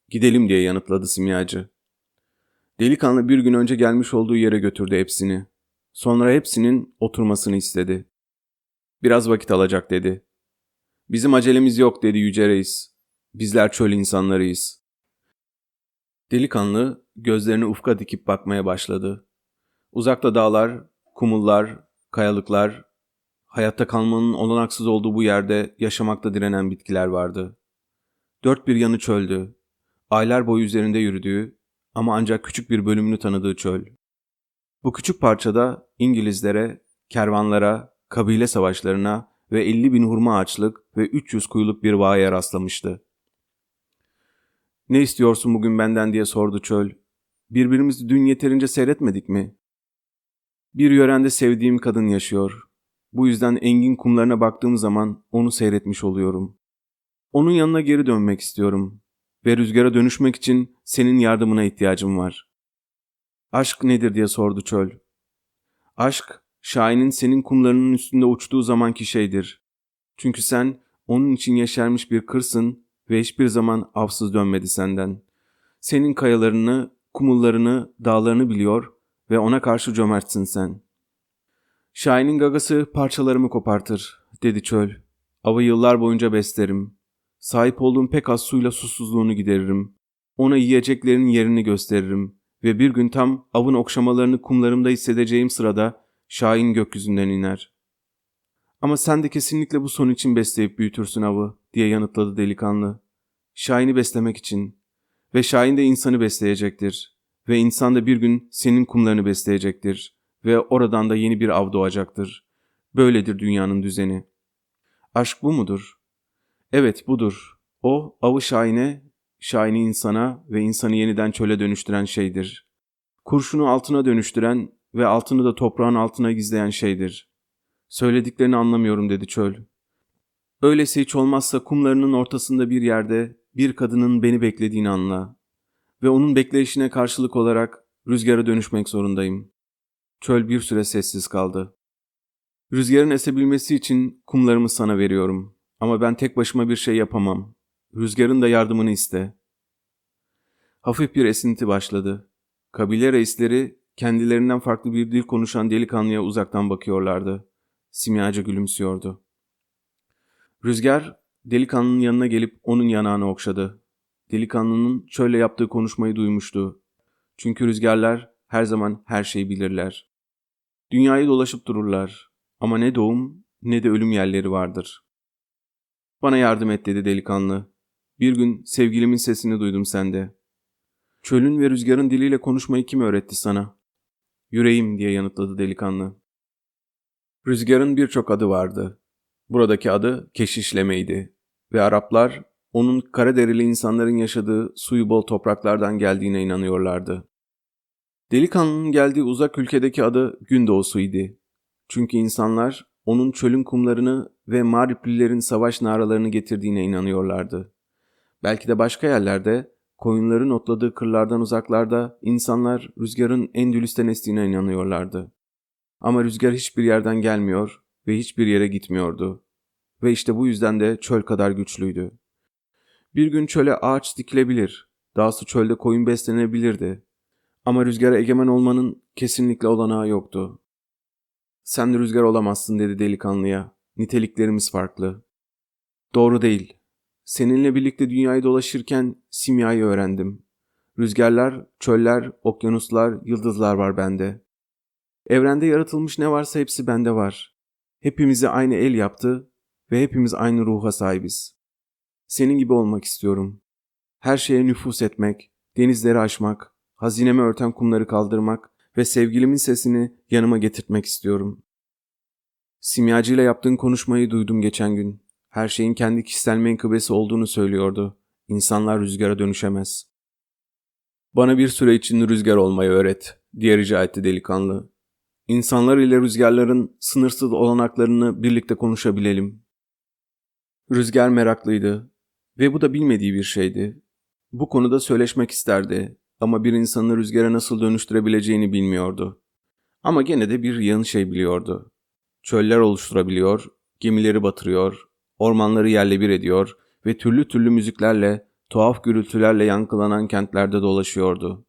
Gidelim diye yanıtladı simyacı. Delikanlı bir gün önce gelmiş olduğu yere götürdü hepsini. Sonra hepsinin oturmasını istedi. Biraz vakit alacak dedi. Bizim acelemiz yok dedi Yüce Reis. Bizler çöl insanlarıyız. Delikanlı gözlerini ufka dikip bakmaya başladı. Uzakta dağlar, kumullar, kayalıklar, hayatta kalmanın olanaksız olduğu bu yerde yaşamakta direnen bitkiler vardı. Dört bir yanı çöldü. Aylar boyu üzerinde yürüdüğü ama ancak küçük bir bölümünü tanıdığı çöl. Bu küçük parçada İngilizlere, kervanlara, kabile savaşlarına ve 50 bin hurma ağaçlık ve 300 kuyuluk bir vağaya rastlamıştı. Ne istiyorsun bugün benden diye sordu çöl. Birbirimizi dün yeterince seyretmedik mi? Bir yörende sevdiğim kadın yaşıyor. Bu yüzden engin kumlarına baktığım zaman onu seyretmiş oluyorum. Onun yanına geri dönmek istiyorum ve rüzgara dönüşmek için senin yardımına ihtiyacım var. Aşk nedir diye sordu çöl. Aşk, Şahin'in senin kumlarının üstünde uçtuğu zamanki şeydir. Çünkü sen onun için yeşermiş bir kırsın ve hiçbir zaman avsız dönmedi senden. Senin kayalarını, kumullarını, dağlarını biliyor ve ona karşı cömertsin sen. Şahin'in gagası parçalarımı kopartır, dedi çöl. Avı yıllar boyunca beslerim. Sahip olduğum pek az suyla susuzluğunu gideririm. Ona yiyeceklerin yerini gösteririm ve bir gün tam avın okşamalarını kumlarımda hissedeceğim sırada Şahin gökyüzünden iner. Ama sen de kesinlikle bu son için besleyip büyütürsün avı diye yanıtladı delikanlı. Şahin'i beslemek için ve Şahin de insanı besleyecektir ve insan da bir gün senin kumlarını besleyecektir ve oradan da yeni bir av doğacaktır. Böyledir dünyanın düzeni. Aşk bu mudur? Evet budur. O avı Şahin'e, Şahin'i insana ve insanı yeniden çöle dönüştüren şeydir. Kurşunu altına dönüştüren ve altını da toprağın altına gizleyen şeydir. Söylediklerini anlamıyorum dedi çöl. Öyleyse hiç olmazsa kumlarının ortasında bir yerde bir kadının beni beklediğini anla. Ve onun bekleyişine karşılık olarak rüzgara dönüşmek zorundayım. Çöl bir süre sessiz kaldı. Rüzgarın esebilmesi için kumlarımı sana veriyorum. Ama ben tek başıma bir şey yapamam. Rüzgarın da yardımını iste. Hafif bir esinti başladı. Kabile reisleri kendilerinden farklı bir dil konuşan delikanlıya uzaktan bakıyorlardı. Simyacı gülümsüyordu. Rüzgar delikanlının yanına gelip onun yanağını okşadı. Delikanlının şöyle yaptığı konuşmayı duymuştu. Çünkü rüzgarlar her zaman her şeyi bilirler. Dünyayı dolaşıp dururlar ama ne doğum ne de ölüm yerleri vardır. Bana yardım et dedi delikanlı. Bir gün sevgilimin sesini duydum sende. Çölün ve rüzgarın diliyle konuşmayı kim öğretti sana? Yüreğim diye yanıtladı delikanlı. Rüzgarın birçok adı vardı. Buradaki adı keşişlemeydi ve Araplar onun Karaderili insanların yaşadığı suyu bol topraklardan geldiğine inanıyorlardı. Delikanlının geldiği uzak ülkedeki adı Gündoğusu'ydu. Çünkü insanlar onun çölün kumlarını ve Mariplilerin savaş naralarını getirdiğine inanıyorlardı. Belki de başka yerlerde, koyunların otladığı kırlardan uzaklarda insanlar rüzgarın Endülüs'ten estiğine inanıyorlardı. Ama rüzgar hiçbir yerden gelmiyor ve hiçbir yere gitmiyordu. Ve işte bu yüzden de çöl kadar güçlüydü. Bir gün çöle ağaç dikilebilir, dahası çölde koyun beslenebilirdi. Ama rüzgara egemen olmanın kesinlikle olanağı yoktu. Sen de rüzgar olamazsın dedi delikanlıya. Niteliklerimiz farklı. Doğru değil. Seninle birlikte dünyayı dolaşırken simyayı öğrendim. Rüzgarlar, çöller, okyanuslar, yıldızlar var bende. Evrende yaratılmış ne varsa hepsi bende var. Hepimizi aynı el yaptı ve hepimiz aynı ruha sahibiz. Senin gibi olmak istiyorum. Her şeye nüfus etmek, denizleri aşmak, hazinemi örten kumları kaldırmak ve sevgilimin sesini yanıma getirtmek istiyorum. Simyacı ile yaptığın konuşmayı duydum geçen gün. Her şeyin kendi kişisel menkıbesi olduğunu söylüyordu. İnsanlar rüzgara dönüşemez. Bana bir süre için rüzgar olmayı öğret, diye rica etti delikanlı. İnsanlar ile rüzgarların sınırsız olanaklarını birlikte konuşabilelim. Rüzgar meraklıydı ve bu da bilmediği bir şeydi. Bu konuda söyleşmek isterdi ama bir insanı rüzgara nasıl dönüştürebileceğini bilmiyordu. Ama gene de bir yanı şey biliyordu. Çöller oluşturabiliyor, gemileri batırıyor, ormanları yerle bir ediyor ve türlü türlü müziklerle, tuhaf gürültülerle yankılanan kentlerde dolaşıyordu.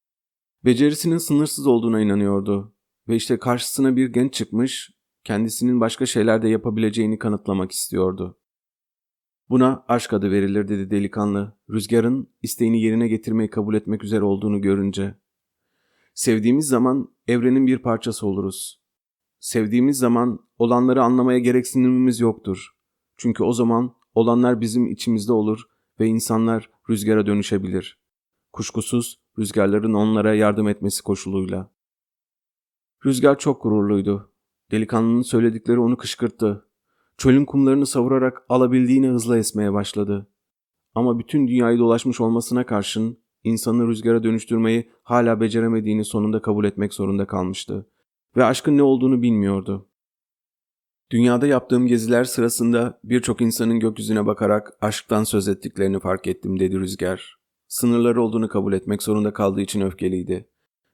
Becerisinin sınırsız olduğuna inanıyordu ve işte karşısına bir genç çıkmış, kendisinin başka şeyler de yapabileceğini kanıtlamak istiyordu. Buna aşk adı verilir dedi delikanlı, rüzgarın isteğini yerine getirmeyi kabul etmek üzere olduğunu görünce. Sevdiğimiz zaman evrenin bir parçası oluruz. Sevdiğimiz zaman olanları anlamaya gereksinimimiz yoktur. Çünkü o zaman olanlar bizim içimizde olur ve insanlar rüzgara dönüşebilir. Kuşkusuz rüzgarların onlara yardım etmesi koşuluyla. Rüzgar çok gururluydu. Delikanlının söyledikleri onu kışkırttı. Çölün kumlarını savurarak alabildiğine hızla esmeye başladı. Ama bütün dünyayı dolaşmış olmasına karşın insanı rüzgara dönüştürmeyi hala beceremediğini sonunda kabul etmek zorunda kalmıştı. Ve aşkın ne olduğunu bilmiyordu. Dünyada yaptığım geziler sırasında birçok insanın gökyüzüne bakarak aşktan söz ettiklerini fark ettim dedi Rüzgar. Sınırları olduğunu kabul etmek zorunda kaldığı için öfkeliydi.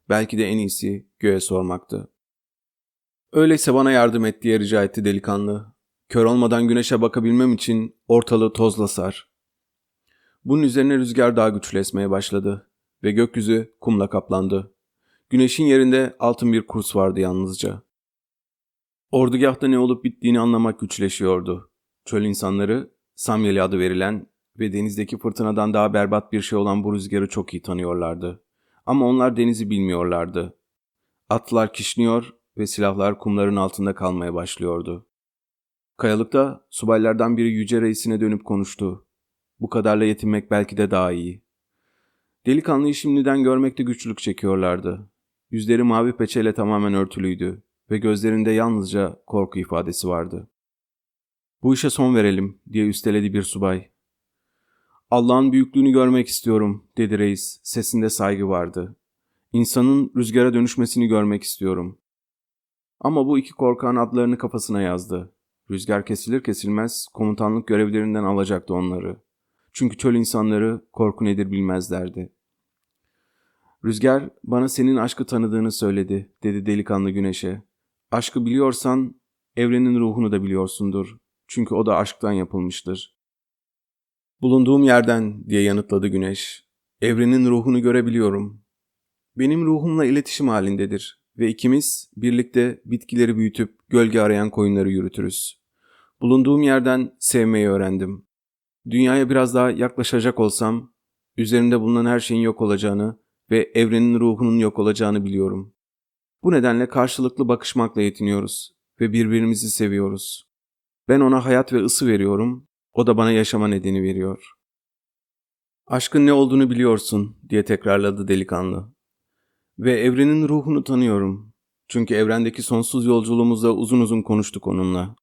Belki de en iyisi göğe sormaktı. Öyleyse bana yardım et diye rica etti delikanlı. Kör olmadan güneşe bakabilmem için ortalığı tozla sar. Bunun üzerine rüzgar daha güçlü esmeye başladı ve gökyüzü kumla kaplandı. Güneşin yerinde altın bir kurs vardı yalnızca. Ordugahta ne olup bittiğini anlamak güçleşiyordu. Çöl insanları Samyeli adı verilen ve denizdeki fırtınadan daha berbat bir şey olan bu rüzgarı çok iyi tanıyorlardı. Ama onlar denizi bilmiyorlardı. Atlar kişniyor ve silahlar kumların altında kalmaya başlıyordu. Kayalıkta subaylardan biri Yüce Reisine dönüp konuştu. Bu kadarla yetinmek belki de daha iyi. Delikanlıyı şimdiden görmekte güçlük çekiyorlardı. Yüzleri mavi peçeyle tamamen örtülüydü ve gözlerinde yalnızca korku ifadesi vardı. Bu işe son verelim diye üsteledi bir subay. Allah'ın büyüklüğünü görmek istiyorum dedi reis. Sesinde saygı vardı. İnsanın rüzgara dönüşmesini görmek istiyorum. Ama bu iki korkan adlarını kafasına yazdı. Rüzgar kesilir kesilmez komutanlık görevlerinden alacaktı onları. Çünkü çöl insanları korku nedir bilmezlerdi. Rüzgar bana senin aşkı tanıdığını söyledi dedi delikanlı güneşe. Aşkı biliyorsan evrenin ruhunu da biliyorsundur. Çünkü o da aşktan yapılmıştır. Bulunduğum yerden diye yanıtladı güneş. Evrenin ruhunu görebiliyorum. Benim ruhumla iletişim halindedir ve ikimiz birlikte bitkileri büyütüp gölge arayan koyunları yürütürüz. Bulunduğum yerden sevmeyi öğrendim. Dünyaya biraz daha yaklaşacak olsam, üzerinde bulunan her şeyin yok olacağını ve evrenin ruhunun yok olacağını biliyorum. Bu nedenle karşılıklı bakışmakla yetiniyoruz ve birbirimizi seviyoruz. Ben ona hayat ve ısı veriyorum, o da bana yaşama nedeni veriyor. Aşkın ne olduğunu biliyorsun diye tekrarladı delikanlı. Ve evrenin ruhunu tanıyorum. Çünkü evrendeki sonsuz yolculuğumuzda uzun uzun konuştuk onunla.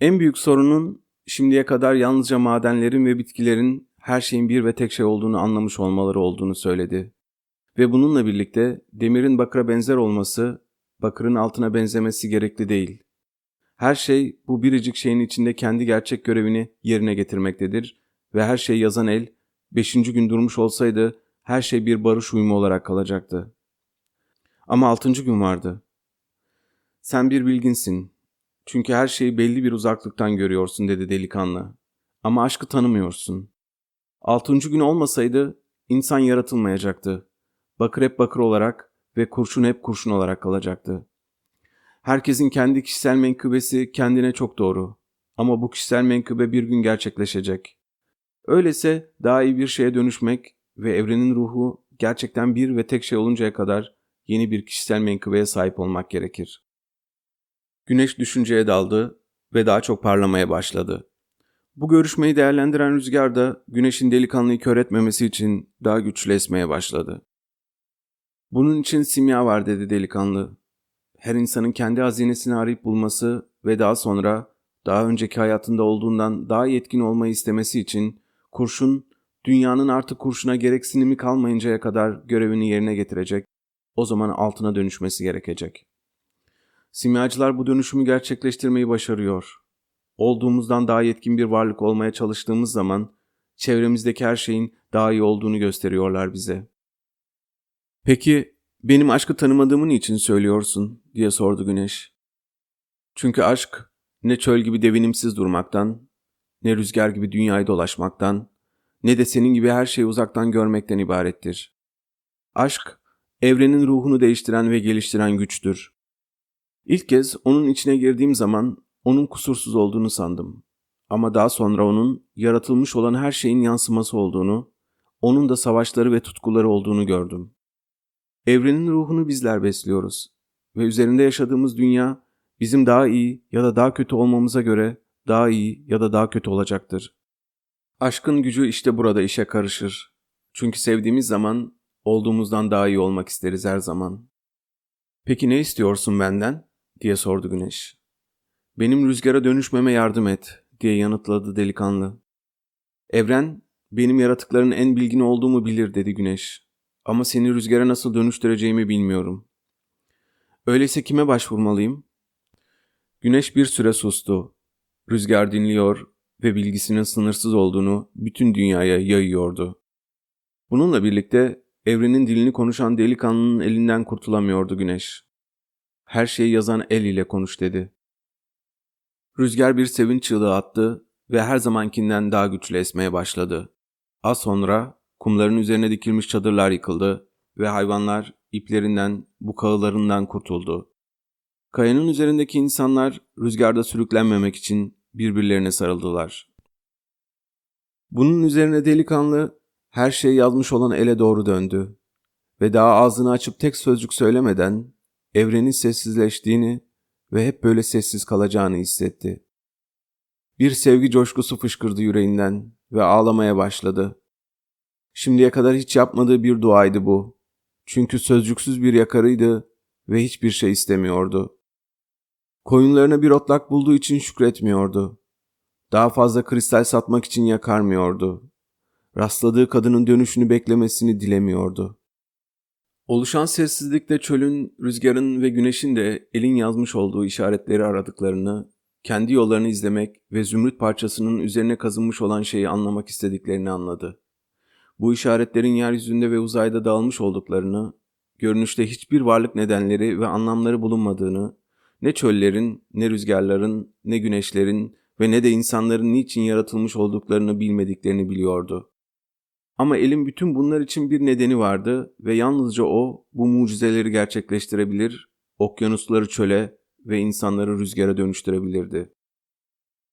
En büyük sorunun şimdiye kadar yalnızca madenlerin ve bitkilerin her şeyin bir ve tek şey olduğunu anlamış olmaları olduğunu söyledi. Ve bununla birlikte demirin bakıra benzer olması, bakırın altına benzemesi gerekli değil. Her şey bu biricik şeyin içinde kendi gerçek görevini yerine getirmektedir ve her şey yazan el, beşinci gün durmuş olsaydı her şey bir barış uyumu olarak kalacaktı. Ama altıncı gün vardı. Sen bir bilginsin. Çünkü her şeyi belli bir uzaklıktan görüyorsun dedi delikanlı. Ama aşkı tanımıyorsun. Altıncı gün olmasaydı insan yaratılmayacaktı. Bakır hep bakır olarak ve kurşun hep kurşun olarak kalacaktı. Herkesin kendi kişisel menkıbesi kendine çok doğru. Ama bu kişisel menkıbe bir gün gerçekleşecek. Öyleyse daha iyi bir şeye dönüşmek ve evrenin ruhu gerçekten bir ve tek şey oluncaya kadar yeni bir kişisel menkıbeye sahip olmak gerekir. Güneş düşünceye daldı ve daha çok parlamaya başladı. Bu görüşmeyi değerlendiren rüzgar da güneşin delikanlıyı kör etmemesi için daha güçlü esmeye başladı. Bunun için simya var dedi delikanlı. Her insanın kendi hazinesini arayıp bulması ve daha sonra daha önceki hayatında olduğundan daha yetkin olmayı istemesi için kurşun dünyanın artık kurşuna gereksinimi kalmayıncaya kadar görevini yerine getirecek, o zaman altına dönüşmesi gerekecek. Simyacılar bu dönüşümü gerçekleştirmeyi başarıyor. Olduğumuzdan daha yetkin bir varlık olmaya çalıştığımız zaman çevremizdeki her şeyin daha iyi olduğunu gösteriyorlar bize. Peki benim aşkı tanımadığımın için söylüyorsun diye sordu Güneş. Çünkü aşk ne çöl gibi devinimsiz durmaktan, ne rüzgar gibi dünyayı dolaşmaktan, ne de senin gibi her şeyi uzaktan görmekten ibarettir. Aşk, evrenin ruhunu değiştiren ve geliştiren güçtür. İlk kez onun içine girdiğim zaman onun kusursuz olduğunu sandım. Ama daha sonra onun yaratılmış olan her şeyin yansıması olduğunu, onun da savaşları ve tutkuları olduğunu gördüm. Evrenin ruhunu bizler besliyoruz ve üzerinde yaşadığımız dünya bizim daha iyi ya da daha kötü olmamıza göre daha iyi ya da daha kötü olacaktır. Aşkın gücü işte burada işe karışır. Çünkü sevdiğimiz zaman olduğumuzdan daha iyi olmak isteriz her zaman. Peki ne istiyorsun benden? diye sordu Güneş. Benim rüzgara dönüşmeme yardım et diye yanıtladı delikanlı. Evren benim yaratıkların en bilgin olduğumu bilir dedi Güneş. Ama seni rüzgara nasıl dönüştüreceğimi bilmiyorum. Öyleyse kime başvurmalıyım? Güneş bir süre sustu. Rüzgar dinliyor ve bilgisinin sınırsız olduğunu bütün dünyaya yayıyordu. Bununla birlikte evrenin dilini konuşan delikanlının elinden kurtulamıyordu Güneş. Her şeyi yazan el ile konuş dedi. Rüzgar bir sevinç çığlığı attı ve her zamankinden daha güçlü esmeye başladı. Az sonra kumların üzerine dikilmiş çadırlar yıkıldı ve hayvanlar iplerinden, bukağılarından kurtuldu. Kayanın üzerindeki insanlar rüzgarda sürüklenmemek için birbirlerine sarıldılar. Bunun üzerine delikanlı her şeyi yazmış olan ele doğru döndü ve daha ağzını açıp tek sözcük söylemeden evrenin sessizleştiğini ve hep böyle sessiz kalacağını hissetti. Bir sevgi coşkusu fışkırdı yüreğinden ve ağlamaya başladı. Şimdiye kadar hiç yapmadığı bir duaydı bu. Çünkü sözcüksüz bir yakarıydı ve hiçbir şey istemiyordu. Koyunlarına bir otlak bulduğu için şükretmiyordu. Daha fazla kristal satmak için yakarmıyordu. Rastladığı kadının dönüşünü beklemesini dilemiyordu. Oluşan sessizlikte çölün, rüzgarın ve güneşin de elin yazmış olduğu işaretleri aradıklarını, kendi yollarını izlemek ve zümrüt parçasının üzerine kazınmış olan şeyi anlamak istediklerini anladı. Bu işaretlerin yeryüzünde ve uzayda dağılmış olduklarını, görünüşte hiçbir varlık nedenleri ve anlamları bulunmadığını, ne çöllerin, ne rüzgarların, ne güneşlerin ve ne de insanların niçin yaratılmış olduklarını bilmediklerini biliyordu. Ama elin bütün bunlar için bir nedeni vardı ve yalnızca o bu mucizeleri gerçekleştirebilir, okyanusları çöle ve insanları rüzgara dönüştürebilirdi.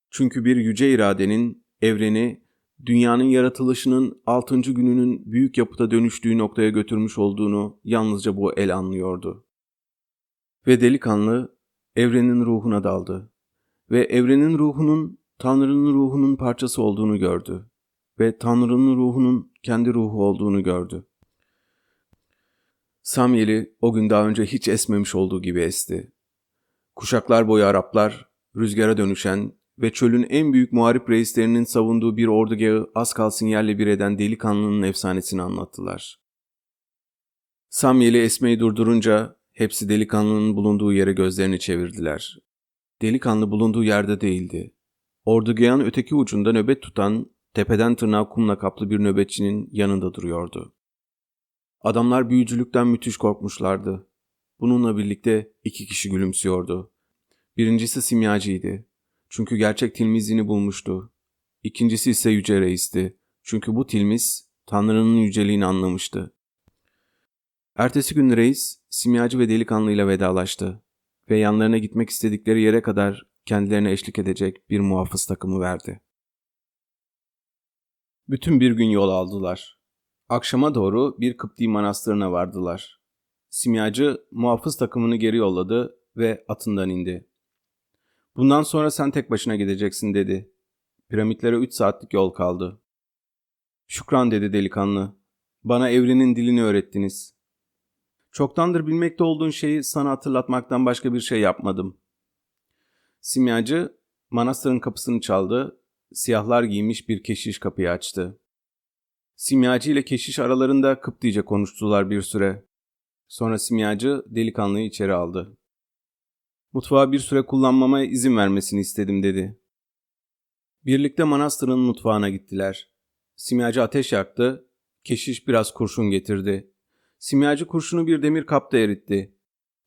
Çünkü bir yüce iradenin evreni dünyanın yaratılışının altıncı gününün büyük yapıta dönüştüğü noktaya götürmüş olduğunu yalnızca bu el anlıyordu. Ve delikanlı evrenin ruhuna daldı ve evrenin ruhunun Tanrı'nın ruhunun parçası olduğunu gördü ve Tanrı'nın ruhunun kendi ruhu olduğunu gördü. Samyeli o gün daha önce hiç esmemiş olduğu gibi esti. Kuşaklar boyu Araplar, rüzgara dönüşen ve çölün en büyük muharip reislerinin savunduğu bir ordugahı az kalsın yerle bir eden delikanlının efsanesini anlattılar. Samyeli esmeyi durdurunca hepsi delikanlının bulunduğu yere gözlerini çevirdiler. Delikanlı bulunduğu yerde değildi. Ordugahın öteki ucunda nöbet tutan, tepeden tırnağa kumla kaplı bir nöbetçinin yanında duruyordu. Adamlar büyücülükten müthiş korkmuşlardı. Bununla birlikte iki kişi gülümsüyordu. Birincisi simyacıydı. Çünkü gerçek tilmizini bulmuştu. İkincisi ise Yüce Reis'ti. Çünkü bu tilmiz Tanrı'nın yüceliğini anlamıştı. Ertesi gün reis simyacı ve delikanlıyla vedalaştı ve yanlarına gitmek istedikleri yere kadar kendilerine eşlik edecek bir muhafız takımı verdi. Bütün bir gün yol aldılar. Akşama doğru bir Kıpti manastırına vardılar. Simyacı muhafız takımını geri yolladı ve atından indi. Bundan sonra sen tek başına gideceksin dedi. Piramitlere üç saatlik yol kaldı. Şükran dedi delikanlı. Bana evrenin dilini öğrettiniz. Çoktandır bilmekte olduğun şeyi sana hatırlatmaktan başka bir şey yapmadım. Simyacı manastırın kapısını çaldı. Siyahlar giymiş bir keşiş kapıyı açtı. Simyacı ile keşiş aralarında Kıptice konuştular bir süre. Sonra simyacı delikanlıyı içeri aldı. Mutfağı bir süre kullanmama izin vermesini istedim dedi. Birlikte manastırın mutfağına gittiler. Simyacı ateş yaktı, keşiş biraz kurşun getirdi. Simyacı kurşunu bir demir kapta eritti.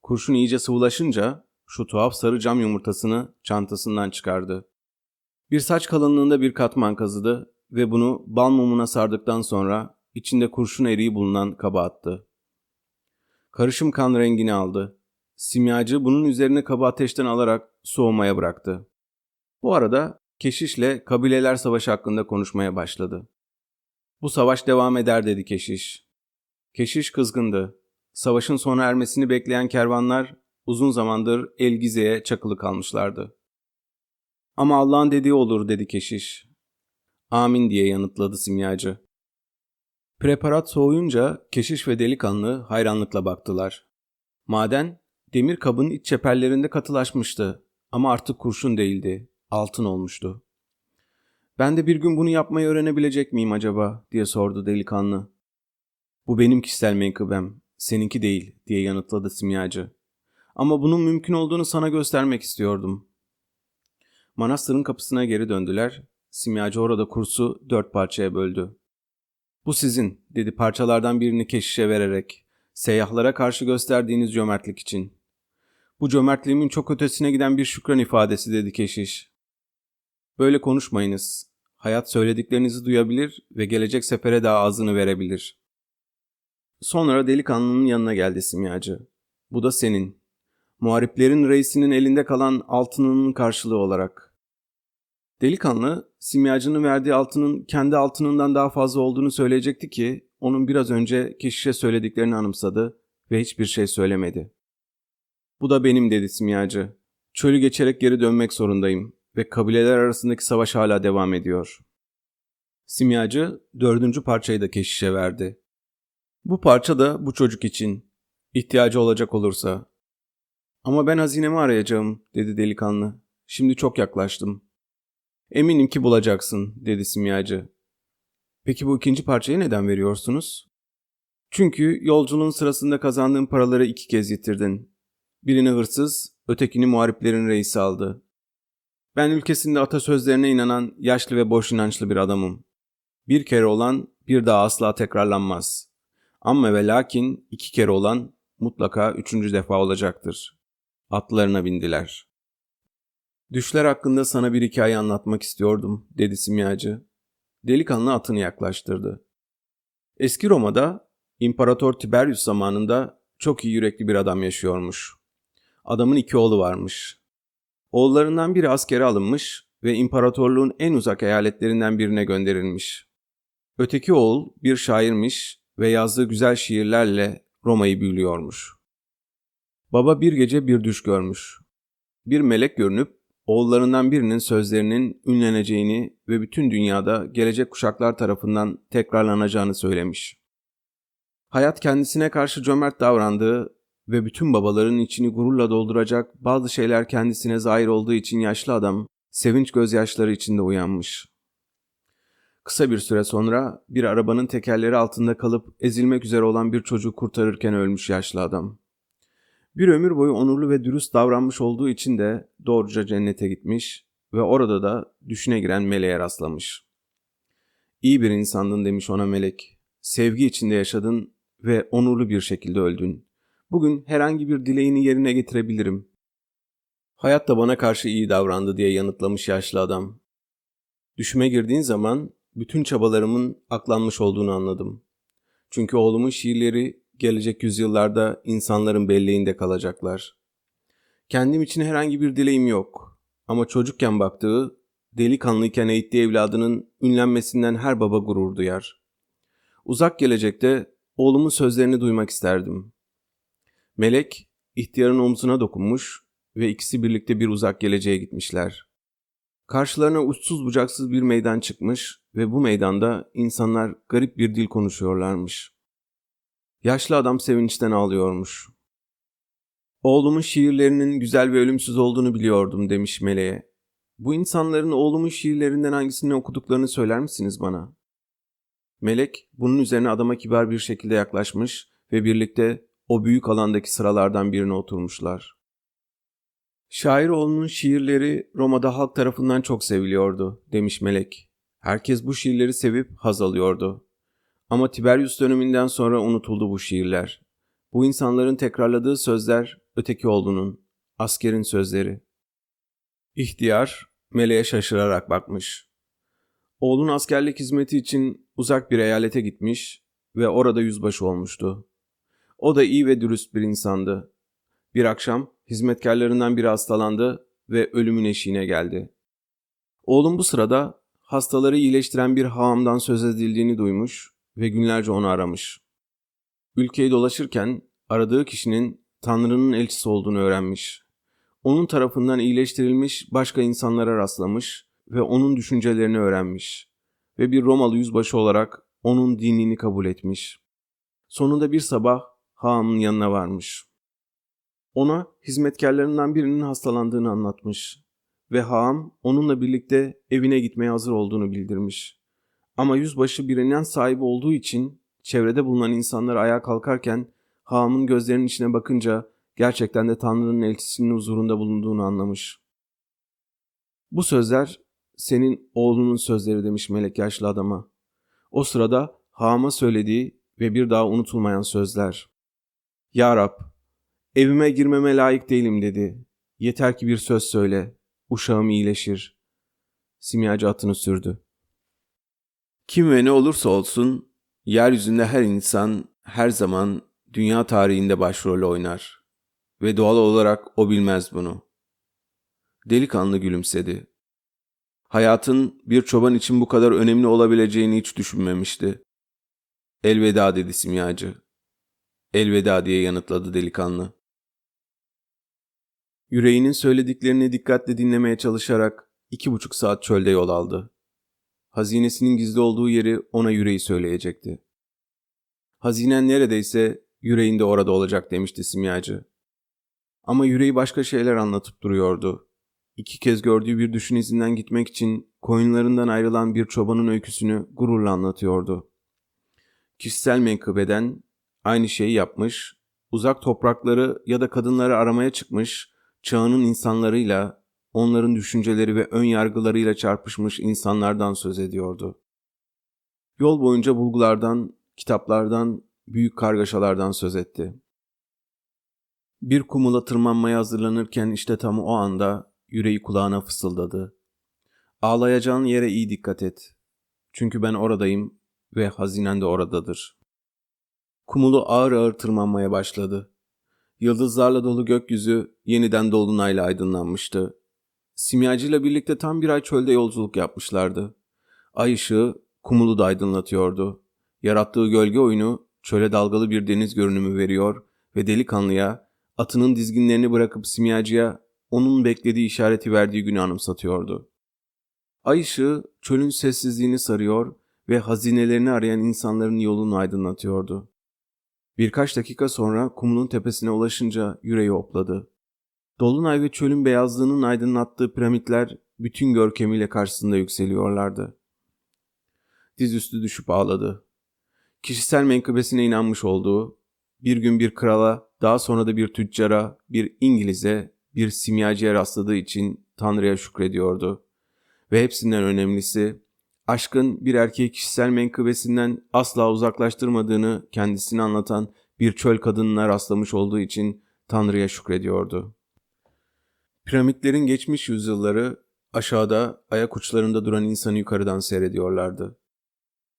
Kurşun iyice sıvılaşınca şu tuhaf sarı cam yumurtasını çantasından çıkardı. Bir saç kalınlığında bir katman kazıdı ve bunu bal mumuna sardıktan sonra içinde kurşun eriği bulunan kaba attı. Karışım kan rengini aldı. Simyacı bunun üzerine kabı ateşten alarak soğumaya bıraktı. Bu arada Keşiş'le kabileler savaşı hakkında konuşmaya başladı. Bu savaş devam eder dedi Keşiş. Keşiş kızgındı. Savaşın sona ermesini bekleyen kervanlar uzun zamandır Elgize'ye çakılı kalmışlardı. Ama Allah'ın dediği olur dedi Keşiş. Amin diye yanıtladı simyacı. Preparat soğuyunca Keşiş ve delikanlı hayranlıkla baktılar. Maden Demir kabın iç çeperlerinde katılaşmıştı ama artık kurşun değildi, altın olmuştu. Ben de bir gün bunu yapmayı öğrenebilecek miyim acaba diye sordu delikanlı. Bu benim kişisel menkıbem, seninki değil diye yanıtladı simyacı. Ama bunun mümkün olduğunu sana göstermek istiyordum. Manastırın kapısına geri döndüler. Simyacı orada kursu dört parçaya böldü. Bu sizin dedi parçalardan birini keşişe vererek. Seyyahlara karşı gösterdiğiniz cömertlik için. Bu cömertliğimin çok ötesine giden bir şükran ifadesi dedi keşiş. Böyle konuşmayınız. Hayat söylediklerinizi duyabilir ve gelecek sefere daha ağzını verebilir. Sonra delikanlının yanına geldi simyacı. Bu da senin. Muhariplerin reisinin elinde kalan altınının karşılığı olarak. Delikanlı simyacının verdiği altının kendi altınından daha fazla olduğunu söyleyecekti ki onun biraz önce keşişe söylediklerini anımsadı ve hiçbir şey söylemedi. Bu da benim dedi simyacı. Çölü geçerek geri dönmek zorundayım ve kabileler arasındaki savaş hala devam ediyor. Simyacı dördüncü parçayı da keşişe verdi. Bu parça da bu çocuk için. İhtiyacı olacak olursa. Ama ben hazinemi arayacağım dedi delikanlı. Şimdi çok yaklaştım. Eminim ki bulacaksın dedi simyacı. Peki bu ikinci parçayı neden veriyorsunuz? Çünkü yolculuğun sırasında kazandığın paraları iki kez yitirdin. Birini hırsız, ötekini muhariplerin reisi aldı. Ben ülkesinde atasözlerine inanan yaşlı ve boş inançlı bir adamım. Bir kere olan bir daha asla tekrarlanmaz. Ama ve lakin iki kere olan mutlaka üçüncü defa olacaktır. Atlarına bindiler. Düşler hakkında sana bir hikaye anlatmak istiyordum, dedi simyacı. Delikanlı atını yaklaştırdı. Eski Roma'da İmparator Tiberius zamanında çok iyi yürekli bir adam yaşıyormuş. Adamın iki oğlu varmış. Oğullarından biri askere alınmış ve imparatorluğun en uzak eyaletlerinden birine gönderilmiş. Öteki oğul bir şairmiş ve yazdığı güzel şiirlerle Roma'yı büyülüyormuş. Baba bir gece bir düş görmüş. Bir melek görünüp oğullarından birinin sözlerinin ünleneceğini ve bütün dünyada gelecek kuşaklar tarafından tekrarlanacağını söylemiş. Hayat kendisine karşı cömert davrandığı ve bütün babaların içini gururla dolduracak bazı şeyler kendisine zahir olduğu için yaşlı adam sevinç gözyaşları içinde uyanmış. Kısa bir süre sonra bir arabanın tekerleri altında kalıp ezilmek üzere olan bir çocuğu kurtarırken ölmüş yaşlı adam. Bir ömür boyu onurlu ve dürüst davranmış olduğu için de doğruca cennete gitmiş ve orada da düşüne giren meleğe rastlamış. İyi bir insandın demiş ona melek. Sevgi içinde yaşadın ve onurlu bir şekilde öldün. Bugün herhangi bir dileğini yerine getirebilirim. Hayat da bana karşı iyi davrandı diye yanıtlamış yaşlı adam. Düşüme girdiğin zaman bütün çabalarımın aklanmış olduğunu anladım. Çünkü oğlumun şiirleri gelecek yüzyıllarda insanların belleğinde kalacaklar. Kendim için herhangi bir dileğim yok. Ama çocukken baktığı, delikanlıyken eğittiği evladının ünlenmesinden her baba gurur duyar. Uzak gelecekte oğlumun sözlerini duymak isterdim. Melek, ihtiyarın omzuna dokunmuş ve ikisi birlikte bir uzak geleceğe gitmişler. Karşılarına uçsuz bucaksız bir meydan çıkmış ve bu meydanda insanlar garip bir dil konuşuyorlarmış. Yaşlı adam sevinçten ağlıyormuş. Oğlumun şiirlerinin güzel ve ölümsüz olduğunu biliyordum demiş meleğe. Bu insanların oğlumun şiirlerinden hangisini okuduklarını söyler misiniz bana? Melek bunun üzerine adama kibar bir şekilde yaklaşmış ve birlikte o büyük alandaki sıralardan birine oturmuşlar. Şair oğlunun şiirleri Roma'da halk tarafından çok seviliyordu, demiş Melek. Herkes bu şiirleri sevip haz alıyordu. Ama Tiberius döneminden sonra unutuldu bu şiirler. Bu insanların tekrarladığı sözler öteki oğlunun, askerin sözleri. İhtiyar, Meleğe şaşırarak bakmış. Oğlun askerlik hizmeti için uzak bir eyalete gitmiş ve orada yüzbaşı olmuştu. O da iyi ve dürüst bir insandı. Bir akşam hizmetkarlarından biri hastalandı ve ölümün eşiğine geldi. Oğlum bu sırada hastaları iyileştiren bir haamdan söz edildiğini duymuş ve günlerce onu aramış. Ülkeyi dolaşırken aradığı kişinin Tanrı'nın elçisi olduğunu öğrenmiş. Onun tarafından iyileştirilmiş başka insanlara rastlamış ve onun düşüncelerini öğrenmiş ve bir Romalı yüzbaşı olarak onun dinini kabul etmiş. Sonunda bir sabah Haam'ın yanına varmış. Ona hizmetkarlarından birinin hastalandığını anlatmış ve Haam onunla birlikte evine gitmeye hazır olduğunu bildirmiş. Ama yüzbaşı bir inanç sahibi olduğu için çevrede bulunan insanlar ayağa kalkarken Haam'ın gözlerinin içine bakınca gerçekten de Tanrı'nın elçisinin huzurunda bulunduğunu anlamış. Bu sözler senin oğlunun sözleri demiş melek yaşlı adama. O sırada Haam'a söylediği ve bir daha unutulmayan sözler. Ya Rab, evime girmeme layık değilim dedi. Yeter ki bir söz söyle, uşağım iyileşir. Simyacı atını sürdü. Kim ve ne olursa olsun, yeryüzünde her insan her zaman dünya tarihinde başrol oynar. Ve doğal olarak o bilmez bunu. Delikanlı gülümsedi. Hayatın bir çoban için bu kadar önemli olabileceğini hiç düşünmemişti. Elveda dedi simyacı. Elveda diye yanıtladı delikanlı. Yüreğinin söylediklerini dikkatle dinlemeye çalışarak iki buçuk saat çölde yol aldı. Hazinesinin gizli olduğu yeri ona yüreği söyleyecekti. Hazinen neredeyse yüreğinde orada olacak demişti simyacı. Ama yüreği başka şeyler anlatıp duruyordu. İki kez gördüğü bir düşün izinden gitmek için koyunlarından ayrılan bir çobanın öyküsünü gururla anlatıyordu. Kişisel menkıbeden aynı şeyi yapmış, uzak toprakları ya da kadınları aramaya çıkmış, çağının insanlarıyla, onların düşünceleri ve ön yargılarıyla çarpışmış insanlardan söz ediyordu. Yol boyunca bulgulardan, kitaplardan, büyük kargaşalardan söz etti. Bir kumula tırmanmaya hazırlanırken işte tam o anda yüreği kulağına fısıldadı. Ağlayacağın yere iyi dikkat et. Çünkü ben oradayım ve hazinen de oradadır. Kumulu ağır ağır tırmanmaya başladı. Yıldızlarla dolu gökyüzü yeniden dolunayla aydınlanmıştı. Simyacıyla birlikte tam bir ay çölde yolculuk yapmışlardı. Ay ışığı kumulu da aydınlatıyordu. Yarattığı gölge oyunu çöle dalgalı bir deniz görünümü veriyor ve delikanlıya atının dizginlerini bırakıp simyacıya onun beklediği işareti verdiği günü anımsatıyordu. Ay ışığı çölün sessizliğini sarıyor ve hazinelerini arayan insanların yolunu aydınlatıyordu. Birkaç dakika sonra kumunun tepesine ulaşınca yüreği opladı. Dolunay ve çölün beyazlığının aydınlattığı piramitler bütün görkemiyle karşısında yükseliyorlardı. Dizüstü düşüp ağladı. Kişisel menkıbesine inanmış olduğu, bir gün bir krala, daha sonra da bir tüccara, bir İngiliz'e, bir simyacıya rastladığı için Tanrı'ya şükrediyordu. Ve hepsinden önemlisi, aşkın bir erkeği kişisel menkıbesinden asla uzaklaştırmadığını kendisine anlatan bir çöl kadınına rastlamış olduğu için Tanrı'ya şükrediyordu. Piramitlerin geçmiş yüzyılları aşağıda ayak uçlarında duran insanı yukarıdan seyrediyorlardı.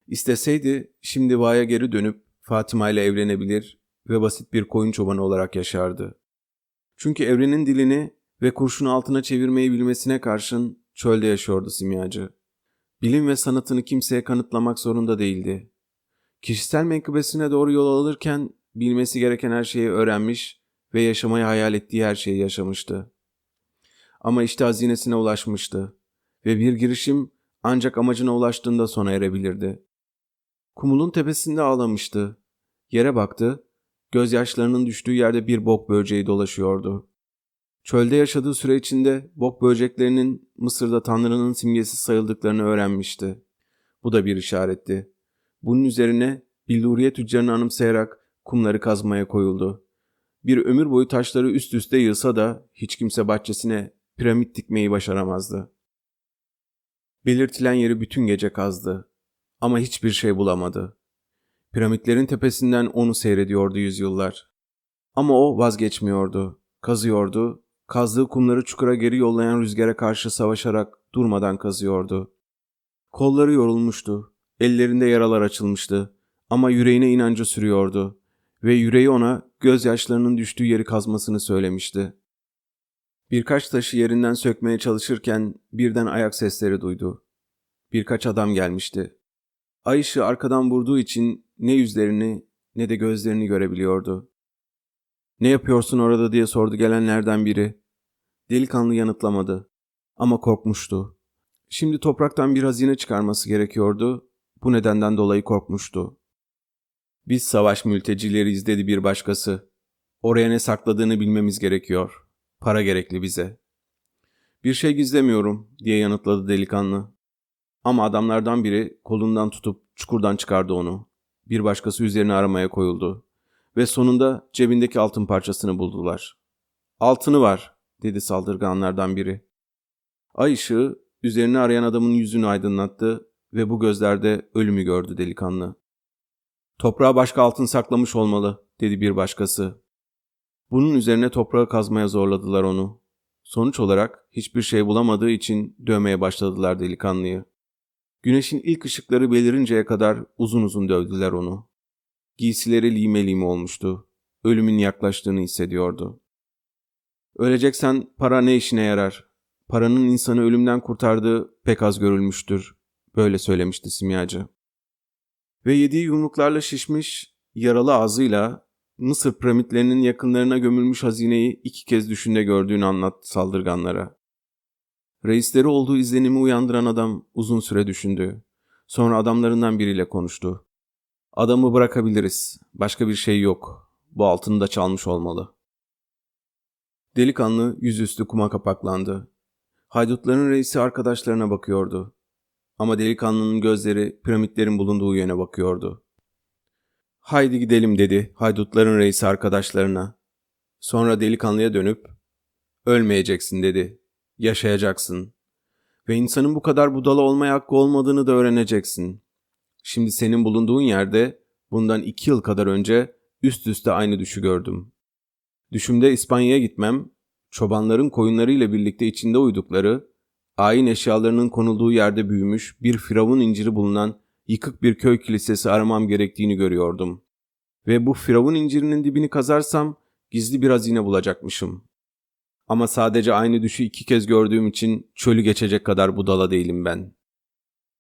İsteseydi şimdi Va'ya geri dönüp Fatima ile evlenebilir ve basit bir koyun çobanı olarak yaşardı. Çünkü evrenin dilini ve kurşunu altına çevirmeyi bilmesine karşın çölde yaşıyordu simyacı. Bilim ve sanatını kimseye kanıtlamak zorunda değildi. Kişisel menkıbesine doğru yol alırken bilmesi gereken her şeyi öğrenmiş ve yaşamayı hayal ettiği her şeyi yaşamıştı. Ama işte hazinesine ulaşmıştı ve bir girişim ancak amacına ulaştığında sona erebilirdi. Kumulun tepesinde ağlamıştı. Yere baktı, gözyaşlarının düştüğü yerde bir bok böceği dolaşıyordu. Çölde yaşadığı süre içinde bok böceklerinin Mısır'da Tanrı'nın simgesi sayıldıklarını öğrenmişti. Bu da bir işaretti. Bunun üzerine billuriye tüccarını anımsayarak kumları kazmaya koyuldu. Bir ömür boyu taşları üst üste yığsa da hiç kimse bahçesine piramit dikmeyi başaramazdı. Belirtilen yeri bütün gece kazdı ama hiçbir şey bulamadı. Piramitlerin tepesinden onu seyrediyordu yüzyıllar. Ama o vazgeçmiyordu, kazıyordu Kazdığı kumları çukura geri yollayan rüzgara karşı savaşarak durmadan kazıyordu. Kolları yorulmuştu, ellerinde yaralar açılmıştı ama yüreğine inancı sürüyordu ve yüreği ona gözyaşlarının düştüğü yeri kazmasını söylemişti. Birkaç taşı yerinden sökmeye çalışırken birden ayak sesleri duydu. Birkaç adam gelmişti. Ay ışığı arkadan vurduğu için ne yüzlerini ne de gözlerini görebiliyordu. Ne yapıyorsun orada diye sordu gelenlerden biri. Delikanlı yanıtlamadı. Ama korkmuştu. Şimdi topraktan bir hazine çıkarması gerekiyordu. Bu nedenden dolayı korkmuştu. Biz savaş mültecileriyiz dedi bir başkası. Oraya ne sakladığını bilmemiz gerekiyor. Para gerekli bize. Bir şey gizlemiyorum diye yanıtladı delikanlı. Ama adamlardan biri kolundan tutup çukurdan çıkardı onu. Bir başkası üzerine aramaya koyuldu ve sonunda cebindeki altın parçasını buldular. Altını var, dedi saldırganlardan biri. Ay ışığı üzerini arayan adamın yüzünü aydınlattı ve bu gözlerde ölümü gördü delikanlı. Toprağa başka altın saklamış olmalı, dedi bir başkası. Bunun üzerine toprağı kazmaya zorladılar onu. Sonuç olarak hiçbir şey bulamadığı için dövmeye başladılar delikanlıyı. Güneşin ilk ışıkları belirinceye kadar uzun uzun dövdüler onu. Giysileri lime lime olmuştu. Ölümün yaklaştığını hissediyordu. Öleceksen para ne işine yarar? paranın insanı ölümden kurtardığı pek az görülmüştür. Böyle söylemişti simyacı. Ve yediği yumruklarla şişmiş, yaralı ağzıyla Mısır piramitlerinin yakınlarına gömülmüş hazineyi iki kez düşünde gördüğünü anlattı saldırganlara. Reisleri olduğu izlenimi uyandıran adam uzun süre düşündü. Sonra adamlarından biriyle konuştu. Adamı bırakabiliriz. Başka bir şey yok. Bu altını da çalmış olmalı. Delikanlı yüzüstü kuma kapaklandı. Haydutların reisi arkadaşlarına bakıyordu. Ama delikanlının gözleri piramitlerin bulunduğu yöne bakıyordu. Haydi gidelim dedi haydutların reisi arkadaşlarına. Sonra delikanlıya dönüp ölmeyeceksin dedi. Yaşayacaksın. Ve insanın bu kadar budala olmaya hakkı olmadığını da öğreneceksin. Şimdi senin bulunduğun yerde bundan iki yıl kadar önce üst üste aynı düşü gördüm. Düşümde İspanya'ya gitmem, çobanların koyunlarıyla birlikte içinde uydukları, ayin eşyalarının konulduğu yerde büyümüş bir firavun inciri bulunan yıkık bir köy kilisesi aramam gerektiğini görüyordum. Ve bu firavun incirinin dibini kazarsam gizli bir hazine bulacakmışım. Ama sadece aynı düşü iki kez gördüğüm için çölü geçecek kadar budala değilim ben.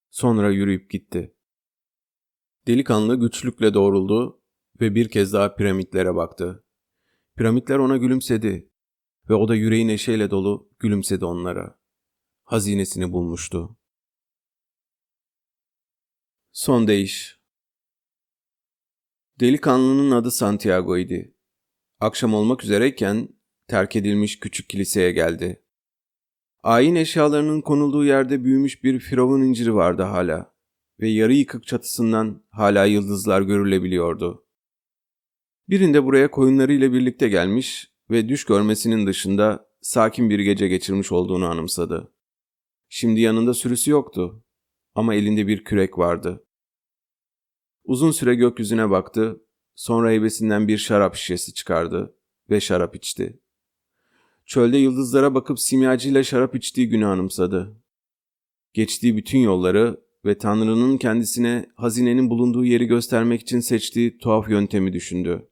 Sonra yürüyüp gitti. Delikanlı güçlükle doğruldu ve bir kez daha piramitlere baktı. Piramitler ona gülümsedi ve o da yüreği neşeyle dolu gülümsedi onlara. Hazinesini bulmuştu. Son değiş Delikanlının adı Santiago idi. Akşam olmak üzereyken terk edilmiş küçük kiliseye geldi. Ayin eşyalarının konulduğu yerde büyümüş bir firavun inciri vardı hala ve yarı yıkık çatısından hala yıldızlar görülebiliyordu. Birinde buraya koyunlarıyla birlikte gelmiş ve düş görmesinin dışında sakin bir gece geçirmiş olduğunu anımsadı. Şimdi yanında sürüsü yoktu ama elinde bir kürek vardı. Uzun süre gökyüzüne baktı, sonra heybesinden bir şarap şişesi çıkardı ve şarap içti. Çölde yıldızlara bakıp simyacıyla şarap içtiği günü anımsadı. Geçtiği bütün yolları ve Tanrı'nın kendisine hazinenin bulunduğu yeri göstermek için seçtiği tuhaf yöntemi düşündü.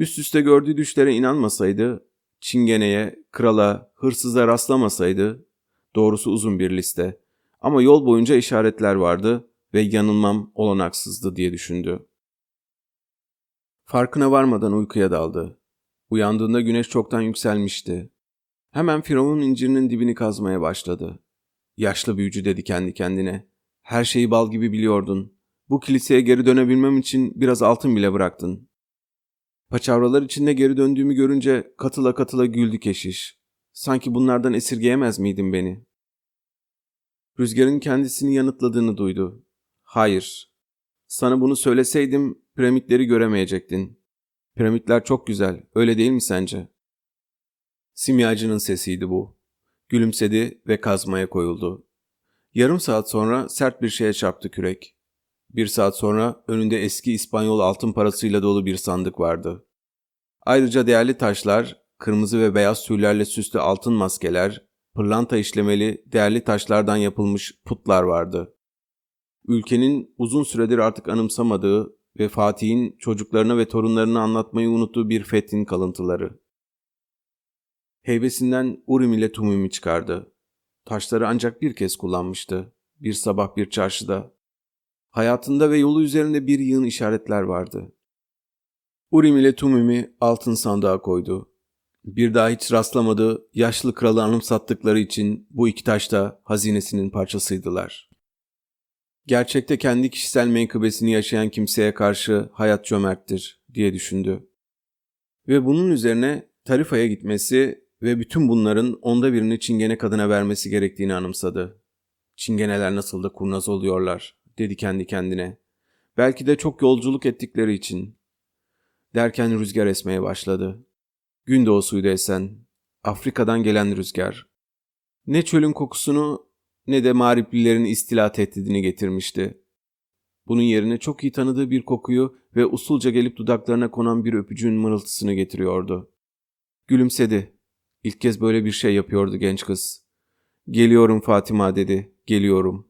Üst üste gördüğü düşlere inanmasaydı, çingeneye, krala, hırsıza rastlamasaydı, doğrusu uzun bir liste. Ama yol boyunca işaretler vardı ve yanılmam olanaksızdı diye düşündü. Farkına varmadan uykuya daldı. Uyandığında güneş çoktan yükselmişti. Hemen Firavun incirinin dibini kazmaya başladı. Yaşlı büyücü dedi kendi kendine. Her şeyi bal gibi biliyordun. Bu kiliseye geri dönebilmem için biraz altın bile bıraktın. Paçavralar içinde geri döndüğümü görünce katıla katıla güldü keşiş. Sanki bunlardan esirgeyemez miydin beni? Rüzgarın kendisini yanıtladığını duydu. Hayır. Sana bunu söyleseydim piramitleri göremeyecektin. Piramitler çok güzel, öyle değil mi sence? Simyacının sesiydi bu. Gülümsedi ve kazmaya koyuldu. Yarım saat sonra sert bir şeye çarptı kürek. Bir saat sonra önünde eski İspanyol altın parasıyla dolu bir sandık vardı. Ayrıca değerli taşlar, kırmızı ve beyaz tüylerle süslü altın maskeler, pırlanta işlemeli değerli taşlardan yapılmış putlar vardı. Ülkenin uzun süredir artık anımsamadığı ve Fatih'in çocuklarına ve torunlarına anlatmayı unuttuğu bir fethin kalıntıları. Heybesinden Urim ile Tumim'i çıkardı. Taşları ancak bir kez kullanmıştı. Bir sabah bir çarşıda. Hayatında ve yolu üzerinde bir yığın işaretler vardı. Urim ile Tumim'i altın sandığa koydu. Bir daha hiç rastlamadığı yaşlı kralı anımsattıkları için bu iki taş da hazinesinin parçasıydılar. Gerçekte kendi kişisel menkıbesini yaşayan kimseye karşı hayat cömerttir diye düşündü. Ve bunun üzerine Tarifa'ya gitmesi ve bütün bunların onda birini Çingene kadına vermesi gerektiğini anımsadı. Çingeneler nasıl da kurnaz oluyorlar, dedi kendi kendine. Belki de çok yolculuk ettikleri için. Derken rüzgar esmeye başladı. Gün doğusuydu esen. Afrika'dan gelen rüzgar. Ne çölün kokusunu ne de mağriplilerin istila tehdidini getirmişti. Bunun yerine çok iyi tanıdığı bir kokuyu ve usulca gelip dudaklarına konan bir öpücüğün mırıltısını getiriyordu. Gülümsedi. İlk kez böyle bir şey yapıyordu genç kız. Geliyorum Fatima dedi, geliyorum.